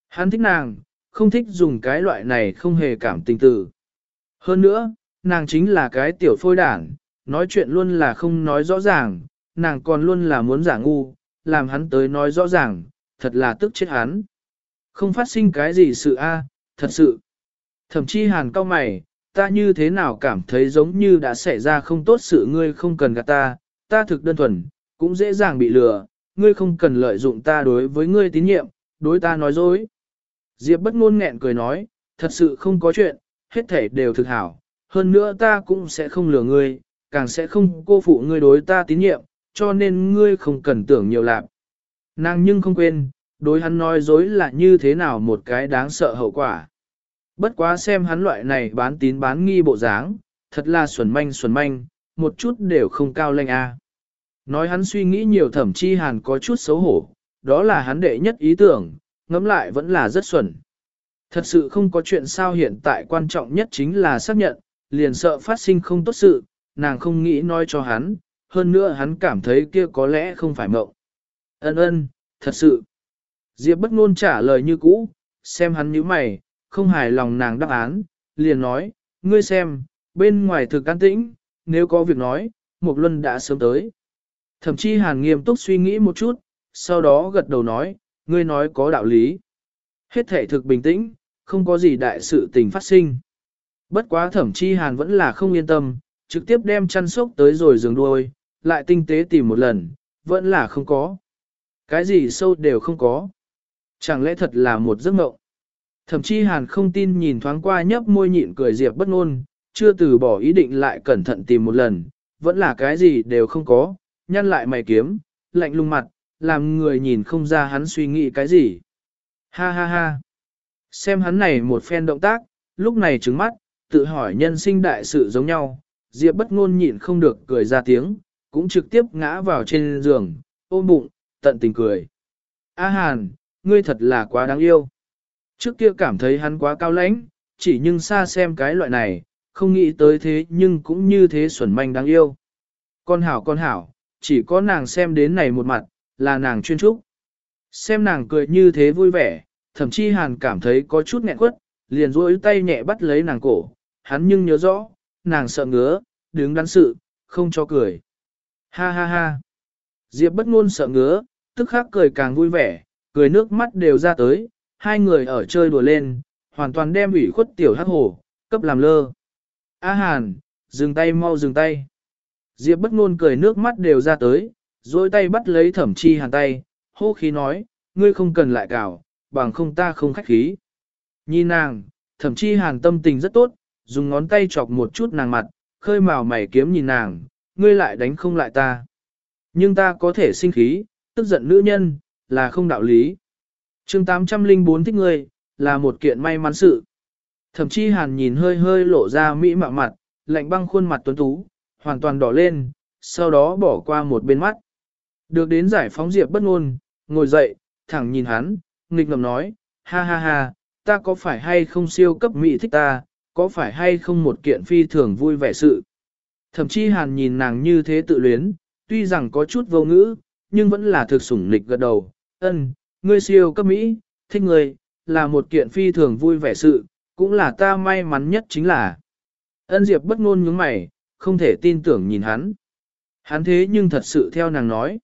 Hắn thích nàng, không thích dùng cái loại này không hề cảm tình tử. Hơn nữa, nàng chính là cái tiểu phôi đảng, nói chuyện luôn là không nói rõ ràng, nàng còn luôn là muốn giả ngu, làm hắn tới nói rõ ràng, thật là tức chết hắn. Không phát sinh cái gì sự a, à, thật sự. Thậm chí hàn cao mày, ta như thế nào cảm thấy giống như đã xảy ra không tốt sự ngươi không cần gạt ta, ta thực đơn thuần, cũng dễ dàng bị lừa, ngươi không cần lợi dụng ta đối với ngươi tín nhiệm, đối ta nói dối. Diệp bất ngôn nghẹn cười nói, thật sự không có chuyện, hết thể đều thực hảo, hơn nữa ta cũng sẽ không lừa ngươi, càng sẽ không cô phụ ngươi đối ta tín nhiệm, cho nên ngươi không cần tưởng nhiều lạc. Nàng nhưng không quên, đối hắn nói dối là như thế nào một cái đáng sợ hậu quả. Bất quá xem hắn loại này bán tín bán nghi bộ dáng, thật là xuẩn manh xuẩn manh, một chút đều không cao lanh a. Nói hắn suy nghĩ nhiều thẩm chi hàn có chút xấu hổ, đó là hắn đệ nhất ý tưởng, ngẫm lại vẫn là rất xuẩn. Thật sự không có chuyện sao hiện tại quan trọng nhất chính là xác nhận, liền sợ phát sinh không tốt sự, nàng không nghĩ nói cho hắn, hơn nữa hắn cảm thấy kia có lẽ không phải mộng. Ân ân, thật sự. Diệp bất ngôn trả lời như cũ, xem hắn nhíu mày, không hài lòng nàng đáp án, liền nói, ngươi xem, bên ngoài thực an tĩnh, nếu có việc nói, Mục Luân đã sớm tới. Thậm chí hàn nghiêm túc suy nghĩ một chút, sau đó gật đầu nói, ngươi nói có đạo lý. Hết thể thực bình tĩnh, không có gì đại sự tình phát sinh. Bất quá thẩm chi hàn vẫn là không yên tâm, trực tiếp đem chăn sốc tới rồi giường đuôi, lại tinh tế tìm một lần, vẫn là không có. Cái gì sâu đều không có. Chẳng lẽ thật là một giấc mộng? Thậm chí hàn không tin nhìn thoáng qua nhấp môi nhịn cười diệp bất ngôn, chưa từ bỏ ý định lại cẩn thận tìm một lần, vẫn là cái gì đều không có, nhăn lại mày kiếm, lạnh lùng mặt, làm người nhìn không ra hắn suy nghĩ cái gì. Ha ha ha. Xem hắn này một phen động tác, lúc này trứng mắt, tự hỏi nhân sinh đại sự giống nhau, Diệp bất ngôn nhịn không được cười ra tiếng, cũng trực tiếp ngã vào trên giường, ôm bụng, tận tình cười. A Hàn, ngươi thật là quá đáng yêu. Trước kia cảm thấy hắn quá cao lãnh, chỉ nhưng xa xem cái loại này, không nghĩ tới thế nhưng cũng như thế xuẩn manh đáng yêu. Con hảo con hảo, chỉ có nàng xem đến này một mặt, là nàng chuyên trúc. Xem nàng cười như thế vui vẻ, thậm chí hàn cảm thấy có chút nghẹn quất, liền duỗi tay nhẹ bắt lấy nàng cổ, hắn nhưng nhớ rõ, nàng sợ ngứa, đứng đắn sự, không cho cười. Ha ha ha. Diệp bất ngôn sợ ngứa, tức khắc cười càng vui vẻ, cười nước mắt đều ra tới, hai người ở chơi đùa lên, hoàn toàn đem ủy khuất tiểu hắc hồ, cấp làm lơ. A Hàn, dừng tay mau dừng tay. Diệp bất ngôn cười nước mắt đều ra tới, dối tay bắt lấy thẩm chi hàn tay, hô khí nói, ngươi không cần lại cào, bằng không ta không khách khí. Nhìn nàng, thẩm chi hàn tâm tình rất tốt, dùng ngón tay chọc một chút nàng mặt, khơi màu mày kiếm nhìn nàng, ngươi lại đánh không lại ta. Nhưng ta có thể sinh khí, tức giận nữ nhân, là không đạo lý. chương 804 thích ngươi, là một kiện may mắn sự. Thẩm chi hàn nhìn hơi hơi lộ ra mỹ mạ mặt, lạnh băng khuôn mặt tuấn tú, hoàn toàn đỏ lên, sau đó bỏ qua một bên mắt. Được đến giải phóng diệp bất ngôn, ngồi dậy, thẳng nhìn hắn, nghịch ngầm nói, ha ha ha, ta có phải hay không siêu cấp mỹ thích ta, có phải hay không một kiện phi thường vui vẻ sự. Thậm chí hàn nhìn nàng như thế tự luyến, tuy rằng có chút vô ngữ, nhưng vẫn là thực sủng nịch gật đầu, ân, ngươi siêu cấp mỹ, thích ngươi, là một kiện phi thường vui vẻ sự, cũng là ta may mắn nhất chính là. Ân Diệp bất ngôn nhướng mày, không thể tin tưởng nhìn hắn. Hắn thế nhưng thật sự theo nàng nói.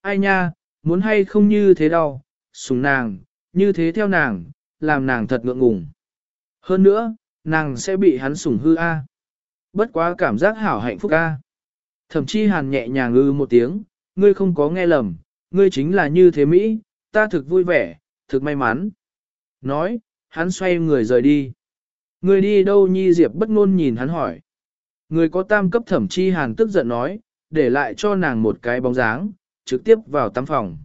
Ai nha, muốn hay không như thế đâu, sùng nàng, như thế theo nàng, làm nàng thật ngượng ngùng. Hơn nữa, nàng sẽ bị hắn sủng hư a. Bất quá cảm giác hảo hạnh phúc a. Thậm chi hàn nhẹ nhàng ư một tiếng, ngươi không có nghe lầm, ngươi chính là như thế Mỹ, ta thực vui vẻ, thực may mắn. Nói, hắn xoay người rời đi. Ngươi đi đâu nhi diệp bất ngôn nhìn hắn hỏi. Người có tam cấp thẩm chi hàn tức giận nói, để lại cho nàng một cái bóng dáng, trực tiếp vào tắm phòng.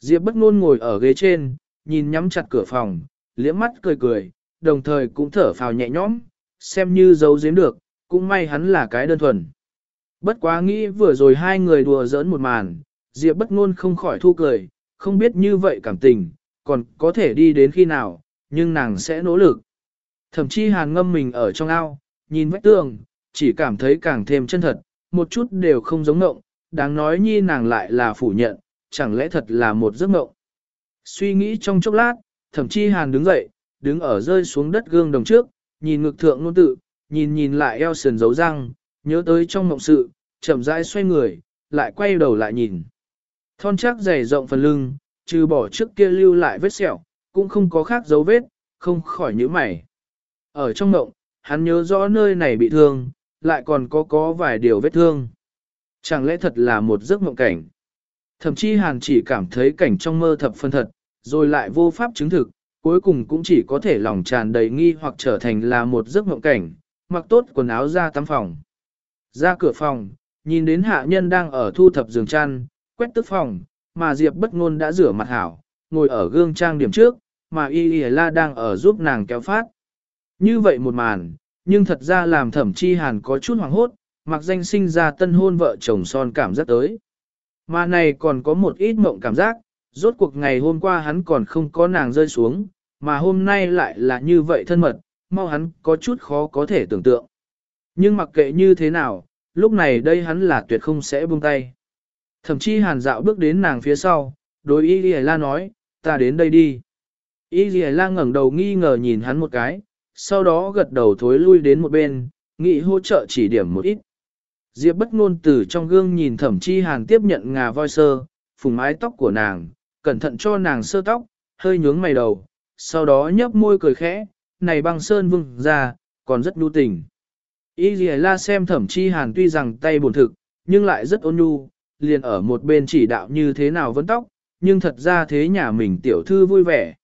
Diệp bất ngôn ngồi ở ghế trên, nhìn nhắm chặt cửa phòng, liễm mắt cười cười, đồng thời cũng thở phào nhẹ nhõm, xem như giấu giếm được, cũng may hắn là cái đơn thuần. Bất quá nghĩ vừa rồi hai người đùa giỡn một màn, Diệp bất ngôn không khỏi thu cười, không biết như vậy cảm tình, còn có thể đi đến khi nào, nhưng nàng sẽ nỗ lực. Thậm chí hàn ngâm mình ở trong ao, nhìn vách tường, chỉ cảm thấy càng thêm chân thật, một chút đều không giống ngộng, đáng nói nhi nàng lại là phủ nhận, chẳng lẽ thật là một giấc ngộng. Suy nghĩ trong chốc lát, thậm chí hàn đứng dậy, đứng ở rơi xuống đất gương đồng trước, nhìn ngực thượng nôn tự, nhìn nhìn lại eo sườn dấu răng, nhớ tới trong mộng sự, chậm rãi xoay người, lại quay đầu lại nhìn. Thon chắc dày rộng phần lưng, trừ bỏ trước kia lưu lại vết sẹo, cũng không có khác dấu vết, không khỏi nhíu mày. Ở trong mộng, hắn nhớ rõ nơi này bị thương, lại còn có có vài điều vết thương. Chẳng lẽ thật là một giấc mộng cảnh? Thậm chí hàn chỉ cảm thấy cảnh trong mơ thập phân thật, rồi lại vô pháp chứng thực, cuối cùng cũng chỉ có thể lòng tràn đầy nghi hoặc trở thành là một giấc mộng cảnh, mặc tốt quần áo ra tắm phòng. Ra cửa phòng, nhìn đến hạ nhân đang ở thu thập giường chăn, quét tức phòng, mà Diệp bất ngôn đã rửa mặt hảo, ngồi ở gương trang điểm trước, mà Y Y La đang ở giúp nàng kéo phát. Như vậy một màn, nhưng thật ra làm thẩm chi hàn có chút hoàng hốt, mặc danh sinh ra tân hôn vợ chồng son cảm giác tới. Mà này còn có một ít mộng cảm giác, rốt cuộc ngày hôm qua hắn còn không có nàng rơi xuống, mà hôm nay lại là như vậy thân mật, mau hắn có chút khó có thể tưởng tượng. Nhưng mặc kệ như thế nào, lúc này đây hắn là tuyệt không sẽ buông tay. Thậm chí hàn dạo bước đến nàng phía sau, đối Y Lì La nói, ta đến đây đi. Y Lì La ngẩng đầu nghi ngờ nhìn hắn một cái, sau đó gật đầu thối lui đến một bên, nghị hỗ trợ chỉ điểm một ít. Diệp bất ngôn từ trong gương nhìn thẩm chi hàn tiếp nhận ngà voi sơ, phùng mái tóc của nàng, cẩn thận cho nàng sơ tóc, hơi nhướng mày đầu, sau đó nhấp môi cười khẽ, này băng sơn vương ra, còn rất nhu tình. Y dì La xem thẩm chi hàn tuy rằng tay buồn thực, nhưng lại rất ôn nhu, liền ở một bên chỉ đạo như thế nào vấn tóc, nhưng thật ra thế nhà mình tiểu thư vui vẻ.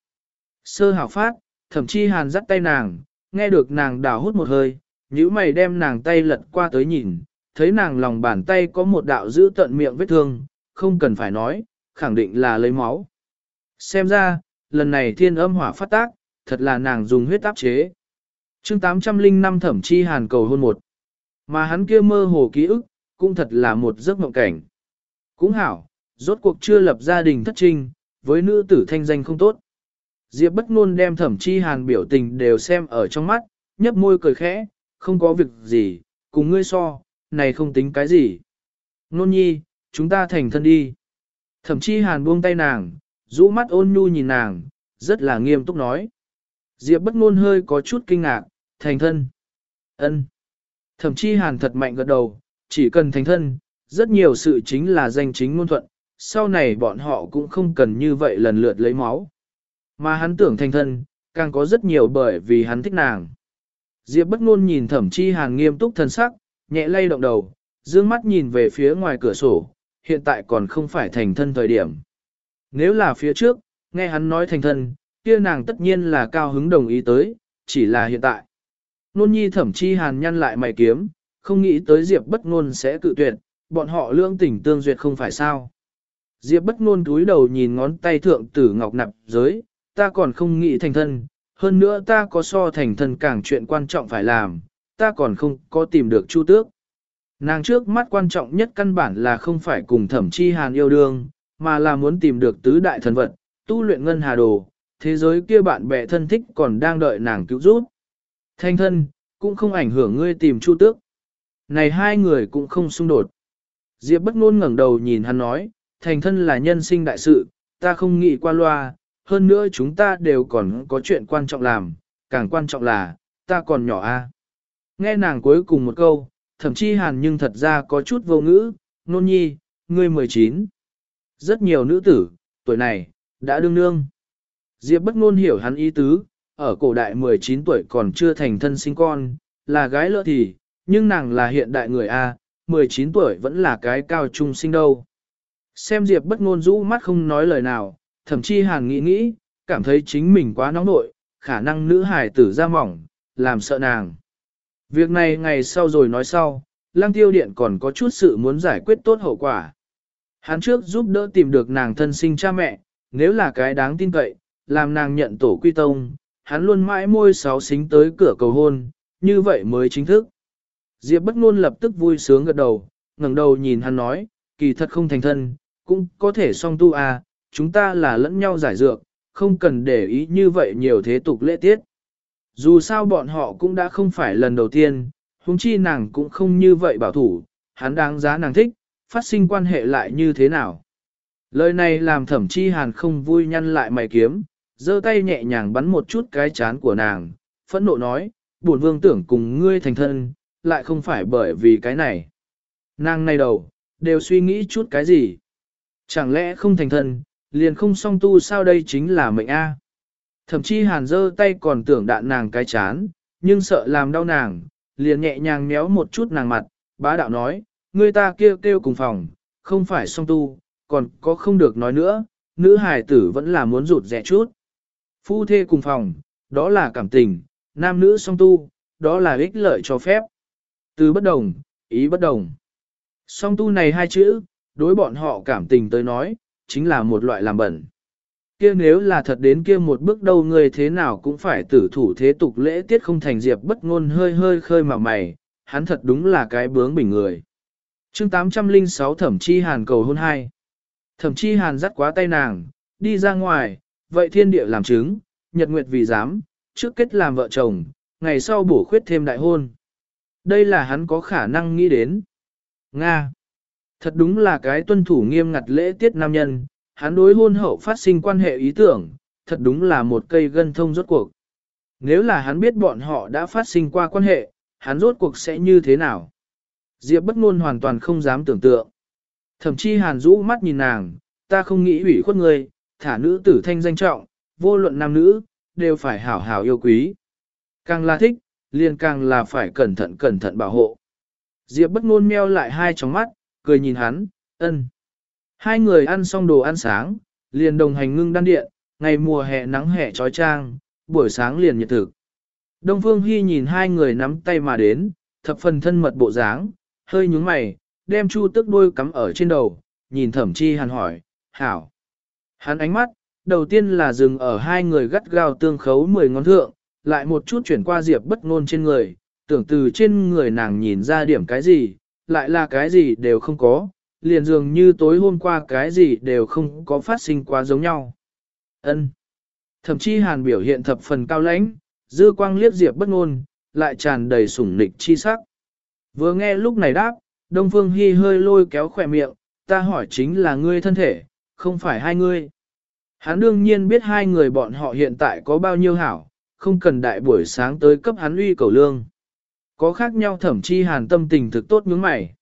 Sơ hảo phát, thẩm chi hàn dắt tay nàng, nghe được nàng đào hút một hơi, nhíu mày đem nàng tay lật qua tới nhìn, thấy nàng lòng bàn tay có một đạo giữ tận miệng vết thương, không cần phải nói, khẳng định là lấy máu. Xem ra, lần này thiên âm hỏa phát tác, thật là nàng dùng huyết áp chế. chương 805 thẩm chi hàn cầu hôn một. Mà hắn kia mơ hồ ký ức, cũng thật là một giấc mộng cảnh. Cũng hảo, rốt cuộc chưa lập gia đình thất trinh, với nữ tử thanh danh không tốt. Diệp bất ngôn đem thẩm chi hàn biểu tình đều xem ở trong mắt, nhấp môi cười khẽ, không có việc gì, cùng ngươi so, này không tính cái gì. Nôn nhi, chúng ta thành thân đi. Thẩm chi hàn buông tay nàng, rũ mắt ôn nhu nhìn nàng, rất là nghiêm túc nói. Diệp bất ngôn hơi có chút kinh ngạc, thành thân. ân. thậm chi hàn thật mạnh gật đầu, chỉ cần thành thân, rất nhiều sự chính là danh chính ngôn thuận, sau này bọn họ cũng không cần như vậy lần lượt lấy máu. Mà hắn tưởng thành thân, càng có rất nhiều bởi vì hắn thích nàng. Diệp bất ngôn nhìn thẩm chi hàn nghiêm túc thân sắc, nhẹ lay động đầu, dương mắt nhìn về phía ngoài cửa sổ, hiện tại còn không phải thành thân thời điểm. Nếu là phía trước, nghe hắn nói thành thân, kia nàng tất nhiên là cao hứng đồng ý tới, chỉ là hiện tại. Nôn nhi thẩm chi hàn nhăn lại mày kiếm, không nghĩ tới Diệp bất ngôn sẽ cự tuyệt, bọn họ lương tình tương duyệt không phải sao. Diệp bất ngôn túi đầu nhìn ngón tay thượng tử ngọc nạp giới, ta còn không nghĩ thành thân, hơn nữa ta có so thành thân càng chuyện quan trọng phải làm, ta còn không có tìm được chu tước. Nàng trước mắt quan trọng nhất căn bản là không phải cùng thẩm chi hàn yêu đương, mà là muốn tìm được tứ đại thần vật, tu luyện ngân hà đồ, thế giới kia bạn bè thân thích còn đang đợi nàng cứu giúp. Thanh thân, cũng không ảnh hưởng ngươi tìm Chu Tước. Này hai người cũng không xung đột. Diệp bất ngôn ngẩng đầu nhìn hắn nói, thành thân là nhân sinh đại sự, ta không nghĩ qua loa, hơn nữa chúng ta đều còn có chuyện quan trọng làm, càng quan trọng là, ta còn nhỏ a. Nghe nàng cuối cùng một câu, thậm chí hàn nhưng thật ra có chút vô ngữ, nôn nhi, ngươi 19. Rất nhiều nữ tử, tuổi này, đã đương nương. Diệp bất ngôn hiểu hắn ý tứ, ở cổ đại 19 tuổi còn chưa thành thân sinh con, là gái lỡ thì, nhưng nàng là hiện đại người A, 19 tuổi vẫn là cái cao trung sinh đâu. Xem Diệp bất ngôn rũ mắt không nói lời nào, thậm chí hàn nghĩ nghĩ, cảm thấy chính mình quá nóng nội, khả năng nữ hài tử ra mỏng, làm sợ nàng. Việc này ngày sau rồi nói sau, lang tiêu điện còn có chút sự muốn giải quyết tốt hậu quả. Hắn trước giúp đỡ tìm được nàng thân sinh cha mẹ, nếu là cái đáng tin cậy, làm nàng nhận tổ quy tông, hắn luôn mãi môi sáu xính tới cửa cầu hôn, như vậy mới chính thức. Diệp bất ngôn lập tức vui sướng gật đầu, ngẩng đầu nhìn hắn nói, kỳ thật không thành thân, cũng có thể song tu à, chúng ta là lẫn nhau giải dược, không cần để ý như vậy nhiều thế tục lễ tiết. Dù sao bọn họ cũng đã không phải lần đầu tiên, huống chi nàng cũng không như vậy bảo thủ, hắn đáng giá nàng thích, phát sinh quan hệ lại như thế nào. Lời này làm thẩm chi hàn không vui nhăn lại mày kiếm, giơ tay nhẹ nhàng bắn một chút cái chán của nàng, phẫn nộ nói, bổn vương tưởng cùng ngươi thành thân, lại không phải bởi vì cái này. Nàng này đầu, đều suy nghĩ chút cái gì. Chẳng lẽ không thành thân, liền không song tu sao đây chính là mệnh A. Thậm chí hàn giơ tay còn tưởng đạn nàng cái chán, nhưng sợ làm đau nàng, liền nhẹ nhàng méo một chút nàng mặt, bá đạo nói, ngươi ta kêu kêu cùng phòng, không phải song tu, còn có không được nói nữa, nữ hài tử vẫn là muốn rụt rẻ chút. Phu thê cùng phòng, đó là cảm tình, nam nữ song tu, đó là ích lợi cho phép. Từ bất đồng, ý bất đồng. Song tu này hai chữ, đối bọn họ cảm tình tới nói, chính là một loại làm bẩn. Kia nếu là thật đến kia một bước đâu người thế nào cũng phải tử thủ thế tục lễ tiết không thành diệp bất ngôn hơi hơi khơi mà mày, hắn thật đúng là cái bướng bình người. chương 806 thẩm chi hàn cầu hôn hai. Thẩm chi hàn dắt quá tay nàng, đi ra ngoài, vậy thiên địa làm chứng, nhật nguyệt vì dám, trước kết làm vợ chồng, ngày sau bổ khuyết thêm đại hôn. Đây là hắn có khả năng nghĩ đến. Nga. Thật đúng là cái tuân thủ nghiêm ngặt lễ tiết nam nhân, hắn đối hôn hậu phát sinh quan hệ ý tưởng, thật đúng là một cây gân thông rốt cuộc. Nếu là hắn biết bọn họ đã phát sinh qua quan hệ, hắn rốt cuộc sẽ như thế nào? Diệp bất ngôn hoàn toàn không dám tưởng tượng. Thậm chí hàn rũ mắt nhìn nàng, ta không nghĩ hủy khuất người, thả nữ tử thanh danh trọng, vô luận nam nữ, đều phải hảo hảo yêu quý. Càng là thích, liền càng là phải cẩn thận cẩn thận bảo hộ. Diệp bất ngôn meo lại hai tròng mắt, cười nhìn hắn, ân. Hai người ăn xong đồ ăn sáng, liền đồng hành ngưng đan điện, ngày mùa hè nắng hè trói trang, buổi sáng liền nhiệt thực. Đông Phương Hy nhìn hai người nắm tay mà đến, thập phần thân mật bộ dáng, hơi nhúng mày, đem chu tức đôi cắm ở trên đầu, nhìn thẩm chi hàn hỏi, hảo. Hắn ánh mắt, đầu tiên là dừng ở hai người gắt gao tương khấu mười ngón thượng, lại một chút chuyển qua diệp bất ngôn trên người, tưởng từ trên người nàng nhìn ra điểm cái gì, lại là cái gì đều không có, liền dường như tối hôm qua cái gì đều không có phát sinh quá giống nhau. Ân. Thậm chí hàn biểu hiện thập phần cao lãnh, dư quang liếc diệp bất ngôn, lại tràn đầy sủng nịch chi sắc. Vừa nghe lúc này đáp, Đông Phương Hi hơi lôi kéo khóe miệng, ta hỏi chính là ngươi thân thể, không phải hai ngươi. Hắn đương nhiên biết hai người bọn họ hiện tại có bao nhiêu hảo, không cần đại buổi sáng tới cấp hắn uy cầu lương. Có khác nhau thẩm chi hàn tâm tình thực tốt nhướng mày.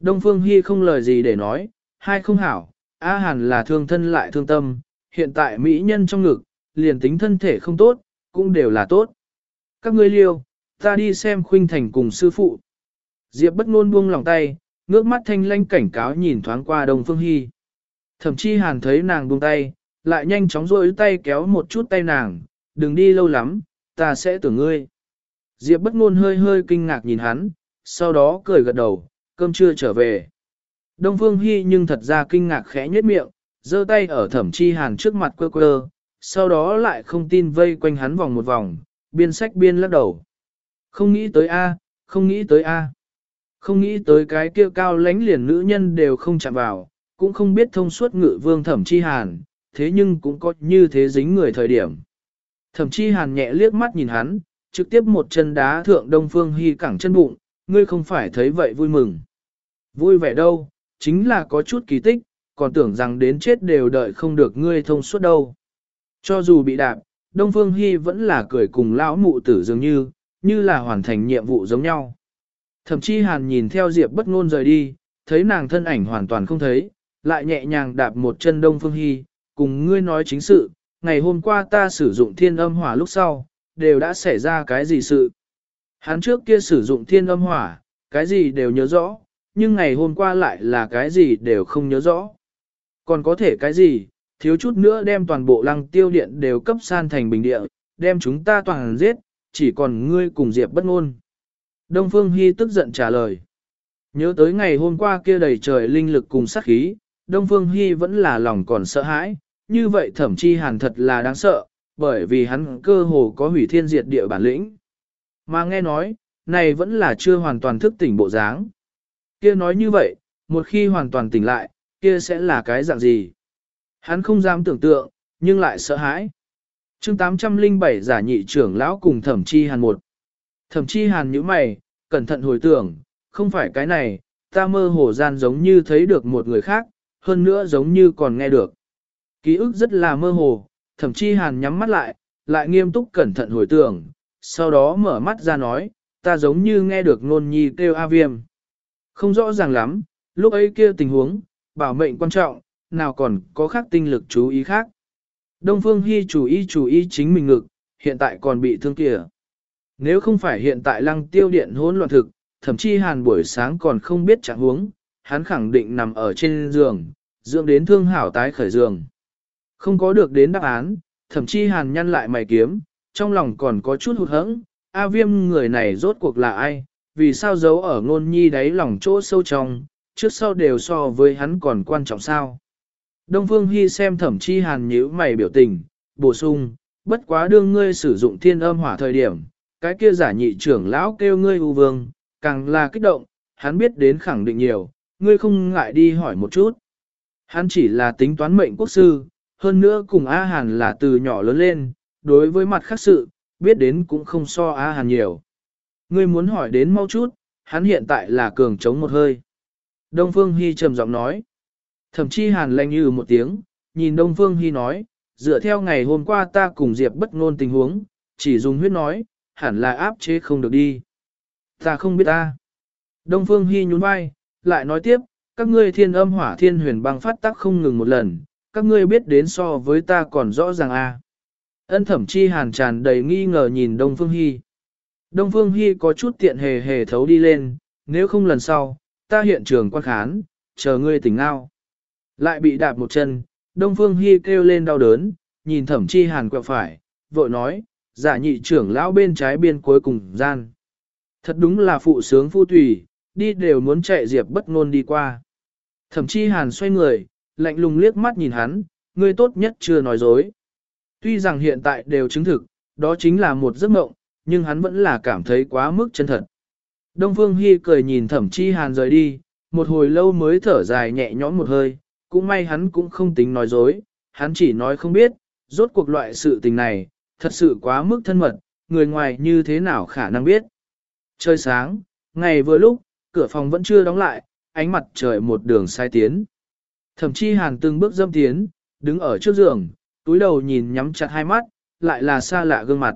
Đông Phương Hy không lời gì để nói, hai không hảo, A hàn là thương thân lại thương tâm, hiện tại mỹ nhân trong ngực, liền tính thân thể không tốt, cũng đều là tốt. Các ngươi liêu, ta đi xem khuynh thành cùng sư phụ. Diệp bất ngôn buông lòng tay, ngước mắt thanh lanh cảnh cáo nhìn thoáng qua Đông Phương Hy. Thẩm chi hàn thấy nàng buông tay, lại nhanh chóng rôi tay kéo một chút tay nàng, đừng đi lâu lắm, ta sẽ tưởng ngươi. Diệp bất ngôn hơi hơi kinh ngạc nhìn hắn, sau đó cười gật đầu, cơm chưa trở về. Đông Phương Hy nhưng thật ra kinh ngạc khẽ nhếch miệng, giơ tay ở thẩm chi hàn trước mặt quơ quơ, sau đó lại không tin vây quanh hắn vòng một vòng, biên sách biên lắc đầu. Không nghĩ tới A, không nghĩ tới A. Không nghĩ tới cái kia cao lánh liền nữ nhân đều không chạm vào, cũng không biết thông suốt ngự vương thẩm chi hàn, thế nhưng cũng có như thế dính người thời điểm. thẩm chi hàn nhẹ liếc mắt nhìn hắn, trực tiếp một chân đá thượng Đông Phương Hy cẳng chân bụng, ngươi không phải thấy vậy vui mừng. Vui vẻ đâu, chính là có chút kỳ tích, còn tưởng rằng đến chết đều đợi không được ngươi thông suốt đâu. Cho dù bị đạp, Đông Phương Hy vẫn là cười cùng lão mụ tử dường như, như là hoàn thành nhiệm vụ giống nhau. Thậm chí hàn nhìn theo Diệp bất ngôn rời đi, thấy nàng thân ảnh hoàn toàn không thấy, lại nhẹ nhàng đạp một chân Đông Phương Hy, cùng ngươi nói chính sự, ngày hôm qua ta sử dụng thiên âm hỏa lúc sau, đều đã xảy ra cái gì sự. Hắn trước kia sử dụng thiên âm hỏa, cái gì đều nhớ rõ, nhưng ngày hôm qua lại là cái gì đều không nhớ rõ. Còn có thể cái gì, thiếu chút nữa đem toàn bộ lăng tiêu điện đều cấp san thành bình địa, đem chúng ta toàn giết, chỉ còn ngươi cùng Diệp bất ngôn. Đông Phương Hy tức giận trả lời. Nhớ tới ngày hôm qua kia đầy trời linh lực cùng sát khí, Đông Phương Hy vẫn là lòng còn sợ hãi, như vậy thẩm chi hàn thật là đáng sợ, bởi vì hắn cơ hồ có hủy thiên diệt địa bản lĩnh. Mà nghe nói, này vẫn là chưa hoàn toàn thức tỉnh bộ dáng. Kia nói như vậy, một khi hoàn toàn tỉnh lại, kia sẽ là cái dạng gì? Hắn không dám tưởng tượng, nhưng lại sợ hãi. chương 807 giả nhị trưởng lão cùng thẩm chi hàn một. Thẩm chi hàn như mày, cẩn thận hồi tưởng, không phải cái này, ta mơ hồ gian giống như thấy được một người khác, hơn nữa giống như còn nghe được. Ký ức rất là mơ hồ, thậm chí hàn nhắm mắt lại, lại nghiêm túc cẩn thận hồi tưởng, sau đó mở mắt ra nói, ta giống như nghe được nôn nhi kêu A viêm. Không rõ ràng lắm, lúc ấy kia tình huống, bảo mệnh quan trọng, nào còn có khác tinh lực chú ý khác. Đông Phương Hy chú ý chú ý chính mình ngực, hiện tại còn bị thương kìa. Nếu không phải hiện tại lăng tiêu điện hỗn loạn thực, thậm chí hàn buổi sáng còn không biết trạng huống, hắn khẳng định nằm ở trên giường, dưỡng đến thương hảo tái khởi giường. Không có được đến đáp án, thậm chí hàn nhăn lại mày kiếm, trong lòng còn có chút hụt hẫng, A viêm người này rốt cuộc là ai, vì sao giấu ở ngôn nhi đáy lòng chỗ sâu trong, trước sau đều so với hắn còn quan trọng sao. Đông Phương Hy xem thẩm chi hàn nhíu mày biểu tình, bổ sung, bất quá đương ngươi sử dụng thiên âm hỏa thời điểm, cái kia giả nhị trưởng lão kêu ngươi u vương, càng là kích động, hắn biết đến khẳng định nhiều, ngươi không ngại đi hỏi một chút. Hắn chỉ là tính toán mệnh quốc sư, hơn nữa cùng A Hàn là từ nhỏ lớn lên, đối với mặt khác sự, biết đến cũng không so A Hàn nhiều. Ngươi muốn hỏi đến mau chút, hắn hiện tại là cường chống một hơi. Đông Phương Hy trầm giọng nói. Thậm chí Hàn lanh như một tiếng, nhìn Đông Phương Hy nói, dựa theo ngày hôm qua ta cùng Diệp bất ngôn tình huống, chỉ dùng huyết nói, hẳn là áp chế không được đi. Ta không biết ta. Đông Phương Hy nhún vai, lại nói tiếp, các ngươi thiên âm hỏa thiên huyền băng phát tác không ngừng một lần, các ngươi biết đến so với ta còn rõ ràng a. À. Ân thẩm chi hàn tràn đầy nghi ngờ nhìn Đông Phương Hy. Đông Phương Hy có chút tiện hề hề thấu đi lên, nếu không lần sau, ta hiện trường quan khán, chờ ngươi tỉnh ngao. Lại bị đạp một chân, Đông Phương Hy kêu lên đau đớn, nhìn thẩm chi hàn quẹo phải, vội nói, giả nhị trưởng lão bên trái biên cuối cùng gian. Thật đúng là phụ sướng phu tùy, đi đều muốn chạy diệp bất ngôn đi qua. Thẩm chi hàn xoay người, lạnh lùng liếc mắt nhìn hắn, ngươi tốt nhất chưa nói dối. Tuy rằng hiện tại đều chứng thực, đó chính là một giấc mộng, nhưng hắn vẫn là cảm thấy quá mức chân thật. Đông Phương Hi cười nhìn thẩm chi hàn rời đi, một hồi lâu mới thở dài nhẹ nhõm một hơi, cũng may hắn cũng không tính nói dối, hắn chỉ nói không biết, rốt cuộc loại sự tình này, thật sự quá mức thân mật, người ngoài như thế nào khả năng biết. Trời sáng, ngày vừa lúc, cửa phòng vẫn chưa đóng lại, ánh mặt trời một đường sai tiến. Thậm chí hàn từng bước dâm tiến, đứng ở trước giường, túi đầu nhìn nhắm chặt hai mắt, lại là xa lạ gương mặt.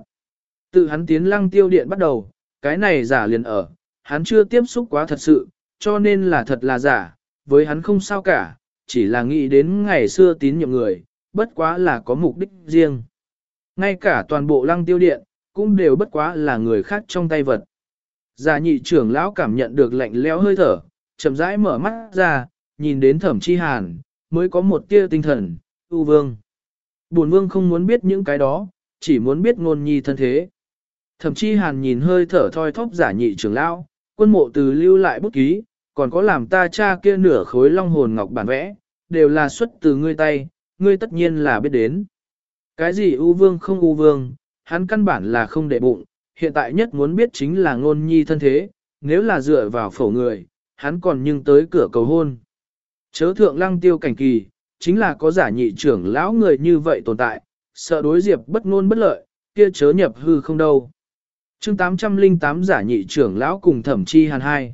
Tự hắn tiến lăng tiêu điện bắt đầu, cái này giả liền ở, hắn chưa tiếp xúc quá thật sự, cho nên là thật là giả, với hắn không sao cả, chỉ là nghĩ đến ngày xưa tín nhiệm người, bất quá là có mục đích riêng. Ngay cả toàn bộ lăng tiêu điện, cũng đều bất quá là người khác trong tay vật. Giả nhị trưởng lão cảm nhận được lạnh lẽo hơi thở, chậm rãi mở mắt ra, nhìn đến thẩm chi hàn, mới có một tia tinh thần, u vương. Bổn vương không muốn biết những cái đó, chỉ muốn biết ngôn nhi thân thế. Thẩm chi hàn nhìn hơi thở thoi thóp giả nhị trưởng lão, quân mộ từ lưu lại bút ký, còn có làm ta cha kia nửa khối long hồn ngọc bản vẽ, đều là xuất từ ngươi tay, ngươi tất nhiên là biết đến. Cái gì u vương không u vương, hắn căn bản là không để bụng, hiện tại nhất muốn biết chính là ngôn nhi thân thế, nếu là dựa vào phổ người, hắn còn nhưng tới cửa cầu hôn. Chớ thượng lăng tiêu cảnh kỳ, chính là có giả nhị trưởng lão người như vậy tồn tại, sợ đối diệp bất ngôn bất lợi, kia chớ nhập hư không đâu. chương 808 giả nhị trưởng lão cùng thẩm chi hàn hai.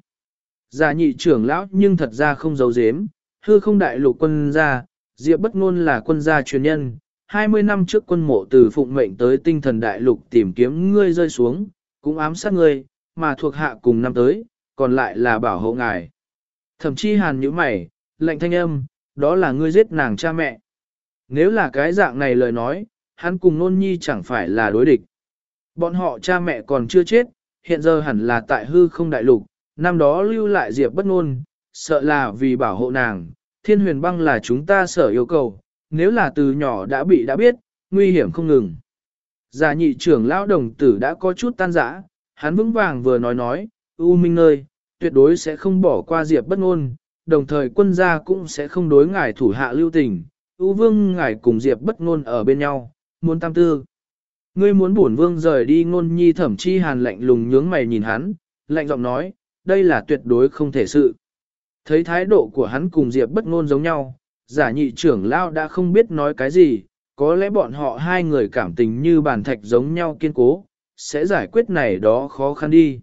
Giả nhị trưởng lão nhưng thật ra không giấu giếm, hư không đại lục quân gia, diệp bất ngôn là quân gia truyền nhân. 20 năm trước quân mộ từ phụng mệnh tới tinh thần đại lục tìm kiếm ngươi rơi xuống, cũng ám sát ngươi, mà thuộc hạ cùng năm tới, còn lại là bảo hộ ngài. Thậm chí hàn như mày, lệnh thanh âm, đó là ngươi giết nàng cha mẹ. Nếu là cái dạng này lời nói, hắn cùng nôn nhi chẳng phải là đối địch. Bọn họ cha mẹ còn chưa chết, hiện giờ hẳn là tại hư không đại lục, năm đó lưu lại diệp bất nôn, sợ là vì bảo hộ nàng, thiên huyền băng là chúng ta sở yêu cầu, nếu là từ nhỏ đã bị đã biết, nguy hiểm không ngừng. Giả nhị trưởng lão đồng tử đã có chút tan rã, hắn vững vàng vừa nói nói, U Minh ơi tuyệt đối sẽ không bỏ qua diệp bất ngôn, đồng thời quân gia cũng sẽ không đối ngài thủ hạ lưu tình, U Vương ngài cùng diệp bất ngôn ở bên nhau, muốn tam tư. Ngươi muốn bổn vương rời đi ngôn nhi thẩm chi hàn lạnh lùng nhướng mày nhìn hắn, lạnh giọng nói, đây là tuyệt đối không thể sự. Thấy thái độ của hắn cùng diệp bất ngôn giống nhau, giả nhị trưởng lao đã không biết nói cái gì, có lẽ bọn họ hai người cảm tình như bàn thạch giống nhau kiên cố, sẽ giải quyết này đó khó khăn đi.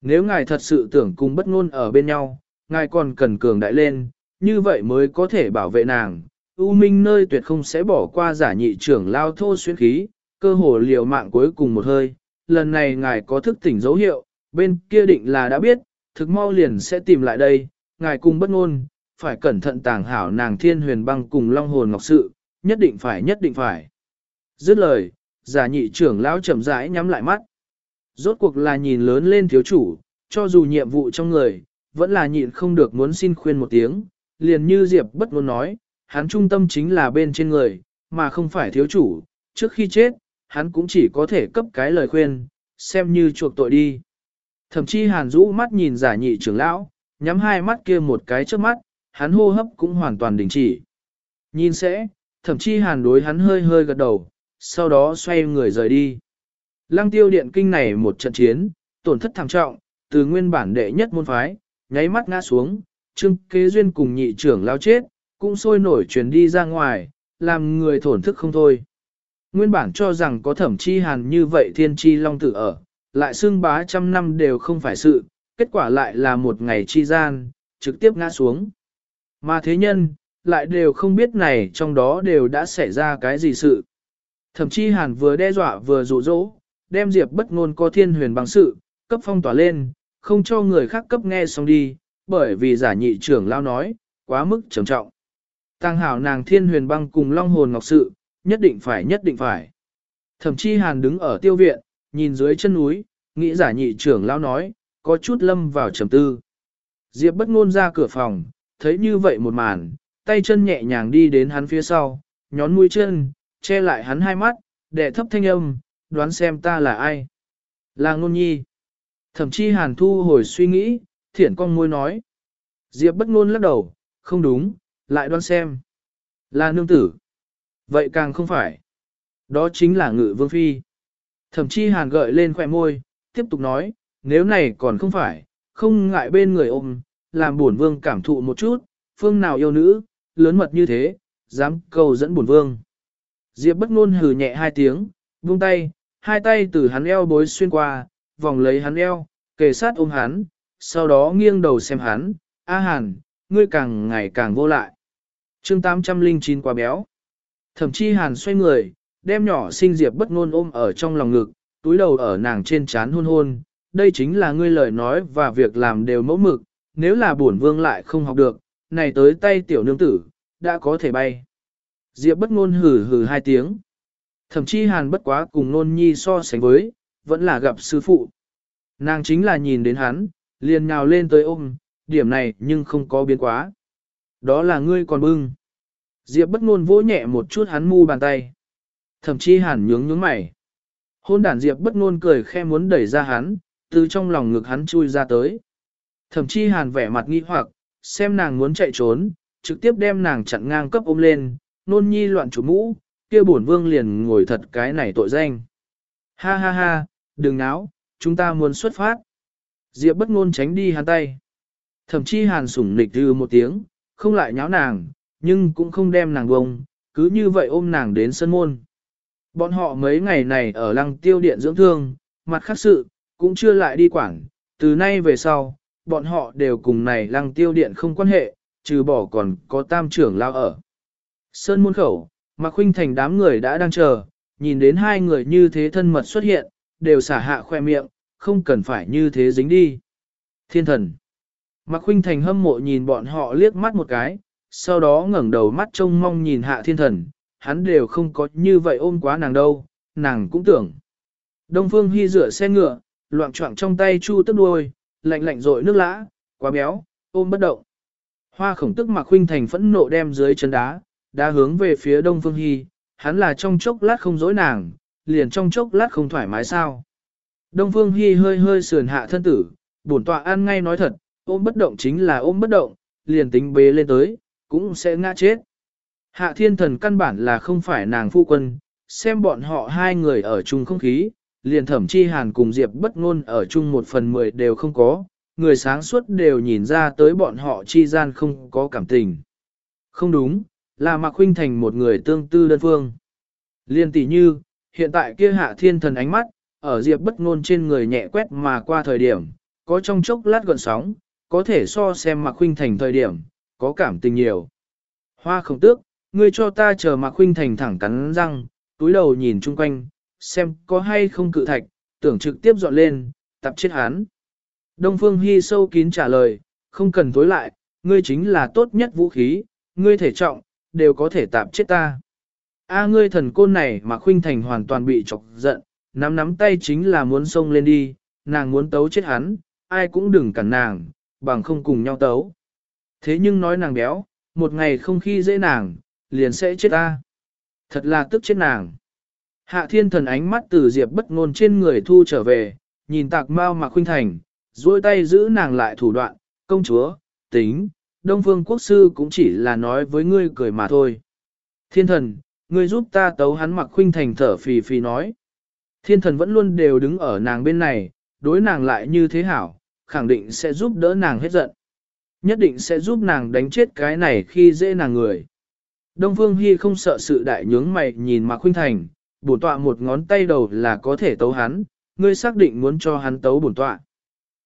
Nếu ngài thật sự tưởng cùng bất ngôn ở bên nhau, ngài còn cần cường đại lên, như vậy mới có thể bảo vệ nàng. U Minh nơi tuyệt không sẽ bỏ qua giả nhị trưởng lao thô xuyên khí, cơ hồ liều mạng cuối cùng một hơi. Lần này ngài có thức tỉnh dấu hiệu, bên kia định là đã biết, thực mau liền sẽ tìm lại đây, ngài cùng bất ngôn, phải cẩn thận tàng hảo nàng thiên huyền băng cùng long hồn ngọc sự, nhất định phải nhất định phải. Dứt lời, giả nhị trưởng lão chậm rãi nhắm lại mắt. Rốt cuộc là nhìn lớn lên thiếu chủ, cho dù nhiệm vụ trong người, vẫn là nhịn không được muốn xin khuyên một tiếng, liền như Diệp bất muốn nói, hắn trung tâm chính là bên trên người, mà không phải thiếu chủ, trước khi chết, hắn cũng chỉ có thể cấp cái lời khuyên, xem như chuộc tội đi. Thậm chí hàn rũ mắt nhìn giả nhị trưởng lão, nhắm hai mắt kia một cái trước mắt, hắn hô hấp cũng hoàn toàn đình chỉ. Nhìn sẽ, thậm chí hàn đối hắn hơi hơi gật đầu, sau đó xoay người rời đi. Lăng tiêu điện kinh này một trận chiến, tổn thất thảm trọng, từ nguyên bản đệ nhất môn phái, nháy mắt ngã xuống, trương kế duyên cùng nhị trưởng lao chết, cũng sôi nổi truyền đi ra ngoài, làm người thổn thức không thôi. Nguyên bản cho rằng có thẩm chi hàn như vậy thiên chi long tử ở, lại xương bá trăm năm đều không phải sự, kết quả lại là một ngày chi gian, trực tiếp ngã xuống. Mà thế nhân, lại đều không biết này trong đó đều đã xảy ra cái gì sự. Thậm chí hàn vừa đe dọa vừa dụ dỗ, đem diệp bất ngôn có thiên huyền bằng sự, cấp phong tỏa lên, không cho người khác cấp nghe xong đi, bởi vì giả nhị trưởng lao nói, quá mức trầm trọng. Tăng hảo nàng thiên huyền băng cùng long hồn ngọc sự, nhất định phải nhất định phải. Thậm chí hàn đứng ở tiêu viện, nhìn dưới chân núi, nghĩ giả nhị trưởng lao nói, có chút lâm vào trầm tư. Diệp bất ngôn ra cửa phòng, thấy như vậy một màn, tay chân nhẹ nhàng đi đến hắn phía sau, nhón mũi chân, che lại hắn hai mắt, để thấp thanh âm, đoán xem ta là ai. Là ngôn nhi. Thậm chí hàn thu hồi suy nghĩ, thiển con môi nói. Diệp bất ngôn lắc đầu, không đúng, lại đoán xem. Là nương tử. Vậy càng không phải. Đó chính là ngự vương phi. Thậm chí hàn gợi lên khỏe môi, tiếp tục nói, nếu này còn không phải, không ngại bên người ôm, làm bổn vương cảm thụ một chút, phương nào yêu nữ, lớn mật như thế, dám cầu dẫn bổn vương. Diệp bất ngôn hừ nhẹ hai tiếng, buông tay, hai tay từ hắn eo bối xuyên qua, vòng lấy hắn eo, kề sát ôm hắn, sau đó nghiêng đầu xem hắn, A Hàn, ngươi càng ngày càng vô lại. chương 809 quá béo. Thậm chí Hàn xoay người, đem nhỏ sinh Diệp bất ngôn ôm ở trong lòng ngực, túi đầu ở nàng trên trán hôn hôn, đây chính là ngươi lời nói và việc làm đều mẫu mực, nếu là bổn vương lại không học được, này tới tay tiểu nương tử, đã có thể bay. Diệp bất ngôn hừ hừ hai tiếng. Thậm chí hàn bất quá cùng nôn nhi so sánh với, vẫn là gặp sư phụ. Nàng chính là nhìn đến hắn, liền nhào lên tới ôm, điểm này nhưng không có biến quá. Đó là ngươi còn bưng. Diệp bất ngôn vỗ nhẹ một chút hắn mu bàn tay. Thậm chí hàn nhướng nhướng mày. Hôn đản Diệp bất ngôn cười khe muốn đẩy ra hắn, từ trong lòng ngực hắn chui ra tới. Thậm chí hàn vẻ mặt nghi hoặc, xem nàng muốn chạy trốn, trực tiếp đem nàng chặn ngang cấp ôm lên, nôn nhi loạn chủ mũ, kia bổn vương liền ngồi thật cái này tội danh. Ha ha ha, đừng náo, chúng ta muốn xuất phát. Diệp bất ngôn tránh đi hắn tay. Thậm chí hàn sủng nịch dư một tiếng, không lại nháo nàng, nhưng cũng không đem nàng bông, cứ như vậy ôm nàng đến sân môn. Bọn họ mấy ngày này ở lăng tiêu điện dưỡng thương, mặt khác sự, cũng chưa lại đi quảng, từ nay về sau, bọn họ đều cùng này lăng tiêu điện không quan hệ, trừ bỏ còn có tam trưởng lao ở. Sơn môn khẩu, Mạc Khuynh Thành đám người đã đang chờ, nhìn đến hai người như thế thân mật xuất hiện, đều xả hạ khoe miệng, không cần phải như thế dính đi. Thiên thần. Mạc Khuynh Thành hâm mộ nhìn bọn họ liếc mắt một cái, sau đó ngẩng đầu mắt trông mong nhìn hạ thiên thần, hắn đều không có như vậy ôm quá nàng đâu, nàng cũng tưởng. Đông Phương Hy rửa xe ngựa, loạn trọng trong tay chu tức đuôi, lạnh lạnh rội nước lã, quá béo, ôm bất động. Hoa khổng tức mặc huynh Thành phẫn nộ đem dưới chân đá, đá hướng về phía Đông Phương Hy, hắn là trong chốc lát không dối nàng, liền trong chốc lát không thoải mái sao. Đông Phương Hy hơi hơi sườn hạ thân tử, bổn tọa ăn ngay nói thật, ôm bất động chính là ôm bất động, liền tính bế lên tới, cũng sẽ ngã chết. Hạ thiên thần căn bản là không phải nàng phu quân, xem bọn họ hai người ở chung không khí, liền thẩm chi hàn cùng Diệp bất ngôn ở chung một phần mười đều không có, người sáng suốt đều nhìn ra tới bọn họ chi gian không có cảm tình. Không đúng, là Mạc Huynh thành một người tương tư đơn phương. Liên tỷ như, hiện tại kia hạ thiên thần ánh mắt, ở Diệp bất ngôn trên người nhẹ quét mà qua thời điểm, có trong chốc lát gọn sóng, có thể so xem Mạc Huynh thành thời điểm, có cảm tình nhiều. Hoa không tước, ngươi cho ta chờ Mạc Huynh thành thẳng cắn răng, túi đầu nhìn chung quanh, xem có hay không cự thạch, tưởng trực tiếp dọn lên, tập chết hắn. Đông Phương hi sâu kín trả lời, không cần tối lại, ngươi chính là tốt nhất vũ khí, ngươi thể trọng, đều có thể tạp chết ta. A ngươi thần côn này mà khuynh thành hoàn toàn bị chọc giận, nắm nắm tay chính là muốn xông lên đi, nàng muốn tấu chết hắn, ai cũng đừng cản nàng, bằng không cùng nhau tấu. Thế nhưng nói nàng béo, một ngày không khi dễ nàng, liền sẽ chết ta. Thật là tức chết nàng. Hạ thiên thần ánh mắt từ diệp bất ngôn trên người thu trở về, nhìn tạc mau mà khuynh thành, duỗi tay giữ nàng lại thủ đoạn, công chúa, tính, Đông Phương Quốc Sư cũng chỉ là nói với ngươi cười mà thôi. Thiên thần, ngươi giúp ta tấu hắn mặc khuynh thành thở phì phì nói. Thiên thần vẫn luôn đều đứng ở nàng bên này, đối nàng lại như thế hảo, khẳng định sẽ giúp đỡ nàng hết giận. Nhất định sẽ giúp nàng đánh chết cái này khi dễ nàng người. Đông Phương Hy không sợ sự đại nhướng mày nhìn Mạc Khuynh Thành, bổn tọa một ngón tay đầu là có thể tấu hắn, ngươi xác định muốn cho hắn tấu bổn tọa.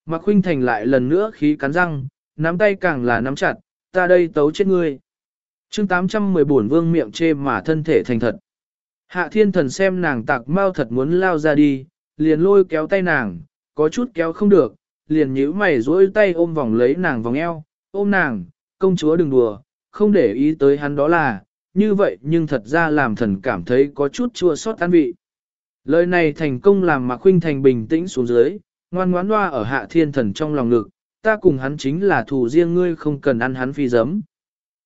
Mạc Khuynh Thành lại lần nữa khí cắn răng, nắm tay càng là nắm chặt, ta đây tấu chết ngươi. chương 810 bổn vương miệng chê mà thân thể thành thật. Hạ thiên thần xem nàng tạc mau thật muốn lao ra đi, liền lôi kéo tay nàng, có chút kéo không được, liền nhíu mày duỗi tay ôm vòng lấy nàng vòng eo, ôm nàng, công chúa đừng đùa, không để ý tới hắn đó là, như vậy nhưng thật ra làm thần cảm thấy có chút chua xót tan vị. Lời này thành công làm Mạc Khuynh Thành bình tĩnh xuống dưới, ngoan ngoãn loa ở hạ thiên thần trong lòng ngực, ta cùng hắn chính là thù riêng ngươi không cần ăn hắn phi giấm.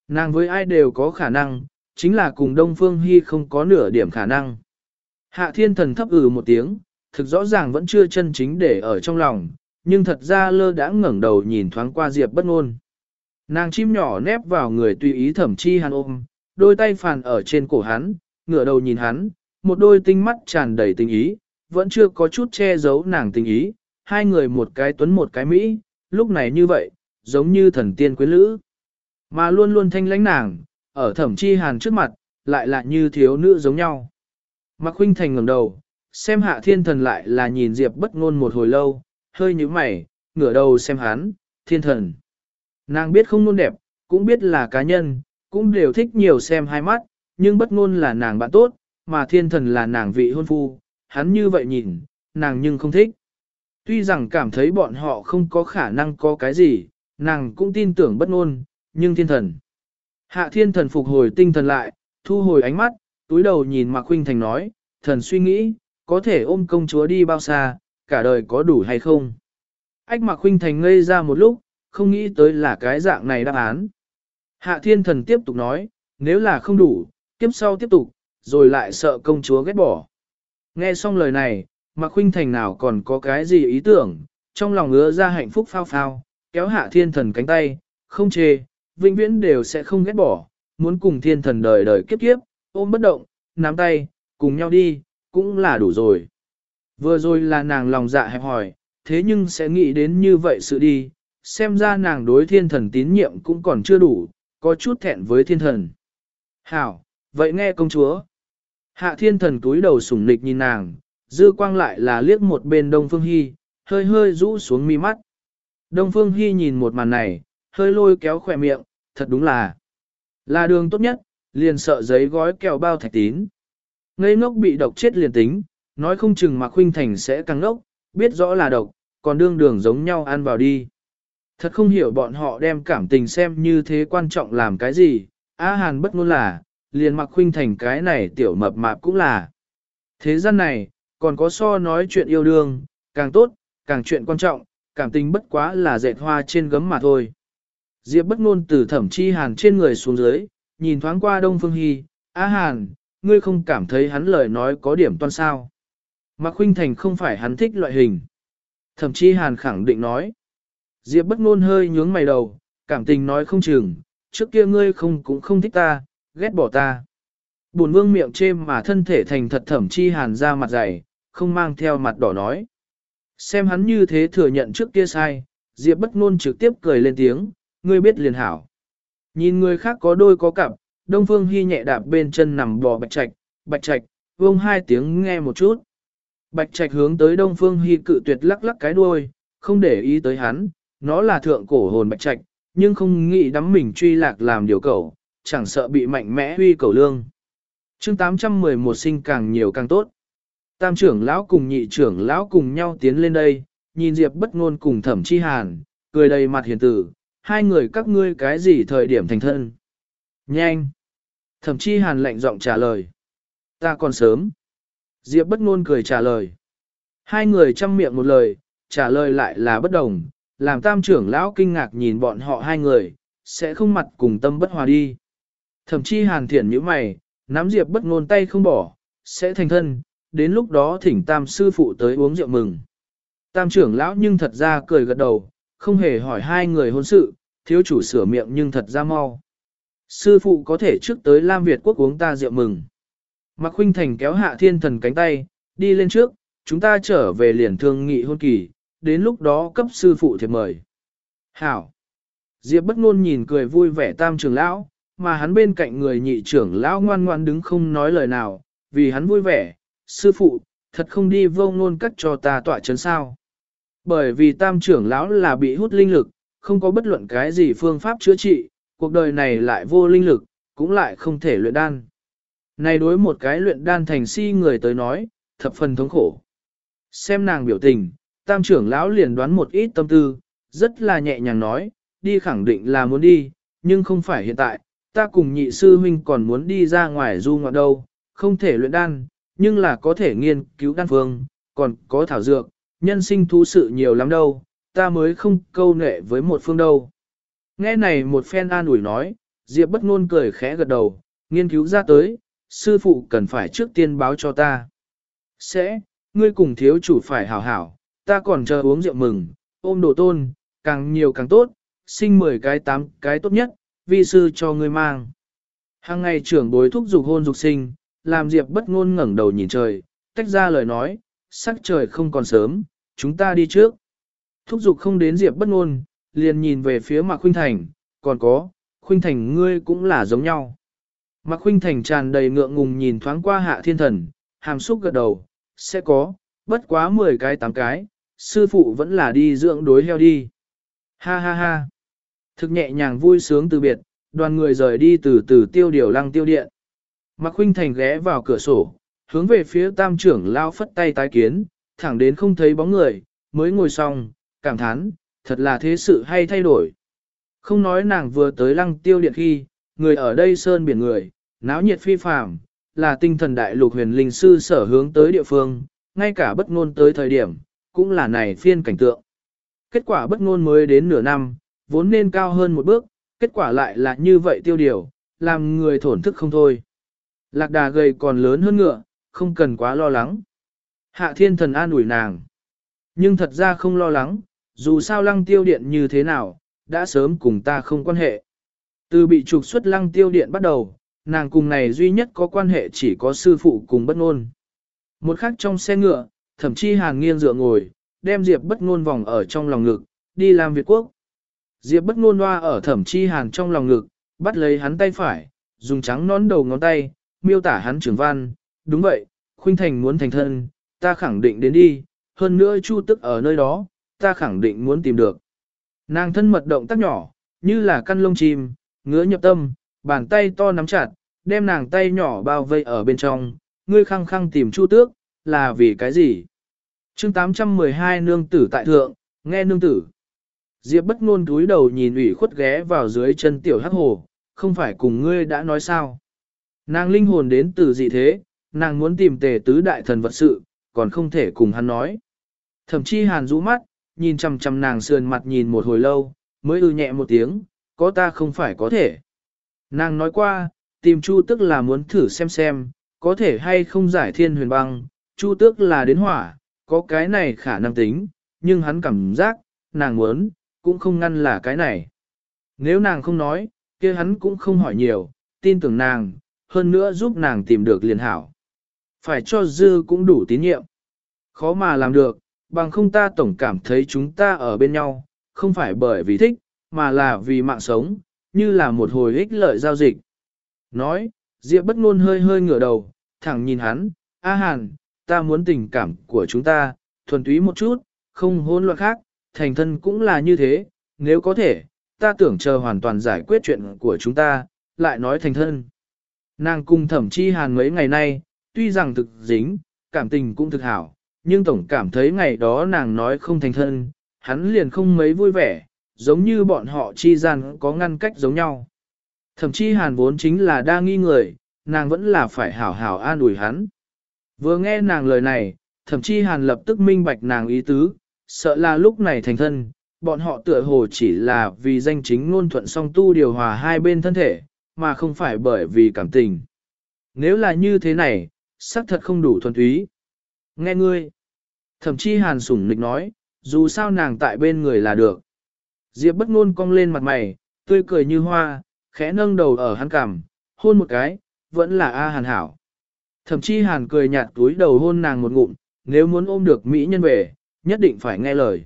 Nàng với ai đều có khả năng, chính là cùng Đông Phương Hy không có nửa điểm khả năng. Hạ thiên thần thấp ừ một tiếng, thực rõ ràng vẫn chưa chân chính để ở trong lòng, nhưng thật ra lơ đã ngẩng đầu nhìn thoáng qua Diệp bất ngôn. Nàng chim nhỏ nép vào người tùy ý thẩm chi hàn ôm, đôi tay phàn ở trên cổ hắn, ngửa đầu nhìn hắn, một đôi tinh mắt tràn đầy tình ý, vẫn chưa có chút che giấu nàng tình ý, hai người một cái tuấn một cái Mỹ, lúc này như vậy, giống như thần tiên quyến lữ. Mà luôn luôn thanh lãnh nàng, ở thẩm chi hàn trước mặt, lại là như thiếu nữ giống nhau. Mạc Huynh Thành ngẩng đầu, xem hạ thiên thần lại là nhìn Diệp bất ngôn một hồi lâu, hơi như mày, ngửa đầu xem hắn, thiên thần. Nàng biết không nôn đẹp, cũng biết là cá nhân, cũng đều thích nhiều xem hai mắt, nhưng bất ngôn là nàng bạn tốt, mà thiên thần là nàng vị hôn phu, hắn như vậy nhìn, nàng nhưng không thích. Tuy rằng cảm thấy bọn họ không có khả năng có cái gì, nàng cũng tin tưởng bất ngôn, nhưng thiên thần. Hạ thiên thần phục hồi tinh thần lại, thu hồi ánh mắt, túi đầu nhìn Mạc Huynh Thành nói, thần suy nghĩ, có thể ôm công chúa đi bao xa, cả đời có đủ hay không. Ách Mạc Huynh Thành ngây ra một lúc, không nghĩ tới là cái dạng này đáp án. Hạ thiên thần tiếp tục nói, nếu là không đủ, kiếp sau tiếp tục, rồi lại sợ công chúa ghét bỏ. Nghe xong lời này, Mạc Khuynh Thành nào còn có cái gì ý tưởng, trong lòng ứa ra hạnh phúc phao phao, kéo hạ thiên thần cánh tay, không chê, vĩnh viễn đều sẽ không ghét bỏ, muốn cùng thiên thần đời đời kiếp kiếp, ôm bất động, nắm tay, cùng nhau đi, cũng là đủ rồi. Vừa rồi là nàng lòng dạ hẹp hỏi, thế nhưng sẽ nghĩ đến như vậy sự đi, xem ra nàng đối thiên thần tín nhiệm cũng còn chưa đủ, có chút thẹn với thiên thần. Hảo, vậy nghe công chúa. Hạ thiên thần túi đầu sủng nịch nhìn nàng, dư quang lại là liếc một bên Đông Phương Hy, hơi hơi rũ xuống mi mắt. Đông Phương Hy nhìn một màn này, hơi lôi kéo khỏe miệng, thật đúng là là đường tốt nhất, liền sợ giấy gói kẹo bao thạch tín. Ngây ngốc bị độc chết liền tính, nói không chừng mà khuynh thành sẽ càng ngốc, biết rõ là độc, còn đương đường giống nhau ăn vào đi. Thật không hiểu bọn họ đem cảm tình xem như thế quan trọng làm cái gì, Á Hàn bất ngôn là, liền mặc khuynh thành cái này tiểu mập mạp cũng là. Thế gian này, còn có so nói chuyện yêu đương, càng tốt, càng chuyện quan trọng, cảm tình bất quá là dệt hoa trên gấm mà thôi. Diệp bất ngôn từ thẩm chi hàn trên người xuống dưới, nhìn thoáng qua Đông Phương Hy, Á Hàn, ngươi không cảm thấy hắn lời nói có điểm toan sao. Mạc Khuynh Thành không phải hắn thích loại hình. Thẩm chi hàn khẳng định nói. Diệp bất ngôn hơi nhướng mày đầu, cảm tình nói không chừng, trước kia ngươi không cũng không thích ta, ghét bỏ ta. Bùn vương miệng chêm mà thân thể thành thật thẩm chi hàn ra mặt dày, không mang theo mặt đỏ nói. Xem hắn như thế thừa nhận trước kia sai, Diệp bất ngôn trực tiếp cười lên tiếng, ngươi biết liền hảo. Nhìn người khác có đôi có cặp, Đông Phương Hy nhẹ đạp bên chân nằm bò bạch trạch, bạch trạch, vông hai tiếng nghe một chút. Bạch trạch hướng tới Đông Phương Hy cự tuyệt lắc lắc cái đuôi, không để ý tới hắn, nó là thượng cổ hồn bạch trạch, nhưng không nghĩ đắm mình truy lạc làm điều cầu, chẳng sợ bị mạnh mẽ huy cầu lương. chương 811 sinh càng nhiều càng tốt. Tam trưởng lão cùng nhị trưởng lão cùng nhau tiến lên đây, nhìn Diệp bất ngôn cùng thẩm chi hàn, cười đầy mặt hiền tử, hai người các ngươi cái gì thời điểm thành thân. Nhanh! Thẩm chi hàn lạnh giọng trả lời. Ta còn sớm. Diệp bất ngôn cười trả lời. Hai người chăm miệng một lời, trả lời lại là bất đồng, làm tam trưởng lão kinh ngạc nhìn bọn họ hai người, sẽ không mặt cùng tâm bất hòa đi. Thậm chí hàn thiện như mày, nắm Diệp bất ngôn tay không bỏ, sẽ thành thân, đến lúc đó thỉnh tam sư phụ tới uống rượu mừng. Tam trưởng lão nhưng thật ra cười gật đầu, không hề hỏi hai người hôn sự, thiếu chủ sửa miệng nhưng thật ra mau. Sư phụ có thể trước tới Lam Việt quốc uống ta rượu mừng. Mạc Khuynh Thành kéo hạ thiên thần cánh tay, đi lên trước, chúng ta trở về liền thương nghị hôn kỳ, đến lúc đó cấp sư phụ thiệp mời. Hảo! Diệp bất ngôn nhìn cười vui vẻ tam trưởng lão, mà hắn bên cạnh người nhị trưởng lão ngoan ngoan đứng không nói lời nào, vì hắn vui vẻ, sư phụ, thật không đi vô ngôn cắt cho ta tọa chấn sao. Bởi vì tam trưởng lão là bị hút linh lực, không có bất luận cái gì phương pháp chữa trị, cuộc đời này lại vô linh lực, cũng lại không thể luyện đan. Này đối một cái luyện đan thành si người tới nói, thập phần thống khổ. Xem nàng biểu tình, tam trưởng lão liền đoán một ít tâm tư, rất là nhẹ nhàng nói, đi khẳng định là muốn đi, nhưng không phải hiện tại, ta cùng nhị sư huynh còn muốn đi ra ngoài du ngoạn đâu, không thể luyện đan, nhưng là có thể nghiên cứu đan phương, còn có thảo dược, nhân sinh thú sự nhiều lắm đâu, ta mới không câu nệ với một phương đâu. Nghe này một phen an ủi nói, Diệp bất ngôn cười khẽ gật đầu, nghiên cứu ra tới, sư phụ cần phải trước tiên báo cho ta. Sẽ, ngươi cùng thiếu chủ phải hảo hảo, ta còn chờ uống rượu mừng, ôm đồ tôn, càng nhiều càng tốt, sinh 10 cái 8 cái tốt nhất, vi sư cho ngươi mang. Hàng ngày trưởng bối thúc dục hôn dục sinh, làm Diệp bất ngôn ngẩng đầu nhìn trời, tách ra lời nói, sắc trời không còn sớm, chúng ta đi trước. Thúc dục không đến Diệp bất ngôn, liền nhìn về phía Mạc Khuynh Thành, còn có, Khuynh Thành ngươi cũng là giống nhau. Mạc Khuynh Thành tràn đầy ngượng ngùng nhìn thoáng qua hạ thiên thần, hàm xúc gật đầu, sẽ có, bất quá 10 cái 8 cái, sư phụ vẫn là đi dưỡng đối heo đi. Ha ha ha. Thực nhẹ nhàng vui sướng từ biệt, đoàn người rời đi từ từ tiêu điều lăng tiêu điện. Mạc Khuynh Thành ghé vào cửa sổ, hướng về phía tam trưởng lao phất tay tái kiến, thẳng đến không thấy bóng người, mới ngồi xong, cảm thán, thật là thế sự hay thay đổi. Không nói nàng vừa tới lăng tiêu điện khi, người ở đây sơn biển người, náo nhiệt phi phàm, là tinh thần đại lục huyền linh sư sở hướng tới địa phương, ngay cả bất ngôn tới thời điểm, cũng là này phiên cảnh tượng. Kết quả bất ngôn mới đến nửa năm, vốn nên cao hơn một bước, kết quả lại là như vậy tiêu điều, làm người thổn thức không thôi. Lạc đà gầy còn lớn hơn ngựa, không cần quá lo lắng. Hạ thiên thần an ủi nàng. Nhưng thật ra không lo lắng, dù sao lăng tiêu điện như thế nào, đã sớm cùng ta không quan hệ. Từ bị trục xuất lăng tiêu điện bắt đầu, nàng cùng này duy nhất có quan hệ chỉ có sư phụ cùng bất ngôn. Một khắc trong xe ngựa, thậm chí hàng nghiêng dựa ngồi, đem Diệp bất ngôn vòng ở trong lòng ngực, đi làm Việt Quốc. Diệp bất ngôn loa ở thẩm chi hàn trong lòng ngực, bắt lấy hắn tay phải, dùng trắng nón đầu ngón tay, miêu tả hắn trưởng văn, đúng vậy, khuynh thành muốn thành thân, ta khẳng định đến đi, hơn nữa chu tức ở nơi đó, ta khẳng định muốn tìm được. Nàng thân mật động tác nhỏ, như là căn lông chim, ngứa nhập tâm, bàn tay to nắm chặt, đem nàng tay nhỏ bao vây ở bên trong, ngươi khăng khăng tìm chu tước, là vì cái gì? Chương 812 nương tử tại thượng, nghe nương tử. Diệp bất ngôn túi đầu nhìn ủy khuất ghé vào dưới chân tiểu hắc hồ, không phải cùng ngươi đã nói sao. Nàng linh hồn đến từ dị thế, nàng muốn tìm tề tứ đại thần vật sự, còn không thể cùng hắn nói. Thậm chí hàn rũ mắt, nhìn chằm chằm nàng sườn mặt nhìn một hồi lâu, mới ư nhẹ một tiếng, có ta không phải có thể. Nàng nói qua, tìm Chu tức là muốn thử xem xem, có thể hay không giải thiên huyền băng, Chu tước là đến hỏa, có cái này khả năng tính, nhưng hắn cảm giác, nàng muốn, cũng không ngăn là cái này. Nếu nàng không nói, kia hắn cũng không hỏi nhiều, tin tưởng nàng, hơn nữa giúp nàng tìm được liền hảo. Phải cho dư cũng đủ tín nhiệm. Khó mà làm được, bằng không ta tổng cảm thấy chúng ta ở bên nhau, không phải bởi vì thích, mà là vì mạng sống, như là một hồi ích lợi giao dịch. Nói, Diệp bất ngôn hơi hơi ngửa đầu, thẳng nhìn hắn, A Hàn, ta muốn tình cảm của chúng ta, thuần túy một chút, không hôn loạn khác, thành thân cũng là như thế, nếu có thể, ta tưởng chờ hoàn toàn giải quyết chuyện của chúng ta, lại nói thành thân. Nàng cung thẩm chi hàn mấy ngày nay, tuy rằng thực dính, cảm tình cũng thực hảo, nhưng tổng cảm thấy ngày đó nàng nói không thành thân, hắn liền không mấy vui vẻ, giống như bọn họ chi gian có ngăn cách giống nhau. Thẩm chi hàn vốn chính là đa nghi người, nàng vẫn là phải hảo hảo an ủi hắn. Vừa nghe nàng lời này, thậm chí hàn lập tức minh bạch nàng ý tứ, sợ là lúc này thành thân, bọn họ tựa hồ chỉ là vì danh chính ngôn thuận song tu điều hòa hai bên thân thể, mà không phải bởi vì cảm tình. Nếu là như thế này, xác thật không đủ thuần túy. Nghe ngươi, thậm chí hàn sủng nịch nói, dù sao nàng tại bên người là được. Diệp bất ngôn cong lên mặt mày, tươi cười như hoa, khẽ nâng đầu ở hắn cằm, hôn một cái, vẫn là A hàn hảo. Thậm chí hàn cười nhạt túi đầu hôn nàng một ngụm, nếu muốn ôm được Mỹ nhân về, nhất định phải nghe lời.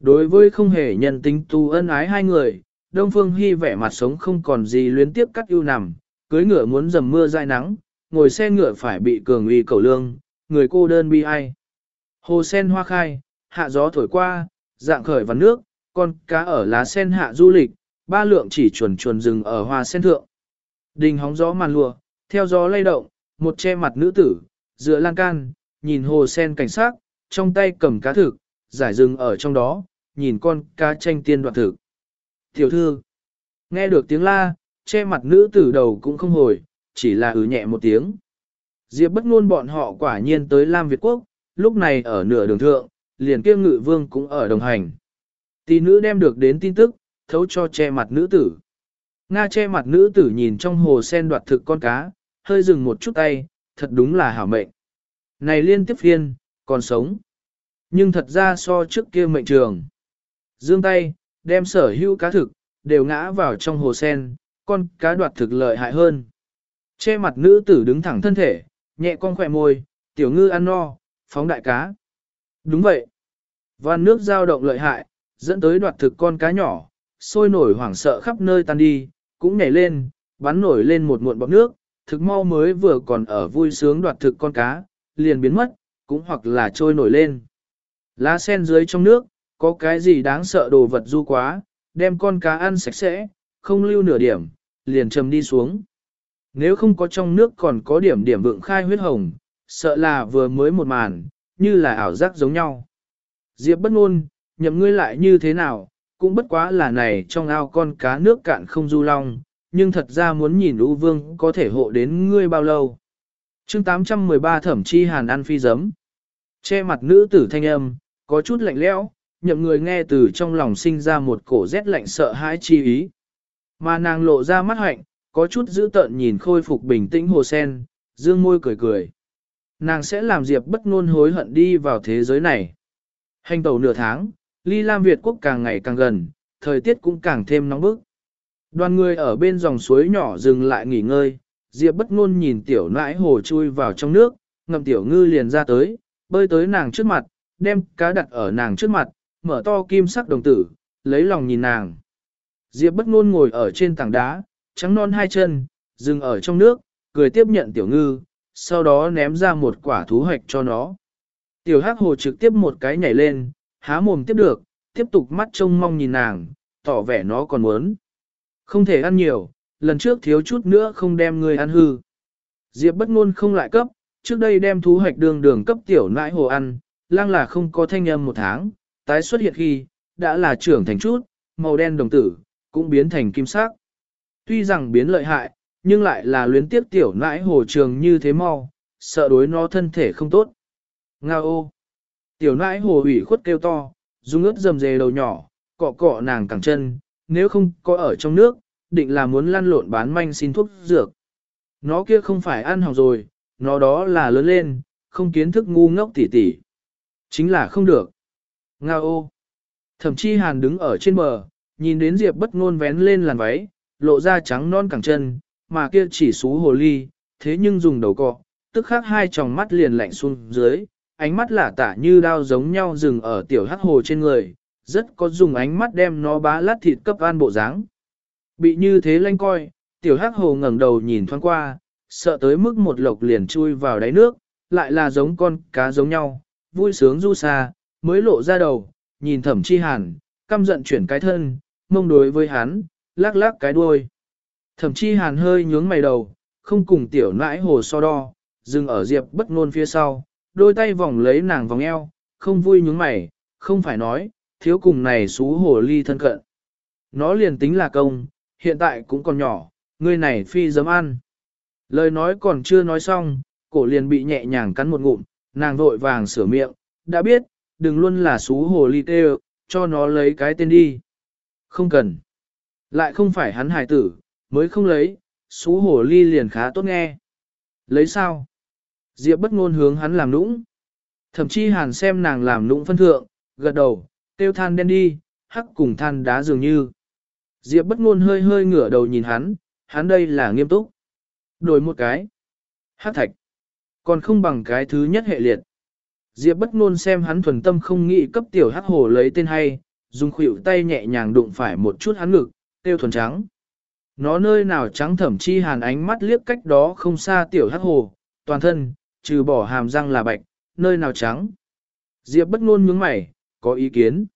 Đối với không hề nhân tính tu ân ái hai người, Đông Phương Hy vẻ mặt sống không còn gì luyến tiếp cắt ưu nằm, cưới ngựa muốn dầm mưa dai nắng, ngồi xe ngựa phải bị cường uy cầu lương, người cô đơn bi ai. Hồ sen hoa khai, hạ gió thổi qua, dạng khởi vào nước, con cá ở lá sen hạ du lịch, ba lượng chỉ chuồn chuồn rừng ở hoa sen thượng. Đình hóng gió màn lùa, theo gió lay động, một che mặt nữ tử, dựa lan can, nhìn hồ sen cảnh sát, trong tay cầm cá thực, giải rừng ở trong đó, nhìn con cá tranh tiên đoạn thực. Tiểu thư, nghe được tiếng la, che mặt nữ tử đầu cũng không hồi, chỉ là ứ nhẹ một tiếng. Diệp bất ngôn bọn họ quả nhiên tới Lam Việt Quốc, lúc này ở nửa đường thượng, liền kia ngự vương cũng ở đồng hành. Tỷ nữ đem được đến tin tức, thấu cho che mặt nữ tử. Nga che mặt nữ tử nhìn trong hồ sen đoạt thực con cá, hơi dừng một chút tay, thật đúng là hảo mệnh. Này liên tiếp phiên, còn sống. Nhưng thật ra so trước kia mệnh trường. Dương tay, đem sở hữu cá thực, đều ngã vào trong hồ sen, con cá đoạt thực lợi hại hơn. Che mặt nữ tử đứng thẳng thân thể, nhẹ con khỏe môi, tiểu ngư ăn no, phóng đại cá. Đúng vậy. Van nước giao động lợi hại, dẫn tới đoạt thực con cá nhỏ, sôi nổi hoảng sợ khắp nơi tan đi, cũng nhảy lên, bắn nổi lên một muộn bọc nước, thực mau mới vừa còn ở vui sướng đoạt thực con cá, liền biến mất, cũng hoặc là trôi nổi lên. Lá sen dưới trong nước, có cái gì đáng sợ đồ vật du quá, đem con cá ăn sạch sẽ, không lưu nửa điểm, liền trầm đi xuống. Nếu không có trong nước còn có điểm điểm vượng khai huyết hồng, sợ là vừa mới một màn, như là ảo giác giống nhau. Diệp bất ngôn, nhậm ngươi lại như thế nào, cũng bất quá là này trong ao con cá nước cạn không du long, nhưng thật ra muốn nhìn U Vương có thể hộ đến ngươi bao lâu. chương 813 thẩm chi hàn ăn phi giấm. Che mặt nữ tử thanh âm, có chút lạnh lẽo, nhậm người nghe từ trong lòng sinh ra một cổ rét lạnh sợ hãi chi ý. Mà nàng lộ ra mắt hạnh, có chút giữ tợn nhìn khôi phục bình tĩnh hồ sen, dương môi cười cười. Nàng sẽ làm Diệp bất ngôn hối hận đi vào thế giới này. Hành tẩu nửa tháng, ly Lam Việt quốc càng ngày càng gần, thời tiết cũng càng thêm nóng bức. Đoàn người ở bên dòng suối nhỏ dừng lại nghỉ ngơi, Diệp bất ngôn nhìn tiểu nãi hồ chui vào trong nước, ngầm tiểu ngư liền ra tới, bơi tới nàng trước mặt, đem cá đặt ở nàng trước mặt, mở to kim sắc đồng tử, lấy lòng nhìn nàng. Diệp bất ngôn ngồi ở trên tảng đá, trắng non hai chân, dừng ở trong nước, cười tiếp nhận tiểu ngư, sau đó ném ra một quả thú hoạch cho nó. Tiểu hắc hồ trực tiếp một cái nhảy lên, há mồm tiếp được, tiếp tục mắt trông mong nhìn nàng, tỏ vẻ nó còn muốn. Không thể ăn nhiều, lần trước thiếu chút nữa không đem người ăn hư. Diệp bất ngôn không lại cấp, trước đây đem thú hoạch đường đường cấp tiểu nãi hồ ăn, lang là không có thanh âm một tháng, tái xuất hiện khi, đã là trưởng thành chút, màu đen đồng tử, cũng biến thành kim sắc. Tuy rằng biến lợi hại, nhưng lại là luyến tiếp tiểu nãi hồ trường như thế mau, sợ đối nó thân thể không tốt. Nga ô! Tiểu nãi hồ ủy khuất kêu to, dung ướt dầm dề đầu nhỏ, cọ cọ nàng cẳng chân, nếu không có ở trong nước, định là muốn lăn lộn bán manh xin thuốc dược. Nó kia không phải ăn học rồi, nó đó là lớn lên, không kiến thức ngu ngốc tỉ tỉ. Chính là không được. Nga ô! Thậm chí hàn đứng ở trên bờ, nhìn đến Diệp bất ngôn vén lên làn váy, lộ ra trắng non cẳng chân, mà kia chỉ xú hồ ly, thế nhưng dùng đầu cọ, tức khắc hai tròng mắt liền lạnh xuống dưới, ánh mắt lả tả như đao giống nhau dừng ở tiểu hắc hồ trên người, rất có dùng ánh mắt đem nó bá lát thịt cấp an bộ dáng. Bị như thế lanh coi, tiểu hắc hồ ngẩng đầu nhìn thoáng qua, sợ tới mức một lộc liền chui vào đáy nước, lại là giống con cá giống nhau, vui sướng du xa, mới lộ ra đầu, nhìn thẩm chi hàn, căm giận chuyển cái thân, mông đối với hắn, lắc lắc cái đuôi. Thẩm chi hàn hơi nhướng mày đầu, không cùng tiểu nãi hồ so đo, dừng ở diệp bất ngôn phía sau, đôi tay vòng lấy nàng vòng eo, không vui nhướng mày, không phải nói, thiếu cùng này xú hồ ly thân cận. Nó liền tính là công, hiện tại cũng còn nhỏ, ngươi này phi dám ăn. Lời nói còn chưa nói xong, cổ liền bị nhẹ nhàng cắn một ngụm, nàng vội vàng sửa miệng, đã biết, đừng luôn là xú hồ ly tê cho nó lấy cái tên đi. Không cần. Lại không phải hắn hài tử, mới không lấy, xú hồ ly liền khá tốt nghe. Lấy sao? Diệp bất ngôn hướng hắn làm nũng. Thậm chí hàn xem nàng làm nũng phân thượng, gật đầu, tiêu than đen đi, hắc cùng than đá dường như. Diệp bất ngôn hơi hơi ngửa đầu nhìn hắn, hắn đây là nghiêm túc. Đổi một cái. Hắc thạch. Còn không bằng cái thứ nhất hệ liệt. Diệp bất ngôn xem hắn thuần tâm không nghĩ cấp tiểu hắc hồ lấy tên hay, dùng khuỷu tay nhẹ nhàng đụng phải một chút hắn ngực, tiêu thuần trắng. Nó nơi nào trắng thẩm chi hàn ánh mắt liếc cách đó không xa tiểu hắc hồ, toàn thân, trừ bỏ hàm răng là bạch, nơi nào trắng. Diệp bất ngôn nhướng mày, có ý kiến.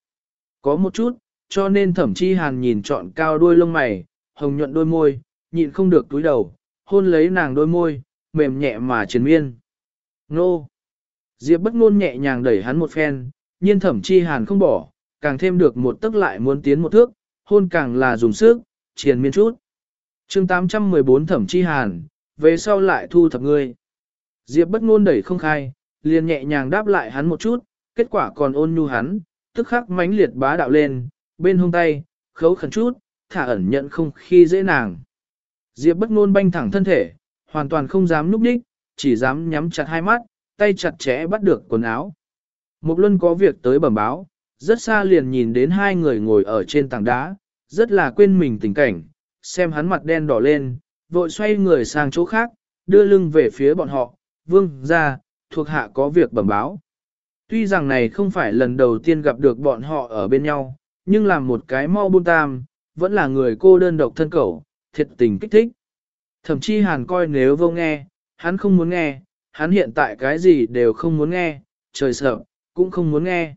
Có một chút, cho nên thẩm chi hàn nhìn trọn cao đuôi lông mày, hồng nhuận đôi môi, nhịn không được túi đầu, hôn lấy nàng đôi môi, mềm nhẹ mà triền miên. Nô! Diệp bất ngôn nhẹ nhàng đẩy hắn một phen, nhiên thẩm chi hàn không bỏ, càng thêm được một tức lại muốn tiến một thước, hôn càng là dùng sức, triền miên chút. chương 814 thẩm chi hàn, về sau lại thu thập ngươi. Diệp bất ngôn đẩy không khai, liền nhẹ nhàng đáp lại hắn một chút, kết quả còn ôn nhu hắn, tức khắc mãnh liệt bá đạo lên, bên hông tay, khấu khẩn chút, thả ẩn nhận không khi dễ nàng. Diệp bất ngôn banh thẳng thân thể, hoàn toàn không dám núp đích, chỉ dám nhắm chặt hai mắt, tay chặt chẽ bắt được quần áo. Một luân có việc tới bẩm báo, rất xa liền nhìn đến hai người ngồi ở trên tảng đá, rất là quên mình tình cảnh, xem hắn mặt đen đỏ lên, vội xoay người sang chỗ khác, đưa lưng về phía bọn họ, vương ra, thuộc hạ có việc bẩm báo. Tuy rằng này không phải lần đầu tiên gặp được bọn họ ở bên nhau, nhưng làm một cái mau buôn tam, vẫn là người cô đơn độc thân cầu, thiệt tình kích thích. Thậm chí hàn coi nếu vô nghe, hắn không muốn nghe, hắn hiện tại cái gì đều không muốn nghe, trời sợ, cũng không muốn nghe.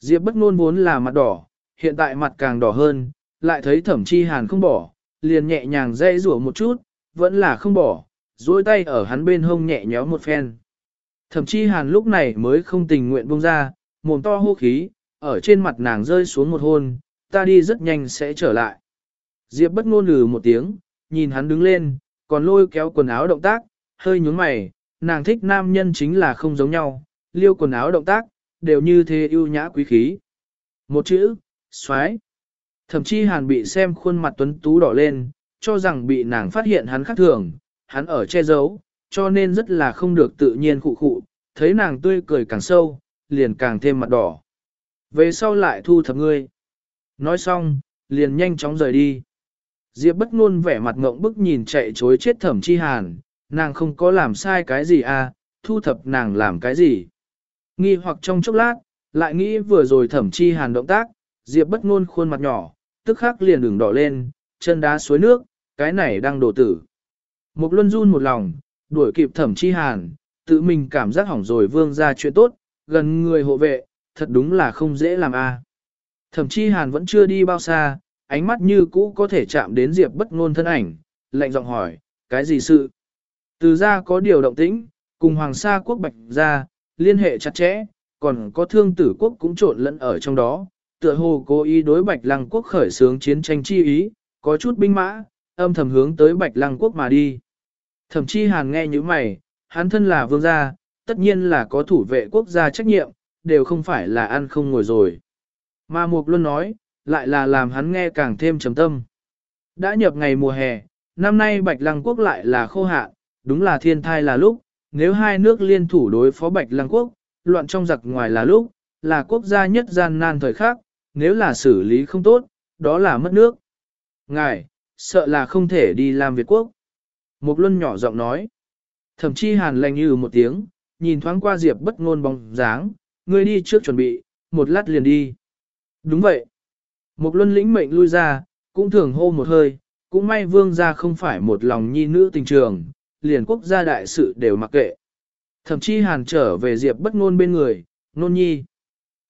Diệp bất ngôn vốn là mặt đỏ, hiện tại mặt càng đỏ hơn, lại thấy thẩm chi hàn không bỏ, liền nhẹ nhàng dây rủa một chút, vẫn là không bỏ, duỗi tay ở hắn bên hông nhẹ nhéo một phen. Thẩm chi hàn lúc này mới không tình nguyện buông ra, mồm to hô khí, ở trên mặt nàng rơi xuống một hôn, ta đi rất nhanh sẽ trở lại. Diệp bất ngôn lừ một tiếng, nhìn hắn đứng lên, còn lôi kéo quần áo động tác, hơi nhướng mày, nàng thích nam nhân chính là không giống nhau, liêu quần áo động tác, đều như thế ưu nhã quý khí. Một chữ, xoái. Thậm chí hàn bị xem khuôn mặt tuấn tú đỏ lên, cho rằng bị nàng phát hiện hắn khác thường, hắn ở che giấu, cho nên rất là không được tự nhiên khụ khụ, thấy nàng tươi cười càng sâu, liền càng thêm mặt đỏ. Về sau lại thu thập ngươi. Nói xong, liền nhanh chóng rời đi. Diệp bất ngôn vẻ mặt ngộng bức nhìn chạy chối chết thẩm chi hàn, nàng không có làm sai cái gì à, thu thập nàng làm cái gì. Nghi hoặc trong chốc lát, lại nghĩ vừa rồi thẩm chi hàn động tác, Diệp bất ngôn khuôn mặt nhỏ, tức khắc liền đường đỏ lên, chân đá suối nước, cái này đang đổ tử. Một luân run một lòng, đuổi kịp thẩm chi hàn, tự mình cảm giác hỏng rồi vương ra chuyện tốt, gần người hộ vệ, thật đúng là không dễ làm a. Thẩm chi hàn vẫn chưa đi bao xa, ánh mắt như cũ có thể chạm đến Diệp bất ngôn thân ảnh, lạnh giọng hỏi, cái gì sự? Từ ra có điều động tĩnh, cùng Hoàng Sa quốc bạch ra, liên hệ chặt chẽ, còn có thương tử quốc cũng trộn lẫn ở trong đó, tựa hồ cố ý đối bạch lăng quốc khởi xướng chiến tranh chi ý, có chút binh mã, âm thầm hướng tới bạch lăng quốc mà đi. Thẩm chi hàn nghe như mày, hắn thân là vương gia, tất nhiên là có thủ vệ quốc gia trách nhiệm, đều không phải là ăn không ngồi rồi. Mà Mục Luân nói, lại là làm hắn nghe càng thêm trầm tâm. Đã nhập ngày mùa hè, năm nay Bạch Lăng Quốc lại là khô hạn, đúng là thiên thai là lúc, nếu hai nước liên thủ đối phó Bạch Lăng Quốc, loạn trong giặc ngoài là lúc, là quốc gia nhất gian nan thời khác, nếu là xử lý không tốt, đó là mất nước. Ngài, sợ là không thể đi làm Việt Quốc. Mục Luân nhỏ giọng nói. Thậm chí hàn lành như một tiếng, nhìn thoáng qua Diệp bất ngôn bóng dáng, ngươi đi trước chuẩn bị, một lát liền đi. Đúng vậy. Mục luân lĩnh mệnh lui ra, cũng thường hô một hơi, cũng may vương gia không phải một lòng nhi nữ tình trường, liền quốc gia đại sự đều mặc kệ. Thậm chí hàn trở về Diệp bất ngôn bên người, nôn nhi.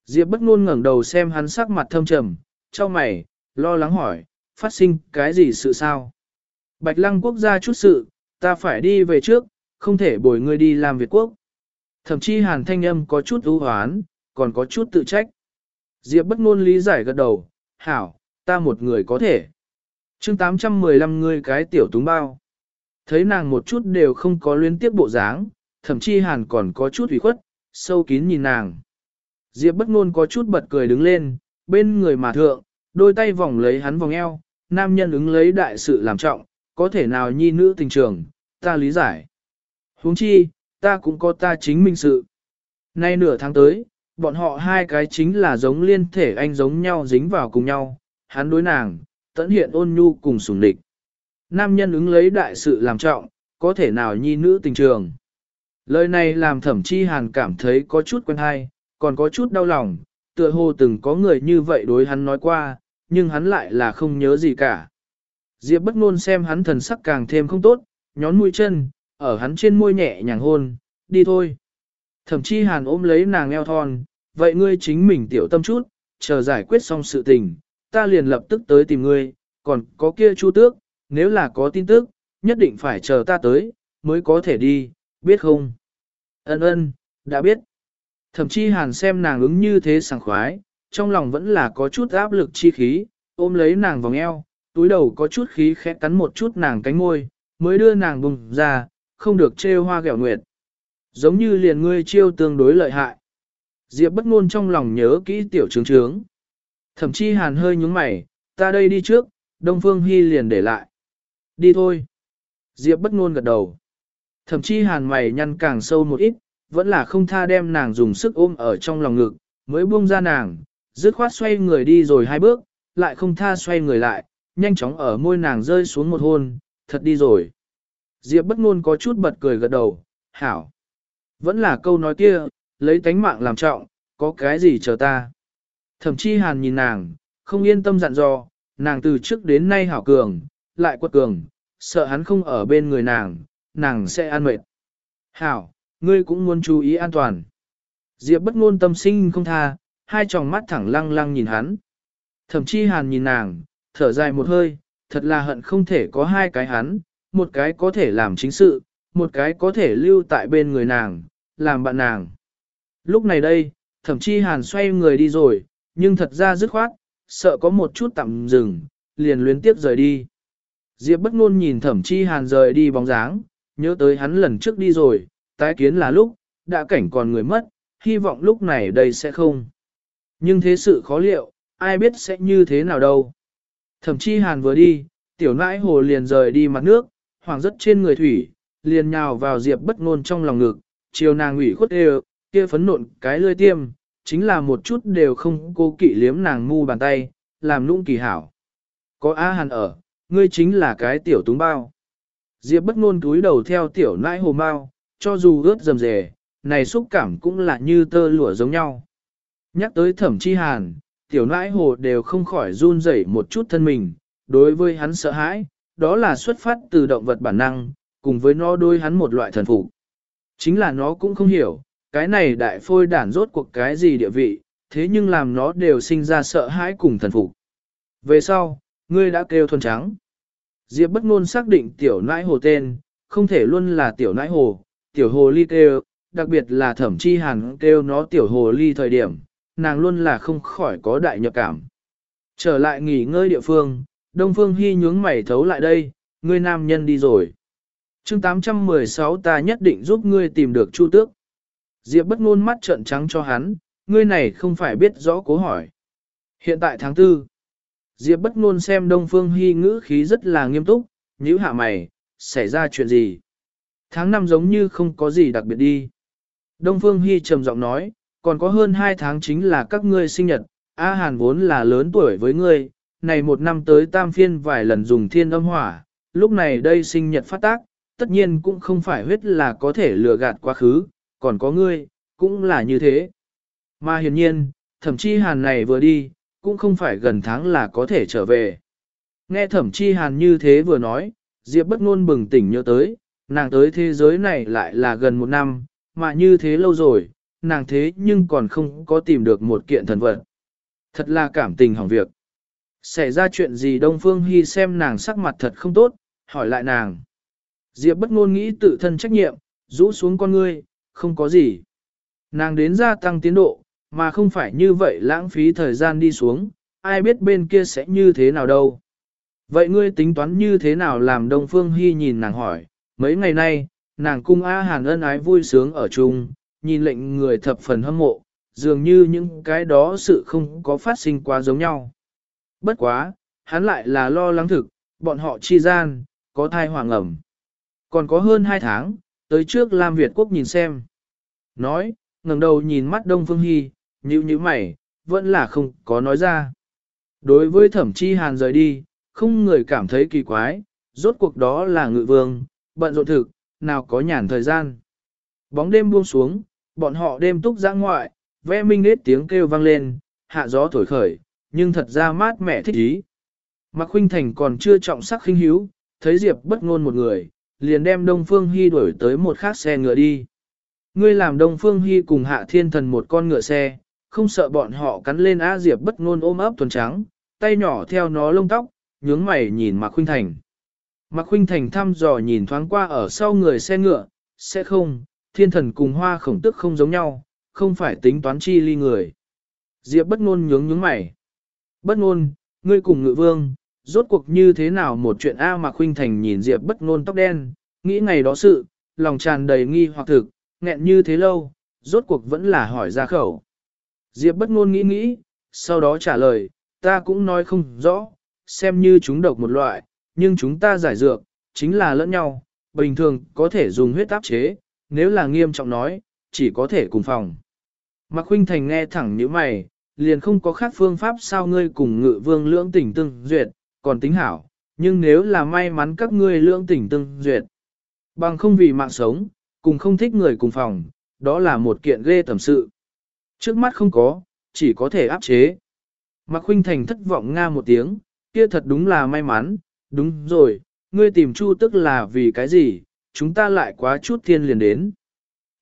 Diệp bất ngôn ngẩng đầu xem hắn sắc mặt thâm trầm, cho mày, lo lắng hỏi, phát sinh cái gì sự sao? Bạch lăng quốc gia chút sự, ta phải đi về trước, không thể bồi ngươi đi làm Việt quốc. Thậm chí hàn thanh âm có chút ưu hoán, còn có chút tự trách. Diệp bất ngôn lý giải gật đầu, hảo, ta một người có thể. chương 815 ngươi cái tiểu túng bao. Thấy nàng một chút đều không có luyến tiếp bộ dáng, thậm chí hàn còn có chút ủy khuất, sâu kín nhìn nàng. Diệp bất ngôn có chút bật cười đứng lên, bên người mà thượng, đôi tay vòng lấy hắn vòng eo, nam nhân ứng lấy đại sự làm trọng, có thể nào nhi nữ tình trường, ta lý giải. huống chi, ta cũng có ta chính minh sự. Nay nửa tháng tới, bọn họ hai cái chính là giống liên thể anh giống nhau dính vào cùng nhau, hắn đối nàng, tẫn hiện ôn nhu cùng sủng địch. Nam nhân ứng lấy đại sự làm trọng, có thể nào nhi nữ tình trường. Lời này làm thẩm chi hàn cảm thấy có chút quen hay, còn có chút đau lòng, tựa hồ từng có người như vậy đối hắn nói qua, nhưng hắn lại là không nhớ gì cả. Diệp bất ngôn xem hắn thần sắc càng thêm không tốt, nhón mũi chân, ở hắn trên môi nhẹ nhàng hôn, đi thôi. Thẩm chi hàn ôm lấy nàng eo thon, vậy ngươi chính mình tiểu tâm chút, chờ giải quyết xong sự tình, ta liền lập tức tới tìm ngươi, còn có kia chu tước, nếu là có tin tức, nhất định phải chờ ta tới, mới có thể đi, biết không? Ân ân, đã biết. Thẩm Chi hàn xem nàng ứng như thế sảng khoái, trong lòng vẫn là có chút áp lực chi khí, ôm lấy nàng vòng eo, túi đầu có chút khí khẽ cắn một chút nàng cánh môi, mới đưa nàng bùng ra, không được trêu hoa ghẹo nguyệt. Giống như liền ngươi chiêu tương đối lợi hại. Diệp bất ngôn trong lòng nhớ kỹ tiểu trướng trướng. Thậm chí hàn hơi nhúng mày, ta đây đi trước, Đông Phương Hy liền để lại. Đi thôi. Diệp bất ngôn gật đầu. Thậm chí hàn mày nhăn càng sâu một ít, vẫn là không tha đem nàng dùng sức ôm ở trong lòng ngực, mới buông ra nàng, dứt khoát xoay người đi rồi hai bước, lại không tha xoay người lại, nhanh chóng ở môi nàng rơi xuống một hôn, thật đi rồi. Diệp bất ngôn có chút bật cười gật đầu, hảo. Vẫn là câu nói kia, lấy tánh mạng làm trọng, có cái gì chờ ta. Thẩm Chi hàn nhìn nàng, không yên tâm dặn dò, nàng từ trước đến nay hảo cường, lại quật cường, sợ hắn không ở bên người nàng, nàng sẽ an mệt. Hảo, ngươi cũng muốn chú ý an toàn. Diệp bất ngôn tâm sinh không tha, hai tròng mắt thẳng lăng lăng nhìn hắn. Thẩm Chi hàn nhìn nàng, thở dài một hơi, thật là hận không thể có hai cái hắn, một cái có thể làm chính sự, một cái có thể lưu tại bên người nàng, làm bạn nàng. Lúc này đây, thậm chí hàn xoay người đi rồi, nhưng thật ra dứt khoát, sợ có một chút tạm dừng, liền luyến tiếp rời đi. Diệp bất ngôn nhìn thẩm chi hàn rời đi bóng dáng, nhớ tới hắn lần trước đi rồi, tái kiến là lúc, đã cảnh còn người mất, hy vọng lúc này đây sẽ không. Nhưng thế sự khó liệu, ai biết sẽ như thế nào đâu. Thẩm chi hàn vừa đi, tiểu nãi hồ liền rời đi mặt nước, hoàng rất trên người thủy, liền nhào vào diệp bất ngôn trong lòng ngực, chiều nàng ủy khuất đều, kia phấn nộn cái lươi tiêm, chính là một chút đều không cô kỵ liếm nàng ngu bàn tay, làm nũng kỳ hảo. Có A Hàn ở, ngươi chính là cái tiểu túng bao. Diệp bất ngôn túi đầu theo tiểu nãi hồ mau, cho dù ướt dầm dề, này xúc cảm cũng là như tơ lụa giống nhau. Nhắc tới thẩm chi hàn, tiểu nãi hồ đều không khỏi run rẩy một chút thân mình, đối với hắn sợ hãi, đó là xuất phát từ động vật bản năng, cùng với nó đôi hắn một loại thần phục. Chính là nó cũng không hiểu, cái này đại phôi đản rốt cuộc cái gì địa vị, thế nhưng làm nó đều sinh ra sợ hãi cùng thần phục. Về sau, ngươi đã kêu thuần trắng. Diệp bất ngôn xác định tiểu nãi hồ tên, không thể luôn là tiểu nãi hồ, tiểu hồ ly kêu, đặc biệt là thẩm chi hàn kêu nó tiểu hồ ly thời điểm, nàng luôn là không khỏi có đại nhập cảm. Trở lại nghỉ ngơi địa phương, Đông Phương Hy nhướng mày thấu lại đây, ngươi nam nhân đi rồi. chương 816 ta nhất định giúp ngươi tìm được Chu Tước. Diệp bất ngôn mắt trợn trắng cho hắn, ngươi này không phải biết rõ cố hỏi. Hiện tại tháng 4, Diệp bất ngôn xem Đông Phương Hy ngữ khí rất là nghiêm túc, nhíu hạ mày, xảy ra chuyện gì? Tháng 5 giống như không có gì đặc biệt đi. Đông Phương Hy trầm giọng nói, còn có hơn 2 tháng chính là các ngươi sinh nhật, A Hàn vốn là lớn tuổi với ngươi, này một năm tới tam phiên vài lần dùng thiên âm hỏa, lúc này đây sinh nhật phát tác, tất nhiên cũng không phải huyết là có thể lừa gạt quá khứ, còn có ngươi, cũng là như thế. Mà hiển nhiên, thậm chí Hàn này vừa đi, cũng không phải gần tháng là có thể trở về. Nghe thẩm chi hàn như thế vừa nói, Diệp bất ngôn bừng tỉnh nhớ tới, nàng tới thế giới này lại là gần một năm, mà như thế lâu rồi, nàng thế nhưng còn không có tìm được một kiện thần vật. Thật là cảm tình hỏng việc. Xảy ra chuyện gì Đông Phương Hy xem nàng sắc mặt thật không tốt, hỏi lại nàng. Diệp bất ngôn nghĩ tự thân trách nhiệm, rũ xuống con ngươi, không có gì. Nàng đến gia tăng tiến độ, mà không phải như vậy lãng phí thời gian đi xuống, ai biết bên kia sẽ như thế nào đâu. Vậy ngươi tính toán như thế nào làm Đông Phương Hy nhìn nàng hỏi, mấy ngày nay, nàng cung A Hàn ân ái vui sướng ở chung, nhìn lệnh người thập phần hâm mộ, dường như những cái đó sự không có phát sinh quá giống nhau. Bất quá, hắn lại là lo lắng thực, bọn họ chi gian, có thai hoàng ẩm. Còn có hơn hai tháng, tới trước Lam Việt Quốc nhìn xem. Nói, ngẩng đầu nhìn mắt Đông Phương Hy, như như mày, vẫn là không có nói ra. Đối với thẩm chi hàn rời đi, không người cảm thấy kỳ quái, rốt cuộc đó là ngự vương, bận rộn thực, nào có nhàn thời gian. Bóng đêm buông xuống, bọn họ đêm túc ra ngoại, ve minh nết tiếng kêu vang lên, hạ gió thổi khởi, nhưng thật ra mát mẻ thích ý. Mạc Khuynh Thành còn chưa trọng sắc khinh hiếu, thấy Diệp bất ngôn một người, liền đem Đông Phương Hy đuổi tới một khác xe ngựa đi. Ngươi làm Đông Phương Hy cùng Hạ Thiên Thần một con ngựa xe, không sợ bọn họ cắn lên Á Diệp bất ngôn ôm ấp thuần trắng, tay nhỏ theo nó lông tóc, nhướng mày nhìn Mạc Khuynh Thành. Mạc Khuynh Thành thăm dò nhìn thoáng qua ở sau người xe ngựa, sẽ không, thiên thần cùng hoa khổng tức không giống nhau, không phải tính toán chi ly người. Diệp bất ngôn nhướng nhướng mày. Bất ngôn, ngươi cùng ngự vương, rốt cuộc như thế nào một chuyện A mà Khuynh Thành nhìn Diệp bất ngôn tóc đen, nghĩ ngày đó sự, lòng tràn đầy nghi hoặc thực, nghẹn như thế lâu, rốt cuộc vẫn là hỏi ra khẩu. Diệp bất ngôn nghĩ nghĩ, sau đó trả lời, ta cũng nói không rõ, xem như chúng độc một loại, nhưng chúng ta giải dược, chính là lẫn nhau, bình thường có thể dùng huyết áp chế, nếu là nghiêm trọng nói, chỉ có thể cùng phòng. Mạc Khuynh Thành nghe thẳng như mày, liền không có khác phương pháp sao ngươi cùng ngự vương lưỡng tỉnh tương duyệt, còn tính hảo, nhưng nếu là may mắn các ngươi lưỡng tỉnh tương duyệt, bằng không vì mạng sống, cùng không thích người cùng phòng, đó là một kiện ghê tầm sự. Trước mắt không có, chỉ có thể áp chế. Mạc Khuynh Thành thất vọng nga một tiếng, kia thật đúng là may mắn, đúng rồi, ngươi tìm Chu tức là vì cái gì, chúng ta lại quá chút thiên liền đến.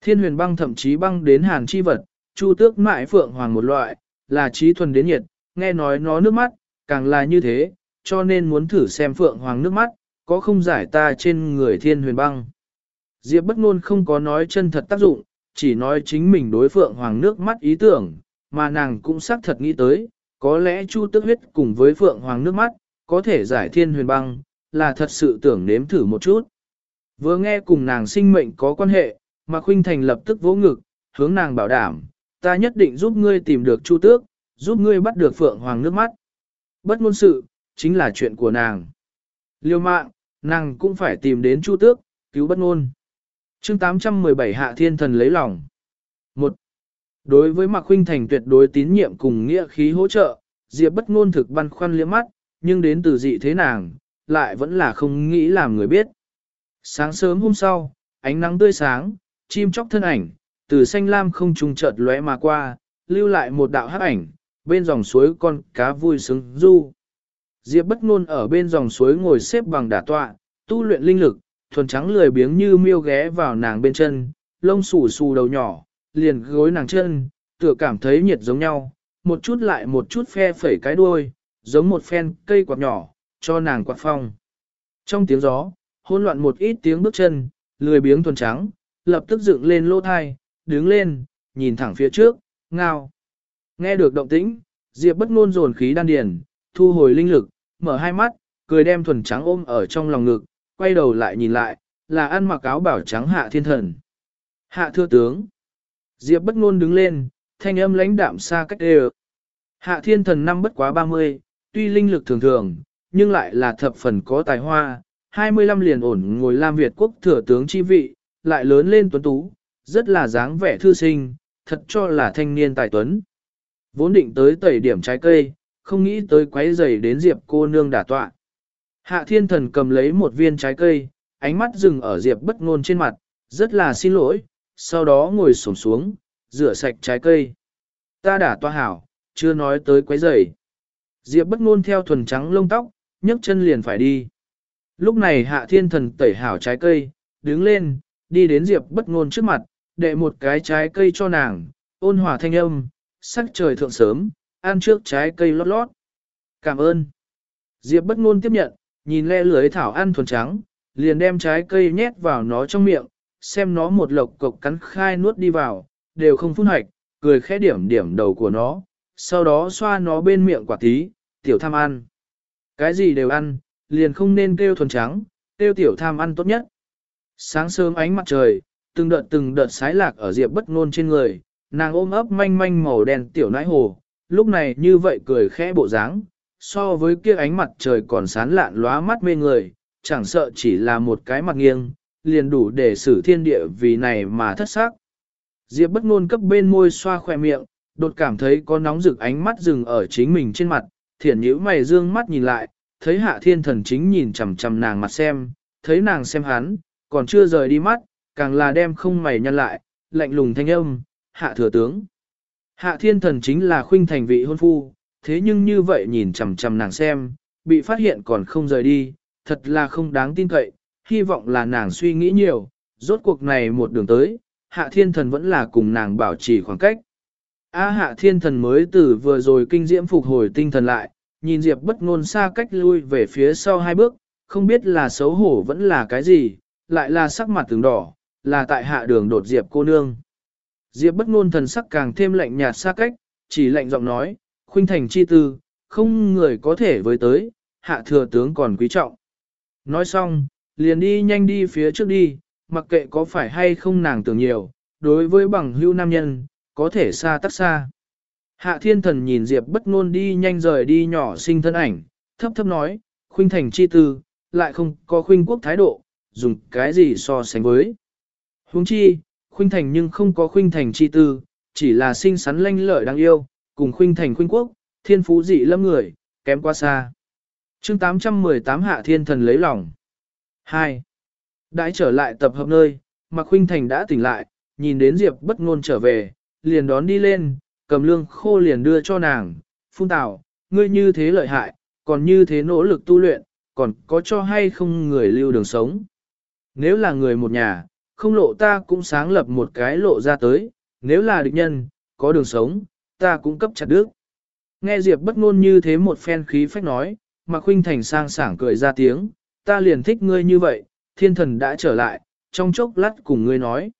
Thiên huyền băng thậm chí băng đến hàn chi vật, Chu tước mại phượng hoàng một loại, là trí thuần đến nhiệt, nghe nói nó nước mắt, càng là như thế, cho nên muốn thử xem phượng hoàng nước mắt, có không giải ta trên người thiên huyền băng. Diệp bất ngôn không có nói chân thật tác dụng, chỉ nói chính mình đối phượng hoàng nước mắt ý tưởng, mà nàng cũng xác thật nghĩ tới, có lẽ Chu tước huyết cùng với phượng hoàng nước mắt, có thể giải thiên huyền băng, là thật sự tưởng nếm thử một chút. Vừa nghe cùng nàng sinh mệnh có quan hệ, mà Khuynh Thành lập tức vỗ ngực, hướng nàng bảo đảm, ta nhất định giúp ngươi tìm được Chu Tước, giúp ngươi bắt được phượng hoàng nước mắt. Bất ngôn sự, chính là chuyện của nàng. Liêu mạng, nàng cũng phải tìm đến Chu Tước, cứu bất ngôn. Chương 817 Hạ Thiên Thần lấy lòng. 1. Đối với Mạc Khuynh Thành tuyệt đối tín nhiệm cùng nghĩa khí hỗ trợ, Diệp bất ngôn thực băn khoăn liếc mắt, nhưng đến từ dị thế nàng, lại vẫn là không nghĩ làm người biết. Sáng sớm hôm sau, ánh nắng tươi sáng, chim chóc thân ảnh, từ xanh lam không trùng chợt lóe mà qua, lưu lại một đạo hắc ảnh, bên dòng suối con cá vui sướng du. Diệp bất ngôn ở bên dòng suối ngồi xếp bằng đả tọa, tu luyện linh lực, thuần trắng lười biếng như miêu ghé vào nàng bên chân, lông xù xù đầu nhỏ, liền gối nàng chân, tựa cảm thấy nhiệt giống nhau, một chút lại một chút phe phẩy cái đuôi, giống một phen cây quạt nhỏ, cho nàng quạt phong. Trong tiếng gió, hỗn loạn một ít tiếng bước chân, lười biếng thuần trắng, lập tức dựng lên lỗ thai, đứng lên, nhìn thẳng phía trước, ngao. Nghe được động tĩnh, Diệp bất ngôn dồn khí đan điền, thu hồi linh lực, mở hai mắt, cười đem thuần trắng ôm ở trong lòng ngực, quay đầu lại nhìn lại, là ăn mặc áo bảo trắng hạ thiên thần. Hạ thưa tướng. Diệp bất ngôn đứng lên, thanh âm lãnh đạm xa cách đều. Hạ thiên thần năm bất quá 30, tuy linh lực thường thường, nhưng lại là thập phần có tài hoa, 25 liền ổn ngồi Lam Việt quốc thừa tướng chi vị, lại lớn lên tuấn tú, rất là dáng vẻ thư sinh, thật cho là thanh niên tài tuấn. Vốn định tới tẩy điểm trái cây, không nghĩ tới quấy rầy đến Diệp cô nương đả tọa. Hạ thiên thần cầm lấy một viên trái cây, ánh mắt dừng ở Diệp bất ngôn trên mặt, rất là xin lỗi, sau đó ngồi xổm xuống, rửa sạch trái cây. Ta đả tọa hảo, chưa nói tới quấy rầy. Diệp bất ngôn theo thuần trắng lông tóc, nhấc chân liền phải đi. Lúc này hạ thiên thần tẩy hảo trái cây, đứng lên, đi đến Diệp bất ngôn trước mặt, đệ một cái trái cây cho nàng, ôn hòa thanh âm, sắc trời thượng sớm, ăn trước trái cây lót lót. Cảm ơn. Diệp bất ngôn tiếp nhận, nhìn le lưới thảo ăn thuần trắng, liền đem trái cây nhét vào nó trong miệng, xem nó một lộc cộc cắn khai nuốt đi vào, đều không phun hạch, cười khẽ điểm điểm đầu của nó, sau đó xoa nó bên miệng quả tí, tiểu tham ăn. Cái gì đều ăn, liền không nên kêu thuần trắng, kêu tiểu tham ăn tốt nhất. Sáng sớm ánh mặt trời, từng đợt từng đợt sái lạc ở diệp bất ngôn trên người, nàng ôm ấp manh manh màu đen tiểu nãi hồ, lúc này như vậy cười khẽ bộ dáng, so với kia ánh mặt trời còn sán lạn lóa mắt mê người, chẳng sợ chỉ là một cái mặt nghiêng, liền đủ để xử thiên địa vì này mà thất sắc. Diệp bất ngôn cấp bên môi xoa khỏe miệng, đột cảm thấy có nóng rực ánh mắt dừng ở chính mình trên mặt, thiển nhíu mày dương mắt nhìn lại, thấy hạ thiên thần chính nhìn chằm chằm nàng mặt xem, thấy nàng xem hắn, còn chưa rời đi mắt, càng là đem không mày nhăn lại, lạnh lùng thanh âm, hạ thừa tướng. Hạ thiên thần chính là khuynh thành vị hôn phu, thế nhưng như vậy nhìn chằm chằm nàng xem, bị phát hiện còn không rời đi, thật là không đáng tin cậy, hy vọng là nàng suy nghĩ nhiều, rốt cuộc này một đường tới, hạ thiên thần vẫn là cùng nàng bảo trì khoảng cách. A hạ thiên thần mới từ vừa rồi kinh diễm phục hồi tinh thần lại, nhìn Diệp bất ngôn xa cách lui về phía sau hai bước, không biết là xấu hổ vẫn là cái gì, lại là sắc mặt từng đỏ, là tại hạ đường đột Diệp cô nương. Diệp bất ngôn thần sắc càng thêm lạnh nhạt xa cách, chỉ lạnh giọng nói, khuynh thành chi tư, không người có thể với tới, hạ thừa tướng còn quý trọng. Nói xong, liền đi nhanh đi phía trước đi, mặc kệ có phải hay không nàng tưởng nhiều, đối với bằng hữu nam nhân, có thể xa tắt xa. Hạ thiên thần nhìn Diệp bất ngôn đi nhanh rời đi nhỏ sinh thân ảnh, thấp thấp nói, khuynh thành chi tư, lại không có khuynh quốc thái độ, dùng cái gì so sánh với. Huống chi, khuynh thành nhưng không có khuynh thành chi tư, chỉ là sinh sắn lanh lợi đáng yêu, cùng khuynh thành khuynh quốc, thiên phú dị lâm người, kém quá xa. chương 818 hạ thiên thần lấy lòng. 2. Đãi trở lại tập hợp nơi, mà khuynh thành đã tỉnh lại, nhìn đến Diệp bất ngôn trở về, liền đón đi lên, cầm lương khô liền đưa cho nàng, phun tào, ngươi như thế lợi hại, còn như thế nỗ lực tu luyện, còn có cho hay không người lưu đường sống. Nếu là người một nhà, không lộ ta cũng sáng lập một cái lộ ra tới, nếu là địch nhân, có đường sống, ta cũng cấp chặt đứt. Nghe Diệp bất ngôn như thế một phen khí phách nói, mà Khuynh Thành sang sảng cười ra tiếng, ta liền thích ngươi như vậy, thiên thần đã trở lại, trong chốc lát cùng ngươi nói.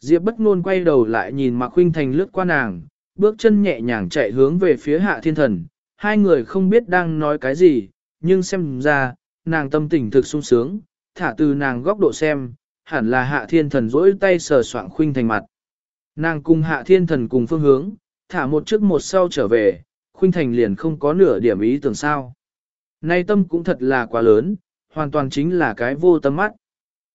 Diệp bất ngôn quay đầu lại nhìn Mạc Khuynh Thành lướt qua nàng, bước chân nhẹ nhàng chạy hướng về phía hạ thiên thần, hai người không biết đang nói cái gì, nhưng xem ra, nàng tâm tình thực sung sướng, thả từ nàng góc độ xem, hẳn là hạ thiên thần rỗi tay sờ soạng Khuynh Thành mặt. Nàng cùng hạ thiên thần cùng phương hướng, thả một trước một sau trở về, Khuynh Thành liền không có nửa điểm ý tưởng sao. Nay tâm cũng thật là quá lớn, hoàn toàn chính là cái vô tâm mắt.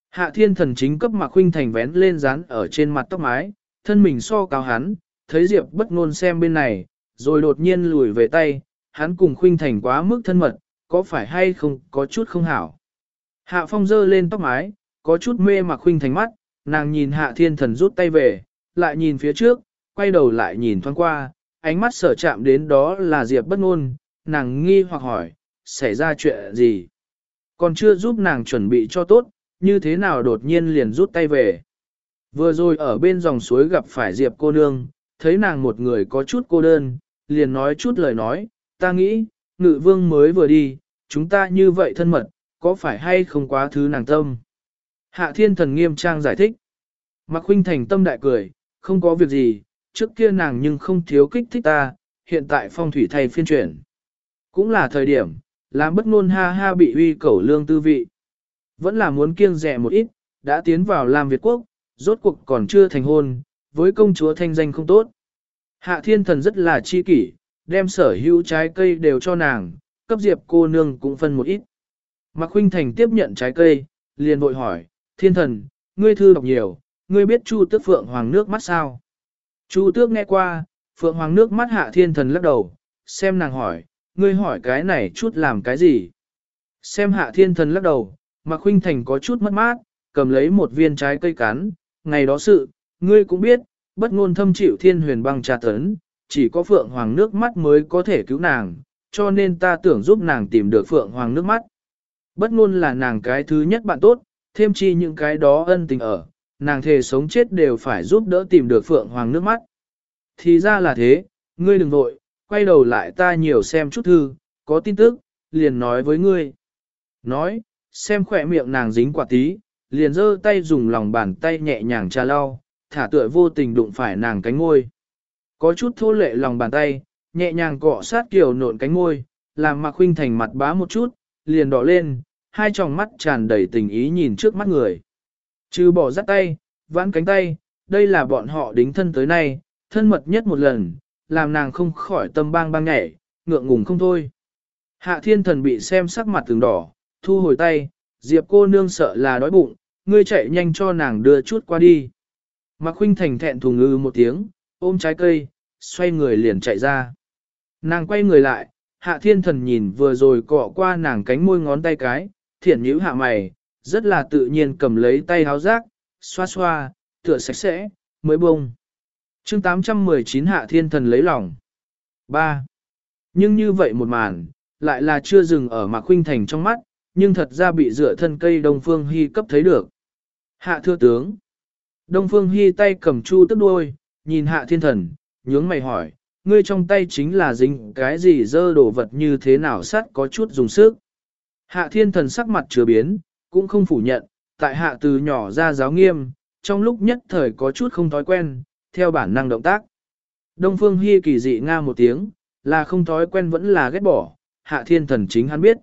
Hạ thiên thần chính cấp mà Khuynh Thành vén lên dán ở trên mặt tóc mái, thân mình so cao hắn, thấy Diệp bất ngôn xem bên này, rồi đột nhiên lùi về tay, hắn cùng Khuynh Thành quá mức thân mật, có phải hay không có chút không hảo. Hạ phong dơ lên tóc mái, có chút mê mà Khuynh Thành mắt, nàng nhìn hạ thiên thần rút tay về, lại nhìn phía trước, quay đầu lại nhìn thoáng qua, ánh mắt sở chạm đến đó là Diệp bất ngôn, nàng nghi hoặc hỏi, xảy ra chuyện gì. Còn chưa giúp nàng chuẩn bị cho tốt, như thế nào đột nhiên liền rút tay về. Vừa rồi ở bên dòng suối gặp phải Diệp cô nương, thấy nàng một người có chút cô đơn, liền nói chút lời nói, ta nghĩ, ngự vương mới vừa đi, chúng ta như vậy thân mật, có phải hay không quá thứ nàng tâm. Hạ thiên thần nghiêm trang giải thích. Mạc huynh thành tâm đại cười, không có việc gì, trước kia nàng nhưng không thiếu kích thích ta, hiện tại phong thủy thay phiên chuyển. Cũng là thời điểm, làm bất ngôn ha ha bị uy cẩu lương tư vị. Vẫn là muốn kiêng rẻ một ít, đã tiến vào làm Việt quốc, rốt cuộc còn chưa thành hôn, với công chúa thanh danh không tốt. Hạ thiên thần rất là chi kỷ, đem sở hữu trái cây đều cho nàng, cấp diệp cô nương cũng phân một ít. Mạc Khuynh Thành tiếp nhận trái cây, liền vội hỏi, thiên thần, ngươi thư đọc nhiều, ngươi biết Chu Tước Phượng Hoàng nước mắt sao? Chu Tước nghe qua, Phượng Hoàng nước mắt hạ thiên thần lắc đầu, xem nàng hỏi, ngươi hỏi cái này chút làm cái gì? Xem hạ thiên thần lắc đầu, Mạc Khuynh Thành có chút mất mát, cầm lấy một viên trái cây cắn, ngày đó sự, ngươi cũng biết, bất ngôn thâm chịu thiên huyền băng trà tấn, chỉ có Phượng Hoàng nước mắt mới có thể cứu nàng, cho nên ta tưởng giúp nàng tìm được Phượng Hoàng nước mắt. Bất ngôn là nàng cái thứ nhất bạn tốt, thêm chi những cái đó ân tình ở, nàng thề sống chết đều phải giúp đỡ tìm được Phượng Hoàng nước mắt. Thì ra là thế, ngươi đừng vội, quay đầu lại ta nhiều xem chút thư, có tin tức, liền nói với ngươi. Nói, xem khỏe miệng nàng dính quả tí, liền giơ tay dùng lòng bàn tay nhẹ nhàng trà lau, thả tựa vô tình đụng phải nàng cánh ngôi. Có chút thô lệ lòng bàn tay, nhẹ nhàng cọ sát kiểu nộn cánh ngôi, làm Mạc Khuynh Thành mặt bá một chút, liền đỏ lên, hai tròng mắt tràn đầy tình ý nhìn trước mắt người. Trừ bỏ dắt tay, vãn cánh tay, đây là bọn họ đính thân tới nay, thân mật nhất một lần, làm nàng không khỏi tâm bang bang nhảy, ngượng ngùng không thôi. Hạ thiên thần bị xem sắc mặt từng đỏ, thu hồi tay, Diệp cô nương sợ là đói bụng, ngươi chạy nhanh cho nàng đưa chút qua đi. Mạc Khuynh Thành thẹn thùng ngư một tiếng, ôm trái cây, xoay người liền chạy ra. Nàng quay người lại, hạ thiên thần nhìn vừa rồi cọ qua nàng cánh môi ngón tay cái, thiện nhíu hạ mày, rất là tự nhiên cầm lấy tay háo rác, xoa xoa, tựa sạch sẽ, mới bông. chương 819 hạ thiên thần lấy lòng. 3. Nhưng như vậy một màn, lại là chưa dừng ở Mạc Khuynh Thành trong mắt, nhưng thật ra bị dựa thân cây Đông Phương Hy cấp thấy được. Hạ thưa tướng. Đông Phương Hy tay cầm chu tức đuôi, nhìn hạ thiên thần, nhướng mày hỏi, ngươi trong tay chính là dính cái gì dơ đồ vật như thế nào sắt có chút dùng sức. Hạ thiên thần sắc mặt chưa biến, cũng không phủ nhận, tại hạ từ nhỏ ra giáo nghiêm, trong lúc nhất thời có chút không thói quen, theo bản năng động tác. Đông Phương Hy kỳ dị nga một tiếng, là không thói quen vẫn là ghét bỏ, hạ thiên thần chính hắn biết.